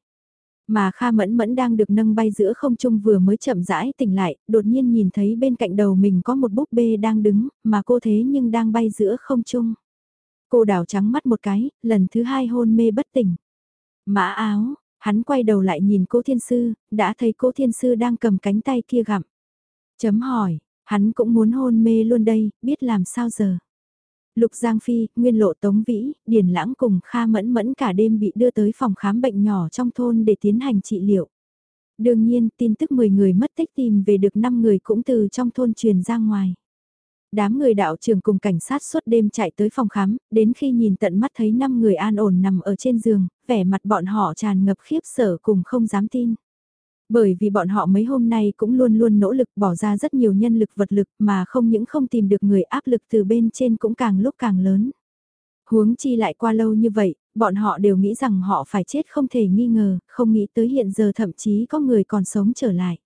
Mà Kha Mẫn Mẫn đang được nâng bay giữa không trung vừa mới chậm rãi tỉnh lại, đột nhiên nhìn thấy bên cạnh đầu mình có một búp bê đang đứng, mà cô thế nhưng đang bay giữa không trung. Cô đảo trắng mắt một cái, lần thứ hai hôn mê bất tỉnh. Mã áo, hắn quay đầu lại nhìn cô thiên sư, đã thấy cô thiên sư đang cầm cánh tay kia gặm. Chấm hỏi, hắn cũng muốn hôn mê luôn đây, biết làm sao giờ. Lục Giang Phi, Nguyên Lộ Tống Vĩ, Điền Lãng cùng Kha Mẫn Mẫn cả đêm bị đưa tới phòng khám bệnh nhỏ trong thôn để tiến hành trị liệu. Đương nhiên, tin tức 10 người mất tích tìm về được 5 người cũng từ trong thôn truyền ra ngoài. Đám người đạo trưởng cùng cảnh sát suốt đêm chạy tới phòng khám, đến khi nhìn tận mắt thấy 5 người an ổn nằm ở trên giường, vẻ mặt bọn họ tràn ngập khiếp sợ cùng không dám tin. Bởi vì bọn họ mấy hôm nay cũng luôn luôn nỗ lực bỏ ra rất nhiều nhân lực vật lực mà không những không tìm được người áp lực từ bên trên cũng càng lúc càng lớn. Huống chi lại qua lâu như vậy, bọn họ đều nghĩ rằng họ phải chết không thể nghi ngờ, không nghĩ tới hiện giờ thậm chí có người còn sống trở lại.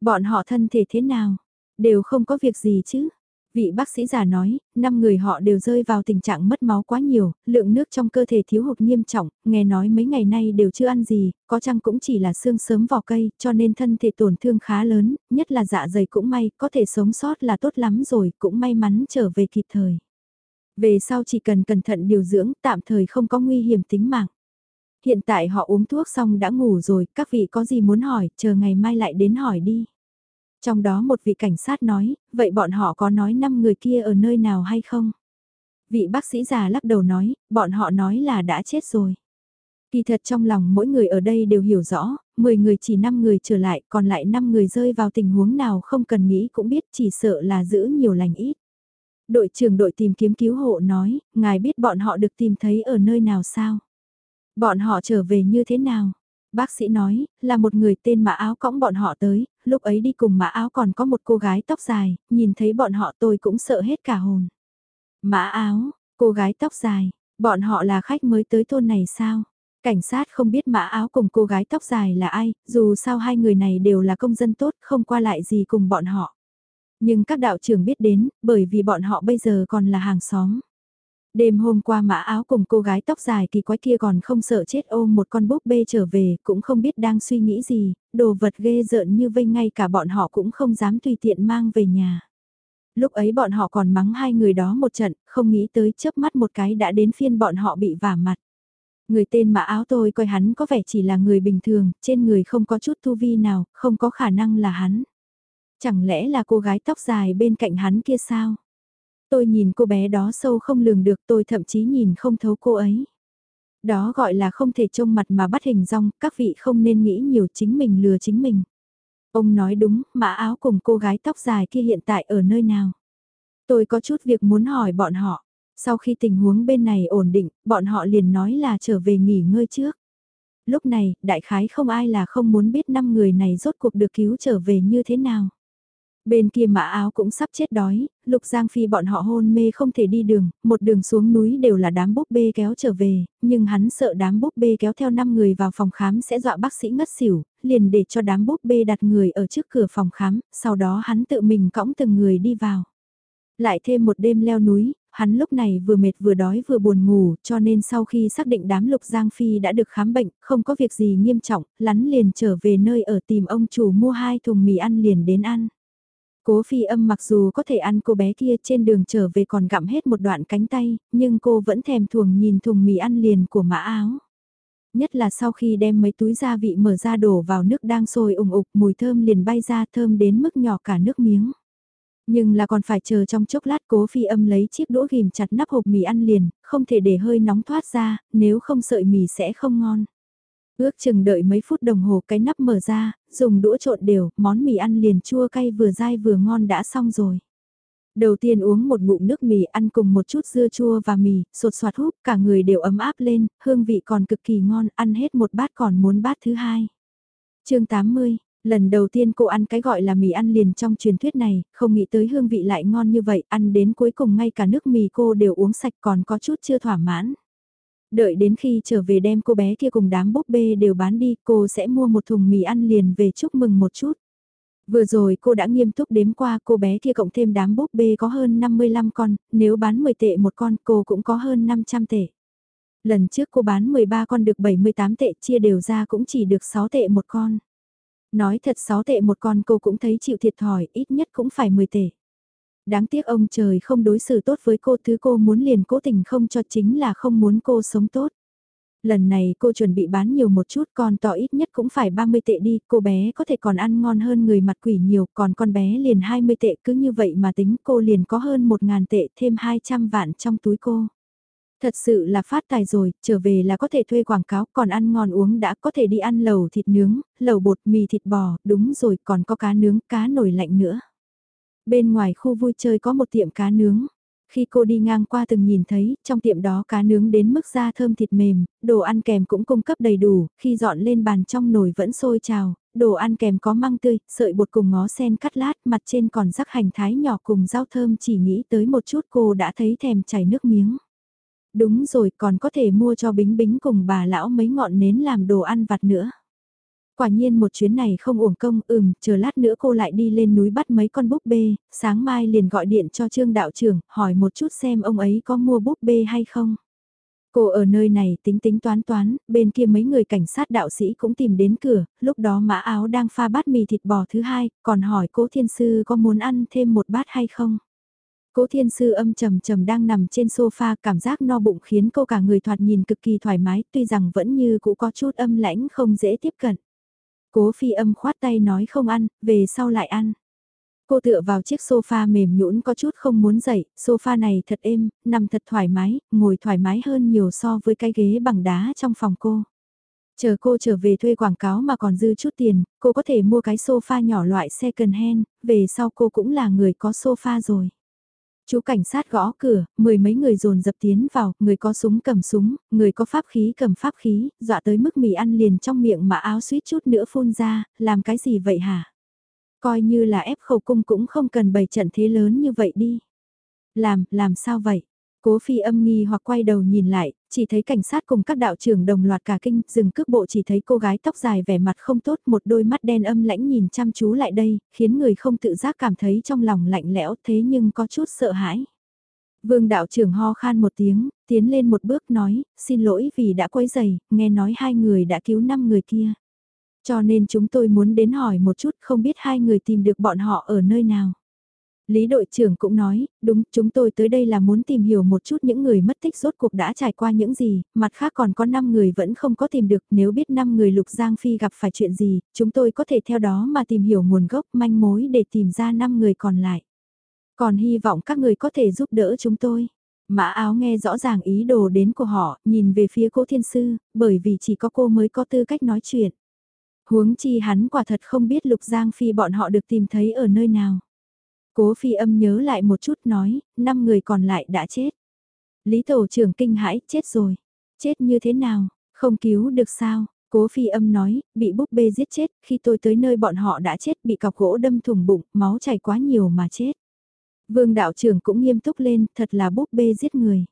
Bọn họ thân thể thế nào? Đều không có việc gì chứ? Vị bác sĩ già nói, năm người họ đều rơi vào tình trạng mất máu quá nhiều, lượng nước trong cơ thể thiếu hụt nghiêm trọng, nghe nói mấy ngày nay đều chưa ăn gì, có chăng cũng chỉ là xương sớm vỏ cây, cho nên thân thể tổn thương khá lớn, nhất là dạ dày cũng may, có thể sống sót là tốt lắm rồi, cũng may mắn trở về kịp thời. Về sau chỉ cần cẩn thận điều dưỡng, tạm thời không có nguy hiểm tính mạng. Hiện tại họ uống thuốc xong đã ngủ rồi, các vị có gì muốn hỏi, chờ ngày mai lại đến hỏi đi. Trong đó một vị cảnh sát nói, vậy bọn họ có nói năm người kia ở nơi nào hay không? Vị bác sĩ già lắc đầu nói, bọn họ nói là đã chết rồi. Kỳ thật trong lòng mỗi người ở đây đều hiểu rõ, 10 người chỉ 5 người trở lại, còn lại 5 người rơi vào tình huống nào không cần nghĩ cũng biết chỉ sợ là giữ nhiều lành ít. Đội trưởng đội tìm kiếm cứu hộ nói, ngài biết bọn họ được tìm thấy ở nơi nào sao? Bọn họ trở về như thế nào? Bác sĩ nói, là một người tên mã áo cõng bọn họ tới, lúc ấy đi cùng mã áo còn có một cô gái tóc dài, nhìn thấy bọn họ tôi cũng sợ hết cả hồn. Mã áo, cô gái tóc dài, bọn họ là khách mới tới thôn này sao? Cảnh sát không biết mã áo cùng cô gái tóc dài là ai, dù sao hai người này đều là công dân tốt, không qua lại gì cùng bọn họ. Nhưng các đạo trưởng biết đến, bởi vì bọn họ bây giờ còn là hàng xóm. Đêm hôm qua mã áo cùng cô gái tóc dài kỳ quái kia còn không sợ chết ôm một con búp bê trở về, cũng không biết đang suy nghĩ gì, đồ vật ghê rợn như vây ngay cả bọn họ cũng không dám tùy tiện mang về nhà. Lúc ấy bọn họ còn mắng hai người đó một trận, không nghĩ tới chớp mắt một cái đã đến phiên bọn họ bị vả mặt. Người tên mã áo tôi coi hắn có vẻ chỉ là người bình thường, trên người không có chút tu vi nào, không có khả năng là hắn. Chẳng lẽ là cô gái tóc dài bên cạnh hắn kia sao? Tôi nhìn cô bé đó sâu không lường được tôi thậm chí nhìn không thấu cô ấy. Đó gọi là không thể trông mặt mà bắt hình rong, các vị không nên nghĩ nhiều chính mình lừa chính mình. Ông nói đúng, mã áo cùng cô gái tóc dài kia hiện tại ở nơi nào? Tôi có chút việc muốn hỏi bọn họ. Sau khi tình huống bên này ổn định, bọn họ liền nói là trở về nghỉ ngơi trước. Lúc này, đại khái không ai là không muốn biết năm người này rốt cuộc được cứu trở về như thế nào. Bên kia mã áo cũng sắp chết đói, Lục Giang Phi bọn họ hôn mê không thể đi đường, một đường xuống núi đều là đám búp bê kéo trở về, nhưng hắn sợ đám búp bê kéo theo 5 người vào phòng khám sẽ dọa bác sĩ ngất xỉu, liền để cho đám búp bê đặt người ở trước cửa phòng khám, sau đó hắn tự mình cõng từng người đi vào. Lại thêm một đêm leo núi, hắn lúc này vừa mệt vừa đói vừa buồn ngủ, cho nên sau khi xác định đám Lục Giang Phi đã được khám bệnh, không có việc gì nghiêm trọng, lắn liền trở về nơi ở tìm ông chủ mua hai thùng mì ăn liền đến ăn. Cố phi âm mặc dù có thể ăn cô bé kia trên đường trở về còn gặm hết một đoạn cánh tay, nhưng cô vẫn thèm thuồng nhìn thùng mì ăn liền của mã áo. Nhất là sau khi đem mấy túi gia vị mở ra đổ vào nước đang sôi ủng ục mùi thơm liền bay ra thơm đến mức nhỏ cả nước miếng. Nhưng là còn phải chờ trong chốc lát cố phi âm lấy chiếc đũa ghim chặt nắp hộp mì ăn liền, không thể để hơi nóng thoát ra, nếu không sợi mì sẽ không ngon. Ước chừng đợi mấy phút đồng hồ cái nắp mở ra, dùng đũa trộn đều, món mì ăn liền chua cay vừa dai vừa ngon đã xong rồi. Đầu tiên uống một ngụm nước mì ăn cùng một chút dưa chua và mì, sột soạt húp, cả người đều ấm áp lên, hương vị còn cực kỳ ngon, ăn hết một bát còn muốn bát thứ hai. chương 80, lần đầu tiên cô ăn cái gọi là mì ăn liền trong truyền thuyết này, không nghĩ tới hương vị lại ngon như vậy, ăn đến cuối cùng ngay cả nước mì cô đều uống sạch còn có chút chưa thỏa mãn. Đợi đến khi trở về đem cô bé kia cùng đám búp bê đều bán đi, cô sẽ mua một thùng mì ăn liền về chúc mừng một chút. Vừa rồi cô đã nghiêm túc đếm qua cô bé kia cộng thêm đám búp bê có hơn 55 con, nếu bán 10 tệ một con cô cũng có hơn 500 tệ. Lần trước cô bán 13 con được 78 tệ chia đều ra cũng chỉ được 6 tệ một con. Nói thật 6 tệ một con cô cũng thấy chịu thiệt thòi ít nhất cũng phải 10 tệ. Đáng tiếc ông trời không đối xử tốt với cô thứ cô muốn liền cố tình không cho chính là không muốn cô sống tốt. Lần này cô chuẩn bị bán nhiều một chút còn tỏ ít nhất cũng phải 30 tệ đi, cô bé có thể còn ăn ngon hơn người mặt quỷ nhiều, còn con bé liền 20 tệ cứ như vậy mà tính cô liền có hơn 1.000 tệ thêm 200 vạn trong túi cô. Thật sự là phát tài rồi, trở về là có thể thuê quảng cáo, còn ăn ngon uống đã có thể đi ăn lẩu thịt nướng, lẩu bột mì thịt bò, đúng rồi còn có cá nướng, cá nổi lạnh nữa. Bên ngoài khu vui chơi có một tiệm cá nướng. Khi cô đi ngang qua từng nhìn thấy, trong tiệm đó cá nướng đến mức da thơm thịt mềm, đồ ăn kèm cũng cung cấp đầy đủ, khi dọn lên bàn trong nồi vẫn sôi trào, đồ ăn kèm có măng tươi, sợi bột cùng ngó sen cắt lát, mặt trên còn rắc hành thái nhỏ cùng rau thơm chỉ nghĩ tới một chút cô đã thấy thèm chảy nước miếng. Đúng rồi, còn có thể mua cho Bính Bính cùng bà lão mấy ngọn nến làm đồ ăn vặt nữa. Quả nhiên một chuyến này không uổng công, ừm, chờ lát nữa cô lại đi lên núi bắt mấy con búp bê, sáng mai liền gọi điện cho trương đạo trưởng, hỏi một chút xem ông ấy có mua búp bê hay không. Cô ở nơi này tính tính toán toán, bên kia mấy người cảnh sát đạo sĩ cũng tìm đến cửa, lúc đó mã áo đang pha bát mì thịt bò thứ hai, còn hỏi cố thiên sư có muốn ăn thêm một bát hay không. Cố thiên sư âm trầm trầm đang nằm trên sofa cảm giác no bụng khiến cô cả người thoạt nhìn cực kỳ thoải mái tuy rằng vẫn như cũ có chút âm lãnh không dễ tiếp cận. Cố phi âm khoát tay nói không ăn, về sau lại ăn. Cô tựa vào chiếc sofa mềm nhũn có chút không muốn dậy, sofa này thật êm, nằm thật thoải mái, ngồi thoải mái hơn nhiều so với cái ghế bằng đá trong phòng cô. Chờ cô trở về thuê quảng cáo mà còn dư chút tiền, cô có thể mua cái sofa nhỏ loại second hand, về sau cô cũng là người có sofa rồi. Chú cảnh sát gõ cửa, mười mấy người dồn dập tiến vào, người có súng cầm súng, người có pháp khí cầm pháp khí, dọa tới mức mì ăn liền trong miệng mà áo suýt chút nữa phun ra, làm cái gì vậy hả? Coi như là ép khẩu cung cũng không cần bày trận thế lớn như vậy đi. Làm, làm sao vậy? Cố phi âm nghi hoặc quay đầu nhìn lại, chỉ thấy cảnh sát cùng các đạo trưởng đồng loạt cả kinh, dừng cước bộ chỉ thấy cô gái tóc dài vẻ mặt không tốt, một đôi mắt đen âm lãnh nhìn chăm chú lại đây, khiến người không tự giác cảm thấy trong lòng lạnh lẽo thế nhưng có chút sợ hãi. Vương đạo trưởng ho khan một tiếng, tiến lên một bước nói, xin lỗi vì đã quấy giày, nghe nói hai người đã cứu năm người kia. Cho nên chúng tôi muốn đến hỏi một chút không biết hai người tìm được bọn họ ở nơi nào. Lý đội trưởng cũng nói, đúng, chúng tôi tới đây là muốn tìm hiểu một chút những người mất tích rốt cuộc đã trải qua những gì, mặt khác còn có 5 người vẫn không có tìm được, nếu biết 5 người Lục Giang Phi gặp phải chuyện gì, chúng tôi có thể theo đó mà tìm hiểu nguồn gốc manh mối để tìm ra 5 người còn lại. Còn hy vọng các người có thể giúp đỡ chúng tôi. Mã áo nghe rõ ràng ý đồ đến của họ, nhìn về phía cô thiên sư, bởi vì chỉ có cô mới có tư cách nói chuyện. Huống chi hắn quả thật không biết Lục Giang Phi bọn họ được tìm thấy ở nơi nào. Cố phi âm nhớ lại một chút nói, năm người còn lại đã chết. Lý tổ trưởng kinh hãi, chết rồi. Chết như thế nào, không cứu được sao? Cố phi âm nói, bị búp bê giết chết, khi tôi tới nơi bọn họ đã chết bị cọc gỗ đâm thủng bụng, máu chảy quá nhiều mà chết. Vương đạo trưởng cũng nghiêm túc lên, thật là búp bê giết người.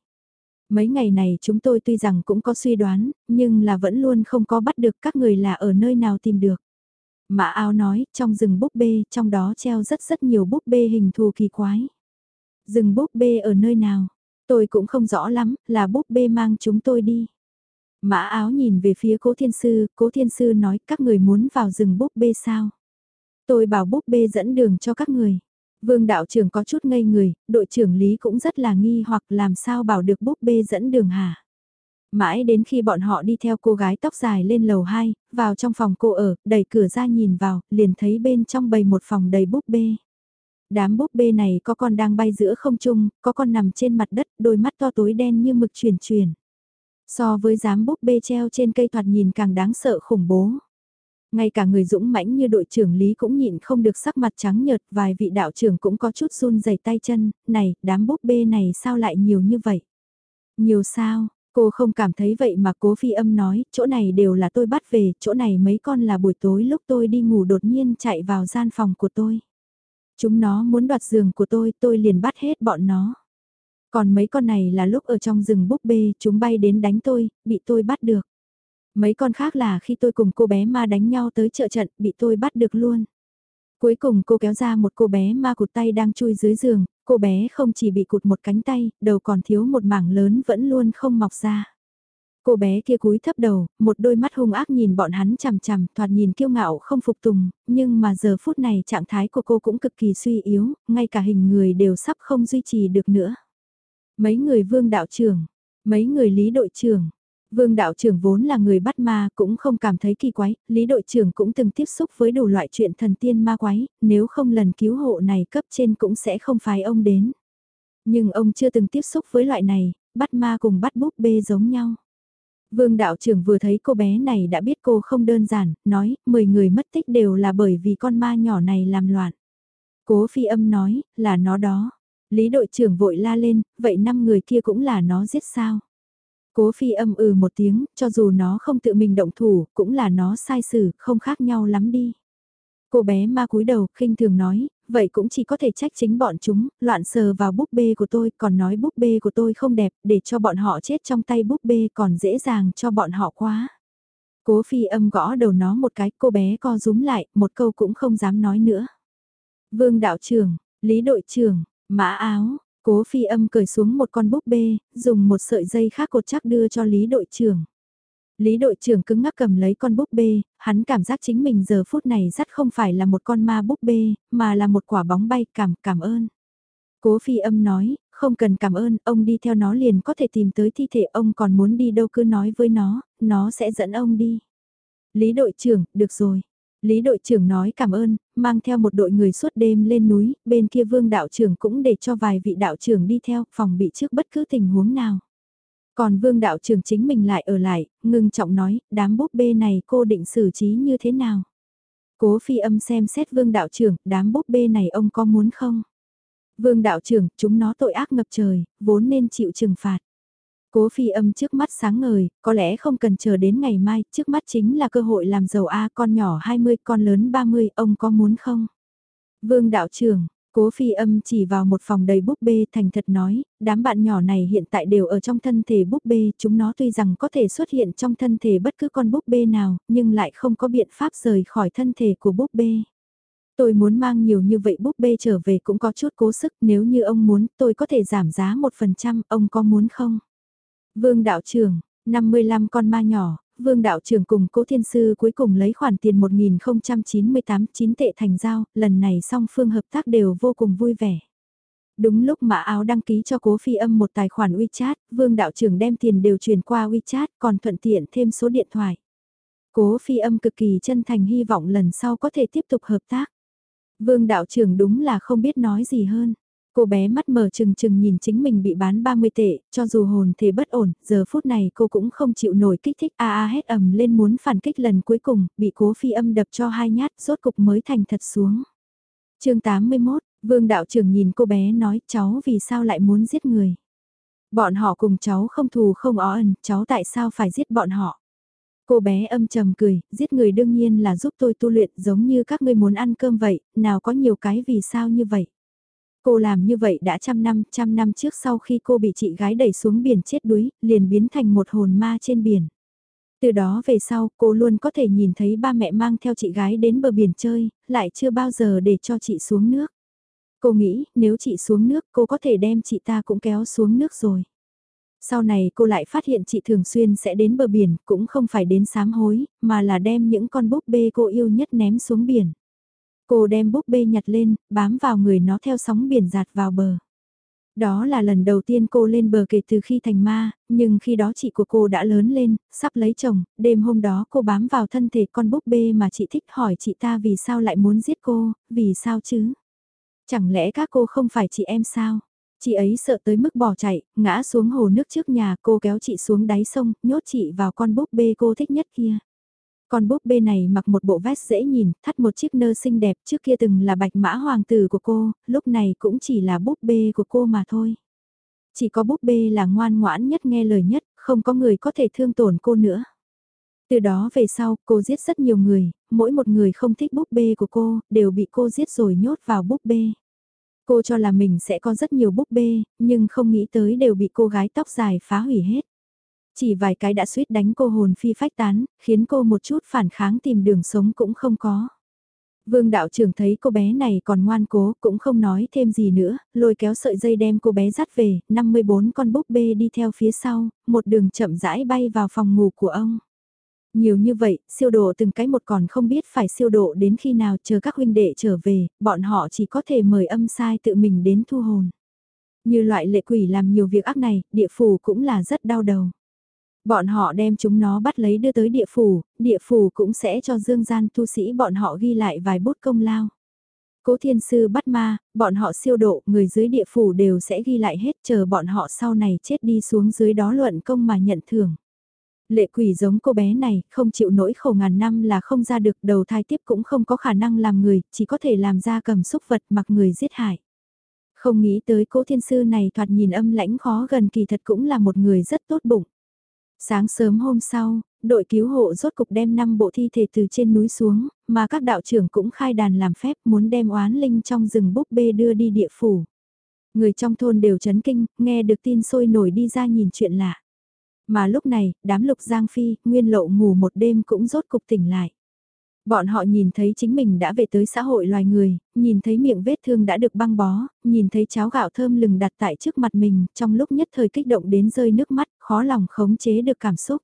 Mấy ngày này chúng tôi tuy rằng cũng có suy đoán, nhưng là vẫn luôn không có bắt được các người là ở nơi nào tìm được. Mã áo nói, trong rừng búp bê, trong đó treo rất rất nhiều búp bê hình thù kỳ quái. Rừng búp bê ở nơi nào? Tôi cũng không rõ lắm, là búp bê mang chúng tôi đi. Mã áo nhìn về phía cố thiên sư, cố thiên sư nói các người muốn vào rừng búp bê sao? Tôi bảo búp bê dẫn đường cho các người. Vương đạo trưởng có chút ngây người, đội trưởng Lý cũng rất là nghi hoặc làm sao bảo được búp bê dẫn đường hả? Mãi đến khi bọn họ đi theo cô gái tóc dài lên lầu 2, vào trong phòng cô ở, đẩy cửa ra nhìn vào, liền thấy bên trong bầy một phòng đầy búp bê. Đám búp bê này có con đang bay giữa không trung, có con nằm trên mặt đất, đôi mắt to tối đen như mực chuyển chuyển. So với dám búp bê treo trên cây thoạt nhìn càng đáng sợ khủng bố. Ngay cả người dũng mãnh như đội trưởng Lý cũng nhịn không được sắc mặt trắng nhợt, vài vị đạo trưởng cũng có chút run rẩy tay chân, này, đám búp bê này sao lại nhiều như vậy? Nhiều sao, Cô không cảm thấy vậy mà cố phi âm nói, chỗ này đều là tôi bắt về, chỗ này mấy con là buổi tối lúc tôi đi ngủ đột nhiên chạy vào gian phòng của tôi. Chúng nó muốn đoạt giường của tôi, tôi liền bắt hết bọn nó. Còn mấy con này là lúc ở trong rừng búp bê, chúng bay đến đánh tôi, bị tôi bắt được. Mấy con khác là khi tôi cùng cô bé ma đánh nhau tới chợ trận, bị tôi bắt được luôn. Cuối cùng cô kéo ra một cô bé ma cụt tay đang chui dưới giường, cô bé không chỉ bị cụt một cánh tay, đầu còn thiếu một mảng lớn vẫn luôn không mọc ra. Cô bé kia cúi thấp đầu, một đôi mắt hung ác nhìn bọn hắn chằm chằm, thoạt nhìn kiêu ngạo không phục tùng, nhưng mà giờ phút này trạng thái của cô cũng cực kỳ suy yếu, ngay cả hình người đều sắp không duy trì được nữa. Mấy người vương đạo trưởng, mấy người lý đội trưởng, Vương đạo trưởng vốn là người bắt ma cũng không cảm thấy kỳ quái, lý đội trưởng cũng từng tiếp xúc với đủ loại chuyện thần tiên ma quái, nếu không lần cứu hộ này cấp trên cũng sẽ không phái ông đến. Nhưng ông chưa từng tiếp xúc với loại này, bắt ma cùng bắt búp bê giống nhau. Vương đạo trưởng vừa thấy cô bé này đã biết cô không đơn giản, nói, 10 người mất tích đều là bởi vì con ma nhỏ này làm loạn. Cố phi âm nói, là nó đó. Lý đội trưởng vội la lên, vậy năm người kia cũng là nó giết sao? Cố phi âm ừ một tiếng, cho dù nó không tự mình động thủ, cũng là nó sai xử, không khác nhau lắm đi. Cô bé ma cúi đầu, khinh thường nói, vậy cũng chỉ có thể trách chính bọn chúng, loạn sờ vào búp bê của tôi, còn nói búp bê của tôi không đẹp, để cho bọn họ chết trong tay búp bê còn dễ dàng cho bọn họ quá. Cố phi âm gõ đầu nó một cái, cô bé co rúm lại, một câu cũng không dám nói nữa. Vương đạo trưởng, Lý đội trưởng, mã áo, Cố phi âm cởi xuống một con búp bê, dùng một sợi dây khác cột chắc đưa cho Lý đội trưởng. Lý đội trưởng cứng ngắc cầm lấy con búp bê, hắn cảm giác chính mình giờ phút này rất không phải là một con ma búp bê, mà là một quả bóng bay cảm cảm ơn. Cố phi âm nói, không cần cảm ơn, ông đi theo nó liền có thể tìm tới thi thể ông còn muốn đi đâu cứ nói với nó, nó sẽ dẫn ông đi. Lý đội trưởng, được rồi. Lý đội trưởng nói cảm ơn, mang theo một đội người suốt đêm lên núi, bên kia vương đạo trưởng cũng để cho vài vị đạo trưởng đi theo, phòng bị trước bất cứ tình huống nào. Còn vương đạo trưởng chính mình lại ở lại, ngưng trọng nói, đám búp bê này cô định xử trí như thế nào? Cố phi âm xem xét vương đạo trưởng, đám búp bê này ông có muốn không? Vương đạo trưởng, chúng nó tội ác ngập trời, vốn nên chịu trừng phạt. Cố phi âm trước mắt sáng ngời, có lẽ không cần chờ đến ngày mai, trước mắt chính là cơ hội làm giàu A con nhỏ 20, con lớn 30, ông có muốn không? Vương đạo trưởng, cố phi âm chỉ vào một phòng đầy búp bê thành thật nói, đám bạn nhỏ này hiện tại đều ở trong thân thể búp bê, chúng nó tuy rằng có thể xuất hiện trong thân thể bất cứ con búp bê nào, nhưng lại không có biện pháp rời khỏi thân thể của búp bê. Tôi muốn mang nhiều như vậy búp bê trở về cũng có chút cố sức, nếu như ông muốn tôi có thể giảm giá 1%, ông có muốn không? Vương đạo trưởng, 55 con ma nhỏ, Vương đạo trưởng cùng cố thiên sư cuối cùng lấy khoản tiền 1098 chín tệ thành giao, lần này song phương hợp tác đều vô cùng vui vẻ. Đúng lúc mà áo đăng ký cho cố phi âm một tài khoản WeChat, Vương đạo trưởng đem tiền đều chuyển qua WeChat còn thuận tiện thêm số điện thoại. Cố phi âm cực kỳ chân thành hy vọng lần sau có thể tiếp tục hợp tác. Vương đạo trưởng đúng là không biết nói gì hơn. Cô bé mắt mở chừng chừng nhìn chính mình bị bán 30 tệ, cho dù hồn thể bất ổn, giờ phút này cô cũng không chịu nổi kích thích a a hét ầm lên muốn phản kích lần cuối cùng, bị cố phi âm đập cho hai nhát, rốt cục mới thành thật xuống. chương 81, Vương đạo trưởng nhìn cô bé nói cháu vì sao lại muốn giết người. Bọn họ cùng cháu không thù không ó ẩn, cháu tại sao phải giết bọn họ. Cô bé âm trầm cười, giết người đương nhiên là giúp tôi tu luyện giống như các ngươi muốn ăn cơm vậy, nào có nhiều cái vì sao như vậy. Cô làm như vậy đã trăm năm, trăm năm trước sau khi cô bị chị gái đẩy xuống biển chết đuối, liền biến thành một hồn ma trên biển. Từ đó về sau, cô luôn có thể nhìn thấy ba mẹ mang theo chị gái đến bờ biển chơi, lại chưa bao giờ để cho chị xuống nước. Cô nghĩ, nếu chị xuống nước, cô có thể đem chị ta cũng kéo xuống nước rồi. Sau này cô lại phát hiện chị thường xuyên sẽ đến bờ biển, cũng không phải đến sám hối, mà là đem những con búp bê cô yêu nhất ném xuống biển. Cô đem búp bê nhặt lên, bám vào người nó theo sóng biển giạt vào bờ. Đó là lần đầu tiên cô lên bờ kể từ khi thành ma, nhưng khi đó chị của cô đã lớn lên, sắp lấy chồng, đêm hôm đó cô bám vào thân thể con búp bê mà chị thích hỏi chị ta vì sao lại muốn giết cô, vì sao chứ? Chẳng lẽ các cô không phải chị em sao? Chị ấy sợ tới mức bỏ chạy, ngã xuống hồ nước trước nhà cô kéo chị xuống đáy sông, nhốt chị vào con búp bê cô thích nhất kia. Con búp bê này mặc một bộ vest dễ nhìn, thắt một chiếc nơ xinh đẹp trước kia từng là bạch mã hoàng tử của cô, lúc này cũng chỉ là búp bê của cô mà thôi. Chỉ có búp bê là ngoan ngoãn nhất nghe lời nhất, không có người có thể thương tổn cô nữa. Từ đó về sau, cô giết rất nhiều người, mỗi một người không thích búp bê của cô, đều bị cô giết rồi nhốt vào búp bê. Cô cho là mình sẽ có rất nhiều búp bê, nhưng không nghĩ tới đều bị cô gái tóc dài phá hủy hết. Chỉ vài cái đã suýt đánh cô hồn phi phách tán, khiến cô một chút phản kháng tìm đường sống cũng không có. Vương đạo trưởng thấy cô bé này còn ngoan cố, cũng không nói thêm gì nữa, lôi kéo sợi dây đem cô bé dắt về, 54 con búp bê đi theo phía sau, một đường chậm rãi bay vào phòng ngủ của ông. Nhiều như vậy, siêu độ từng cái một còn không biết phải siêu độ đến khi nào chờ các huynh đệ trở về, bọn họ chỉ có thể mời âm sai tự mình đến thu hồn. Như loại lệ quỷ làm nhiều việc ác này, địa phủ cũng là rất đau đầu. Bọn họ đem chúng nó bắt lấy đưa tới địa phủ, địa phủ cũng sẽ cho dương gian tu sĩ bọn họ ghi lại vài bút công lao. Cố thiên sư bắt ma, bọn họ siêu độ, người dưới địa phủ đều sẽ ghi lại hết chờ bọn họ sau này chết đi xuống dưới đó luận công mà nhận thưởng. Lệ quỷ giống cô bé này, không chịu nỗi khổ ngàn năm là không ra được đầu thai tiếp cũng không có khả năng làm người, chỉ có thể làm ra cầm xúc vật mặc người giết hại. Không nghĩ tới cố thiên sư này thoạt nhìn âm lãnh khó gần kỳ thật cũng là một người rất tốt bụng. Sáng sớm hôm sau, đội cứu hộ rốt cục đem 5 bộ thi thể từ trên núi xuống, mà các đạo trưởng cũng khai đàn làm phép muốn đem oán linh trong rừng búp bê đưa đi địa phủ. Người trong thôn đều chấn kinh, nghe được tin sôi nổi đi ra nhìn chuyện lạ. Mà lúc này, đám lục giang phi, nguyên lộ ngủ một đêm cũng rốt cục tỉnh lại. Bọn họ nhìn thấy chính mình đã về tới xã hội loài người, nhìn thấy miệng vết thương đã được băng bó, nhìn thấy cháo gạo thơm lừng đặt tại trước mặt mình, trong lúc nhất thời kích động đến rơi nước mắt, khó lòng khống chế được cảm xúc.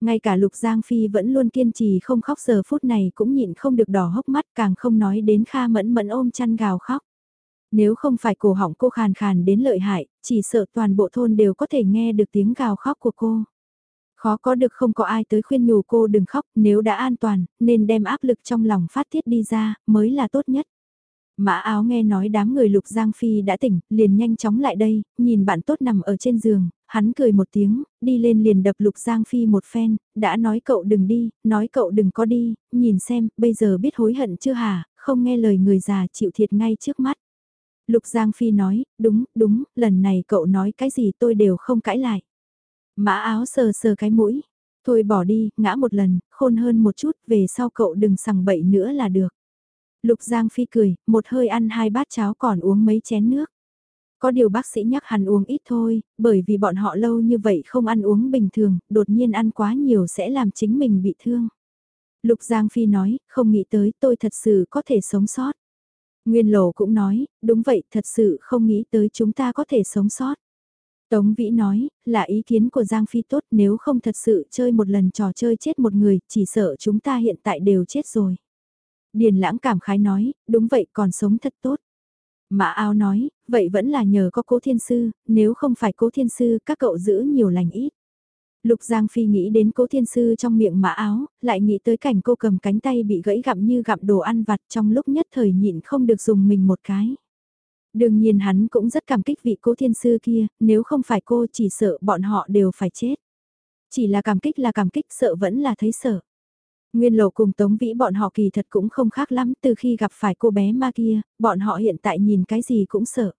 Ngay cả Lục Giang Phi vẫn luôn kiên trì không khóc giờ phút này cũng nhịn không được đỏ hốc mắt càng không nói đến Kha mẫn mẫn ôm chăn gào khóc. Nếu không phải cổ họng cô khàn khàn đến lợi hại, chỉ sợ toàn bộ thôn đều có thể nghe được tiếng gào khóc của cô. Khó có được không có ai tới khuyên nhủ cô đừng khóc, nếu đã an toàn, nên đem áp lực trong lòng phát tiết đi ra, mới là tốt nhất. Mã áo nghe nói đám người lục Giang Phi đã tỉnh, liền nhanh chóng lại đây, nhìn bạn tốt nằm ở trên giường, hắn cười một tiếng, đi lên liền đập lục Giang Phi một phen, đã nói cậu đừng đi, nói cậu đừng có đi, nhìn xem, bây giờ biết hối hận chưa hả, không nghe lời người già chịu thiệt ngay trước mắt. Lục Giang Phi nói, đúng, đúng, lần này cậu nói cái gì tôi đều không cãi lại. Mã áo sờ sờ cái mũi. Thôi bỏ đi, ngã một lần, khôn hơn một chút, về sau cậu đừng sằng bậy nữa là được. Lục Giang Phi cười, một hơi ăn hai bát cháo còn uống mấy chén nước. Có điều bác sĩ nhắc hắn uống ít thôi, bởi vì bọn họ lâu như vậy không ăn uống bình thường, đột nhiên ăn quá nhiều sẽ làm chính mình bị thương. Lục Giang Phi nói, không nghĩ tới tôi thật sự có thể sống sót. Nguyên Lộ cũng nói, đúng vậy, thật sự không nghĩ tới chúng ta có thể sống sót. Tống Vĩ nói, là ý kiến của Giang Phi tốt nếu không thật sự chơi một lần trò chơi chết một người, chỉ sợ chúng ta hiện tại đều chết rồi. Điền lãng cảm khái nói, đúng vậy còn sống thật tốt. Mã áo nói, vậy vẫn là nhờ có cố thiên sư, nếu không phải cố thiên sư các cậu giữ nhiều lành ít. Lục Giang Phi nghĩ đến cố thiên sư trong miệng mã áo, lại nghĩ tới cảnh cô cầm cánh tay bị gãy gặm như gặm đồ ăn vặt trong lúc nhất thời nhịn không được dùng mình một cái. Đương nhiên hắn cũng rất cảm kích vị cố thiên sư kia, nếu không phải cô chỉ sợ bọn họ đều phải chết. Chỉ là cảm kích là cảm kích sợ vẫn là thấy sợ. Nguyên lộ cùng Tống Vĩ bọn họ kỳ thật cũng không khác lắm từ khi gặp phải cô bé ma kia, bọn họ hiện tại nhìn cái gì cũng sợ.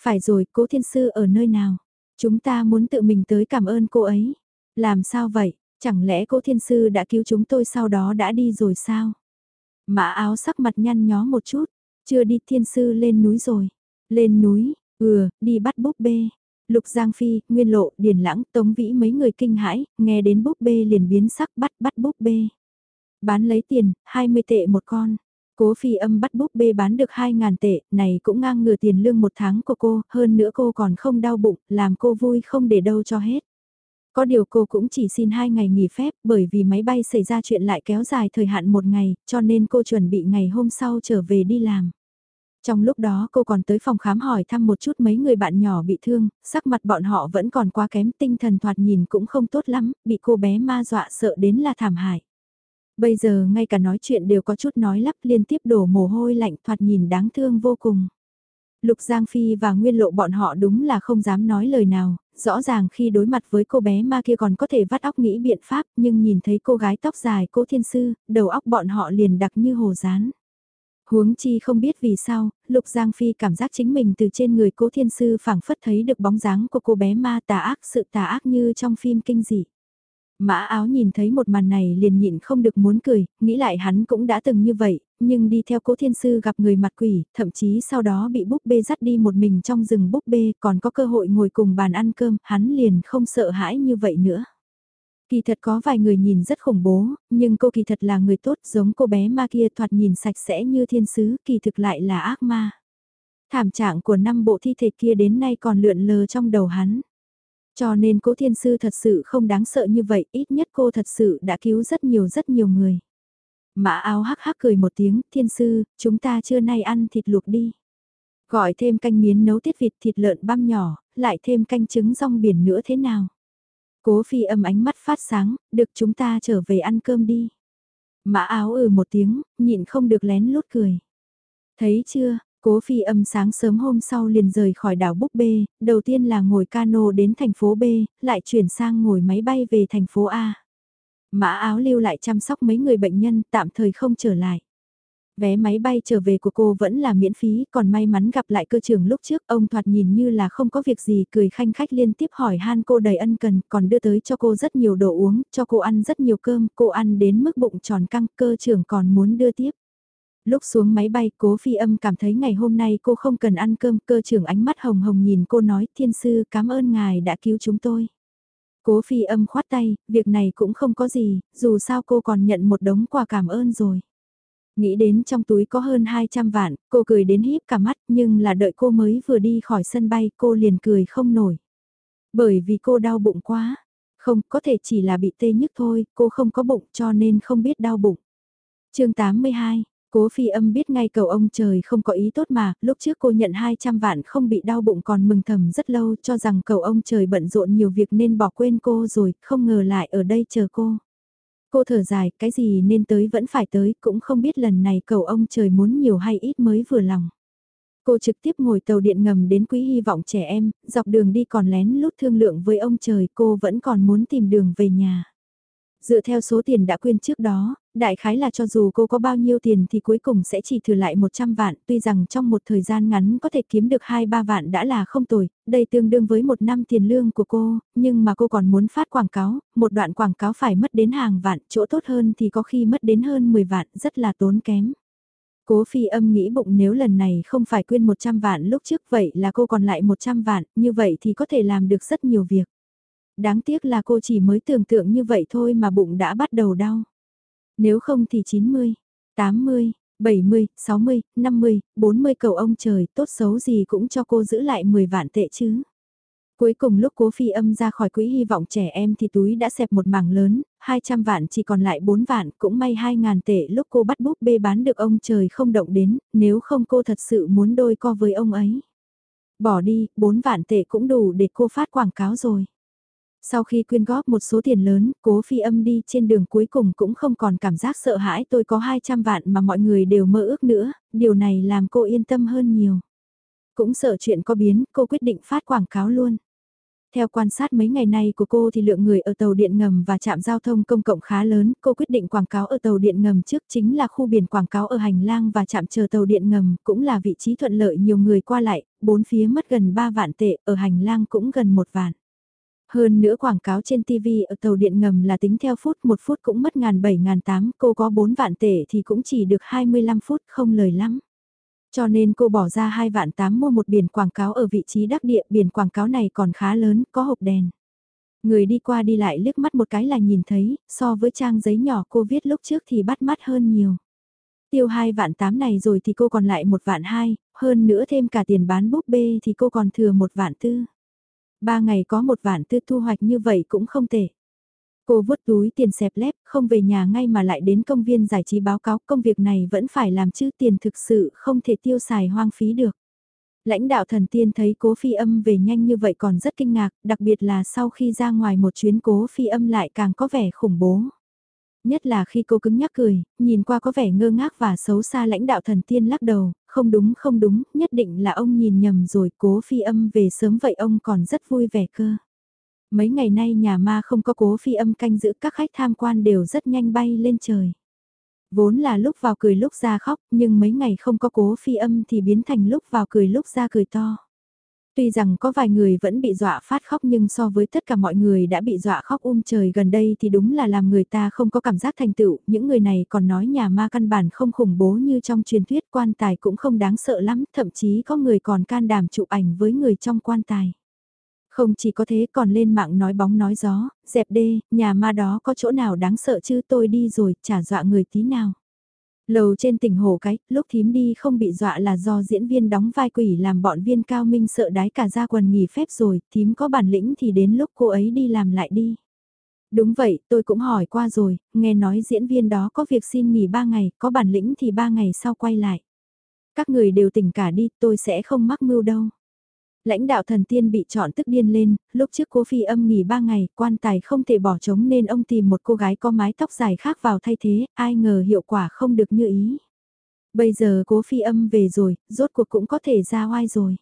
Phải rồi, cố thiên sư ở nơi nào? Chúng ta muốn tự mình tới cảm ơn cô ấy. Làm sao vậy? Chẳng lẽ cố thiên sư đã cứu chúng tôi sau đó đã đi rồi sao? Mã áo sắc mặt nhăn nhó một chút, chưa đi thiên sư lên núi rồi. Lên núi, ừ, đi bắt búp bê. Lục Giang Phi, Nguyên Lộ, Điền Lãng, Tống Vĩ mấy người kinh hãi, nghe đến búp bê liền biến sắc bắt bắt búp bê. Bán lấy tiền, 20 tệ một con. Cố phi âm bắt búp bê bán được 2.000 tệ, này cũng ngang ngừa tiền lương một tháng của cô, hơn nữa cô còn không đau bụng, làm cô vui không để đâu cho hết. Có điều cô cũng chỉ xin 2 ngày nghỉ phép bởi vì máy bay xảy ra chuyện lại kéo dài thời hạn một ngày, cho nên cô chuẩn bị ngày hôm sau trở về đi làm. Trong lúc đó cô còn tới phòng khám hỏi thăm một chút mấy người bạn nhỏ bị thương, sắc mặt bọn họ vẫn còn quá kém tinh thần thoạt nhìn cũng không tốt lắm, bị cô bé ma dọa sợ đến là thảm hại. Bây giờ ngay cả nói chuyện đều có chút nói lắp liên tiếp đổ mồ hôi lạnh thoạt nhìn đáng thương vô cùng. Lục Giang Phi và Nguyên Lộ bọn họ đúng là không dám nói lời nào, rõ ràng khi đối mặt với cô bé ma kia còn có thể vắt óc nghĩ biện pháp nhưng nhìn thấy cô gái tóc dài cố thiên sư, đầu óc bọn họ liền đặc như hồ rán. Huống chi không biết vì sao, Lục Giang Phi cảm giác chính mình từ trên người cố thiên sư phảng phất thấy được bóng dáng của cô bé ma tà ác sự tà ác như trong phim kinh dị. Mã áo nhìn thấy một màn này liền nhịn không được muốn cười, nghĩ lại hắn cũng đã từng như vậy, nhưng đi theo cố thiên sư gặp người mặt quỷ, thậm chí sau đó bị búp bê dắt đi một mình trong rừng búp bê còn có cơ hội ngồi cùng bàn ăn cơm, hắn liền không sợ hãi như vậy nữa. Kỳ thật có vài người nhìn rất khủng bố, nhưng cô kỳ thật là người tốt giống cô bé ma kia thoạt nhìn sạch sẽ như thiên sứ, kỳ thực lại là ác ma. Thảm trạng của năm bộ thi thể kia đến nay còn lượn lờ trong đầu hắn. Cho nên cố thiên sư thật sự không đáng sợ như vậy, ít nhất cô thật sự đã cứu rất nhiều rất nhiều người. Mã áo hắc hắc cười một tiếng, thiên sư, chúng ta trưa nay ăn thịt luộc đi. Gọi thêm canh miến nấu tiết vịt thịt lợn băm nhỏ, lại thêm canh trứng rong biển nữa thế nào? Cố phi âm ánh mắt phát sáng, được chúng ta trở về ăn cơm đi. Mã áo ừ một tiếng, nhịn không được lén lút cười. Thấy chưa, cố phi âm sáng sớm hôm sau liền rời khỏi đảo Búc Bê, đầu tiên là ngồi cano đến thành phố B, lại chuyển sang ngồi máy bay về thành phố A. Mã áo lưu lại chăm sóc mấy người bệnh nhân tạm thời không trở lại. Vé máy bay trở về của cô vẫn là miễn phí, còn may mắn gặp lại cơ trưởng lúc trước, ông thoạt nhìn như là không có việc gì, cười khanh khách liên tiếp hỏi han cô đầy ân cần, còn đưa tới cho cô rất nhiều đồ uống, cho cô ăn rất nhiều cơm, cô ăn đến mức bụng tròn căng, cơ trưởng còn muốn đưa tiếp. Lúc xuống máy bay, cố phi âm cảm thấy ngày hôm nay cô không cần ăn cơm, cơ trưởng ánh mắt hồng hồng nhìn cô nói, thiên sư cảm ơn ngài đã cứu chúng tôi. Cố phi âm khoát tay, việc này cũng không có gì, dù sao cô còn nhận một đống quà cảm ơn rồi. Nghĩ đến trong túi có hơn 200 vạn, cô cười đến híp cả mắt nhưng là đợi cô mới vừa đi khỏi sân bay cô liền cười không nổi. Bởi vì cô đau bụng quá. Không, có thể chỉ là bị tê nhức thôi, cô không có bụng cho nên không biết đau bụng. chương 82, Cố phi âm biết ngay cầu ông trời không có ý tốt mà, lúc trước cô nhận 200 vạn không bị đau bụng còn mừng thầm rất lâu cho rằng cầu ông trời bận rộn nhiều việc nên bỏ quên cô rồi, không ngờ lại ở đây chờ cô. Cô thở dài, cái gì nên tới vẫn phải tới, cũng không biết lần này cầu ông trời muốn nhiều hay ít mới vừa lòng. Cô trực tiếp ngồi tàu điện ngầm đến quỹ hy vọng trẻ em, dọc đường đi còn lén lút thương lượng với ông trời cô vẫn còn muốn tìm đường về nhà. Dựa theo số tiền đã quyên trước đó, đại khái là cho dù cô có bao nhiêu tiền thì cuối cùng sẽ chỉ thừa lại 100 vạn, tuy rằng trong một thời gian ngắn có thể kiếm được 2-3 vạn đã là không tồi, đây tương đương với một năm tiền lương của cô, nhưng mà cô còn muốn phát quảng cáo, một đoạn quảng cáo phải mất đến hàng vạn, chỗ tốt hơn thì có khi mất đến hơn 10 vạn, rất là tốn kém. Cố phi âm nghĩ bụng nếu lần này không phải quyên 100 vạn lúc trước vậy là cô còn lại 100 vạn, như vậy thì có thể làm được rất nhiều việc. Đáng tiếc là cô chỉ mới tưởng tượng như vậy thôi mà bụng đã bắt đầu đau. Nếu không thì 90, 80, 70, 60, 50, 40 cầu ông trời tốt xấu gì cũng cho cô giữ lại 10 vạn tệ chứ. Cuối cùng lúc cố phi âm ra khỏi quỹ hy vọng trẻ em thì túi đã xẹp một mảng lớn, 200 vạn chỉ còn lại 4 vạn, cũng may 2.000 tệ lúc cô bắt búp bê bán được ông trời không động đến, nếu không cô thật sự muốn đôi co với ông ấy. Bỏ đi, 4 vạn tệ cũng đủ để cô phát quảng cáo rồi. Sau khi quyên góp một số tiền lớn, cố phi âm đi trên đường cuối cùng cũng không còn cảm giác sợ hãi tôi có 200 vạn mà mọi người đều mơ ước nữa, điều này làm cô yên tâm hơn nhiều. Cũng sợ chuyện có biến, cô quyết định phát quảng cáo luôn. Theo quan sát mấy ngày nay của cô thì lượng người ở tàu điện ngầm và trạm giao thông công cộng khá lớn, cô quyết định quảng cáo ở tàu điện ngầm trước chính là khu biển quảng cáo ở hành lang và trạm chờ tàu điện ngầm, cũng là vị trí thuận lợi nhiều người qua lại, bốn phía mất gần 3 vạn tệ, ở hành lang cũng gần 1 vạn. Hơn nữa quảng cáo trên TV ở tàu điện ngầm là tính theo phút, một phút cũng mất ngàn bảy ngàn tám, cô có 4 vạn tệ thì cũng chỉ được 25 phút không lời lắm. Cho nên cô bỏ ra 2 vạn 8 mua một biển quảng cáo ở vị trí đắc địa, biển quảng cáo này còn khá lớn, có hộp đèn. Người đi qua đi lại liếc mắt một cái là nhìn thấy, so với trang giấy nhỏ cô viết lúc trước thì bắt mắt hơn nhiều. Tiêu 2 vạn 8 này rồi thì cô còn lại 1 vạn 2, hơn nữa thêm cả tiền bán búp bê thì cô còn thừa 1 vạn 4. Ba ngày có một vạn tư thu hoạch như vậy cũng không tệ. Cô vuốt túi tiền xẹp lép, không về nhà ngay mà lại đến công viên giải trí báo cáo công việc này vẫn phải làm chứ tiền thực sự không thể tiêu xài hoang phí được. Lãnh đạo thần tiên thấy cố phi âm về nhanh như vậy còn rất kinh ngạc, đặc biệt là sau khi ra ngoài một chuyến cố phi âm lại càng có vẻ khủng bố. Nhất là khi cô cứng nhắc cười, nhìn qua có vẻ ngơ ngác và xấu xa lãnh đạo thần tiên lắc đầu, không đúng không đúng, nhất định là ông nhìn nhầm rồi cố phi âm về sớm vậy ông còn rất vui vẻ cơ. Mấy ngày nay nhà ma không có cố phi âm canh giữ các khách tham quan đều rất nhanh bay lên trời. Vốn là lúc vào cười lúc ra khóc nhưng mấy ngày không có cố phi âm thì biến thành lúc vào cười lúc ra cười to. Tuy rằng có vài người vẫn bị dọa phát khóc nhưng so với tất cả mọi người đã bị dọa khóc um trời gần đây thì đúng là làm người ta không có cảm giác thành tựu, những người này còn nói nhà ma căn bản không khủng bố như trong truyền thuyết quan tài cũng không đáng sợ lắm, thậm chí có người còn can đảm chụp ảnh với người trong quan tài. Không chỉ có thế còn lên mạng nói bóng nói gió, dẹp đê, nhà ma đó có chỗ nào đáng sợ chứ tôi đi rồi, chả dọa người tí nào. Lầu trên tỉnh hồ cái, lúc thím đi không bị dọa là do diễn viên đóng vai quỷ làm bọn viên cao minh sợ đái cả ra quần nghỉ phép rồi, thím có bản lĩnh thì đến lúc cô ấy đi làm lại đi. Đúng vậy, tôi cũng hỏi qua rồi, nghe nói diễn viên đó có việc xin nghỉ 3 ngày, có bản lĩnh thì 3 ngày sau quay lại. Các người đều tỉnh cả đi, tôi sẽ không mắc mưu đâu. Lãnh đạo thần tiên bị chọn tức điên lên, lúc trước cố phi âm nghỉ 3 ngày, quan tài không thể bỏ trống nên ông tìm một cô gái có mái tóc dài khác vào thay thế, ai ngờ hiệu quả không được như ý. Bây giờ cố phi âm về rồi, rốt cuộc cũng có thể ra oai rồi.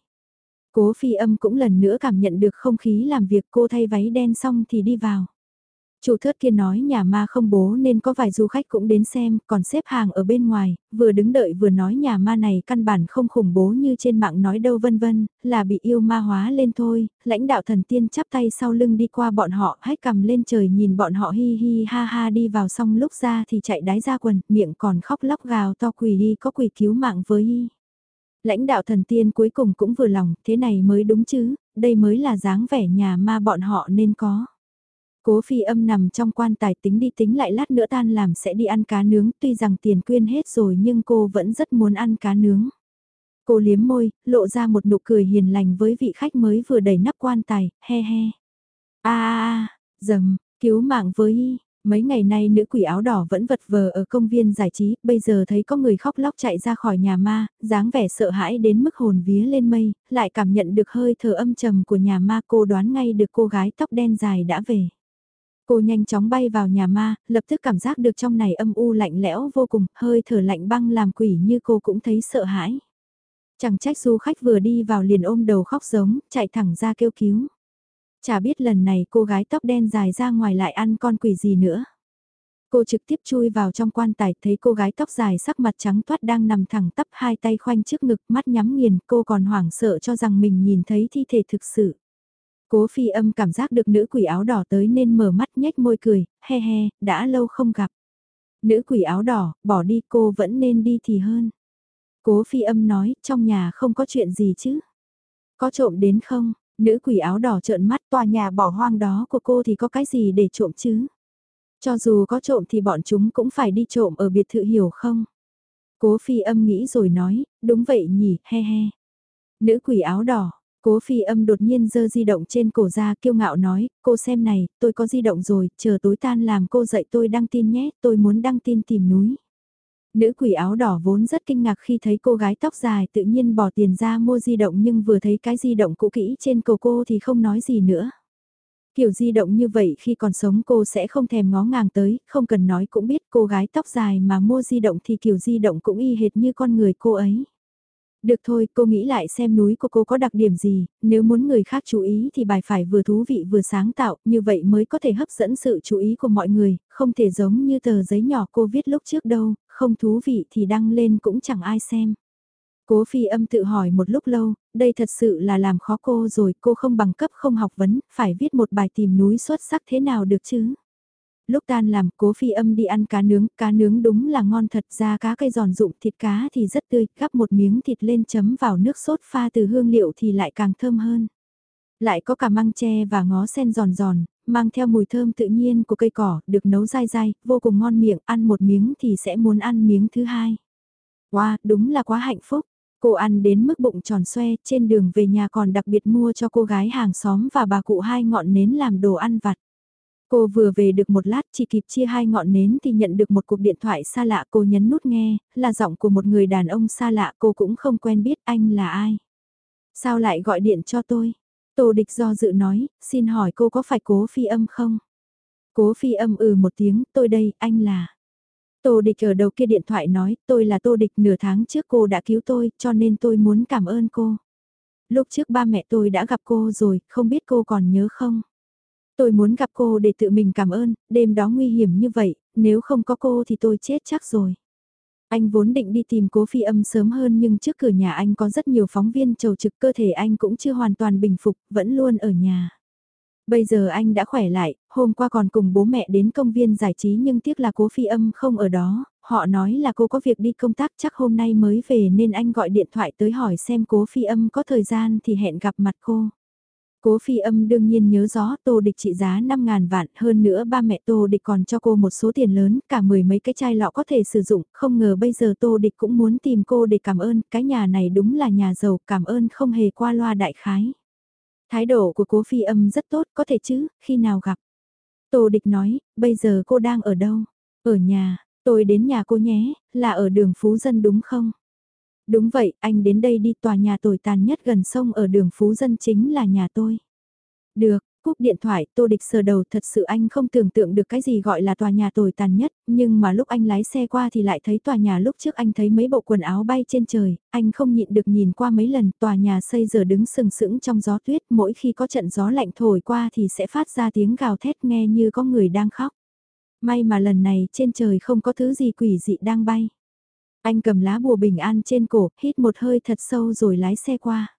Cố phi âm cũng lần nữa cảm nhận được không khí làm việc cô thay váy đen xong thì đi vào. Chủ thớt kia nói nhà ma không bố nên có vài du khách cũng đến xem, còn xếp hàng ở bên ngoài, vừa đứng đợi vừa nói nhà ma này căn bản không khủng bố như trên mạng nói đâu vân vân, là bị yêu ma hóa lên thôi, lãnh đạo thần tiên chắp tay sau lưng đi qua bọn họ, hách cầm lên trời nhìn bọn họ hi hi ha ha đi vào xong lúc ra thì chạy đái ra quần, miệng còn khóc lóc gào to quỳ đi có quỳ cứu mạng với hi. Lãnh đạo thần tiên cuối cùng cũng vừa lòng, thế này mới đúng chứ, đây mới là dáng vẻ nhà ma bọn họ nên có. Cố phi âm nằm trong quan tài tính đi tính lại lát nữa tan làm sẽ đi ăn cá nướng tuy rằng tiền quyên hết rồi nhưng cô vẫn rất muốn ăn cá nướng. Cô liếm môi, lộ ra một nụ cười hiền lành với vị khách mới vừa đẩy nắp quan tài, he he. a a dầm, cứu mạng với Mấy ngày nay nữ quỷ áo đỏ vẫn vật vờ ở công viên giải trí, bây giờ thấy có người khóc lóc chạy ra khỏi nhà ma, dáng vẻ sợ hãi đến mức hồn vía lên mây, lại cảm nhận được hơi thở âm trầm của nhà ma cô đoán ngay được cô gái tóc đen dài đã về. Cô nhanh chóng bay vào nhà ma, lập tức cảm giác được trong này âm u lạnh lẽo vô cùng, hơi thở lạnh băng làm quỷ như cô cũng thấy sợ hãi. Chẳng trách du khách vừa đi vào liền ôm đầu khóc giống, chạy thẳng ra kêu cứu. Chả biết lần này cô gái tóc đen dài ra ngoài lại ăn con quỷ gì nữa. Cô trực tiếp chui vào trong quan tài thấy cô gái tóc dài sắc mặt trắng toát đang nằm thẳng tắp hai tay khoanh trước ngực mắt nhắm nghiền cô còn hoảng sợ cho rằng mình nhìn thấy thi thể thực sự. Cố phi âm cảm giác được nữ quỷ áo đỏ tới nên mở mắt nhếch môi cười, he he, đã lâu không gặp. Nữ quỷ áo đỏ, bỏ đi cô vẫn nên đi thì hơn. Cố phi âm nói, trong nhà không có chuyện gì chứ. Có trộm đến không? Nữ quỷ áo đỏ trợn mắt tòa nhà bỏ hoang đó của cô thì có cái gì để trộm chứ? Cho dù có trộm thì bọn chúng cũng phải đi trộm ở biệt thự hiểu không? Cố phi âm nghĩ rồi nói, đúng vậy nhỉ, he he. Nữ quỷ áo đỏ, Cố phi âm đột nhiên giơ di động trên cổ ra kiêu ngạo nói, cô xem này, tôi có di động rồi, chờ tối tan làm cô dạy tôi đăng tin nhé, tôi muốn đăng tin tìm núi. Nữ quỷ áo đỏ vốn rất kinh ngạc khi thấy cô gái tóc dài tự nhiên bỏ tiền ra mua di động nhưng vừa thấy cái di động cũ kỹ trên cổ cô thì không nói gì nữa. Kiểu di động như vậy khi còn sống cô sẽ không thèm ngó ngàng tới, không cần nói cũng biết cô gái tóc dài mà mua di động thì kiểu di động cũng y hệt như con người cô ấy. Được thôi, cô nghĩ lại xem núi của cô có đặc điểm gì, nếu muốn người khác chú ý thì bài phải vừa thú vị vừa sáng tạo, như vậy mới có thể hấp dẫn sự chú ý của mọi người, không thể giống như tờ giấy nhỏ cô viết lúc trước đâu, không thú vị thì đăng lên cũng chẳng ai xem. Cố phi âm tự hỏi một lúc lâu, đây thật sự là làm khó cô rồi, cô không bằng cấp không học vấn, phải viết một bài tìm núi xuất sắc thế nào được chứ? Lúc tan làm, cố phi âm đi ăn cá nướng, cá nướng đúng là ngon thật ra cá cây giòn rụng thịt cá thì rất tươi, gắp một miếng thịt lên chấm vào nước sốt pha từ hương liệu thì lại càng thơm hơn. Lại có cả măng tre và ngó sen giòn giòn, mang theo mùi thơm tự nhiên của cây cỏ, được nấu dai dai, vô cùng ngon miệng, ăn một miếng thì sẽ muốn ăn miếng thứ hai. Wow, đúng là quá hạnh phúc. Cô ăn đến mức bụng tròn xoe, trên đường về nhà còn đặc biệt mua cho cô gái hàng xóm và bà cụ hai ngọn nến làm đồ ăn vặt. Cô vừa về được một lát chỉ kịp chia hai ngọn nến thì nhận được một cuộc điện thoại xa lạ cô nhấn nút nghe, là giọng của một người đàn ông xa lạ cô cũng không quen biết anh là ai. Sao lại gọi điện cho tôi? Tô địch do dự nói, xin hỏi cô có phải cố phi âm không? Cố phi âm ừ một tiếng, tôi đây, anh là. Tô địch ở đầu kia điện thoại nói, tôi là tô địch nửa tháng trước cô đã cứu tôi, cho nên tôi muốn cảm ơn cô. Lúc trước ba mẹ tôi đã gặp cô rồi, không biết cô còn nhớ không? Tôi muốn gặp cô để tự mình cảm ơn, đêm đó nguy hiểm như vậy, nếu không có cô thì tôi chết chắc rồi. Anh vốn định đi tìm cố phi âm sớm hơn nhưng trước cửa nhà anh có rất nhiều phóng viên trầu trực cơ thể anh cũng chưa hoàn toàn bình phục, vẫn luôn ở nhà. Bây giờ anh đã khỏe lại, hôm qua còn cùng bố mẹ đến công viên giải trí nhưng tiếc là cố phi âm không ở đó, họ nói là cô có việc đi công tác chắc hôm nay mới về nên anh gọi điện thoại tới hỏi xem cố phi âm có thời gian thì hẹn gặp mặt cô. Cố phi âm đương nhiên nhớ rõ tô địch trị giá 5.000 vạn hơn nữa ba mẹ tô địch còn cho cô một số tiền lớn cả mười mấy cái chai lọ có thể sử dụng không ngờ bây giờ tô địch cũng muốn tìm cô để cảm ơn cái nhà này đúng là nhà giàu cảm ơn không hề qua loa đại khái. Thái độ của cố phi âm rất tốt có thể chứ khi nào gặp. Tô địch nói bây giờ cô đang ở đâu? Ở nhà, tôi đến nhà cô nhé là ở đường Phú Dân đúng không? Đúng vậy, anh đến đây đi tòa nhà tồi tàn nhất gần sông ở đường Phú Dân chính là nhà tôi. Được, cúp điện thoại, tô địch sờ đầu thật sự anh không tưởng tượng được cái gì gọi là tòa nhà tồi tàn nhất, nhưng mà lúc anh lái xe qua thì lại thấy tòa nhà lúc trước anh thấy mấy bộ quần áo bay trên trời, anh không nhịn được nhìn qua mấy lần, tòa nhà xây giờ đứng sừng sững trong gió tuyết, mỗi khi có trận gió lạnh thổi qua thì sẽ phát ra tiếng gào thét nghe như có người đang khóc. May mà lần này trên trời không có thứ gì quỷ dị đang bay. Anh cầm lá bùa bình an trên cổ, hít một hơi thật sâu rồi lái xe qua.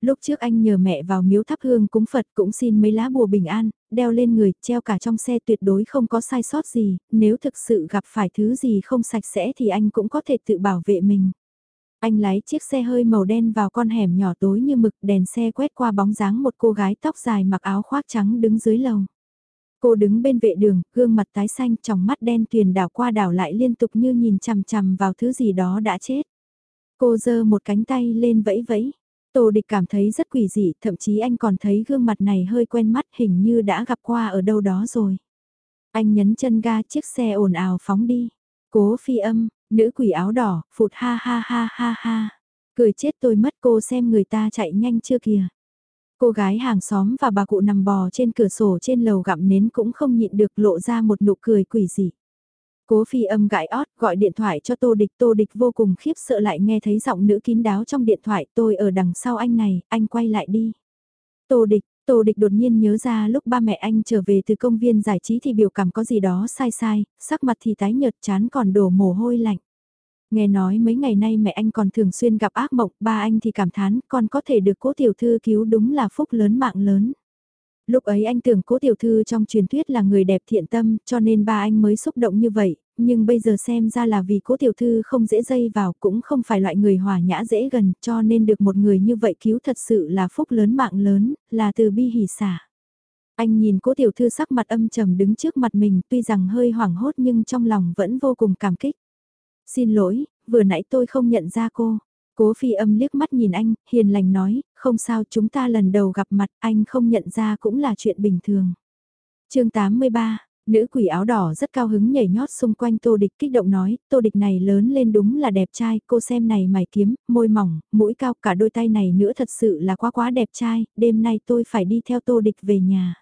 Lúc trước anh nhờ mẹ vào miếu thắp hương cúng Phật cũng xin mấy lá bùa bình an, đeo lên người, treo cả trong xe tuyệt đối không có sai sót gì, nếu thực sự gặp phải thứ gì không sạch sẽ thì anh cũng có thể tự bảo vệ mình. Anh lái chiếc xe hơi màu đen vào con hẻm nhỏ tối như mực đèn xe quét qua bóng dáng một cô gái tóc dài mặc áo khoác trắng đứng dưới lầu. Cô đứng bên vệ đường, gương mặt tái xanh, trong mắt đen tuyền đảo qua đảo lại liên tục như nhìn chằm chằm vào thứ gì đó đã chết. Cô giơ một cánh tay lên vẫy vẫy. Tô địch cảm thấy rất quỷ dị, thậm chí anh còn thấy gương mặt này hơi quen mắt hình như đã gặp qua ở đâu đó rồi. Anh nhấn chân ga chiếc xe ồn ào phóng đi. Cố phi âm, nữ quỷ áo đỏ, phụt ha ha ha ha ha. Cười chết tôi mất cô xem người ta chạy nhanh chưa kìa. Cô gái hàng xóm và bà cụ nằm bò trên cửa sổ trên lầu gặm nến cũng không nhịn được lộ ra một nụ cười quỷ dị. Cố phi âm gãi ót gọi điện thoại cho tô địch tô địch vô cùng khiếp sợ lại nghe thấy giọng nữ kín đáo trong điện thoại tôi ở đằng sau anh này, anh quay lại đi. Tô địch, tô địch đột nhiên nhớ ra lúc ba mẹ anh trở về từ công viên giải trí thì biểu cảm có gì đó sai sai, sắc mặt thì tái nhợt chán còn đổ mồ hôi lạnh. Nghe nói mấy ngày nay mẹ anh còn thường xuyên gặp ác mộng, ba anh thì cảm thán con có thể được cố tiểu thư cứu đúng là phúc lớn mạng lớn. Lúc ấy anh tưởng cố tiểu thư trong truyền thuyết là người đẹp thiện tâm cho nên ba anh mới xúc động như vậy, nhưng bây giờ xem ra là vì cố tiểu thư không dễ dây vào cũng không phải loại người hòa nhã dễ gần cho nên được một người như vậy cứu thật sự là phúc lớn mạng lớn, là từ bi hỷ xả. Anh nhìn cố tiểu thư sắc mặt âm trầm đứng trước mặt mình tuy rằng hơi hoảng hốt nhưng trong lòng vẫn vô cùng cảm kích. Xin lỗi, vừa nãy tôi không nhận ra cô. Cố phi âm liếc mắt nhìn anh, hiền lành nói, không sao chúng ta lần đầu gặp mặt anh không nhận ra cũng là chuyện bình thường. chương 83, nữ quỷ áo đỏ rất cao hứng nhảy nhót xung quanh tô địch kích động nói, tô địch này lớn lên đúng là đẹp trai, cô xem này mày kiếm, môi mỏng, mũi cao cả đôi tay này nữa thật sự là quá quá đẹp trai, đêm nay tôi phải đi theo tô địch về nhà.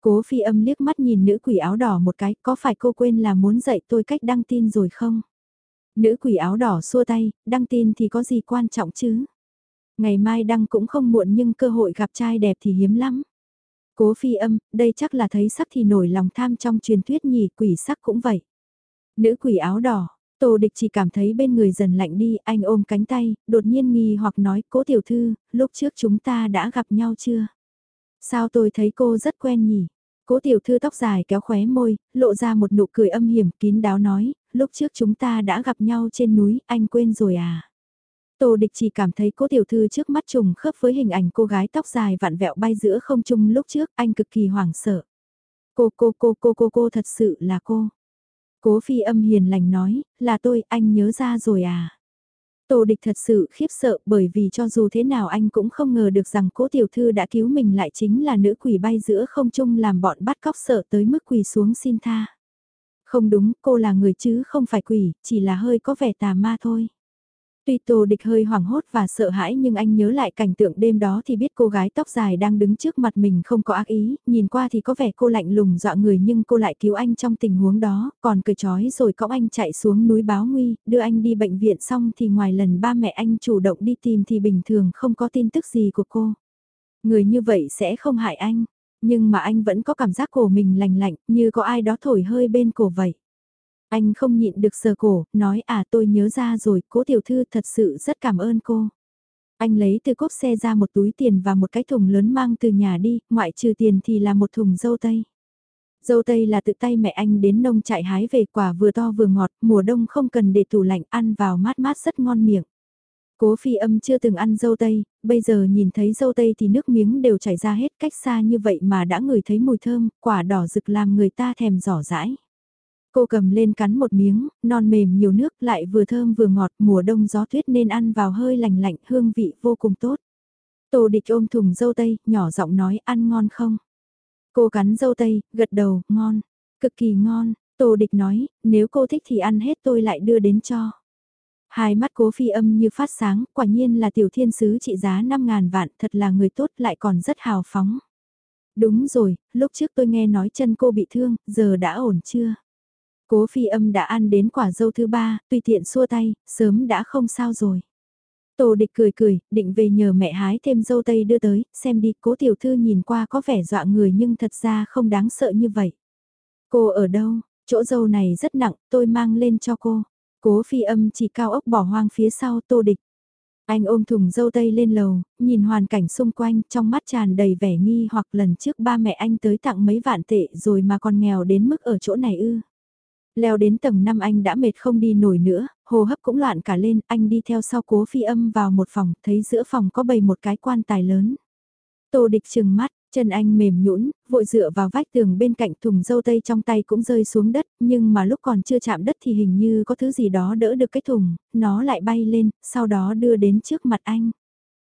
Cố phi âm liếc mắt nhìn nữ quỷ áo đỏ một cái, có phải cô quên là muốn dạy tôi cách đăng tin rồi không? Nữ quỷ áo đỏ xua tay, đăng tin thì có gì quan trọng chứ? Ngày mai đăng cũng không muộn nhưng cơ hội gặp trai đẹp thì hiếm lắm. Cố phi âm, đây chắc là thấy sắc thì nổi lòng tham trong truyền thuyết nhỉ quỷ sắc cũng vậy. Nữ quỷ áo đỏ, Tô địch chỉ cảm thấy bên người dần lạnh đi, anh ôm cánh tay, đột nhiên nghi hoặc nói, cố tiểu thư, lúc trước chúng ta đã gặp nhau chưa? Sao tôi thấy cô rất quen nhỉ? Cố tiểu thư tóc dài kéo khóe môi, lộ ra một nụ cười âm hiểm kín đáo nói, lúc trước chúng ta đã gặp nhau trên núi, anh quên rồi à? Tô địch chỉ cảm thấy cô tiểu thư trước mắt trùng khớp với hình ảnh cô gái tóc dài vặn vẹo bay giữa không trung lúc trước, anh cực kỳ hoảng sợ. Cô cô cô cô cô cô thật sự là cô. Cố phi âm hiền lành nói, là tôi, anh nhớ ra rồi à? Tô địch thật sự khiếp sợ bởi vì cho dù thế nào anh cũng không ngờ được rằng cố tiểu thư đã cứu mình lại chính là nữ quỷ bay giữa không trung làm bọn bắt cóc sợ tới mức quỳ xuống xin tha. Không đúng, cô là người chứ không phải quỷ, chỉ là hơi có vẻ tà ma thôi. Tuy Tô Địch hơi hoảng hốt và sợ hãi nhưng anh nhớ lại cảnh tượng đêm đó thì biết cô gái tóc dài đang đứng trước mặt mình không có ác ý, nhìn qua thì có vẻ cô lạnh lùng dọa người nhưng cô lại cứu anh trong tình huống đó, còn cười chói rồi cõng anh chạy xuống núi báo nguy, đưa anh đi bệnh viện xong thì ngoài lần ba mẹ anh chủ động đi tìm thì bình thường không có tin tức gì của cô. Người như vậy sẽ không hại anh, nhưng mà anh vẫn có cảm giác cổ mình lành lạnh như có ai đó thổi hơi bên cổ vậy. Anh không nhịn được sờ cổ, nói à tôi nhớ ra rồi, cố tiểu thư thật sự rất cảm ơn cô. Anh lấy từ cốp xe ra một túi tiền và một cái thùng lớn mang từ nhà đi, ngoại trừ tiền thì là một thùng dâu tây. Dâu tây là tự tay mẹ anh đến nông trại hái về quả vừa to vừa ngọt, mùa đông không cần để tủ lạnh ăn vào mát mát rất ngon miệng. Cố phi âm chưa từng ăn dâu tây, bây giờ nhìn thấy dâu tây thì nước miếng đều chảy ra hết cách xa như vậy mà đã ngửi thấy mùi thơm, quả đỏ rực làm người ta thèm giỏ rãi. Cô cầm lên cắn một miếng, non mềm nhiều nước lại vừa thơm vừa ngọt mùa đông gió tuyết nên ăn vào hơi lành lạnh hương vị vô cùng tốt. Tô địch ôm thùng dâu tây, nhỏ giọng nói ăn ngon không? Cô cắn dâu tây, gật đầu, ngon, cực kỳ ngon, Tô địch nói, nếu cô thích thì ăn hết tôi lại đưa đến cho. Hai mắt cố phi âm như phát sáng, quả nhiên là tiểu thiên sứ trị giá 5.000 vạn, thật là người tốt lại còn rất hào phóng. Đúng rồi, lúc trước tôi nghe nói chân cô bị thương, giờ đã ổn chưa? Cố phi âm đã ăn đến quả dâu thứ ba, tùy tiện xua tay, sớm đã không sao rồi. tô địch cười cười, định về nhờ mẹ hái thêm dâu tây đưa tới, xem đi, cố tiểu thư nhìn qua có vẻ dọa người nhưng thật ra không đáng sợ như vậy. Cô ở đâu, chỗ dâu này rất nặng, tôi mang lên cho cô. Cố phi âm chỉ cao ốc bỏ hoang phía sau tô địch. Anh ôm thùng dâu tây lên lầu, nhìn hoàn cảnh xung quanh trong mắt tràn đầy vẻ nghi hoặc lần trước ba mẹ anh tới tặng mấy vạn tệ rồi mà còn nghèo đến mức ở chỗ này ư. Leo đến tầng 5 anh đã mệt không đi nổi nữa, hồ hấp cũng loạn cả lên, anh đi theo sau cố phi âm vào một phòng, thấy giữa phòng có bầy một cái quan tài lớn. Tô địch chừng mắt, chân anh mềm nhũn, vội dựa vào vách tường bên cạnh thùng dâu tây trong tay cũng rơi xuống đất, nhưng mà lúc còn chưa chạm đất thì hình như có thứ gì đó đỡ được cái thùng, nó lại bay lên, sau đó đưa đến trước mặt anh.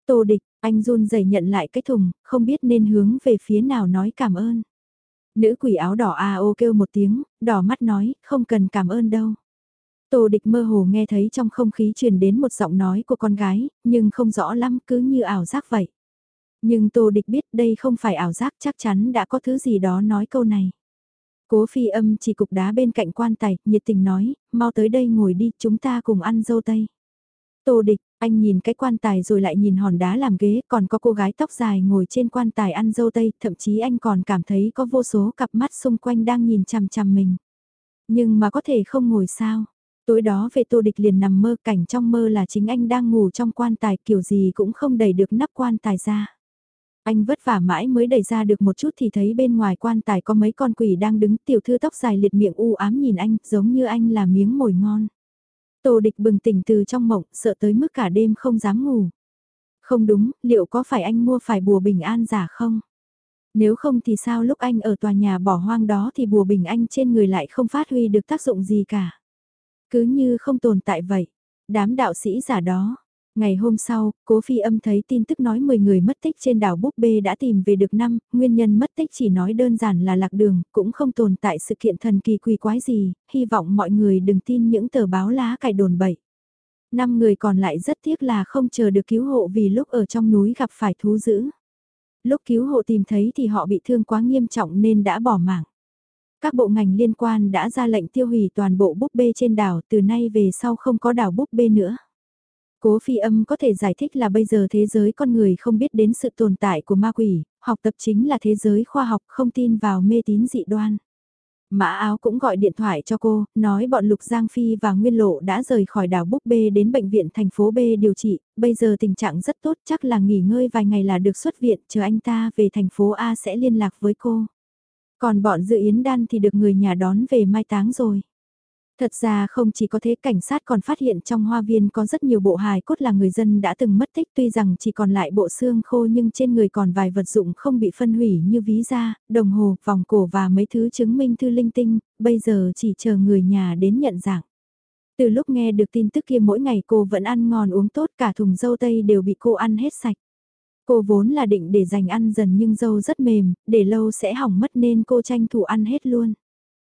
Tô địch, anh run rẩy nhận lại cái thùng, không biết nên hướng về phía nào nói cảm ơn. Nữ quỷ áo đỏ a ô kêu một tiếng, đỏ mắt nói, không cần cảm ơn đâu. Tô địch mơ hồ nghe thấy trong không khí truyền đến một giọng nói của con gái, nhưng không rõ lắm cứ như ảo giác vậy. Nhưng Tô địch biết đây không phải ảo giác chắc chắn đã có thứ gì đó nói câu này. Cố phi âm chỉ cục đá bên cạnh quan tài, nhiệt tình nói, mau tới đây ngồi đi, chúng ta cùng ăn dâu tây. Tô địch, anh nhìn cái quan tài rồi lại nhìn hòn đá làm ghế, còn có cô gái tóc dài ngồi trên quan tài ăn dâu tây, thậm chí anh còn cảm thấy có vô số cặp mắt xung quanh đang nhìn chằm chằm mình. Nhưng mà có thể không ngồi sao? Tối đó về tô địch liền nằm mơ cảnh trong mơ là chính anh đang ngủ trong quan tài kiểu gì cũng không đẩy được nắp quan tài ra. Anh vất vả mãi mới đẩy ra được một chút thì thấy bên ngoài quan tài có mấy con quỷ đang đứng tiểu thư tóc dài liệt miệng u ám nhìn anh giống như anh là miếng mồi ngon. Tô địch bừng tỉnh từ trong mộng, sợ tới mức cả đêm không dám ngủ. Không đúng, liệu có phải anh mua phải bùa bình an giả không? Nếu không thì sao lúc anh ở tòa nhà bỏ hoang đó thì bùa bình anh trên người lại không phát huy được tác dụng gì cả. Cứ như không tồn tại vậy. Đám đạo sĩ giả đó, Ngày hôm sau, cố phi âm thấy tin tức nói 10 người mất tích trên đảo Búp Bê đã tìm về được năm, nguyên nhân mất tích chỉ nói đơn giản là lạc đường, cũng không tồn tại sự kiện thần kỳ quỷ quái gì, hy vọng mọi người đừng tin những tờ báo lá cải đồn bậy. Năm người còn lại rất tiếc là không chờ được cứu hộ vì lúc ở trong núi gặp phải thú dữ. Lúc cứu hộ tìm thấy thì họ bị thương quá nghiêm trọng nên đã bỏ mạng. Các bộ ngành liên quan đã ra lệnh tiêu hủy toàn bộ búp bê trên đảo từ nay về sau không có đảo búp bê nữa. Cố phi âm có thể giải thích là bây giờ thế giới con người không biết đến sự tồn tại của ma quỷ, học tập chính là thế giới khoa học không tin vào mê tín dị đoan. Mã áo cũng gọi điện thoại cho cô, nói bọn Lục Giang Phi và Nguyên Lộ đã rời khỏi đảo Búc Bê đến bệnh viện thành phố B điều trị, bây giờ tình trạng rất tốt chắc là nghỉ ngơi vài ngày là được xuất viện, chờ anh ta về thành phố A sẽ liên lạc với cô. Còn bọn Dự Yến Đan thì được người nhà đón về mai táng rồi. Thật ra không chỉ có thế cảnh sát còn phát hiện trong hoa viên có rất nhiều bộ hài cốt là người dân đã từng mất tích tuy rằng chỉ còn lại bộ xương khô nhưng trên người còn vài vật dụng không bị phân hủy như ví da, đồng hồ, vòng cổ và mấy thứ chứng minh thư linh tinh, bây giờ chỉ chờ người nhà đến nhận dạng. Từ lúc nghe được tin tức kia mỗi ngày cô vẫn ăn ngon uống tốt cả thùng dâu tây đều bị cô ăn hết sạch. Cô vốn là định để dành ăn dần nhưng dâu rất mềm, để lâu sẽ hỏng mất nên cô tranh thủ ăn hết luôn.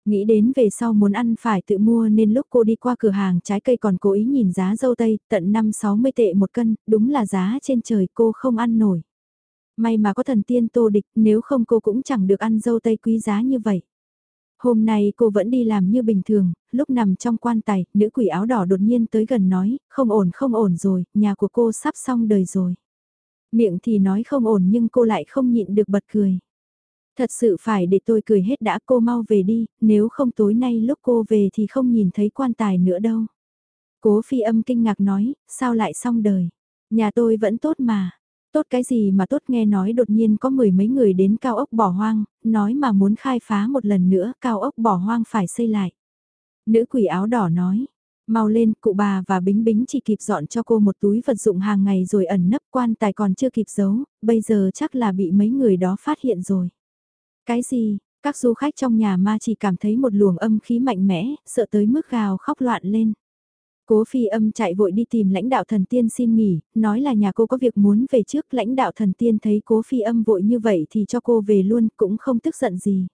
Nghĩ đến về sau muốn ăn phải tự mua nên lúc cô đi qua cửa hàng trái cây còn cố ý nhìn giá dâu tây, tận 5-60 tệ một cân, đúng là giá trên trời cô không ăn nổi. May mà có thần tiên tô địch, nếu không cô cũng chẳng được ăn dâu tây quý giá như vậy. Hôm nay cô vẫn đi làm như bình thường, lúc nằm trong quan tài, nữ quỷ áo đỏ đột nhiên tới gần nói, không ổn không ổn rồi, nhà của cô sắp xong đời rồi. Miệng thì nói không ổn nhưng cô lại không nhịn được bật cười. Thật sự phải để tôi cười hết đã cô mau về đi, nếu không tối nay lúc cô về thì không nhìn thấy quan tài nữa đâu. Cố phi âm kinh ngạc nói, sao lại xong đời? Nhà tôi vẫn tốt mà. Tốt cái gì mà tốt nghe nói đột nhiên có mười mấy người đến cao ốc bỏ hoang, nói mà muốn khai phá một lần nữa cao ốc bỏ hoang phải xây lại. Nữ quỷ áo đỏ nói, mau lên cụ bà và bính bính chỉ kịp dọn cho cô một túi vật dụng hàng ngày rồi ẩn nấp quan tài còn chưa kịp giấu, bây giờ chắc là bị mấy người đó phát hiện rồi. Cái gì, các du khách trong nhà ma chỉ cảm thấy một luồng âm khí mạnh mẽ, sợ tới mức gào khóc loạn lên. Cố phi âm chạy vội đi tìm lãnh đạo thần tiên xin nghỉ, nói là nhà cô có việc muốn về trước, lãnh đạo thần tiên thấy cố phi âm vội như vậy thì cho cô về luôn, cũng không tức giận gì.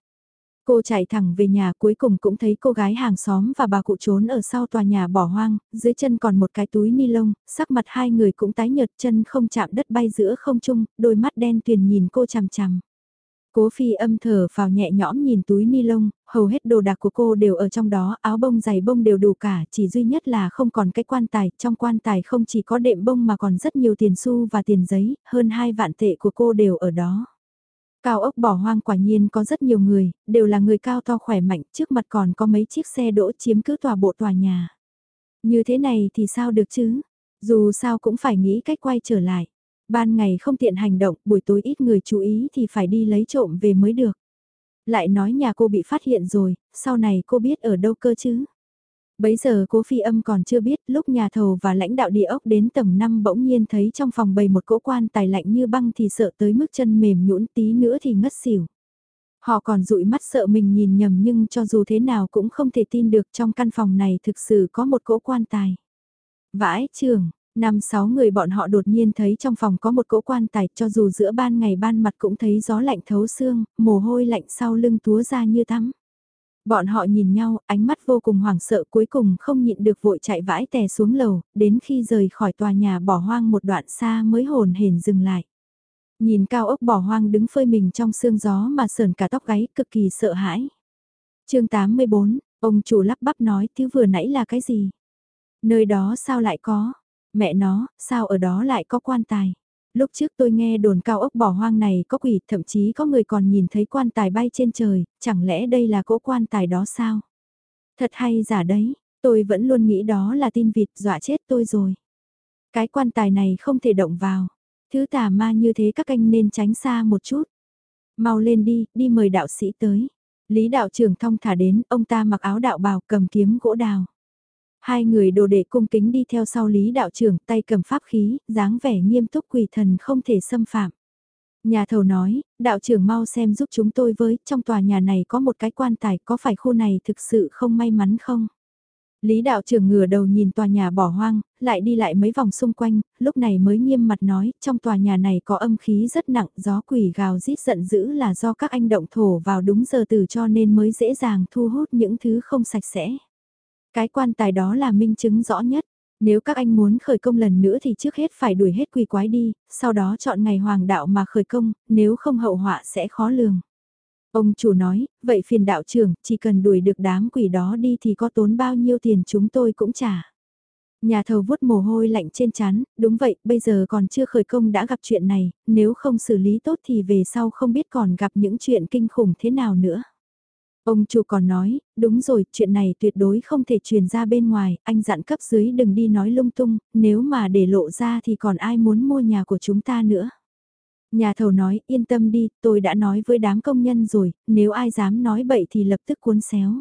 Cô chạy thẳng về nhà cuối cùng cũng thấy cô gái hàng xóm và bà cụ trốn ở sau tòa nhà bỏ hoang, dưới chân còn một cái túi ni lông, sắc mặt hai người cũng tái nhợt chân không chạm đất bay giữa không trung, đôi mắt đen tuyền nhìn cô chằm chằm. Cố phi âm thở vào nhẹ nhõm nhìn túi ni lông, hầu hết đồ đạc của cô đều ở trong đó, áo bông giày bông đều đủ cả, chỉ duy nhất là không còn cái quan tài, trong quan tài không chỉ có đệm bông mà còn rất nhiều tiền xu và tiền giấy, hơn hai vạn tệ của cô đều ở đó. Cao ốc bỏ hoang quả nhiên có rất nhiều người, đều là người cao to khỏe mạnh, trước mặt còn có mấy chiếc xe đỗ chiếm cứ tòa bộ tòa nhà. Như thế này thì sao được chứ? Dù sao cũng phải nghĩ cách quay trở lại. Ban ngày không tiện hành động, buổi tối ít người chú ý thì phải đi lấy trộm về mới được. Lại nói nhà cô bị phát hiện rồi, sau này cô biết ở đâu cơ chứ? Bấy giờ cố phi âm còn chưa biết lúc nhà thầu và lãnh đạo địa ốc đến tầng 5 bỗng nhiên thấy trong phòng bày một cỗ quan tài lạnh như băng thì sợ tới mức chân mềm nhũn tí nữa thì ngất xỉu. Họ còn dụi mắt sợ mình nhìn nhầm nhưng cho dù thế nào cũng không thể tin được trong căn phòng này thực sự có một cỗ quan tài. Vãi trường, Năm sáu người bọn họ đột nhiên thấy trong phòng có một cỗ quan tài cho dù giữa ban ngày ban mặt cũng thấy gió lạnh thấu xương, mồ hôi lạnh sau lưng túa ra như tắm. Bọn họ nhìn nhau, ánh mắt vô cùng hoảng sợ cuối cùng không nhịn được vội chạy vãi tè xuống lầu, đến khi rời khỏi tòa nhà bỏ hoang một đoạn xa mới hồn hển dừng lại. Nhìn cao ốc bỏ hoang đứng phơi mình trong sương gió mà sờn cả tóc gáy cực kỳ sợ hãi. chương 84, ông chủ lắp bắp nói thứ vừa nãy là cái gì? Nơi đó sao lại có? Mẹ nó, sao ở đó lại có quan tài? Lúc trước tôi nghe đồn cao ốc bỏ hoang này có quỷ, thậm chí có người còn nhìn thấy quan tài bay trên trời, chẳng lẽ đây là cỗ quan tài đó sao? Thật hay giả đấy, tôi vẫn luôn nghĩ đó là tin vịt dọa chết tôi rồi. Cái quan tài này không thể động vào. Thứ tà ma như thế các anh nên tránh xa một chút. Mau lên đi, đi mời đạo sĩ tới. Lý đạo trưởng thong thả đến, ông ta mặc áo đạo bào cầm kiếm gỗ đào. Hai người đồ đệ cung kính đi theo sau lý đạo trưởng tay cầm pháp khí, dáng vẻ nghiêm túc quỷ thần không thể xâm phạm. Nhà thầu nói, đạo trưởng mau xem giúp chúng tôi với, trong tòa nhà này có một cái quan tài, có phải khu này thực sự không may mắn không? Lý đạo trưởng ngửa đầu nhìn tòa nhà bỏ hoang, lại đi lại mấy vòng xung quanh, lúc này mới nghiêm mặt nói, trong tòa nhà này có âm khí rất nặng, gió quỷ gào rít giận dữ là do các anh động thổ vào đúng giờ từ cho nên mới dễ dàng thu hút những thứ không sạch sẽ. Cái quan tài đó là minh chứng rõ nhất. Nếu các anh muốn khởi công lần nữa thì trước hết phải đuổi hết quỷ quái đi, sau đó chọn ngày hoàng đạo mà khởi công, nếu không hậu họa sẽ khó lường. Ông chủ nói, vậy phiền đạo trưởng, chỉ cần đuổi được đám quỷ đó đi thì có tốn bao nhiêu tiền chúng tôi cũng trả. Nhà thầu vuốt mồ hôi lạnh trên chán, đúng vậy, bây giờ còn chưa khởi công đã gặp chuyện này, nếu không xử lý tốt thì về sau không biết còn gặp những chuyện kinh khủng thế nào nữa. Ông chủ còn nói, đúng rồi, chuyện này tuyệt đối không thể truyền ra bên ngoài, anh dặn cấp dưới đừng đi nói lung tung, nếu mà để lộ ra thì còn ai muốn mua nhà của chúng ta nữa. Nhà thầu nói, yên tâm đi, tôi đã nói với đám công nhân rồi, nếu ai dám nói bậy thì lập tức cuốn xéo.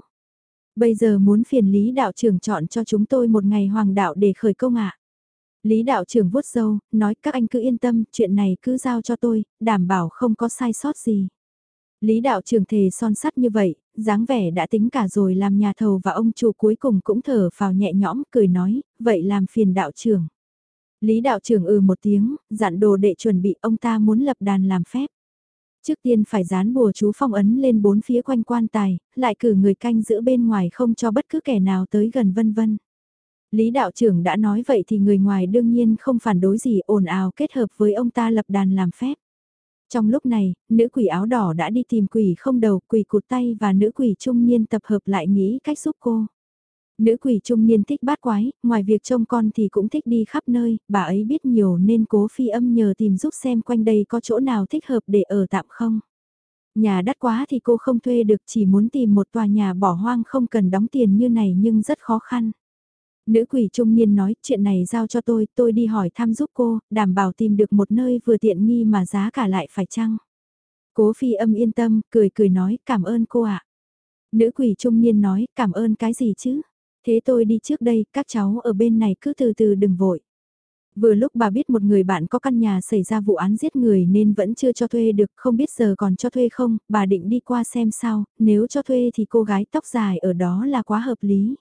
Bây giờ muốn phiền Lý đạo trưởng chọn cho chúng tôi một ngày hoàng đạo để khởi công ạ. Lý đạo trưởng vuốt dâu, nói các anh cứ yên tâm, chuyện này cứ giao cho tôi, đảm bảo không có sai sót gì. Lý đạo trường thề son sắt như vậy, dáng vẻ đã tính cả rồi làm nhà thầu và ông chủ cuối cùng cũng thở vào nhẹ nhõm cười nói, vậy làm phiền đạo trưởng. Lý đạo trưởng ừ một tiếng, dặn đồ đệ chuẩn bị ông ta muốn lập đàn làm phép. Trước tiên phải dán bùa chú phong ấn lên bốn phía quanh quan tài, lại cử người canh giữ bên ngoài không cho bất cứ kẻ nào tới gần vân vân. Lý đạo trưởng đã nói vậy thì người ngoài đương nhiên không phản đối gì ồn ào kết hợp với ông ta lập đàn làm phép. Trong lúc này, nữ quỷ áo đỏ đã đi tìm quỷ không đầu, quỷ cụt tay và nữ quỷ trung niên tập hợp lại nghĩ cách giúp cô. Nữ quỷ trung niên thích bát quái, ngoài việc trông con thì cũng thích đi khắp nơi, bà ấy biết nhiều nên cố phi âm nhờ tìm giúp xem quanh đây có chỗ nào thích hợp để ở tạm không. Nhà đắt quá thì cô không thuê được chỉ muốn tìm một tòa nhà bỏ hoang không cần đóng tiền như này nhưng rất khó khăn. Nữ quỷ trung niên nói chuyện này giao cho tôi, tôi đi hỏi thăm giúp cô, đảm bảo tìm được một nơi vừa tiện nghi mà giá cả lại phải chăng. Cố phi âm yên tâm, cười cười nói cảm ơn cô ạ. Nữ quỷ trung niên nói cảm ơn cái gì chứ? Thế tôi đi trước đây, các cháu ở bên này cứ từ từ đừng vội. Vừa lúc bà biết một người bạn có căn nhà xảy ra vụ án giết người nên vẫn chưa cho thuê được, không biết giờ còn cho thuê không, bà định đi qua xem sao, nếu cho thuê thì cô gái tóc dài ở đó là quá hợp lý.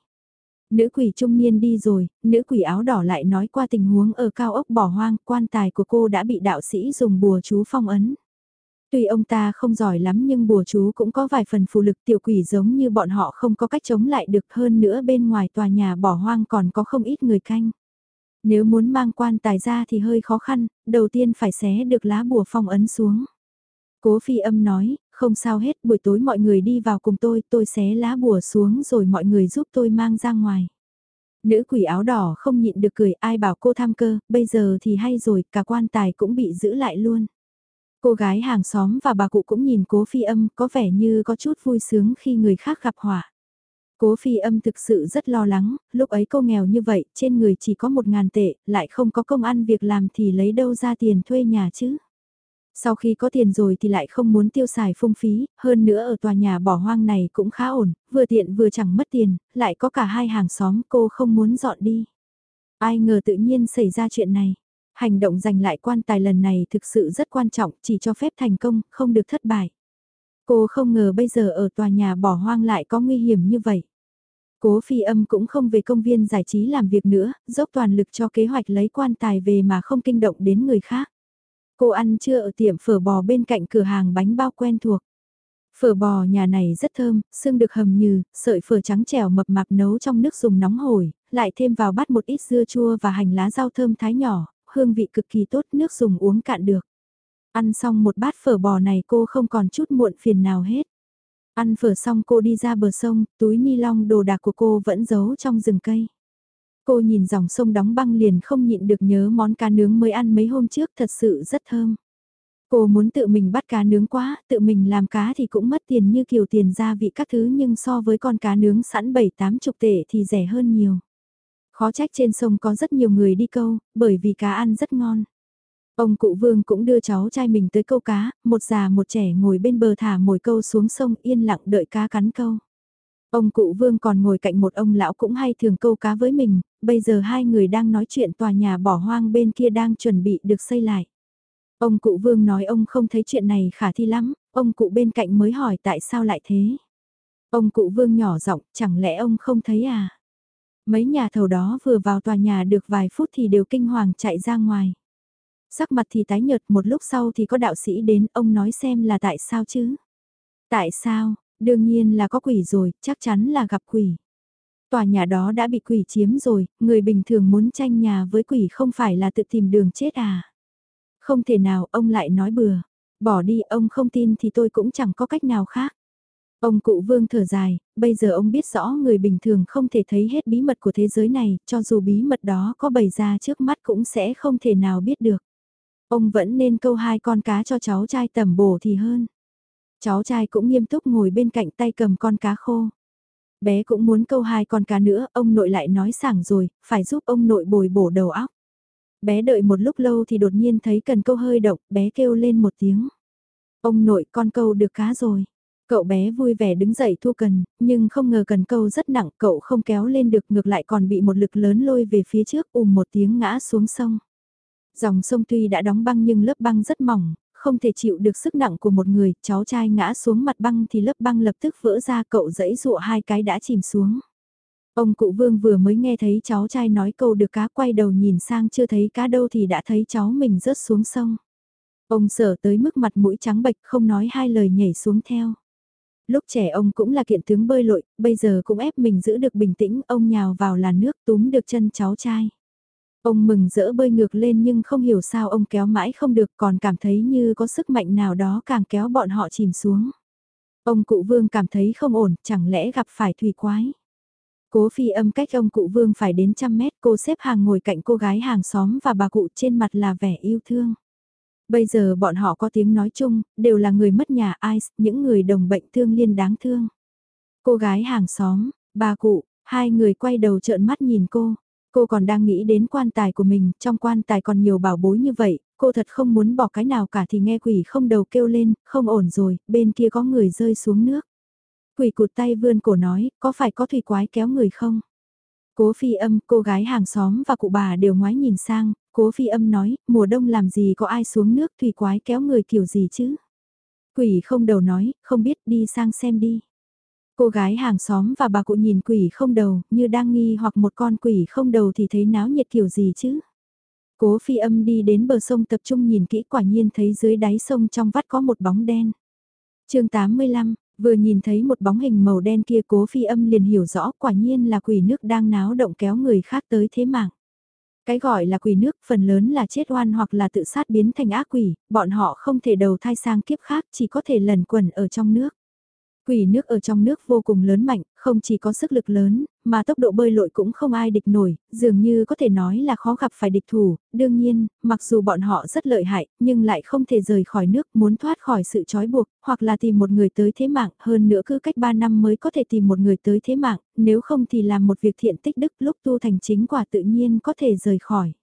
Nữ quỷ trung niên đi rồi, nữ quỷ áo đỏ lại nói qua tình huống ở cao ốc bỏ hoang, quan tài của cô đã bị đạo sĩ dùng bùa chú phong ấn. Tuy ông ta không giỏi lắm nhưng bùa chú cũng có vài phần phù lực tiểu quỷ giống như bọn họ không có cách chống lại được hơn nữa bên ngoài tòa nhà bỏ hoang còn có không ít người canh. Nếu muốn mang quan tài ra thì hơi khó khăn, đầu tiên phải xé được lá bùa phong ấn xuống. Cố phi âm nói, không sao hết, buổi tối mọi người đi vào cùng tôi, tôi xé lá bùa xuống rồi mọi người giúp tôi mang ra ngoài. Nữ quỷ áo đỏ không nhịn được cười, ai bảo cô tham cơ, bây giờ thì hay rồi, cả quan tài cũng bị giữ lại luôn. Cô gái hàng xóm và bà cụ cũng nhìn cố phi âm có vẻ như có chút vui sướng khi người khác gặp họa. Cố phi âm thực sự rất lo lắng, lúc ấy cô nghèo như vậy, trên người chỉ có một ngàn tệ, lại không có công ăn việc làm thì lấy đâu ra tiền thuê nhà chứ. Sau khi có tiền rồi thì lại không muốn tiêu xài phung phí, hơn nữa ở tòa nhà bỏ hoang này cũng khá ổn, vừa tiện vừa chẳng mất tiền, lại có cả hai hàng xóm cô không muốn dọn đi. Ai ngờ tự nhiên xảy ra chuyện này. Hành động giành lại quan tài lần này thực sự rất quan trọng, chỉ cho phép thành công, không được thất bại. Cô không ngờ bây giờ ở tòa nhà bỏ hoang lại có nguy hiểm như vậy. Cố phi âm cũng không về công viên giải trí làm việc nữa, dốc toàn lực cho kế hoạch lấy quan tài về mà không kinh động đến người khác. Cô ăn trưa ở tiệm phở bò bên cạnh cửa hàng bánh bao quen thuộc. Phở bò nhà này rất thơm, xương được hầm như, sợi phở trắng trẻo mập mạp nấu trong nước dùng nóng hổi, lại thêm vào bát một ít dưa chua và hành lá rau thơm thái nhỏ, hương vị cực kỳ tốt nước dùng uống cạn được. Ăn xong một bát phở bò này cô không còn chút muộn phiền nào hết. Ăn phở xong cô đi ra bờ sông, túi ni lông đồ đạc của cô vẫn giấu trong rừng cây. Cô nhìn dòng sông đóng băng liền không nhịn được nhớ món cá nướng mới ăn mấy hôm trước thật sự rất thơm. Cô muốn tự mình bắt cá nướng quá, tự mình làm cá thì cũng mất tiền như kiểu tiền gia vị các thứ nhưng so với con cá nướng sẵn 7-8 chục tệ thì rẻ hơn nhiều. Khó trách trên sông có rất nhiều người đi câu, bởi vì cá ăn rất ngon. Ông cụ vương cũng đưa cháu trai mình tới câu cá, một già một trẻ ngồi bên bờ thả mồi câu xuống sông yên lặng đợi cá cắn câu. Ông cụ vương còn ngồi cạnh một ông lão cũng hay thường câu cá với mình, bây giờ hai người đang nói chuyện tòa nhà bỏ hoang bên kia đang chuẩn bị được xây lại. Ông cụ vương nói ông không thấy chuyện này khả thi lắm, ông cụ bên cạnh mới hỏi tại sao lại thế. Ông cụ vương nhỏ giọng, chẳng lẽ ông không thấy à? Mấy nhà thầu đó vừa vào tòa nhà được vài phút thì đều kinh hoàng chạy ra ngoài. Sắc mặt thì tái nhợt một lúc sau thì có đạo sĩ đến ông nói xem là tại sao chứ? Tại sao? Đương nhiên là có quỷ rồi, chắc chắn là gặp quỷ. Tòa nhà đó đã bị quỷ chiếm rồi, người bình thường muốn tranh nhà với quỷ không phải là tự tìm đường chết à? Không thể nào, ông lại nói bừa. Bỏ đi, ông không tin thì tôi cũng chẳng có cách nào khác. Ông cụ vương thở dài, bây giờ ông biết rõ người bình thường không thể thấy hết bí mật của thế giới này, cho dù bí mật đó có bày ra trước mắt cũng sẽ không thể nào biết được. Ông vẫn nên câu hai con cá cho cháu trai tầm bổ thì hơn. Cháu trai cũng nghiêm túc ngồi bên cạnh tay cầm con cá khô. Bé cũng muốn câu hai con cá nữa, ông nội lại nói sảng rồi, phải giúp ông nội bồi bổ đầu óc. Bé đợi một lúc lâu thì đột nhiên thấy cần câu hơi động, bé kêu lên một tiếng. Ông nội con câu được cá rồi. Cậu bé vui vẻ đứng dậy thu cần, nhưng không ngờ cần câu rất nặng, cậu không kéo lên được ngược lại còn bị một lực lớn lôi về phía trước ùm một tiếng ngã xuống sông. Dòng sông tuy đã đóng băng nhưng lớp băng rất mỏng, không thể chịu được sức nặng của một người, cháu trai ngã xuống mặt băng thì lớp băng lập tức vỡ ra cậu dẫy dụa hai cái đã chìm xuống. Ông cụ vương vừa mới nghe thấy cháu trai nói câu được cá quay đầu nhìn sang chưa thấy cá đâu thì đã thấy cháu mình rớt xuống sông. Ông sợ tới mức mặt mũi trắng bệch không nói hai lời nhảy xuống theo. Lúc trẻ ông cũng là kiện tướng bơi lội, bây giờ cũng ép mình giữ được bình tĩnh, ông nhào vào là nước túm được chân cháu trai. Ông mừng rỡ bơi ngược lên nhưng không hiểu sao ông kéo mãi không được còn cảm thấy như có sức mạnh nào đó càng kéo bọn họ chìm xuống. Ông cụ vương cảm thấy không ổn, chẳng lẽ gặp phải thủy quái. Cố phi âm cách ông cụ vương phải đến trăm mét cô xếp hàng ngồi cạnh cô gái hàng xóm và bà cụ trên mặt là vẻ yêu thương. Bây giờ bọn họ có tiếng nói chung, đều là người mất nhà ai, những người đồng bệnh thương liên đáng thương. Cô gái hàng xóm, bà cụ, hai người quay đầu trợn mắt nhìn cô. Cô còn đang nghĩ đến quan tài của mình, trong quan tài còn nhiều bảo bối như vậy, cô thật không muốn bỏ cái nào cả thì nghe quỷ không đầu kêu lên, không ổn rồi, bên kia có người rơi xuống nước. Quỷ cụt tay vươn cổ nói, có phải có thủy quái kéo người không? Cố phi âm, cô gái hàng xóm và cụ bà đều ngoái nhìn sang, cố phi âm nói, mùa đông làm gì có ai xuống nước thủy quái kéo người kiểu gì chứ? Quỷ không đầu nói, không biết đi sang xem đi. Cô gái hàng xóm và bà cụ nhìn quỷ không đầu, như đang nghi hoặc một con quỷ không đầu thì thấy náo nhiệt kiểu gì chứ? Cố phi âm đi đến bờ sông tập trung nhìn kỹ quả nhiên thấy dưới đáy sông trong vắt có một bóng đen. chương 85, vừa nhìn thấy một bóng hình màu đen kia cố phi âm liền hiểu rõ quả nhiên là quỷ nước đang náo động kéo người khác tới thế mạng. Cái gọi là quỷ nước phần lớn là chết oan hoặc là tự sát biến thành ác quỷ, bọn họ không thể đầu thai sang kiếp khác chỉ có thể lẩn quẩn ở trong nước. Quỷ nước ở trong nước vô cùng lớn mạnh, không chỉ có sức lực lớn, mà tốc độ bơi lội cũng không ai địch nổi, dường như có thể nói là khó gặp phải địch thủ. Đương nhiên, mặc dù bọn họ rất lợi hại, nhưng lại không thể rời khỏi nước, muốn thoát khỏi sự trói buộc, hoặc là tìm một người tới thế mạng, hơn nữa cứ cách 3 năm mới có thể tìm một người tới thế mạng, nếu không thì làm một việc thiện tích đức lúc tu thành chính quả tự nhiên có thể rời khỏi.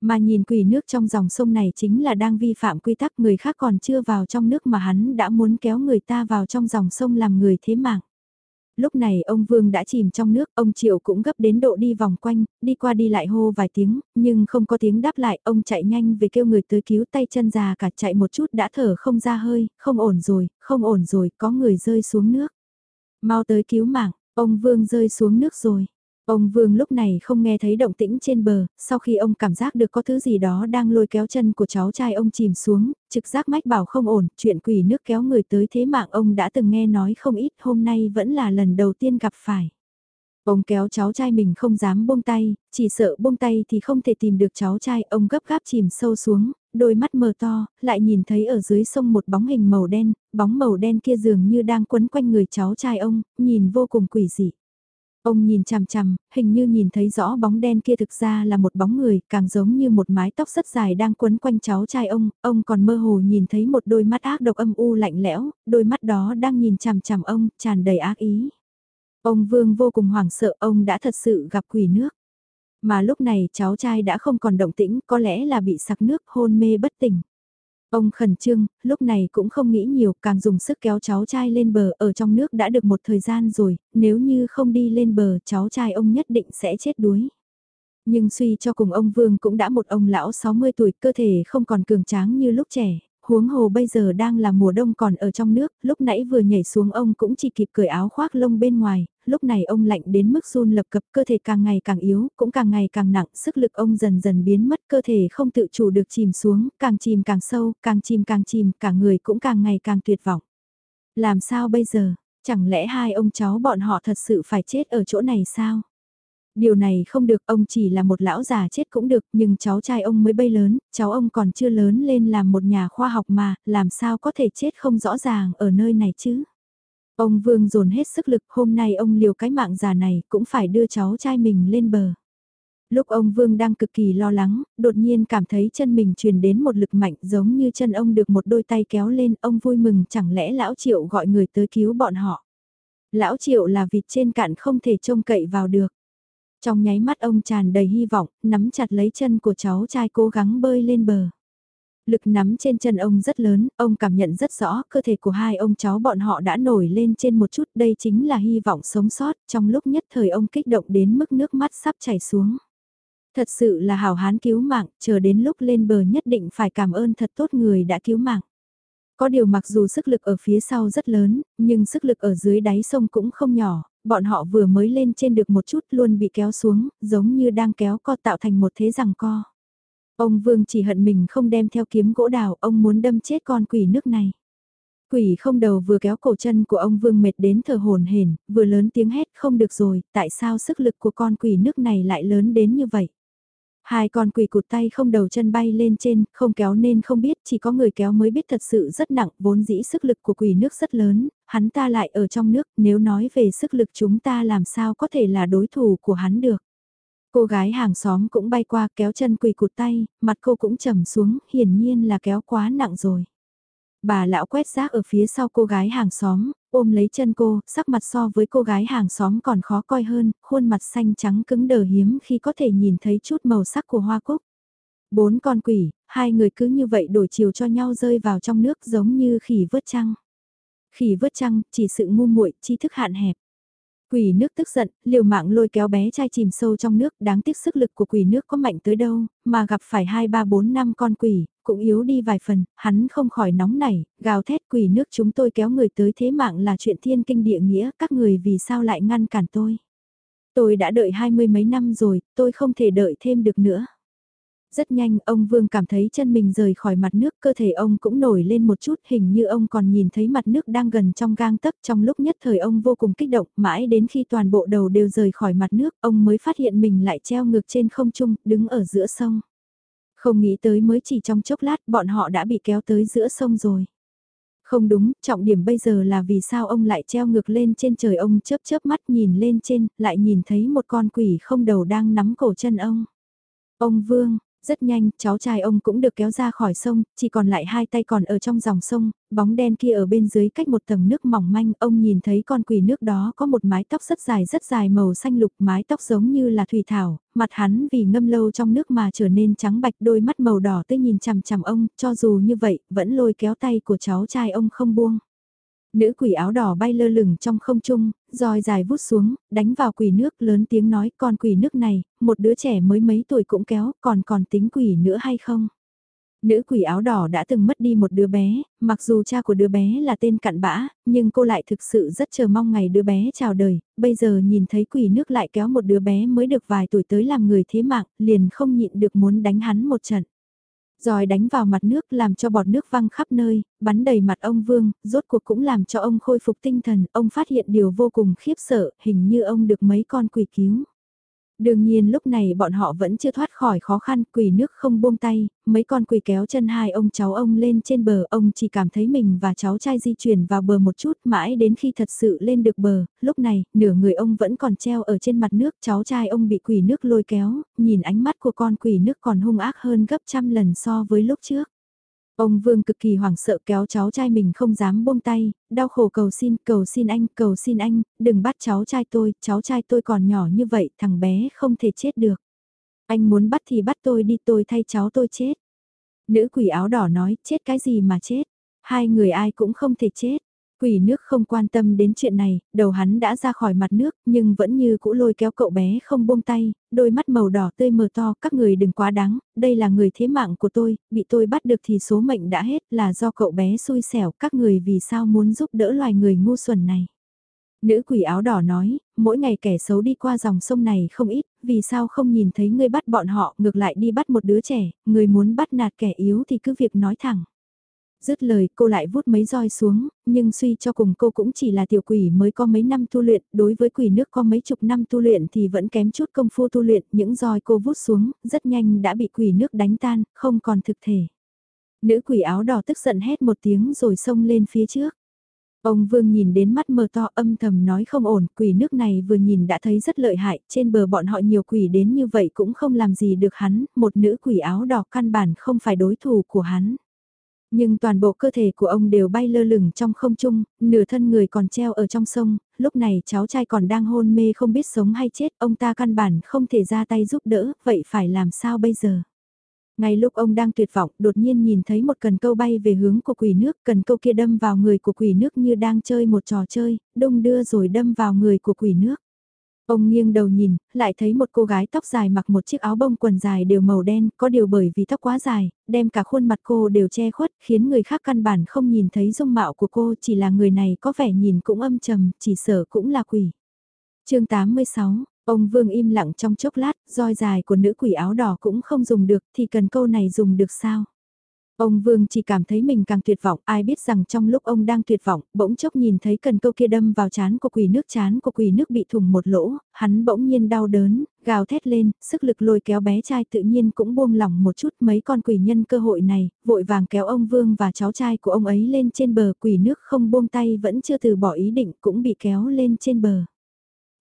Mà nhìn quỷ nước trong dòng sông này chính là đang vi phạm quy tắc người khác còn chưa vào trong nước mà hắn đã muốn kéo người ta vào trong dòng sông làm người thế mạng. Lúc này ông Vương đã chìm trong nước, ông Triệu cũng gấp đến độ đi vòng quanh, đi qua đi lại hô vài tiếng, nhưng không có tiếng đáp lại, ông chạy nhanh về kêu người tới cứu tay chân già cả chạy một chút đã thở không ra hơi, không ổn rồi, không ổn rồi, có người rơi xuống nước. Mau tới cứu mạng, ông Vương rơi xuống nước rồi. Ông Vương lúc này không nghe thấy động tĩnh trên bờ, sau khi ông cảm giác được có thứ gì đó đang lôi kéo chân của cháu trai ông chìm xuống, trực giác mách bảo không ổn, chuyện quỷ nước kéo người tới thế mạng ông đã từng nghe nói không ít, hôm nay vẫn là lần đầu tiên gặp phải. Ông kéo cháu trai mình không dám buông tay, chỉ sợ buông tay thì không thể tìm được cháu trai, ông gấp gáp chìm sâu xuống, đôi mắt mờ to, lại nhìn thấy ở dưới sông một bóng hình màu đen, bóng màu đen kia dường như đang quấn quanh người cháu trai ông, nhìn vô cùng quỷ dị. Ông nhìn chằm chằm, hình như nhìn thấy rõ bóng đen kia thực ra là một bóng người, càng giống như một mái tóc rất dài đang quấn quanh cháu trai ông, ông còn mơ hồ nhìn thấy một đôi mắt ác độc âm u lạnh lẽo, đôi mắt đó đang nhìn chằm chằm ông, tràn đầy ác ý. Ông Vương vô cùng hoảng sợ ông đã thật sự gặp quỷ nước. Mà lúc này cháu trai đã không còn động tĩnh, có lẽ là bị sặc nước hôn mê bất tỉnh. Ông khẩn trương, lúc này cũng không nghĩ nhiều, càng dùng sức kéo cháu trai lên bờ, ở trong nước đã được một thời gian rồi, nếu như không đi lên bờ, cháu trai ông nhất định sẽ chết đuối. Nhưng suy cho cùng ông Vương cũng đã một ông lão 60 tuổi, cơ thể không còn cường tráng như lúc trẻ, huống hồ bây giờ đang là mùa đông còn ở trong nước, lúc nãy vừa nhảy xuống ông cũng chỉ kịp cởi áo khoác lông bên ngoài, lúc này ông lạnh đến mức run lập cập cơ thể càng ngày càng yếu, cũng càng ngày càng nặng, sức lực ông dần dần biến mất, cơ thể không tự chủ được chìm xuống, càng chìm càng sâu, càng chìm càng chìm, cả người cũng càng ngày càng tuyệt vọng. Làm sao bây giờ, chẳng lẽ hai ông cháu bọn họ thật sự phải chết ở chỗ này sao? Điều này không được, ông chỉ là một lão già chết cũng được, nhưng cháu trai ông mới bay lớn, cháu ông còn chưa lớn lên làm một nhà khoa học mà, làm sao có thể chết không rõ ràng ở nơi này chứ? Ông Vương dồn hết sức lực, hôm nay ông liều cái mạng già này cũng phải đưa cháu trai mình lên bờ. Lúc ông Vương đang cực kỳ lo lắng, đột nhiên cảm thấy chân mình truyền đến một lực mạnh giống như chân ông được một đôi tay kéo lên, ông vui mừng chẳng lẽ lão Triệu gọi người tới cứu bọn họ. Lão Triệu là vịt trên cạn không thể trông cậy vào được. Trong nháy mắt ông tràn đầy hy vọng, nắm chặt lấy chân của cháu trai cố gắng bơi lên bờ. Lực nắm trên chân ông rất lớn, ông cảm nhận rất rõ cơ thể của hai ông cháu bọn họ đã nổi lên trên một chút. Đây chính là hy vọng sống sót, trong lúc nhất thời ông kích động đến mức nước mắt sắp chảy xuống. Thật sự là hào hán cứu mạng, chờ đến lúc lên bờ nhất định phải cảm ơn thật tốt người đã cứu mạng. Có điều mặc dù sức lực ở phía sau rất lớn, nhưng sức lực ở dưới đáy sông cũng không nhỏ, bọn họ vừa mới lên trên được một chút luôn bị kéo xuống, giống như đang kéo co tạo thành một thế rằng co. Ông Vương chỉ hận mình không đem theo kiếm gỗ đào, ông muốn đâm chết con quỷ nước này. Quỷ không đầu vừa kéo cổ chân của ông Vương mệt đến thở hồn hển, vừa lớn tiếng hét không được rồi, tại sao sức lực của con quỷ nước này lại lớn đến như vậy? Hai con quỳ cụt tay không đầu chân bay lên trên, không kéo nên không biết, chỉ có người kéo mới biết thật sự rất nặng, vốn dĩ sức lực của quỷ nước rất lớn, hắn ta lại ở trong nước, nếu nói về sức lực chúng ta làm sao có thể là đối thủ của hắn được. Cô gái hàng xóm cũng bay qua kéo chân quỳ cụt tay, mặt cô cũng trầm xuống, hiển nhiên là kéo quá nặng rồi. Bà lão quét rác ở phía sau cô gái hàng xóm, ôm lấy chân cô, sắc mặt so với cô gái hàng xóm còn khó coi hơn, khuôn mặt xanh trắng cứng đờ hiếm khi có thể nhìn thấy chút màu sắc của hoa cúc. Bốn con quỷ, hai người cứ như vậy đổi chiều cho nhau rơi vào trong nước giống như khỉ vớt trăng. Khỉ vớt trăng, chỉ sự ngu muội, tri thức hạn hẹp. Quỷ nước tức giận, liều mạng lôi kéo bé trai chìm sâu trong nước, đáng tiếc sức lực của quỷ nước có mạnh tới đâu, mà gặp phải 2 3 4 5 con quỷ, cũng yếu đi vài phần, hắn không khỏi nóng nảy, gào thét quỷ nước chúng tôi kéo người tới thế mạng là chuyện thiên kinh địa nghĩa, các người vì sao lại ngăn cản tôi. Tôi đã đợi hai mươi mấy năm rồi, tôi không thể đợi thêm được nữa. Rất nhanh, ông Vương cảm thấy chân mình rời khỏi mặt nước, cơ thể ông cũng nổi lên một chút, hình như ông còn nhìn thấy mặt nước đang gần trong gang tấc trong lúc nhất thời ông vô cùng kích động, mãi đến khi toàn bộ đầu đều rời khỏi mặt nước, ông mới phát hiện mình lại treo ngược trên không trung, đứng ở giữa sông. Không nghĩ tới mới chỉ trong chốc lát, bọn họ đã bị kéo tới giữa sông rồi. Không đúng, trọng điểm bây giờ là vì sao ông lại treo ngược lên trên trời ông chớp chớp mắt nhìn lên trên, lại nhìn thấy một con quỷ không đầu đang nắm cổ chân ông. Ông Vương, rất nhanh, cháu trai ông cũng được kéo ra khỏi sông, chỉ còn lại hai tay còn ở trong dòng sông, bóng đen kia ở bên dưới cách một tầng nước mỏng manh, ông nhìn thấy con quỷ nước đó có một mái tóc rất dài rất dài màu xanh lục, mái tóc giống như là thủy thảo, mặt hắn vì ngâm lâu trong nước mà trở nên trắng bạch đôi mắt màu đỏ tươi nhìn chằm chằm ông, cho dù như vậy, vẫn lôi kéo tay của cháu trai ông không buông. Nữ quỷ áo đỏ bay lơ lửng trong không trung, roi dài vút xuống, đánh vào quỷ nước lớn tiếng nói con quỷ nước này, một đứa trẻ mới mấy tuổi cũng kéo, còn còn tính quỷ nữa hay không? Nữ quỷ áo đỏ đã từng mất đi một đứa bé, mặc dù cha của đứa bé là tên cặn bã, nhưng cô lại thực sự rất chờ mong ngày đứa bé chào đời, bây giờ nhìn thấy quỷ nước lại kéo một đứa bé mới được vài tuổi tới làm người thế mạng, liền không nhịn được muốn đánh hắn một trận. Rồi đánh vào mặt nước làm cho bọt nước văng khắp nơi, bắn đầy mặt ông Vương, rốt cuộc cũng làm cho ông khôi phục tinh thần, ông phát hiện điều vô cùng khiếp sợ, hình như ông được mấy con quỷ cứu. Đương nhiên lúc này bọn họ vẫn chưa thoát khỏi khó khăn, quỷ nước không buông tay, mấy con quỷ kéo chân hai ông cháu ông lên trên bờ, ông chỉ cảm thấy mình và cháu trai di chuyển vào bờ một chút mãi đến khi thật sự lên được bờ, lúc này, nửa người ông vẫn còn treo ở trên mặt nước, cháu trai ông bị quỷ nước lôi kéo, nhìn ánh mắt của con quỷ nước còn hung ác hơn gấp trăm lần so với lúc trước. Ông Vương cực kỳ hoảng sợ kéo cháu trai mình không dám buông tay, đau khổ cầu xin, cầu xin anh, cầu xin anh, đừng bắt cháu trai tôi, cháu trai tôi còn nhỏ như vậy, thằng bé không thể chết được. Anh muốn bắt thì bắt tôi đi tôi thay cháu tôi chết. Nữ quỷ áo đỏ nói, chết cái gì mà chết, hai người ai cũng không thể chết. Quỷ nước không quan tâm đến chuyện này, đầu hắn đã ra khỏi mặt nước, nhưng vẫn như cũ lôi kéo cậu bé không buông tay, đôi mắt màu đỏ tươi mờ to, các người đừng quá đáng, đây là người thế mạng của tôi, bị tôi bắt được thì số mệnh đã hết là do cậu bé xui xẻo, các người vì sao muốn giúp đỡ loài người ngu xuẩn này. Nữ quỷ áo đỏ nói, mỗi ngày kẻ xấu đi qua dòng sông này không ít, vì sao không nhìn thấy ngươi bắt bọn họ, ngược lại đi bắt một đứa trẻ, người muốn bắt nạt kẻ yếu thì cứ việc nói thẳng. Dứt lời cô lại vút mấy roi xuống, nhưng suy cho cùng cô cũng chỉ là tiểu quỷ mới có mấy năm tu luyện, đối với quỷ nước có mấy chục năm tu luyện thì vẫn kém chút công phu tu luyện, những roi cô vút xuống, rất nhanh đã bị quỷ nước đánh tan, không còn thực thể. Nữ quỷ áo đỏ tức giận hét một tiếng rồi xông lên phía trước. Ông Vương nhìn đến mắt mờ to âm thầm nói không ổn, quỷ nước này vừa nhìn đã thấy rất lợi hại, trên bờ bọn họ nhiều quỷ đến như vậy cũng không làm gì được hắn, một nữ quỷ áo đỏ căn bản không phải đối thủ của hắn. Nhưng toàn bộ cơ thể của ông đều bay lơ lửng trong không trung, nửa thân người còn treo ở trong sông, lúc này cháu trai còn đang hôn mê không biết sống hay chết, ông ta căn bản không thể ra tay giúp đỡ, vậy phải làm sao bây giờ? Ngay lúc ông đang tuyệt vọng, đột nhiên nhìn thấy một cần câu bay về hướng của quỷ nước, cần câu kia đâm vào người của quỷ nước như đang chơi một trò chơi, đung đưa rồi đâm vào người của quỷ nước. Ông nghiêng đầu nhìn, lại thấy một cô gái tóc dài mặc một chiếc áo bông quần dài đều màu đen, có điều bởi vì tóc quá dài, đem cả khuôn mặt cô đều che khuất, khiến người khác căn bản không nhìn thấy dung mạo của cô, chỉ là người này có vẻ nhìn cũng âm trầm, chỉ sợ cũng là quỷ. chương 86, ông Vương im lặng trong chốc lát, roi dài của nữ quỷ áo đỏ cũng không dùng được, thì cần câu này dùng được sao? Ông Vương chỉ cảm thấy mình càng tuyệt vọng, ai biết rằng trong lúc ông đang tuyệt vọng, bỗng chốc nhìn thấy cần câu kia đâm vào chán của quỷ nước chán của quỷ nước bị thủng một lỗ, hắn bỗng nhiên đau đớn, gào thét lên, sức lực lôi kéo bé trai tự nhiên cũng buông lỏng một chút mấy con quỷ nhân cơ hội này, vội vàng kéo ông Vương và cháu trai của ông ấy lên trên bờ quỷ nước không buông tay vẫn chưa từ bỏ ý định cũng bị kéo lên trên bờ.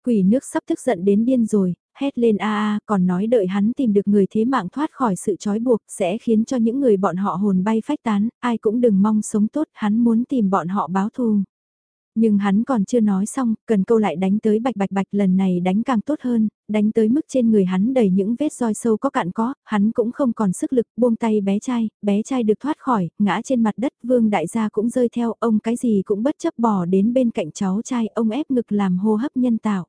Quỷ nước sắp tức giận đến điên rồi, hét lên a a, còn nói đợi hắn tìm được người thế mạng thoát khỏi sự trói buộc, sẽ khiến cho những người bọn họ hồn bay phách tán, ai cũng đừng mong sống tốt, hắn muốn tìm bọn họ báo thù. Nhưng hắn còn chưa nói xong, cần câu lại đánh tới bạch bạch bạch lần này đánh càng tốt hơn, đánh tới mức trên người hắn đầy những vết roi sâu có cạn có, hắn cũng không còn sức lực, buông tay bé trai, bé trai được thoát khỏi, ngã trên mặt đất, vương đại gia cũng rơi theo, ông cái gì cũng bất chấp bỏ đến bên cạnh cháu trai, ông ép ngực làm hô hấp nhân tạo.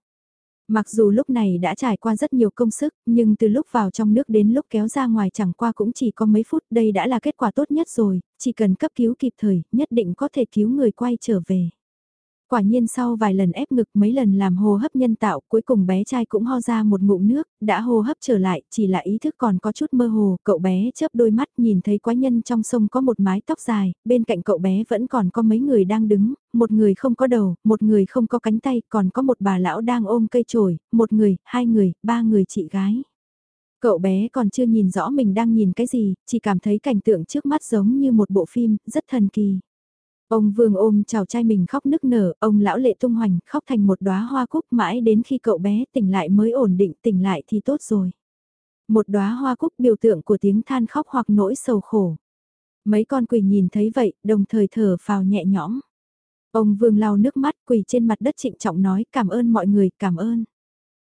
Mặc dù lúc này đã trải qua rất nhiều công sức, nhưng từ lúc vào trong nước đến lúc kéo ra ngoài chẳng qua cũng chỉ có mấy phút, đây đã là kết quả tốt nhất rồi, chỉ cần cấp cứu kịp thời, nhất định có thể cứu người quay trở về. Quả nhiên sau vài lần ép ngực mấy lần làm hô hấp nhân tạo cuối cùng bé trai cũng ho ra một ngụm nước, đã hô hấp trở lại, chỉ là ý thức còn có chút mơ hồ, cậu bé chớp đôi mắt nhìn thấy quái nhân trong sông có một mái tóc dài, bên cạnh cậu bé vẫn còn có mấy người đang đứng, một người không có đầu, một người không có cánh tay, còn có một bà lão đang ôm cây chổi, một người, hai người, ba người chị gái. Cậu bé còn chưa nhìn rõ mình đang nhìn cái gì, chỉ cảm thấy cảnh tượng trước mắt giống như một bộ phim, rất thần kỳ. Ông Vương ôm chào trai mình khóc nức nở, ông lão lệ tung hoành khóc thành một đóa hoa cúc mãi đến khi cậu bé tỉnh lại mới ổn định tỉnh lại thì tốt rồi. Một đóa hoa cúc biểu tượng của tiếng than khóc hoặc nỗi sầu khổ. Mấy con quỷ nhìn thấy vậy, đồng thời thở phào nhẹ nhõm. Ông Vương lau nước mắt quỳ trên mặt đất trịnh trọng nói cảm ơn mọi người, cảm ơn.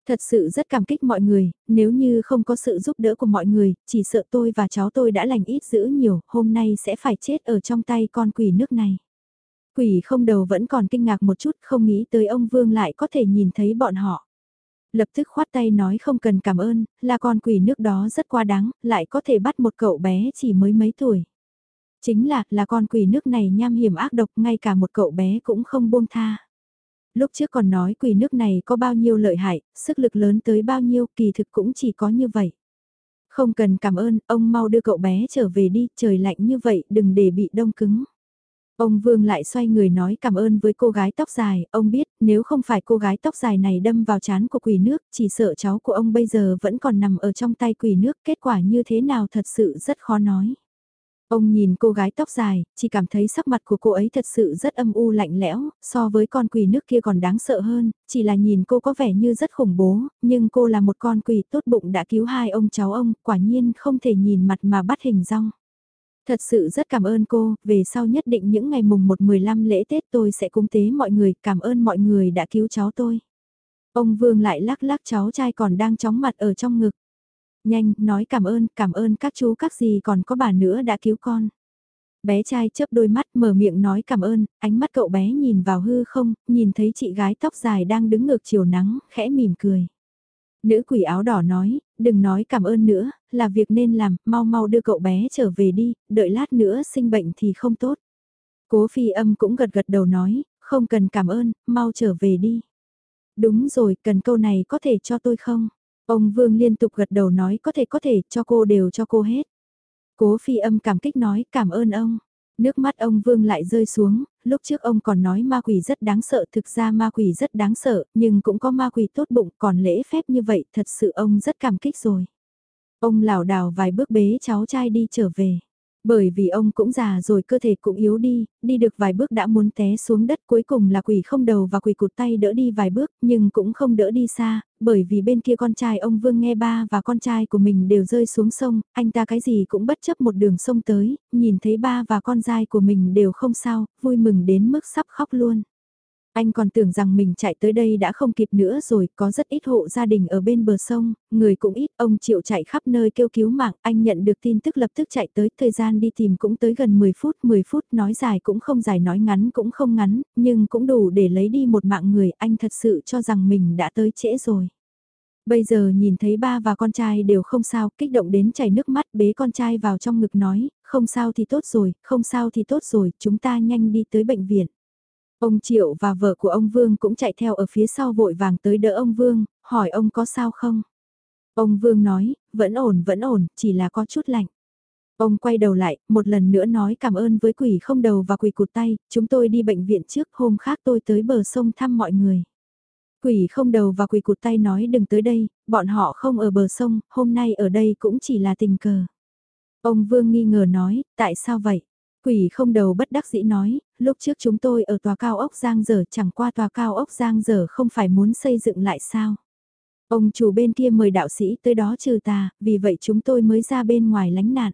Thật sự rất cảm kích mọi người, nếu như không có sự giúp đỡ của mọi người, chỉ sợ tôi và cháu tôi đã lành ít dữ nhiều, hôm nay sẽ phải chết ở trong tay con quỷ nước này. Quỷ không đầu vẫn còn kinh ngạc một chút, không nghĩ tới ông Vương lại có thể nhìn thấy bọn họ. Lập tức khoát tay nói không cần cảm ơn, là con quỷ nước đó rất quá đáng, lại có thể bắt một cậu bé chỉ mới mấy tuổi. Chính là, là con quỷ nước này nham hiểm ác độc, ngay cả một cậu bé cũng không buông tha lúc trước còn nói quỷ nước này có bao nhiêu lợi hại, sức lực lớn tới bao nhiêu, kỳ thực cũng chỉ có như vậy. Không cần cảm ơn, ông mau đưa cậu bé trở về đi, trời lạnh như vậy, đừng để bị đông cứng. Ông Vương lại xoay người nói cảm ơn với cô gái tóc dài, ông biết nếu không phải cô gái tóc dài này đâm vào chán của quỷ nước, chỉ sợ cháu của ông bây giờ vẫn còn nằm ở trong tay quỷ nước, kết quả như thế nào thật sự rất khó nói. Ông nhìn cô gái tóc dài, chỉ cảm thấy sắc mặt của cô ấy thật sự rất âm u lạnh lẽo, so với con quỷ nước kia còn đáng sợ hơn, chỉ là nhìn cô có vẻ như rất khủng bố, nhưng cô là một con quỷ tốt bụng đã cứu hai ông cháu ông, quả nhiên không thể nhìn mặt mà bắt hình rong. Thật sự rất cảm ơn cô, về sau nhất định những ngày mùng 1-15 lễ Tết tôi sẽ cúng tế mọi người, cảm ơn mọi người đã cứu cháu tôi. Ông Vương lại lắc lắc cháu trai còn đang chóng mặt ở trong ngực. Nhanh, nói cảm ơn, cảm ơn các chú các gì còn có bà nữa đã cứu con. Bé trai chớp đôi mắt mở miệng nói cảm ơn, ánh mắt cậu bé nhìn vào hư không, nhìn thấy chị gái tóc dài đang đứng ngược chiều nắng, khẽ mỉm cười. Nữ quỷ áo đỏ nói, đừng nói cảm ơn nữa, là việc nên làm, mau mau đưa cậu bé trở về đi, đợi lát nữa sinh bệnh thì không tốt. Cố phi âm cũng gật gật đầu nói, không cần cảm ơn, mau trở về đi. Đúng rồi, cần câu này có thể cho tôi không? Ông Vương liên tục gật đầu nói có thể có thể, cho cô đều cho cô hết. Cố phi âm cảm kích nói cảm ơn ông. Nước mắt ông Vương lại rơi xuống, lúc trước ông còn nói ma quỷ rất đáng sợ, thực ra ma quỷ rất đáng sợ, nhưng cũng có ma quỷ tốt bụng, còn lễ phép như vậy, thật sự ông rất cảm kích rồi. Ông lảo đảo vài bước bế cháu trai đi trở về. Bởi vì ông cũng già rồi cơ thể cũng yếu đi, đi được vài bước đã muốn té xuống đất cuối cùng là quỷ không đầu và quỷ cụt tay đỡ đi vài bước nhưng cũng không đỡ đi xa, bởi vì bên kia con trai ông Vương nghe ba và con trai của mình đều rơi xuống sông, anh ta cái gì cũng bất chấp một đường sông tới, nhìn thấy ba và con trai của mình đều không sao, vui mừng đến mức sắp khóc luôn. Anh còn tưởng rằng mình chạy tới đây đã không kịp nữa rồi, có rất ít hộ gia đình ở bên bờ sông, người cũng ít, ông chịu chạy khắp nơi kêu cứu mạng, anh nhận được tin tức lập tức chạy tới, thời gian đi tìm cũng tới gần 10 phút, 10 phút nói dài cũng không dài nói ngắn cũng không ngắn, nhưng cũng đủ để lấy đi một mạng người, anh thật sự cho rằng mình đã tới trễ rồi. Bây giờ nhìn thấy ba và con trai đều không sao, kích động đến chảy nước mắt bế con trai vào trong ngực nói, không sao thì tốt rồi, không sao thì tốt rồi, chúng ta nhanh đi tới bệnh viện. Ông Triệu và vợ của ông Vương cũng chạy theo ở phía sau vội vàng tới đỡ ông Vương, hỏi ông có sao không? Ông Vương nói, vẫn ổn vẫn ổn, chỉ là có chút lạnh. Ông quay đầu lại, một lần nữa nói cảm ơn với quỷ không đầu và quỷ cụt tay, chúng tôi đi bệnh viện trước, hôm khác tôi tới bờ sông thăm mọi người. Quỷ không đầu và quỷ cụt tay nói đừng tới đây, bọn họ không ở bờ sông, hôm nay ở đây cũng chỉ là tình cờ. Ông Vương nghi ngờ nói, tại sao vậy? Quỷ không đầu bất đắc dĩ nói, lúc trước chúng tôi ở tòa cao ốc Giang Dở chẳng qua tòa cao ốc Giang Dở không phải muốn xây dựng lại sao. Ông chủ bên kia mời đạo sĩ tới đó trừ tà, vì vậy chúng tôi mới ra bên ngoài lánh nạn.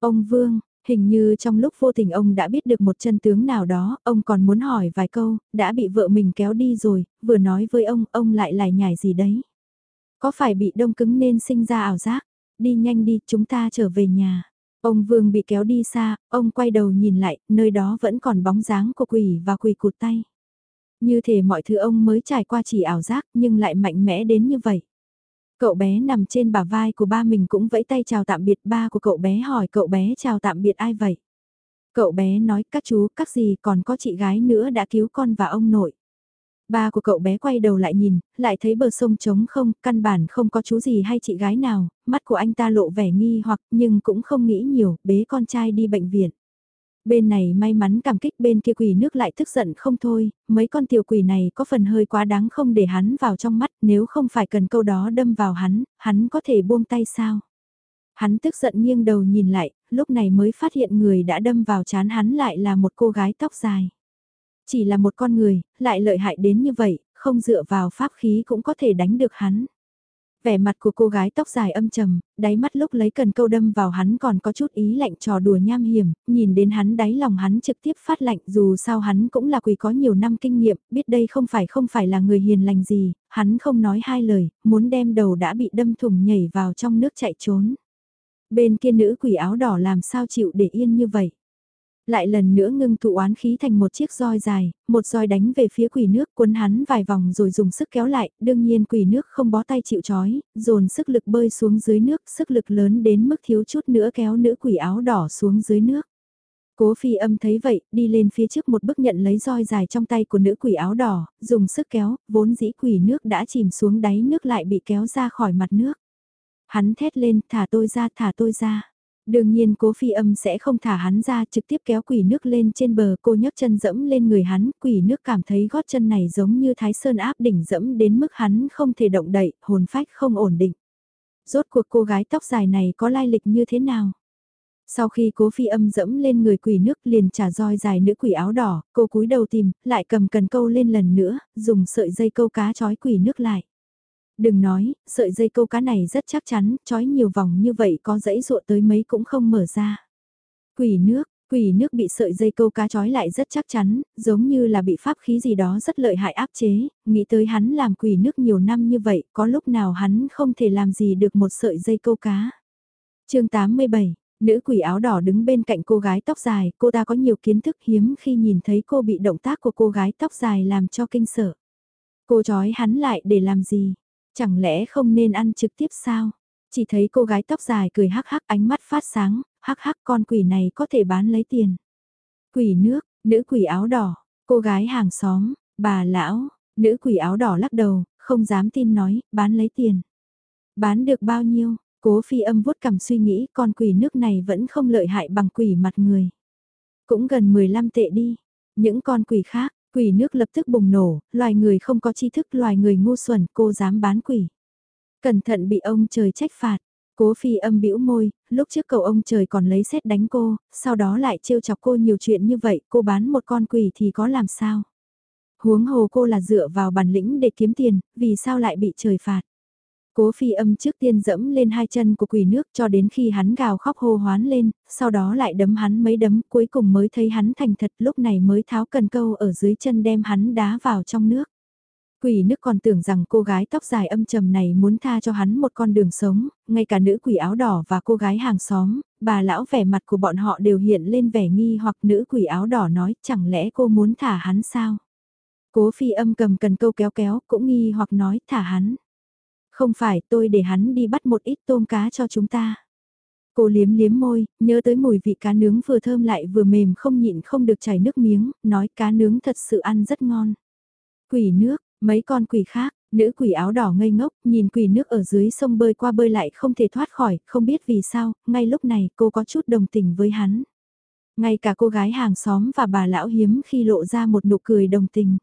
Ông Vương, hình như trong lúc vô tình ông đã biết được một chân tướng nào đó, ông còn muốn hỏi vài câu, đã bị vợ mình kéo đi rồi, vừa nói với ông, ông lại lại nhảy gì đấy. Có phải bị đông cứng nên sinh ra ảo giác? Đi nhanh đi, chúng ta trở về nhà. Ông Vương bị kéo đi xa, ông quay đầu nhìn lại, nơi đó vẫn còn bóng dáng của quỷ và quỷ cụt tay. Như thể mọi thứ ông mới trải qua chỉ ảo giác nhưng lại mạnh mẽ đến như vậy. Cậu bé nằm trên bả vai của ba mình cũng vẫy tay chào tạm biệt ba của cậu bé hỏi cậu bé chào tạm biệt ai vậy. Cậu bé nói các chú, các gì còn có chị gái nữa đã cứu con và ông nội. Ba của cậu bé quay đầu lại nhìn, lại thấy bờ sông trống không, căn bản không có chú gì hay chị gái nào, mắt của anh ta lộ vẻ nghi hoặc nhưng cũng không nghĩ nhiều, bế con trai đi bệnh viện. Bên này may mắn cảm kích bên kia quỷ nước lại tức giận không thôi, mấy con tiểu quỷ này có phần hơi quá đáng không để hắn vào trong mắt nếu không phải cần câu đó đâm vào hắn, hắn có thể buông tay sao. Hắn tức giận nghiêng đầu nhìn lại, lúc này mới phát hiện người đã đâm vào chán hắn lại là một cô gái tóc dài. Chỉ là một con người, lại lợi hại đến như vậy, không dựa vào pháp khí cũng có thể đánh được hắn. Vẻ mặt của cô gái tóc dài âm trầm, đáy mắt lúc lấy cần câu đâm vào hắn còn có chút ý lạnh trò đùa nham hiểm, nhìn đến hắn đáy lòng hắn trực tiếp phát lạnh dù sao hắn cũng là quỷ có nhiều năm kinh nghiệm, biết đây không phải không phải là người hiền lành gì, hắn không nói hai lời, muốn đem đầu đã bị đâm thủng nhảy vào trong nước chạy trốn. Bên kia nữ quỷ áo đỏ làm sao chịu để yên như vậy lại lần nữa ngưng tụ oán khí thành một chiếc roi dài, một roi đánh về phía quỷ nước cuốn hắn vài vòng rồi dùng sức kéo lại, đương nhiên quỷ nước không bó tay chịu chói, dồn sức lực bơi xuống dưới nước, sức lực lớn đến mức thiếu chút nữa kéo nữ quỷ áo đỏ xuống dưới nước. Cố phi âm thấy vậy, đi lên phía trước một bước nhận lấy roi dài trong tay của nữ quỷ áo đỏ, dùng sức kéo, vốn dĩ quỷ nước đã chìm xuống đáy nước lại bị kéo ra khỏi mặt nước. Hắn thét lên, thả tôi ra, thả tôi ra. Đương nhiên cố phi âm sẽ không thả hắn ra trực tiếp kéo quỷ nước lên trên bờ cô nhấc chân dẫm lên người hắn, quỷ nước cảm thấy gót chân này giống như thái sơn áp đỉnh dẫm đến mức hắn không thể động đậy, hồn phách không ổn định. Rốt cuộc cô gái tóc dài này có lai lịch như thế nào? Sau khi cố phi âm dẫm lên người quỷ nước liền trả roi dài nữ quỷ áo đỏ, cô cúi đầu tìm, lại cầm cần câu lên lần nữa, dùng sợi dây câu cá trói quỷ nước lại. Đừng nói, sợi dây câu cá này rất chắc chắn, trói nhiều vòng như vậy có dãy ruộ tới mấy cũng không mở ra. Quỷ nước, quỷ nước bị sợi dây câu cá trói lại rất chắc chắn, giống như là bị pháp khí gì đó rất lợi hại áp chế, nghĩ tới hắn làm quỷ nước nhiều năm như vậy, có lúc nào hắn không thể làm gì được một sợi dây câu cá. chương 87 Nữ quỷ áo đỏ đứng bên cạnh cô gái tóc dài, cô ta có nhiều kiến thức hiếm khi nhìn thấy cô bị động tác của cô gái tóc dài làm cho kinh sợ. Cô trói hắn lại để làm gì? Chẳng lẽ không nên ăn trực tiếp sao? Chỉ thấy cô gái tóc dài cười hắc hắc ánh mắt phát sáng, hắc hắc con quỷ này có thể bán lấy tiền. Quỷ nước, nữ quỷ áo đỏ, cô gái hàng xóm, bà lão, nữ quỷ áo đỏ lắc đầu, không dám tin nói, bán lấy tiền. Bán được bao nhiêu? Cố phi âm vuốt cầm suy nghĩ con quỷ nước này vẫn không lợi hại bằng quỷ mặt người. Cũng gần 15 tệ đi. Những con quỷ khác, Quỷ nước lập tức bùng nổ, loài người không có tri thức loài người ngu xuẩn cô dám bán quỷ. Cẩn thận bị ông trời trách phạt. Cố phi âm bĩu môi, lúc trước cầu ông trời còn lấy xét đánh cô, sau đó lại trêu chọc cô nhiều chuyện như vậy, cô bán một con quỷ thì có làm sao? Huống hồ cô là dựa vào bản lĩnh để kiếm tiền, vì sao lại bị trời phạt? Cố phi âm trước tiên dẫm lên hai chân của quỷ nước cho đến khi hắn gào khóc hô hoán lên, sau đó lại đấm hắn mấy đấm cuối cùng mới thấy hắn thành thật lúc này mới tháo cần câu ở dưới chân đem hắn đá vào trong nước. Quỷ nước còn tưởng rằng cô gái tóc dài âm trầm này muốn tha cho hắn một con đường sống, ngay cả nữ quỷ áo đỏ và cô gái hàng xóm, bà lão vẻ mặt của bọn họ đều hiện lên vẻ nghi hoặc nữ quỷ áo đỏ nói chẳng lẽ cô muốn thả hắn sao? Cố phi âm cầm cần câu kéo kéo cũng nghi hoặc nói thả hắn. Không phải tôi để hắn đi bắt một ít tôm cá cho chúng ta. Cô liếm liếm môi, nhớ tới mùi vị cá nướng vừa thơm lại vừa mềm không nhịn không được chảy nước miếng, nói cá nướng thật sự ăn rất ngon. Quỷ nước, mấy con quỷ khác, nữ quỷ áo đỏ ngây ngốc, nhìn quỷ nước ở dưới sông bơi qua bơi lại không thể thoát khỏi, không biết vì sao, ngay lúc này cô có chút đồng tình với hắn. Ngay cả cô gái hàng xóm và bà lão hiếm khi lộ ra một nụ cười đồng tình.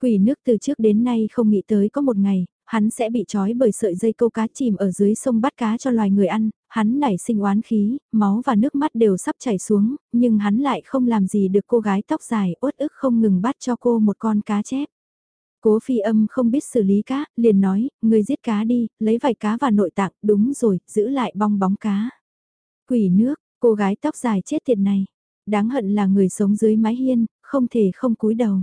Quỷ nước từ trước đến nay không nghĩ tới có một ngày, hắn sẽ bị trói bởi sợi dây câu cá chìm ở dưới sông bắt cá cho loài người ăn, hắn nảy sinh oán khí, máu và nước mắt đều sắp chảy xuống, nhưng hắn lại không làm gì được cô gái tóc dài uất ức không ngừng bắt cho cô một con cá chép. Cố phi âm không biết xử lý cá, liền nói, người giết cá đi, lấy vài cá và nội tạng, đúng rồi, giữ lại bong bóng cá. Quỷ nước, cô gái tóc dài chết tiệt này. Đáng hận là người sống dưới mái hiên, không thể không cúi đầu.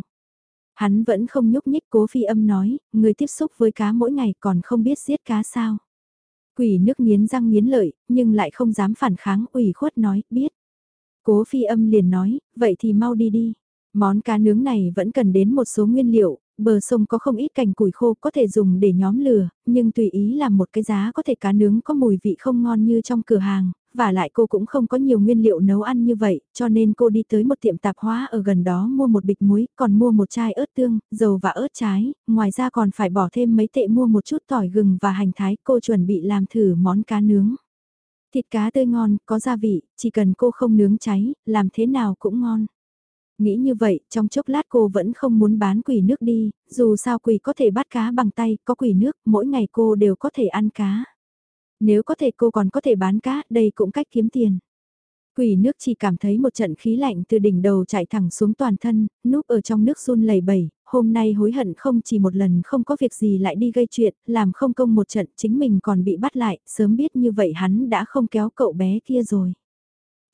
Hắn vẫn không nhúc nhích cố phi âm nói, người tiếp xúc với cá mỗi ngày còn không biết giết cá sao. Quỷ nước nghiến răng nghiến lợi, nhưng lại không dám phản kháng ủy khuất nói, biết. Cố phi âm liền nói, vậy thì mau đi đi. Món cá nướng này vẫn cần đến một số nguyên liệu, bờ sông có không ít cành củi khô có thể dùng để nhóm lửa, nhưng tùy ý làm một cái giá có thể cá nướng có mùi vị không ngon như trong cửa hàng, và lại cô cũng không có nhiều nguyên liệu nấu ăn như vậy, cho nên cô đi tới một tiệm tạp hóa ở gần đó mua một bịch muối, còn mua một chai ớt tương, dầu và ớt trái, ngoài ra còn phải bỏ thêm mấy tệ mua một chút tỏi gừng và hành thái, cô chuẩn bị làm thử món cá nướng. Thịt cá tươi ngon, có gia vị, chỉ cần cô không nướng cháy, làm thế nào cũng ngon. Nghĩ như vậy, trong chốc lát cô vẫn không muốn bán quỷ nước đi, dù sao quỷ có thể bắt cá bằng tay, có quỷ nước, mỗi ngày cô đều có thể ăn cá. Nếu có thể cô còn có thể bán cá, đây cũng cách kiếm tiền. Quỷ nước chỉ cảm thấy một trận khí lạnh từ đỉnh đầu chạy thẳng xuống toàn thân, núp ở trong nước run lẩy bẩy, hôm nay hối hận không chỉ một lần không có việc gì lại đi gây chuyện, làm không công một trận chính mình còn bị bắt lại, sớm biết như vậy hắn đã không kéo cậu bé kia rồi.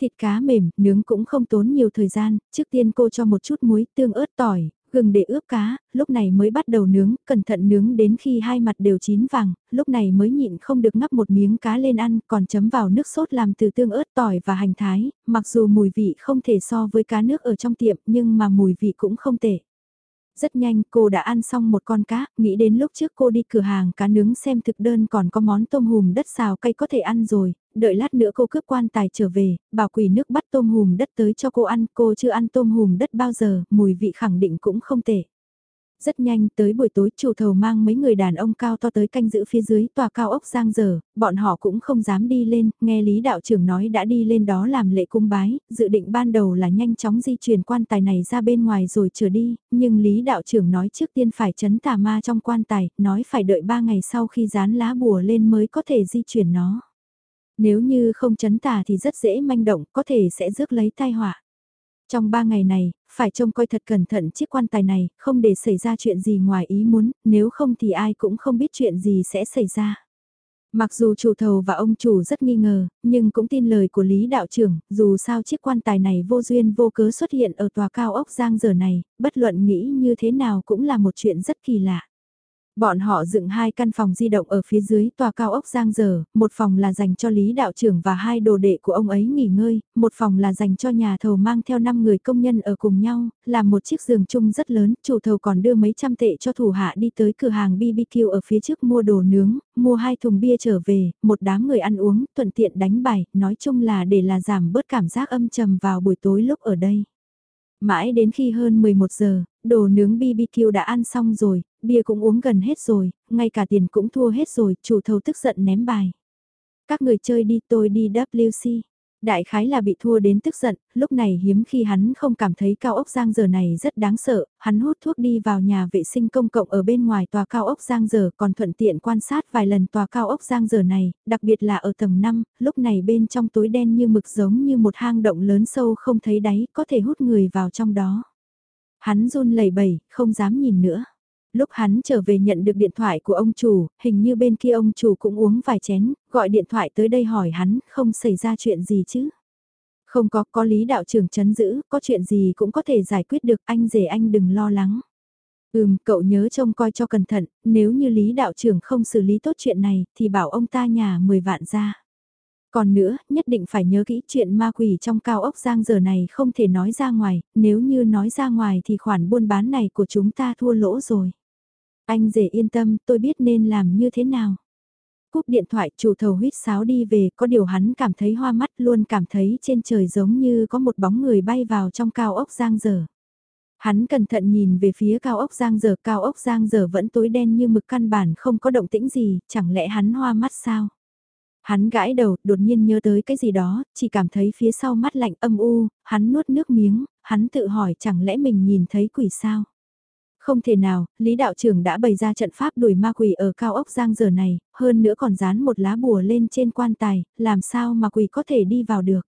Thịt cá mềm, nướng cũng không tốn nhiều thời gian, trước tiên cô cho một chút muối, tương ớt tỏi, gừng để ướp cá, lúc này mới bắt đầu nướng, cẩn thận nướng đến khi hai mặt đều chín vàng, lúc này mới nhịn không được ngắp một miếng cá lên ăn, còn chấm vào nước sốt làm từ tương ớt tỏi và hành thái, mặc dù mùi vị không thể so với cá nước ở trong tiệm nhưng mà mùi vị cũng không tệ. Rất nhanh cô đã ăn xong một con cá, nghĩ đến lúc trước cô đi cửa hàng cá nướng xem thực đơn còn có món tôm hùm đất xào cay có thể ăn rồi, đợi lát nữa cô cướp quan tài trở về, bảo quỷ nước bắt tôm hùm đất tới cho cô ăn, cô chưa ăn tôm hùm đất bao giờ, mùi vị khẳng định cũng không tệ. Rất nhanh tới buổi tối chủ thầu mang mấy người đàn ông cao to tới canh giữ phía dưới tòa cao ốc giang dở, bọn họ cũng không dám đi lên, nghe Lý đạo trưởng nói đã đi lên đó làm lễ cung bái, dự định ban đầu là nhanh chóng di chuyển quan tài này ra bên ngoài rồi trở đi, nhưng Lý đạo trưởng nói trước tiên phải chấn tà ma trong quan tài, nói phải đợi ba ngày sau khi dán lá bùa lên mới có thể di chuyển nó. Nếu như không chấn tà thì rất dễ manh động, có thể sẽ rước lấy tai họa. Trong ba ngày này, phải trông coi thật cẩn thận chiếc quan tài này, không để xảy ra chuyện gì ngoài ý muốn, nếu không thì ai cũng không biết chuyện gì sẽ xảy ra. Mặc dù chủ thầu và ông chủ rất nghi ngờ, nhưng cũng tin lời của Lý Đạo trưởng, dù sao chiếc quan tài này vô duyên vô cớ xuất hiện ở tòa cao ốc Giang giờ này, bất luận nghĩ như thế nào cũng là một chuyện rất kỳ lạ. Bọn họ dựng hai căn phòng di động ở phía dưới tòa cao ốc Giang Giờ, một phòng là dành cho Lý Đạo trưởng và hai đồ đệ của ông ấy nghỉ ngơi, một phòng là dành cho nhà thầu mang theo 5 người công nhân ở cùng nhau, làm một chiếc giường chung rất lớn, chủ thầu còn đưa mấy trăm tệ cho thủ hạ đi tới cửa hàng BBQ ở phía trước mua đồ nướng, mua hai thùng bia trở về, một đám người ăn uống, thuận tiện đánh bài, nói chung là để là giảm bớt cảm giác âm trầm vào buổi tối lúc ở đây. Mãi đến khi hơn 11 giờ, đồ nướng BBQ đã ăn xong rồi, bia cũng uống gần hết rồi, ngay cả tiền cũng thua hết rồi, chủ thầu tức giận ném bài. Các người chơi đi tôi đi WC. Đại khái là bị thua đến tức giận, lúc này hiếm khi hắn không cảm thấy cao ốc Giang giờ này rất đáng sợ, hắn hút thuốc đi vào nhà vệ sinh công cộng ở bên ngoài tòa cao ốc Giang giờ còn thuận tiện quan sát vài lần tòa cao ốc Giang giờ này, đặc biệt là ở tầng 5, lúc này bên trong tối đen như mực giống như một hang động lớn sâu không thấy đáy, có thể hút người vào trong đó. Hắn run lẩy bẩy, không dám nhìn nữa. Lúc hắn trở về nhận được điện thoại của ông chủ, hình như bên kia ông chủ cũng uống vài chén, gọi điện thoại tới đây hỏi hắn, không xảy ra chuyện gì chứ. Không có, có lý đạo trưởng chấn giữ, có chuyện gì cũng có thể giải quyết được, anh rể anh đừng lo lắng. Ừm, cậu nhớ trông coi cho cẩn thận, nếu như lý đạo trưởng không xử lý tốt chuyện này, thì bảo ông ta nhà 10 vạn ra. Còn nữa, nhất định phải nhớ kỹ chuyện ma quỷ trong cao ốc giang giờ này không thể nói ra ngoài, nếu như nói ra ngoài thì khoản buôn bán này của chúng ta thua lỗ rồi. Anh rể yên tâm, tôi biết nên làm như thế nào. Cúp điện thoại chủ thầu huyết sáo đi về, có điều hắn cảm thấy hoa mắt luôn cảm thấy trên trời giống như có một bóng người bay vào trong cao ốc giang dở. Hắn cẩn thận nhìn về phía cao ốc giang dở, cao ốc giang dở vẫn tối đen như mực căn bản không có động tĩnh gì, chẳng lẽ hắn hoa mắt sao? Hắn gãi đầu, đột nhiên nhớ tới cái gì đó, chỉ cảm thấy phía sau mắt lạnh âm u, hắn nuốt nước miếng, hắn tự hỏi chẳng lẽ mình nhìn thấy quỷ sao? Không thể nào, Lý Đạo trưởng đã bày ra trận pháp đuổi ma quỷ ở cao ốc giang giờ này, hơn nữa còn dán một lá bùa lên trên quan tài, làm sao mà quỷ có thể đi vào được.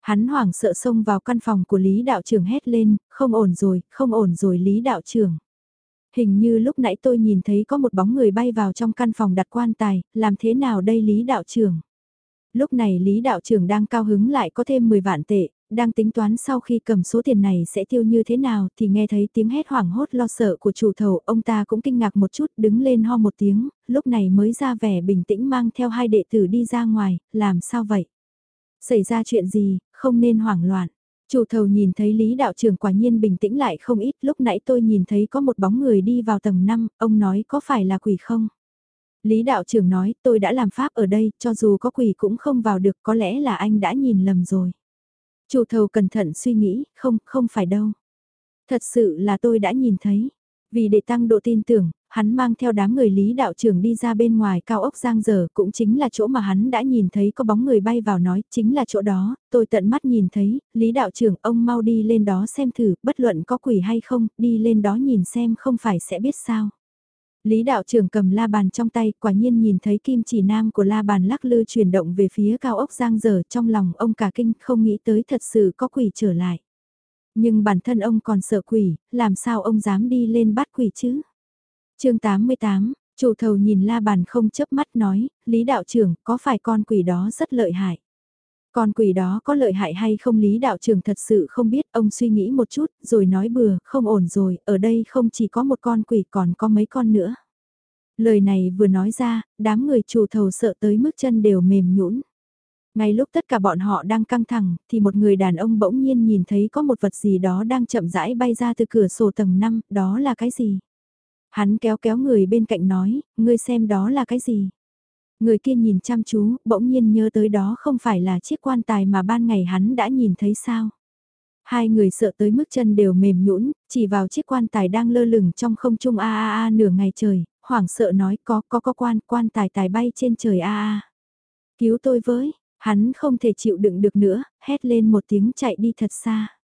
Hắn hoảng sợ xông vào căn phòng của Lý Đạo trưởng hét lên, không ổn rồi, không ổn rồi Lý Đạo trưởng hình như lúc nãy tôi nhìn thấy có một bóng người bay vào trong căn phòng đặt quan tài, làm thế nào đây Lý đạo trưởng? Lúc này Lý đạo trưởng đang cao hứng lại có thêm 10 vạn tệ, đang tính toán sau khi cầm số tiền này sẽ tiêu như thế nào thì nghe thấy tiếng hét hoảng hốt lo sợ của chủ thầu, ông ta cũng kinh ngạc một chút đứng lên ho một tiếng, lúc này mới ra vẻ bình tĩnh mang theo hai đệ tử đi ra ngoài, làm sao vậy? Xảy ra chuyện gì, không nên hoảng loạn. Chủ thầu nhìn thấy Lý đạo trưởng quả nhiên bình tĩnh lại không ít, lúc nãy tôi nhìn thấy có một bóng người đi vào tầng 5, ông nói có phải là quỷ không? Lý đạo trưởng nói tôi đã làm pháp ở đây, cho dù có quỷ cũng không vào được, có lẽ là anh đã nhìn lầm rồi. Chủ thầu cẩn thận suy nghĩ, không, không phải đâu. Thật sự là tôi đã nhìn thấy. Vì để tăng độ tin tưởng, hắn mang theo đám người Lý đạo trưởng đi ra bên ngoài cao ốc Giang Giờ cũng chính là chỗ mà hắn đã nhìn thấy có bóng người bay vào nói, chính là chỗ đó, tôi tận mắt nhìn thấy, Lý đạo trưởng ông mau đi lên đó xem thử, bất luận có quỷ hay không, đi lên đó nhìn xem không phải sẽ biết sao. Lý đạo trưởng cầm la bàn trong tay, quả nhiên nhìn thấy kim chỉ nam của la bàn lắc lư chuyển động về phía cao ốc giang dở trong lòng ông cả kinh không nghĩ tới thật sự có quỷ trở lại. Nhưng bản thân ông còn sợ quỷ, làm sao ông dám đi lên bắt quỷ chứ? Chương 88, chủ thầu nhìn la bàn không chớp mắt nói, Lý đạo trưởng có phải con quỷ đó rất lợi hại? Con quỷ đó có lợi hại hay không Lý đạo trưởng thật sự không biết, ông suy nghĩ một chút, rồi nói bừa, không ổn rồi, ở đây không chỉ có một con quỷ còn có mấy con nữa. Lời này vừa nói ra, đám người chủ thầu sợ tới mức chân đều mềm nhũn. Ngay lúc tất cả bọn họ đang căng thẳng, thì một người đàn ông bỗng nhiên nhìn thấy có một vật gì đó đang chậm rãi bay ra từ cửa sổ tầng 5, đó là cái gì? Hắn kéo kéo người bên cạnh nói, ngươi xem đó là cái gì? Người kia nhìn chăm chú, bỗng nhiên nhớ tới đó không phải là chiếc quan tài mà ban ngày hắn đã nhìn thấy sao. Hai người sợ tới mức chân đều mềm nhũn, chỉ vào chiếc quan tài đang lơ lửng trong không trung a a a nửa ngày trời, hoảng sợ nói có có có quan, quan tài tài bay trên trời a a. Cứu tôi với, hắn không thể chịu đựng được nữa, hét lên một tiếng chạy đi thật xa.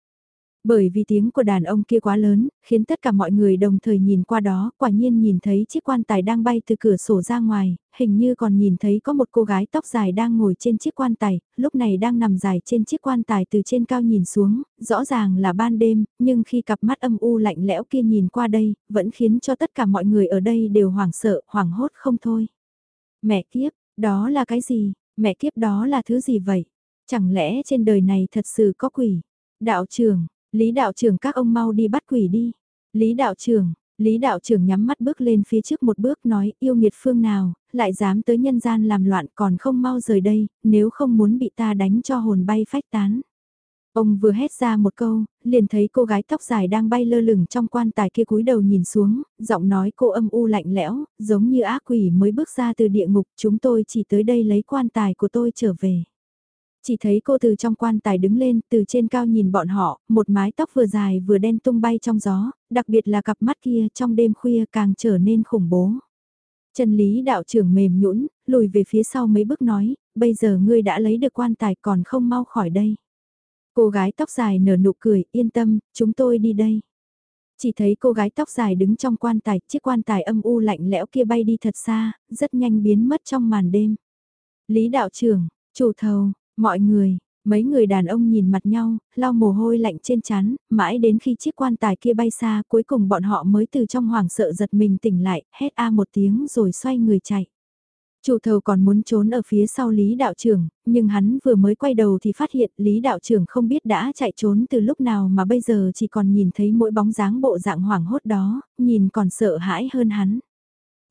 Bởi vì tiếng của đàn ông kia quá lớn, khiến tất cả mọi người đồng thời nhìn qua đó, quả nhiên nhìn thấy chiếc quan tài đang bay từ cửa sổ ra ngoài, hình như còn nhìn thấy có một cô gái tóc dài đang ngồi trên chiếc quan tài, lúc này đang nằm dài trên chiếc quan tài từ trên cao nhìn xuống, rõ ràng là ban đêm, nhưng khi cặp mắt âm u lạnh lẽo kia nhìn qua đây, vẫn khiến cho tất cả mọi người ở đây đều hoảng sợ, hoảng hốt không thôi. Mẹ kiếp, đó là cái gì? Mẹ kiếp đó là thứ gì vậy? Chẳng lẽ trên đời này thật sự có quỷ? Đạo trưởng, Lý đạo trưởng các ông mau đi bắt quỷ đi. Lý đạo trưởng, Lý đạo trưởng nhắm mắt bước lên phía trước một bước nói yêu nghiệt phương nào, lại dám tới nhân gian làm loạn còn không mau rời đây, nếu không muốn bị ta đánh cho hồn bay phách tán. Ông vừa hét ra một câu, liền thấy cô gái tóc dài đang bay lơ lửng trong quan tài kia cúi đầu nhìn xuống, giọng nói cô âm u lạnh lẽo, giống như ác quỷ mới bước ra từ địa ngục, chúng tôi chỉ tới đây lấy quan tài của tôi trở về. Chỉ thấy cô từ trong quan tài đứng lên, từ trên cao nhìn bọn họ, một mái tóc vừa dài vừa đen tung bay trong gió, đặc biệt là cặp mắt kia trong đêm khuya càng trở nên khủng bố. trần lý đạo trưởng mềm nhũn lùi về phía sau mấy bước nói, bây giờ ngươi đã lấy được quan tài còn không mau khỏi đây. Cô gái tóc dài nở nụ cười, yên tâm, chúng tôi đi đây. Chỉ thấy cô gái tóc dài đứng trong quan tài, chiếc quan tài âm u lạnh lẽo kia bay đi thật xa, rất nhanh biến mất trong màn đêm. Lý đạo trưởng, chủ thầu, Mọi người, mấy người đàn ông nhìn mặt nhau, lau mồ hôi lạnh trên chán, mãi đến khi chiếc quan tài kia bay xa cuối cùng bọn họ mới từ trong hoảng sợ giật mình tỉnh lại, hét a một tiếng rồi xoay người chạy. Chủ thầu còn muốn trốn ở phía sau Lý Đạo trưởng, nhưng hắn vừa mới quay đầu thì phát hiện Lý Đạo trưởng không biết đã chạy trốn từ lúc nào mà bây giờ chỉ còn nhìn thấy mỗi bóng dáng bộ dạng hoảng hốt đó, nhìn còn sợ hãi hơn hắn.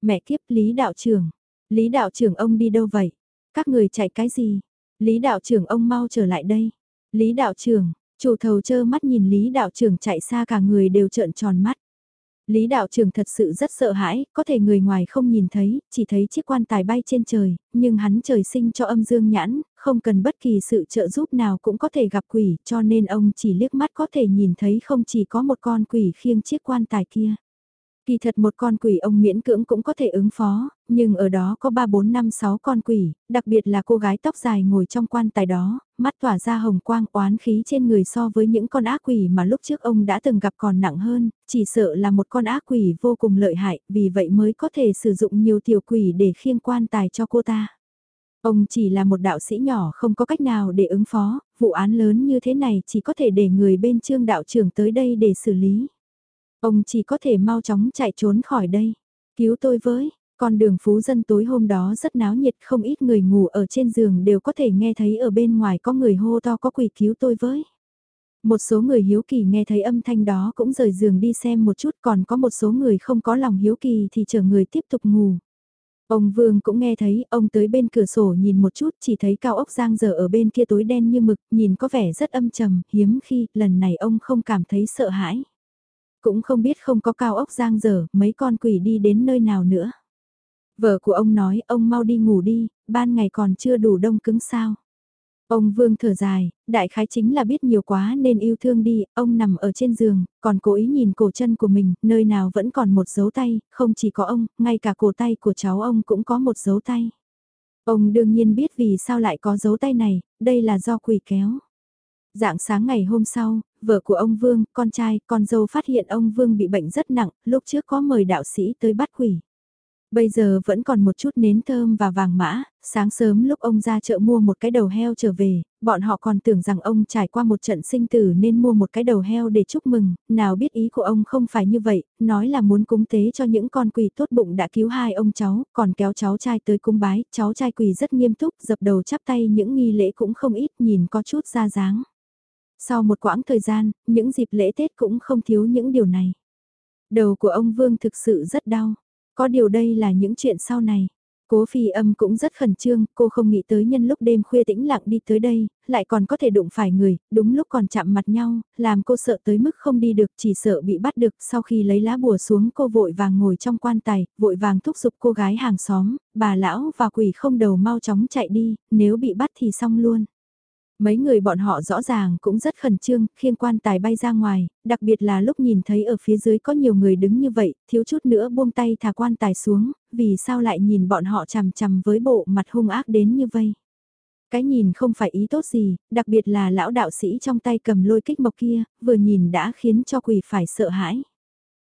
Mẹ kiếp Lý Đạo trưởng, Lý Đạo trưởng ông đi đâu vậy? Các người chạy cái gì? Lý đạo trưởng ông mau trở lại đây. Lý đạo trưởng, chủ thầu chơ mắt nhìn Lý đạo trưởng chạy xa cả người đều trợn tròn mắt. Lý đạo trưởng thật sự rất sợ hãi, có thể người ngoài không nhìn thấy, chỉ thấy chiếc quan tài bay trên trời, nhưng hắn trời sinh cho âm dương nhãn, không cần bất kỳ sự trợ giúp nào cũng có thể gặp quỷ, cho nên ông chỉ liếc mắt có thể nhìn thấy không chỉ có một con quỷ khiêng chiếc quan tài kia. Kỳ thật một con quỷ ông miễn cưỡng cũng có thể ứng phó, nhưng ở đó có 3 4 5 6 con quỷ, đặc biệt là cô gái tóc dài ngồi trong quan tài đó, mắt tỏa ra hồng quang oán khí trên người so với những con ác quỷ mà lúc trước ông đã từng gặp còn nặng hơn, chỉ sợ là một con ác quỷ vô cùng lợi hại, vì vậy mới có thể sử dụng nhiều tiểu quỷ để khiêng quan tài cho cô ta. Ông chỉ là một đạo sĩ nhỏ không có cách nào để ứng phó, vụ án lớn như thế này chỉ có thể để người bên trương đạo trưởng tới đây để xử lý. Ông chỉ có thể mau chóng chạy trốn khỏi đây. Cứu tôi với, con đường phú dân tối hôm đó rất náo nhiệt không ít người ngủ ở trên giường đều có thể nghe thấy ở bên ngoài có người hô to có quỷ cứu tôi với. Một số người hiếu kỳ nghe thấy âm thanh đó cũng rời giường đi xem một chút còn có một số người không có lòng hiếu kỳ thì chờ người tiếp tục ngủ. Ông Vương cũng nghe thấy, ông tới bên cửa sổ nhìn một chút, chỉ thấy cao ốc giang dở ở bên kia tối đen như mực, nhìn có vẻ rất âm trầm, hiếm khi, lần này ông không cảm thấy sợ hãi. Cũng không biết không có cao ốc giang dở, mấy con quỷ đi đến nơi nào nữa. Vợ của ông nói, ông mau đi ngủ đi, ban ngày còn chưa đủ đông cứng sao. Ông Vương thở dài, đại khái chính là biết nhiều quá nên yêu thương đi, ông nằm ở trên giường, còn cố ý nhìn cổ chân của mình, nơi nào vẫn còn một dấu tay, không chỉ có ông, ngay cả cổ tay của cháu ông cũng có một dấu tay. Ông đương nhiên biết vì sao lại có dấu tay này, đây là do quỷ kéo. Dạng sáng ngày hôm sau, vợ của ông Vương, con trai, con dâu phát hiện ông Vương bị bệnh rất nặng, lúc trước có mời đạo sĩ tới bắt quỷ. Bây giờ vẫn còn một chút nến thơm và vàng mã, sáng sớm lúc ông ra chợ mua một cái đầu heo trở về, bọn họ còn tưởng rằng ông trải qua một trận sinh tử nên mua một cái đầu heo để chúc mừng, nào biết ý của ông không phải như vậy, nói là muốn cúng tế cho những con quỷ tốt bụng đã cứu hai ông cháu, còn kéo cháu trai tới cung bái, cháu trai quỷ rất nghiêm túc, dập đầu chắp tay những nghi lễ cũng không ít nhìn có chút ra dáng. Sau một quãng thời gian, những dịp lễ Tết cũng không thiếu những điều này. Đầu của ông Vương thực sự rất đau. Có điều đây là những chuyện sau này. Cố phi âm cũng rất khẩn trương, cô không nghĩ tới nhân lúc đêm khuya tĩnh lặng đi tới đây, lại còn có thể đụng phải người, đúng lúc còn chạm mặt nhau, làm cô sợ tới mức không đi được, chỉ sợ bị bắt được. Sau khi lấy lá bùa xuống cô vội vàng ngồi trong quan tài, vội vàng thúc giục cô gái hàng xóm, bà lão và quỷ không đầu mau chóng chạy đi, nếu bị bắt thì xong luôn. Mấy người bọn họ rõ ràng cũng rất khẩn trương, khiêng quan tài bay ra ngoài, đặc biệt là lúc nhìn thấy ở phía dưới có nhiều người đứng như vậy, thiếu chút nữa buông tay thả quan tài xuống, vì sao lại nhìn bọn họ chằm chằm với bộ mặt hung ác đến như vây? Cái nhìn không phải ý tốt gì, đặc biệt là lão đạo sĩ trong tay cầm lôi kích mộc kia, vừa nhìn đã khiến cho quỷ phải sợ hãi.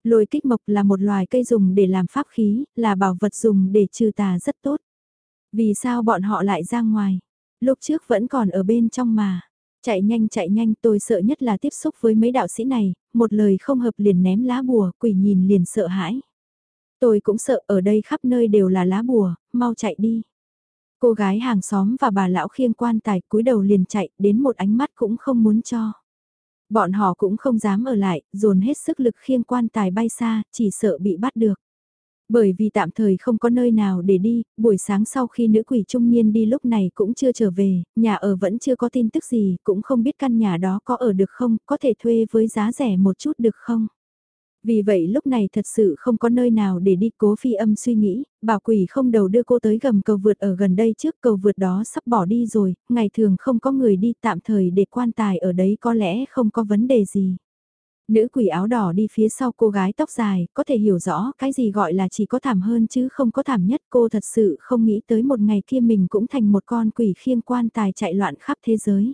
Lôi kích mộc là một loài cây dùng để làm pháp khí, là bảo vật dùng để trừ tà rất tốt. Vì sao bọn họ lại ra ngoài? Lúc trước vẫn còn ở bên trong mà. Chạy nhanh chạy nhanh tôi sợ nhất là tiếp xúc với mấy đạo sĩ này, một lời không hợp liền ném lá bùa, quỷ nhìn liền sợ hãi. Tôi cũng sợ ở đây khắp nơi đều là lá bùa, mau chạy đi. Cô gái hàng xóm và bà lão khiêng quan tài cúi đầu liền chạy đến một ánh mắt cũng không muốn cho. Bọn họ cũng không dám ở lại, dồn hết sức lực khiêng quan tài bay xa, chỉ sợ bị bắt được. Bởi vì tạm thời không có nơi nào để đi, buổi sáng sau khi nữ quỷ trung niên đi lúc này cũng chưa trở về, nhà ở vẫn chưa có tin tức gì, cũng không biết căn nhà đó có ở được không, có thể thuê với giá rẻ một chút được không. Vì vậy lúc này thật sự không có nơi nào để đi cố phi âm suy nghĩ, bảo quỷ không đầu đưa cô tới gầm cầu vượt ở gần đây trước cầu vượt đó sắp bỏ đi rồi, ngày thường không có người đi tạm thời để quan tài ở đấy có lẽ không có vấn đề gì. Nữ quỷ áo đỏ đi phía sau cô gái tóc dài, có thể hiểu rõ cái gì gọi là chỉ có thảm hơn chứ không có thảm nhất. Cô thật sự không nghĩ tới một ngày kia mình cũng thành một con quỷ khiêng quan tài chạy loạn khắp thế giới.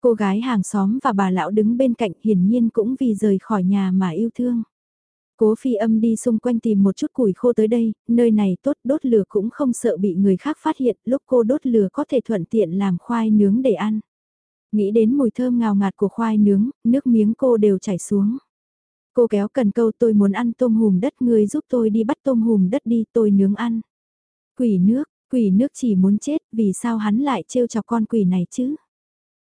Cô gái hàng xóm và bà lão đứng bên cạnh hiển nhiên cũng vì rời khỏi nhà mà yêu thương. Cố phi âm đi xung quanh tìm một chút củi khô tới đây, nơi này tốt đốt lửa cũng không sợ bị người khác phát hiện, lúc cô đốt lửa có thể thuận tiện làm khoai nướng để ăn. Nghĩ đến mùi thơm ngào ngạt của khoai nướng, nước miếng cô đều chảy xuống. Cô kéo cần câu tôi muốn ăn tôm hùm đất người giúp tôi đi bắt tôm hùm đất đi tôi nướng ăn. Quỷ nước, quỷ nước chỉ muốn chết vì sao hắn lại trêu chọc con quỷ này chứ?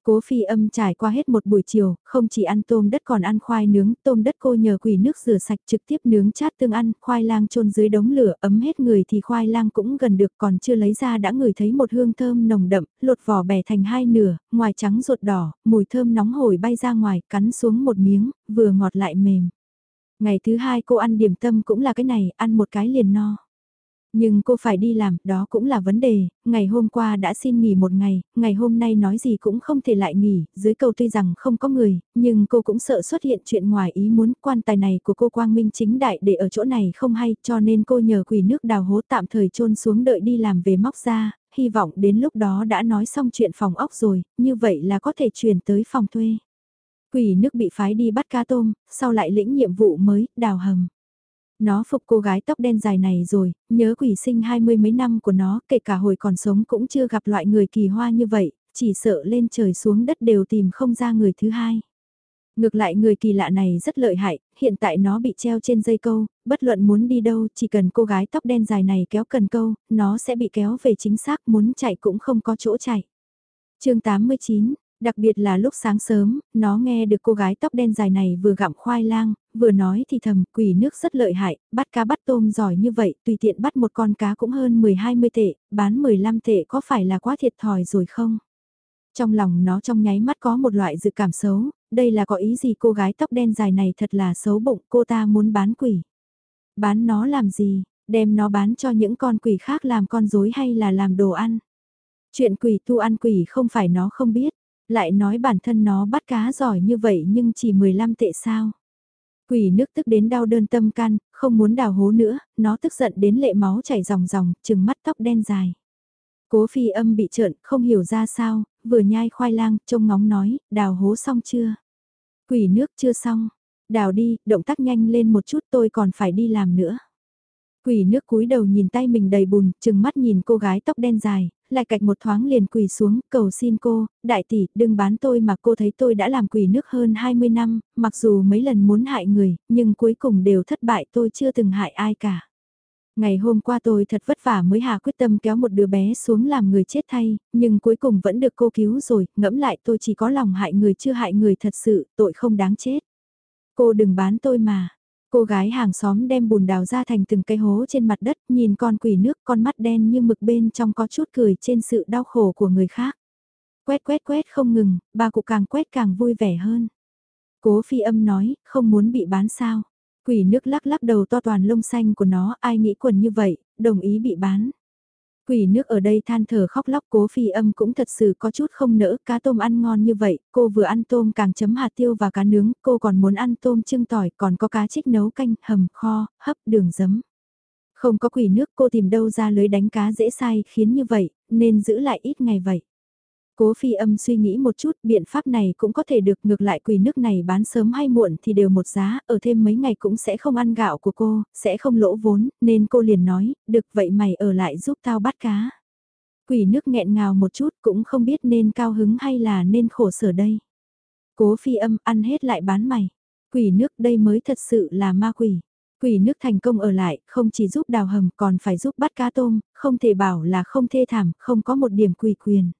Cố phi âm trải qua hết một buổi chiều, không chỉ ăn tôm đất còn ăn khoai nướng, tôm đất cô nhờ quỷ nước rửa sạch trực tiếp nướng chát tương ăn, khoai lang trôn dưới đống lửa ấm hết người thì khoai lang cũng gần được còn chưa lấy ra đã ngửi thấy một hương thơm nồng đậm, lột vỏ bẻ thành hai nửa, ngoài trắng ruột đỏ, mùi thơm nóng hổi bay ra ngoài, cắn xuống một miếng, vừa ngọt lại mềm. Ngày thứ hai cô ăn điểm tâm cũng là cái này, ăn một cái liền no. Nhưng cô phải đi làm, đó cũng là vấn đề, ngày hôm qua đã xin nghỉ một ngày, ngày hôm nay nói gì cũng không thể lại nghỉ, dưới cầu tuy rằng không có người, nhưng cô cũng sợ xuất hiện chuyện ngoài ý muốn quan tài này của cô Quang Minh chính đại để ở chỗ này không hay cho nên cô nhờ quỷ nước đào hố tạm thời trôn xuống đợi đi làm về móc ra, hy vọng đến lúc đó đã nói xong chuyện phòng ốc rồi, như vậy là có thể chuyển tới phòng thuê. Quỷ nước bị phái đi bắt cá tôm, sau lại lĩnh nhiệm vụ mới, đào hầm. Nó phục cô gái tóc đen dài này rồi, nhớ quỷ sinh hai mươi mấy năm của nó, kể cả hồi còn sống cũng chưa gặp loại người kỳ hoa như vậy, chỉ sợ lên trời xuống đất đều tìm không ra người thứ hai. Ngược lại người kỳ lạ này rất lợi hại, hiện tại nó bị treo trên dây câu, bất luận muốn đi đâu chỉ cần cô gái tóc đen dài này kéo cần câu, nó sẽ bị kéo về chính xác muốn chạy cũng không có chỗ chạy. chương 89, Đặc biệt là lúc sáng sớm, nó nghe được cô gái tóc đen dài này vừa gặm khoai lang, vừa nói thì thầm quỷ nước rất lợi hại, bắt cá bắt tôm giỏi như vậy, tùy tiện bắt một con cá cũng hơn 10-20 tệ, bán 15 tệ có phải là quá thiệt thòi rồi không? Trong lòng nó trong nháy mắt có một loại dự cảm xấu, đây là có ý gì cô gái tóc đen dài này thật là xấu bụng, cô ta muốn bán quỷ. Bán nó làm gì, đem nó bán cho những con quỷ khác làm con rối hay là làm đồ ăn? Chuyện quỷ tu ăn quỷ không phải nó không biết, lại nói bản thân nó bắt cá giỏi như vậy nhưng chỉ 15 tệ sao. Quỷ nước tức đến đau đơn tâm can, không muốn đào hố nữa, nó tức giận đến lệ máu chảy ròng ròng, trừng mắt tóc đen dài. Cố phi âm bị trợn, không hiểu ra sao, vừa nhai khoai lang, trông ngóng nói, đào hố xong chưa? Quỷ nước chưa xong, đào đi, động tác nhanh lên một chút tôi còn phải đi làm nữa. Quỷ nước cúi đầu nhìn tay mình đầy bùn, chừng mắt nhìn cô gái tóc đen dài, lại cạch một thoáng liền quỳ xuống, cầu xin cô, đại tỷ, đừng bán tôi mà cô thấy tôi đã làm quỷ nước hơn 20 năm, mặc dù mấy lần muốn hại người, nhưng cuối cùng đều thất bại tôi chưa từng hại ai cả. Ngày hôm qua tôi thật vất vả mới hạ quyết tâm kéo một đứa bé xuống làm người chết thay, nhưng cuối cùng vẫn được cô cứu rồi, ngẫm lại tôi chỉ có lòng hại người chưa hại người thật sự, tội không đáng chết. Cô đừng bán tôi mà, Cô gái hàng xóm đem bùn đào ra thành từng cây hố trên mặt đất, nhìn con quỷ nước con mắt đen như mực bên trong có chút cười trên sự đau khổ của người khác. Quét quét quét không ngừng, bà cụ càng quét càng vui vẻ hơn. Cố phi âm nói, không muốn bị bán sao. Quỷ nước lắc lắc đầu to toàn lông xanh của nó, ai nghĩ quần như vậy, đồng ý bị bán. Quỷ nước ở đây than thở khóc lóc cố phi âm cũng thật sự có chút không nỡ, cá tôm ăn ngon như vậy, cô vừa ăn tôm càng chấm hạt tiêu và cá nướng, cô còn muốn ăn tôm trưng tỏi, còn có cá trích nấu canh, hầm, kho, hấp, đường giấm. Không có quỷ nước cô tìm đâu ra lưới đánh cá dễ sai khiến như vậy, nên giữ lại ít ngày vậy. Cố phi âm suy nghĩ một chút, biện pháp này cũng có thể được ngược lại quỷ nước này bán sớm hay muộn thì đều một giá, ở thêm mấy ngày cũng sẽ không ăn gạo của cô, sẽ không lỗ vốn, nên cô liền nói, được vậy mày ở lại giúp tao bắt cá. Quỷ nước nghẹn ngào một chút cũng không biết nên cao hứng hay là nên khổ sở đây. Cố phi âm ăn hết lại bán mày. Quỷ nước đây mới thật sự là ma quỷ. Quỷ nước thành công ở lại, không chỉ giúp đào hầm còn phải giúp bắt cá tôm, không thể bảo là không thê thảm, không có một điểm quỷ quyền.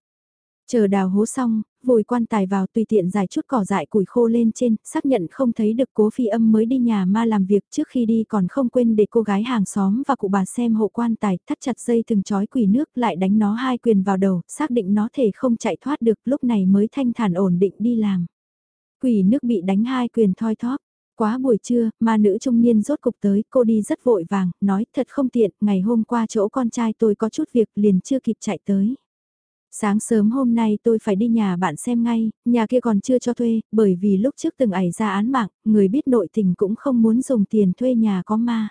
Chờ đào hố xong, vùi quan tài vào tùy tiện giải chút cỏ dại củi khô lên trên, xác nhận không thấy được cố phi âm mới đi nhà ma làm việc trước khi đi còn không quên để cô gái hàng xóm và cụ bà xem hộ quan tài, thắt chặt dây từng chói quỷ nước lại đánh nó hai quyền vào đầu, xác định nó thể không chạy thoát được lúc này mới thanh thản ổn định đi làm. Quỷ nước bị đánh hai quyền thoi thóp. Quá buổi trưa, ma nữ trung niên rốt cục tới, cô đi rất vội vàng, nói thật không tiện, ngày hôm qua chỗ con trai tôi có chút việc liền chưa kịp chạy tới. Sáng sớm hôm nay tôi phải đi nhà bạn xem ngay, nhà kia còn chưa cho thuê, bởi vì lúc trước từng ảy ra án mạng, người biết nội tình cũng không muốn dùng tiền thuê nhà có ma.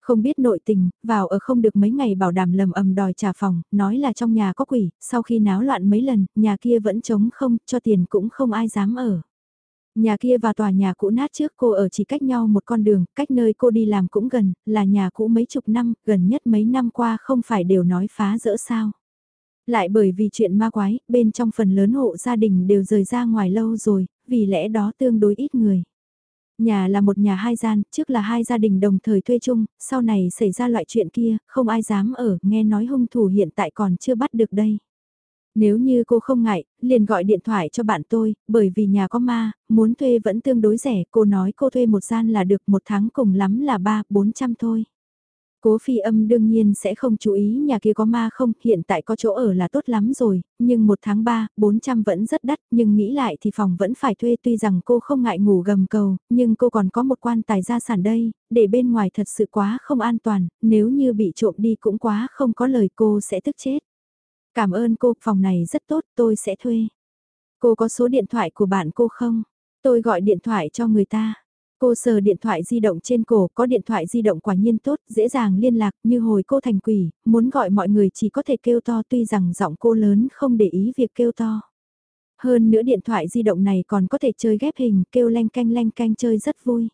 Không biết nội tình, vào ở không được mấy ngày bảo đảm lầm ầm đòi trả phòng, nói là trong nhà có quỷ, sau khi náo loạn mấy lần, nhà kia vẫn trống không, cho tiền cũng không ai dám ở. Nhà kia và tòa nhà cũ nát trước cô ở chỉ cách nhau một con đường, cách nơi cô đi làm cũng gần, là nhà cũ mấy chục năm, gần nhất mấy năm qua không phải đều nói phá rỡ sao. Lại bởi vì chuyện ma quái, bên trong phần lớn hộ gia đình đều rời ra ngoài lâu rồi, vì lẽ đó tương đối ít người. Nhà là một nhà hai gian, trước là hai gia đình đồng thời thuê chung, sau này xảy ra loại chuyện kia, không ai dám ở, nghe nói hung thủ hiện tại còn chưa bắt được đây. Nếu như cô không ngại, liền gọi điện thoại cho bạn tôi, bởi vì nhà có ma, muốn thuê vẫn tương đối rẻ, cô nói cô thuê một gian là được một tháng cùng lắm là 3-400 thôi. Cố phi âm đương nhiên sẽ không chú ý nhà kia có ma không, hiện tại có chỗ ở là tốt lắm rồi, nhưng một tháng 3, 400 vẫn rất đắt, nhưng nghĩ lại thì phòng vẫn phải thuê tuy rằng cô không ngại ngủ gầm cầu, nhưng cô còn có một quan tài gia sản đây, để bên ngoài thật sự quá không an toàn, nếu như bị trộm đi cũng quá không có lời cô sẽ tức chết. Cảm ơn cô, phòng này rất tốt, tôi sẽ thuê. Cô có số điện thoại của bạn cô không? Tôi gọi điện thoại cho người ta. Cô sờ điện thoại di động trên cổ, có điện thoại di động quả nhiên tốt, dễ dàng liên lạc, như hồi cô thành quỷ, muốn gọi mọi người chỉ có thể kêu to tuy rằng giọng cô lớn không để ý việc kêu to. Hơn nữa điện thoại di động này còn có thể chơi ghép hình, kêu leng canh leng canh chơi rất vui.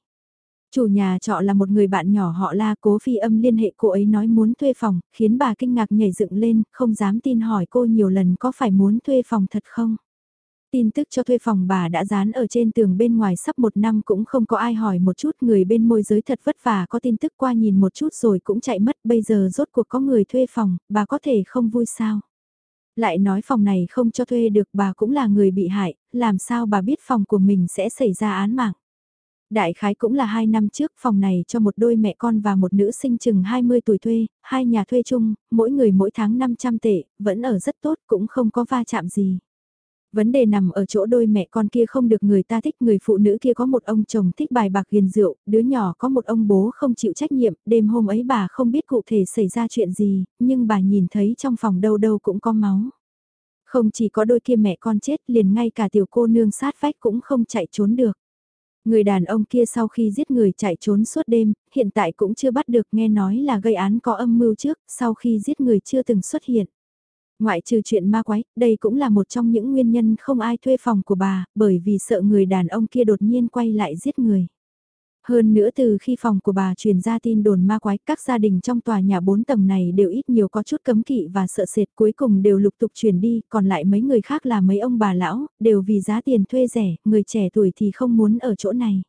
Chủ nhà trọ là một người bạn nhỏ họ la cố phi âm liên hệ cô ấy nói muốn thuê phòng, khiến bà kinh ngạc nhảy dựng lên, không dám tin hỏi cô nhiều lần có phải muốn thuê phòng thật không. Tin tức cho thuê phòng bà đã dán ở trên tường bên ngoài sắp một năm cũng không có ai hỏi một chút người bên môi giới thật vất vả có tin tức qua nhìn một chút rồi cũng chạy mất bây giờ rốt cuộc có người thuê phòng, bà có thể không vui sao? Lại nói phòng này không cho thuê được bà cũng là người bị hại, làm sao bà biết phòng của mình sẽ xảy ra án mạng? Đại khái cũng là hai năm trước phòng này cho một đôi mẹ con và một nữ sinh chừng 20 tuổi thuê, hai nhà thuê chung, mỗi người mỗi tháng 500 tệ, vẫn ở rất tốt cũng không có va chạm gì. Vấn đề nằm ở chỗ đôi mẹ con kia không được người ta thích người phụ nữ kia có một ông chồng thích bài bạc hiền rượu, đứa nhỏ có một ông bố không chịu trách nhiệm, đêm hôm ấy bà không biết cụ thể xảy ra chuyện gì, nhưng bà nhìn thấy trong phòng đâu đâu cũng có máu. Không chỉ có đôi kia mẹ con chết liền ngay cả tiểu cô nương sát vách cũng không chạy trốn được. Người đàn ông kia sau khi giết người chạy trốn suốt đêm, hiện tại cũng chưa bắt được nghe nói là gây án có âm mưu trước, sau khi giết người chưa từng xuất hiện. Ngoại trừ chuyện ma quái, đây cũng là một trong những nguyên nhân không ai thuê phòng của bà, bởi vì sợ người đàn ông kia đột nhiên quay lại giết người. Hơn nữa từ khi phòng của bà truyền ra tin đồn ma quái, các gia đình trong tòa nhà 4 tầng này đều ít nhiều có chút cấm kỵ và sợ sệt cuối cùng đều lục tục chuyển đi, còn lại mấy người khác là mấy ông bà lão, đều vì giá tiền thuê rẻ, người trẻ tuổi thì không muốn ở chỗ này.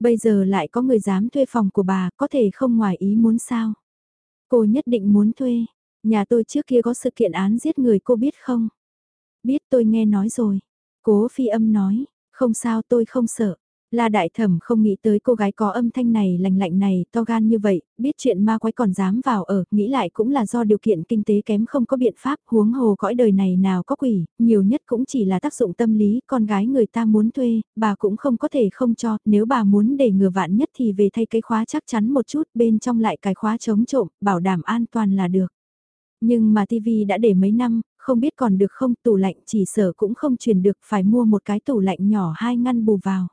Bây giờ lại có người dám thuê phòng của bà, có thể không ngoài ý muốn sao? Cô nhất định muốn thuê, Nhà tôi trước kia có sự kiện án giết người cô biết không? Biết tôi nghe nói rồi. Cố phi âm nói, không sao tôi không sợ. La đại thẩm không nghĩ tới cô gái có âm thanh này lành lạnh này, to gan như vậy, biết chuyện ma quái còn dám vào ở, nghĩ lại cũng là do điều kiện kinh tế kém không có biện pháp, huống hồ cõi đời này nào có quỷ, nhiều nhất cũng chỉ là tác dụng tâm lý, con gái người ta muốn thuê, bà cũng không có thể không cho, nếu bà muốn để ngừa vạn nhất thì về thay cái khóa chắc chắn một chút, bên trong lại cái khóa chống trộm, bảo đảm an toàn là được. Nhưng mà TV đã để mấy năm, không biết còn được không tủ lạnh chỉ sở cũng không truyền được phải mua một cái tủ lạnh nhỏ hai ngăn bù vào.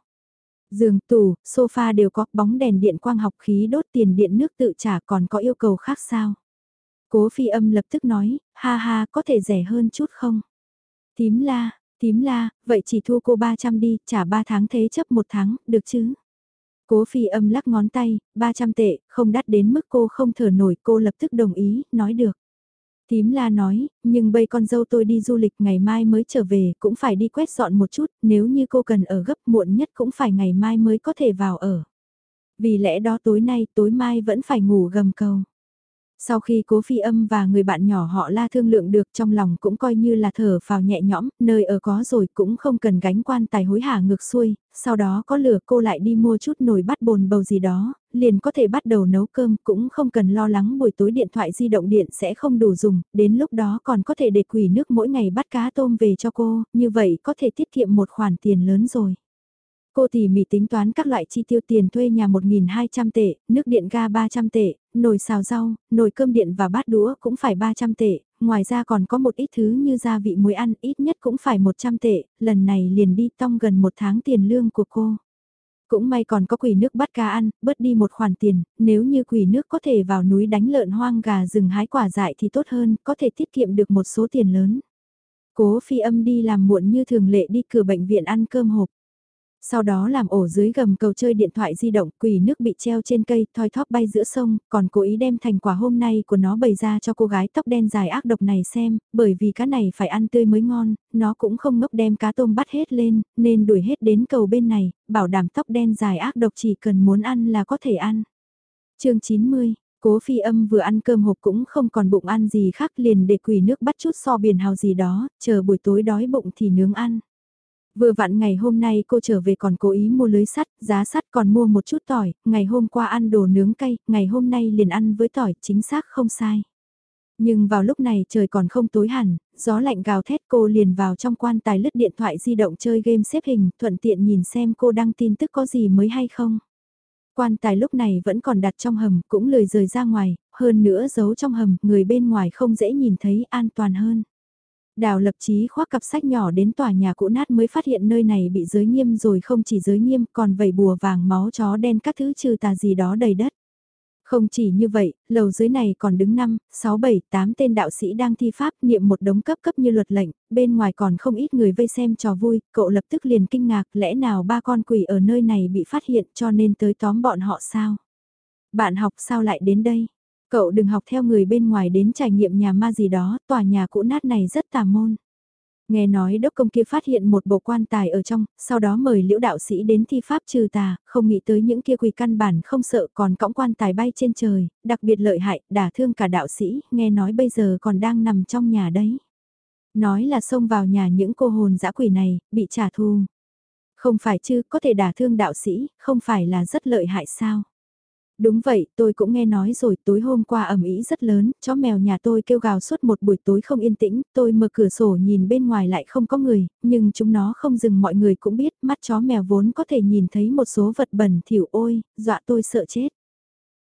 Giường, tủ, sofa đều có bóng đèn điện quang học khí đốt tiền điện nước tự trả còn có yêu cầu khác sao? Cố phi âm lập tức nói, ha ha có thể rẻ hơn chút không? Tím la, tím la, vậy chỉ thua cô 300 đi, trả 3 tháng thế chấp một tháng, được chứ? Cố phi âm lắc ngón tay, 300 tệ, không đắt đến mức cô không thở nổi, cô lập tức đồng ý, nói được. Tím la nói, nhưng bây con dâu tôi đi du lịch ngày mai mới trở về cũng phải đi quét dọn một chút, nếu như cô cần ở gấp muộn nhất cũng phải ngày mai mới có thể vào ở. Vì lẽ đó tối nay tối mai vẫn phải ngủ gầm cầu. Sau khi cố phi âm và người bạn nhỏ họ la thương lượng được trong lòng cũng coi như là thở phào nhẹ nhõm, nơi ở có rồi cũng không cần gánh quan tài hối hả ngược xuôi, sau đó có lửa cô lại đi mua chút nồi bắt bồn bầu gì đó, liền có thể bắt đầu nấu cơm cũng không cần lo lắng buổi tối điện thoại di động điện sẽ không đủ dùng, đến lúc đó còn có thể để quỷ nước mỗi ngày bắt cá tôm về cho cô, như vậy có thể tiết kiệm một khoản tiền lớn rồi. Cô tỉ mỉ tính toán các loại chi tiêu tiền thuê nhà 1.200 tệ, nước điện ga 300 tệ, nồi xào rau, nồi cơm điện và bát đũa cũng phải 300 tệ, ngoài ra còn có một ít thứ như gia vị muối ăn ít nhất cũng phải 100 tệ, lần này liền đi tong gần một tháng tiền lương của cô. Cũng may còn có quỷ nước bắt cá ăn, bớt đi một khoản tiền, nếu như quỷ nước có thể vào núi đánh lợn hoang gà rừng hái quả dại thì tốt hơn, có thể tiết kiệm được một số tiền lớn. Cố phi âm đi làm muộn như thường lệ đi cửa bệnh viện ăn cơm hộp. Sau đó làm ổ dưới gầm cầu chơi điện thoại di động, quỳ nước bị treo trên cây, thoi thóp bay giữa sông, còn cố ý đem thành quả hôm nay của nó bày ra cho cô gái tóc đen dài ác độc này xem, bởi vì cá này phải ăn tươi mới ngon, nó cũng không ngốc đem cá tôm bắt hết lên, nên đuổi hết đến cầu bên này, bảo đảm tóc đen dài ác độc chỉ cần muốn ăn là có thể ăn. chương 90 Cố phi âm vừa ăn cơm hộp cũng không còn bụng ăn gì khác liền để quỳ nước bắt chút so biển hào gì đó, chờ buổi tối đói bụng thì nướng ăn. Vừa vặn ngày hôm nay cô trở về còn cố ý mua lưới sắt, giá sắt còn mua một chút tỏi, ngày hôm qua ăn đồ nướng cay, ngày hôm nay liền ăn với tỏi, chính xác không sai. Nhưng vào lúc này trời còn không tối hẳn, gió lạnh gào thét cô liền vào trong quan tài lướt điện thoại di động chơi game xếp hình, thuận tiện nhìn xem cô đăng tin tức có gì mới hay không. Quan tài lúc này vẫn còn đặt trong hầm, cũng lười rời ra ngoài, hơn nữa giấu trong hầm, người bên ngoài không dễ nhìn thấy an toàn hơn. Đào lập chí khoác cặp sách nhỏ đến tòa nhà cũ nát mới phát hiện nơi này bị giới nghiêm rồi không chỉ giới nghiêm còn vẩy bùa vàng máu chó đen các thứ trừ tà gì đó đầy đất. Không chỉ như vậy, lầu dưới này còn đứng 5, 6, 7, 8 tên đạo sĩ đang thi pháp niệm một đống cấp cấp như luật lệnh, bên ngoài còn không ít người vây xem trò vui, cậu lập tức liền kinh ngạc lẽ nào ba con quỷ ở nơi này bị phát hiện cho nên tới tóm bọn họ sao? Bạn học sao lại đến đây? Cậu đừng học theo người bên ngoài đến trải nghiệm nhà ma gì đó, tòa nhà cũ nát này rất tà môn. Nghe nói đốc công kia phát hiện một bộ quan tài ở trong, sau đó mời liễu đạo sĩ đến thi pháp trừ tà, không nghĩ tới những kia quỳ căn bản không sợ còn cõng quan tài bay trên trời, đặc biệt lợi hại, đả thương cả đạo sĩ, nghe nói bây giờ còn đang nằm trong nhà đấy. Nói là xông vào nhà những cô hồn dã quỷ này, bị trả thù. Không phải chứ, có thể đả thương đạo sĩ, không phải là rất lợi hại sao? Đúng vậy, tôi cũng nghe nói rồi, tối hôm qua ẩm ý rất lớn, chó mèo nhà tôi kêu gào suốt một buổi tối không yên tĩnh, tôi mở cửa sổ nhìn bên ngoài lại không có người, nhưng chúng nó không dừng mọi người cũng biết, mắt chó mèo vốn có thể nhìn thấy một số vật bẩn thỉu ôi, dọa tôi sợ chết.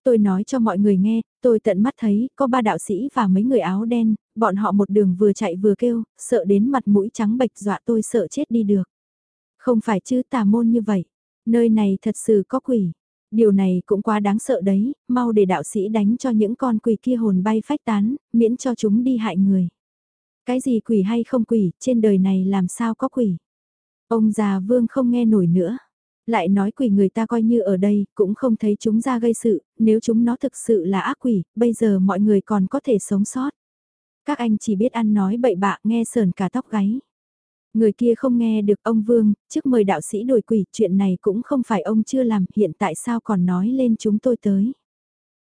Tôi nói cho mọi người nghe, tôi tận mắt thấy, có ba đạo sĩ và mấy người áo đen, bọn họ một đường vừa chạy vừa kêu, sợ đến mặt mũi trắng bệch dọa tôi sợ chết đi được. Không phải chứ tà môn như vậy, nơi này thật sự có quỷ. Điều này cũng quá đáng sợ đấy, mau để đạo sĩ đánh cho những con quỷ kia hồn bay phách tán, miễn cho chúng đi hại người. Cái gì quỷ hay không quỷ, trên đời này làm sao có quỷ. Ông già vương không nghe nổi nữa. Lại nói quỷ người ta coi như ở đây, cũng không thấy chúng ra gây sự, nếu chúng nó thực sự là ác quỷ, bây giờ mọi người còn có thể sống sót. Các anh chỉ biết ăn nói bậy bạ nghe sờn cả tóc gáy. Người kia không nghe được ông Vương, trước mời đạo sĩ đổi quỷ, chuyện này cũng không phải ông chưa làm, hiện tại sao còn nói lên chúng tôi tới.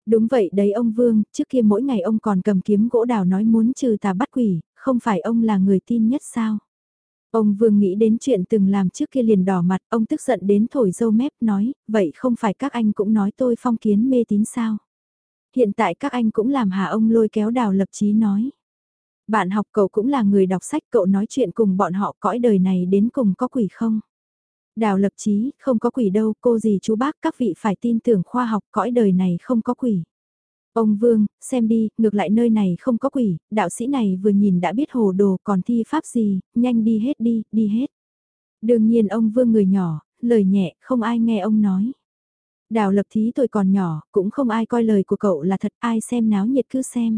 Đúng vậy đấy ông Vương, trước kia mỗi ngày ông còn cầm kiếm gỗ đào nói muốn trừ tà bắt quỷ, không phải ông là người tin nhất sao. Ông Vương nghĩ đến chuyện từng làm trước kia liền đỏ mặt, ông tức giận đến thổi dâu mép nói, vậy không phải các anh cũng nói tôi phong kiến mê tín sao. Hiện tại các anh cũng làm hà ông lôi kéo đào lập chí nói. Bạn học cậu cũng là người đọc sách cậu nói chuyện cùng bọn họ cõi đời này đến cùng có quỷ không? Đào lập chí, không có quỷ đâu, cô gì chú bác các vị phải tin tưởng khoa học cõi đời này không có quỷ. Ông Vương, xem đi, ngược lại nơi này không có quỷ, đạo sĩ này vừa nhìn đã biết hồ đồ còn thi pháp gì, nhanh đi hết đi, đi hết. Đương nhiên ông Vương người nhỏ, lời nhẹ, không ai nghe ông nói. Đào lập thí tôi còn nhỏ, cũng không ai coi lời của cậu là thật, ai xem náo nhiệt cứ xem.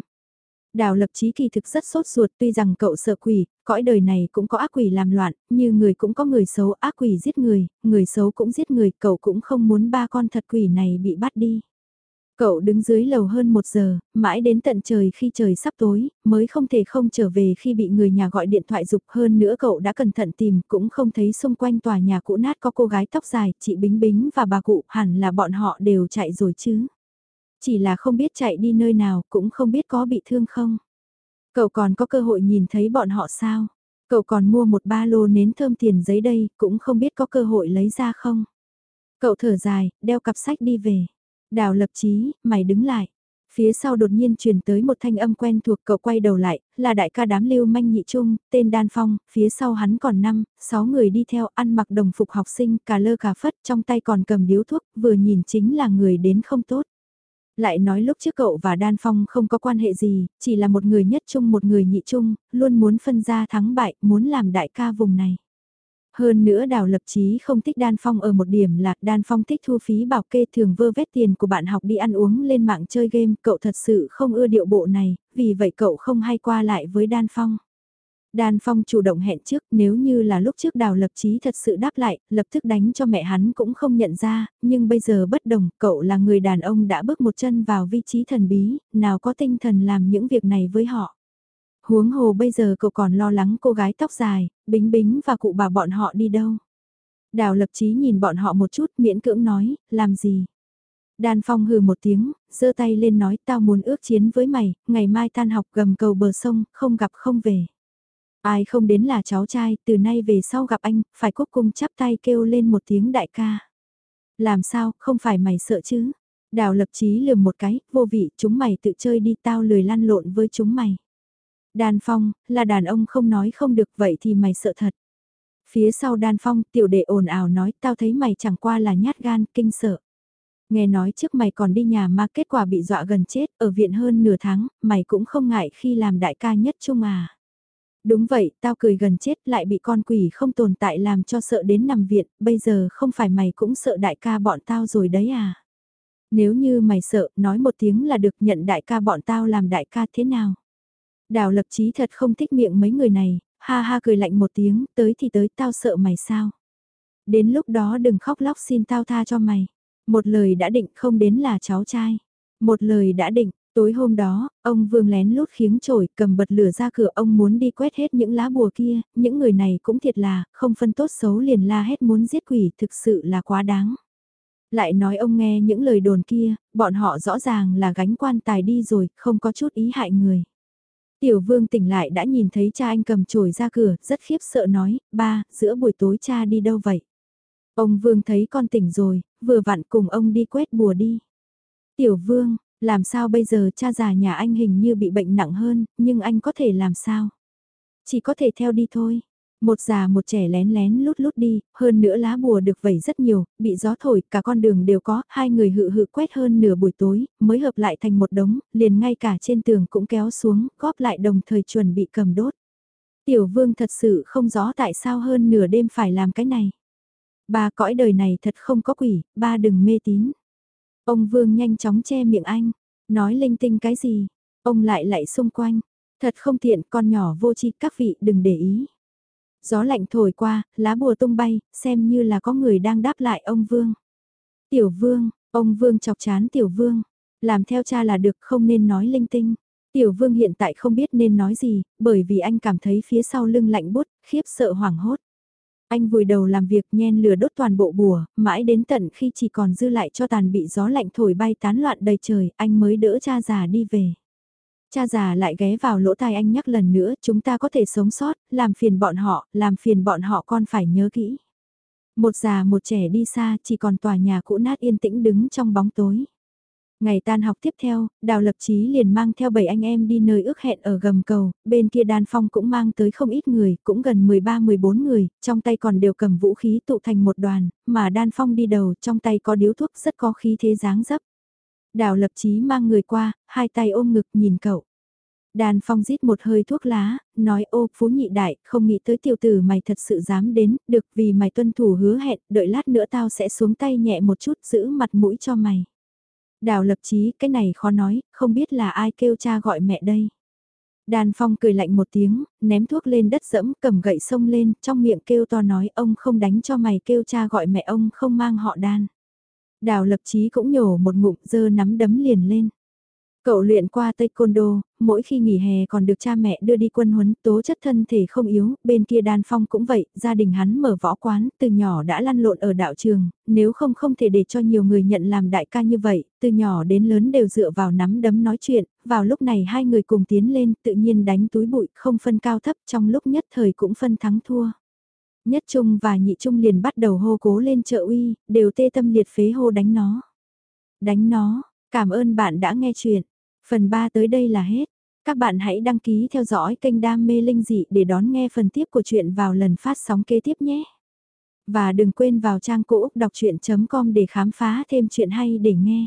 Đào lập chí kỳ thực rất sốt ruột tuy rằng cậu sợ quỷ, cõi đời này cũng có ác quỷ làm loạn, như người cũng có người xấu ác quỷ giết người, người xấu cũng giết người, cậu cũng không muốn ba con thật quỷ này bị bắt đi. Cậu đứng dưới lầu hơn một giờ, mãi đến tận trời khi trời sắp tối, mới không thể không trở về khi bị người nhà gọi điện thoại dục hơn nữa cậu đã cẩn thận tìm cũng không thấy xung quanh tòa nhà cũ nát có cô gái tóc dài, chị Bính Bính và bà cụ hẳn là bọn họ đều chạy rồi chứ. Chỉ là không biết chạy đi nơi nào cũng không biết có bị thương không. Cậu còn có cơ hội nhìn thấy bọn họ sao? Cậu còn mua một ba lô nến thơm tiền giấy đây cũng không biết có cơ hội lấy ra không? Cậu thở dài, đeo cặp sách đi về. Đào lập chí, mày đứng lại. Phía sau đột nhiên truyền tới một thanh âm quen thuộc cậu quay đầu lại, là đại ca đám lưu manh nhị trung, tên Đan Phong, phía sau hắn còn năm, sáu người đi theo ăn mặc đồng phục học sinh, cà lơ cà phất, trong tay còn cầm điếu thuốc, vừa nhìn chính là người đến không tốt. Lại nói lúc trước cậu và Đan Phong không có quan hệ gì, chỉ là một người nhất chung một người nhị chung, luôn muốn phân ra thắng bại, muốn làm đại ca vùng này. Hơn nữa đào lập chí không thích Đan Phong ở một điểm là Đan Phong thích thu phí bảo kê thường vơ vét tiền của bạn học đi ăn uống lên mạng chơi game, cậu thật sự không ưa điệu bộ này, vì vậy cậu không hay qua lại với Đan Phong. Đan Phong chủ động hẹn trước nếu như là lúc trước đào lập chí thật sự đáp lại, lập tức đánh cho mẹ hắn cũng không nhận ra, nhưng bây giờ bất đồng, cậu là người đàn ông đã bước một chân vào vị trí thần bí, nào có tinh thần làm những việc này với họ. Huống hồ bây giờ cậu còn lo lắng cô gái tóc dài, bính bính và cụ bà bọn họ đi đâu. Đào lập chí nhìn bọn họ một chút miễn cưỡng nói, làm gì. Đan Phong hừ một tiếng, giơ tay lên nói tao muốn ước chiến với mày, ngày mai tan học gầm cầu bờ sông, không gặp không về. Ai không đến là cháu trai, từ nay về sau gặp anh, phải cúc cung chắp tay kêu lên một tiếng đại ca. Làm sao, không phải mày sợ chứ? Đào lập chí lườm một cái, vô vị, chúng mày tự chơi đi tao lười lăn lộn với chúng mày. Đan Phong, là đàn ông không nói không được vậy thì mày sợ thật. Phía sau Đan Phong, tiểu đệ ồn ào nói tao thấy mày chẳng qua là nhát gan, kinh sợ. Nghe nói trước mày còn đi nhà mà kết quả bị dọa gần chết, ở viện hơn nửa tháng, mày cũng không ngại khi làm đại ca nhất chung à. Đúng vậy, tao cười gần chết lại bị con quỷ không tồn tại làm cho sợ đến nằm viện, bây giờ không phải mày cũng sợ đại ca bọn tao rồi đấy à. Nếu như mày sợ, nói một tiếng là được nhận đại ca bọn tao làm đại ca thế nào. Đào lập chí thật không thích miệng mấy người này, ha ha cười lạnh một tiếng, tới thì tới tao sợ mày sao. Đến lúc đó đừng khóc lóc xin tao tha cho mày. Một lời đã định không đến là cháu trai. Một lời đã định, Tối hôm đó, ông Vương lén lút khiếng trổi cầm bật lửa ra cửa ông muốn đi quét hết những lá bùa kia, những người này cũng thiệt là, không phân tốt xấu liền la hết muốn giết quỷ thực sự là quá đáng. Lại nói ông nghe những lời đồn kia, bọn họ rõ ràng là gánh quan tài đi rồi, không có chút ý hại người. Tiểu vương tỉnh lại đã nhìn thấy cha anh cầm chổi ra cửa, rất khiếp sợ nói, ba, giữa buổi tối cha đi đâu vậy? Ông vương thấy con tỉnh rồi, vừa vặn cùng ông đi quét bùa đi. Tiểu vương, làm sao bây giờ cha già nhà anh hình như bị bệnh nặng hơn, nhưng anh có thể làm sao? Chỉ có thể theo đi thôi. Một già một trẻ lén lén lút lút đi, hơn nữa lá bùa được vẩy rất nhiều, bị gió thổi, cả con đường đều có, hai người hự hự quét hơn nửa buổi tối, mới hợp lại thành một đống, liền ngay cả trên tường cũng kéo xuống, góp lại đồng thời chuẩn bị cầm đốt. Tiểu vương thật sự không rõ tại sao hơn nửa đêm phải làm cái này. Ba cõi đời này thật không có quỷ, ba đừng mê tín. Ông vương nhanh chóng che miệng anh, nói linh tinh cái gì, ông lại lại xung quanh. Thật không tiện, con nhỏ vô chi các vị đừng để ý. Gió lạnh thổi qua, lá bùa tung bay, xem như là có người đang đáp lại ông Vương. Tiểu Vương, ông Vương chọc chán Tiểu Vương. Làm theo cha là được không nên nói linh tinh. Tiểu Vương hiện tại không biết nên nói gì, bởi vì anh cảm thấy phía sau lưng lạnh bút, khiếp sợ hoảng hốt. Anh vùi đầu làm việc nhen lửa đốt toàn bộ bùa, mãi đến tận khi chỉ còn dư lại cho tàn bị gió lạnh thổi bay tán loạn đầy trời, anh mới đỡ cha già đi về. Cha già lại ghé vào lỗ tai anh nhắc lần nữa, chúng ta có thể sống sót, làm phiền bọn họ, làm phiền bọn họ con phải nhớ kỹ. Một già một trẻ đi xa, chỉ còn tòa nhà cũ nát yên tĩnh đứng trong bóng tối. Ngày tan học tiếp theo, Đào Lập Chí liền mang theo bảy anh em đi nơi ước hẹn ở gầm cầu, bên kia Đan Phong cũng mang tới không ít người, cũng gần 13-14 người, trong tay còn đều cầm vũ khí tụ thành một đoàn, mà Đan Phong đi đầu, trong tay có điếu thuốc rất có khí thế dáng dấp. Đào lập chí mang người qua, hai tay ôm ngực nhìn cậu. Đàn phong rít một hơi thuốc lá, nói ô phú nhị đại, không nghĩ tới tiểu tử mày thật sự dám đến, được vì mày tuân thủ hứa hẹn, đợi lát nữa tao sẽ xuống tay nhẹ một chút giữ mặt mũi cho mày. Đào lập chí, cái này khó nói, không biết là ai kêu cha gọi mẹ đây. Đàn phong cười lạnh một tiếng, ném thuốc lên đất dẫm, cầm gậy sông lên, trong miệng kêu to nói ông không đánh cho mày kêu cha gọi mẹ ông không mang họ đan. Đào lập chí cũng nhổ một ngụm dơ nắm đấm liền lên. Cậu luyện qua taekwondo, mỗi khi nghỉ hè còn được cha mẹ đưa đi quân huấn, tố chất thân thể không yếu, bên kia đan phong cũng vậy, gia đình hắn mở võ quán, từ nhỏ đã lăn lộn ở đạo trường, nếu không không thể để cho nhiều người nhận làm đại ca như vậy, từ nhỏ đến lớn đều dựa vào nắm đấm nói chuyện, vào lúc này hai người cùng tiến lên, tự nhiên đánh túi bụi, không phân cao thấp, trong lúc nhất thời cũng phân thắng thua. Nhất Trung và Nhị Trung liền bắt đầu hô cố lên trợ uy, đều tê tâm liệt phế hô đánh nó. Đánh nó, cảm ơn bạn đã nghe chuyện. Phần 3 tới đây là hết. Các bạn hãy đăng ký theo dõi kênh Đam Mê Linh Dị để đón nghe phần tiếp của chuyện vào lần phát sóng kế tiếp nhé. Và đừng quên vào trang cũ đọc chuyện.com để khám phá thêm chuyện hay để nghe.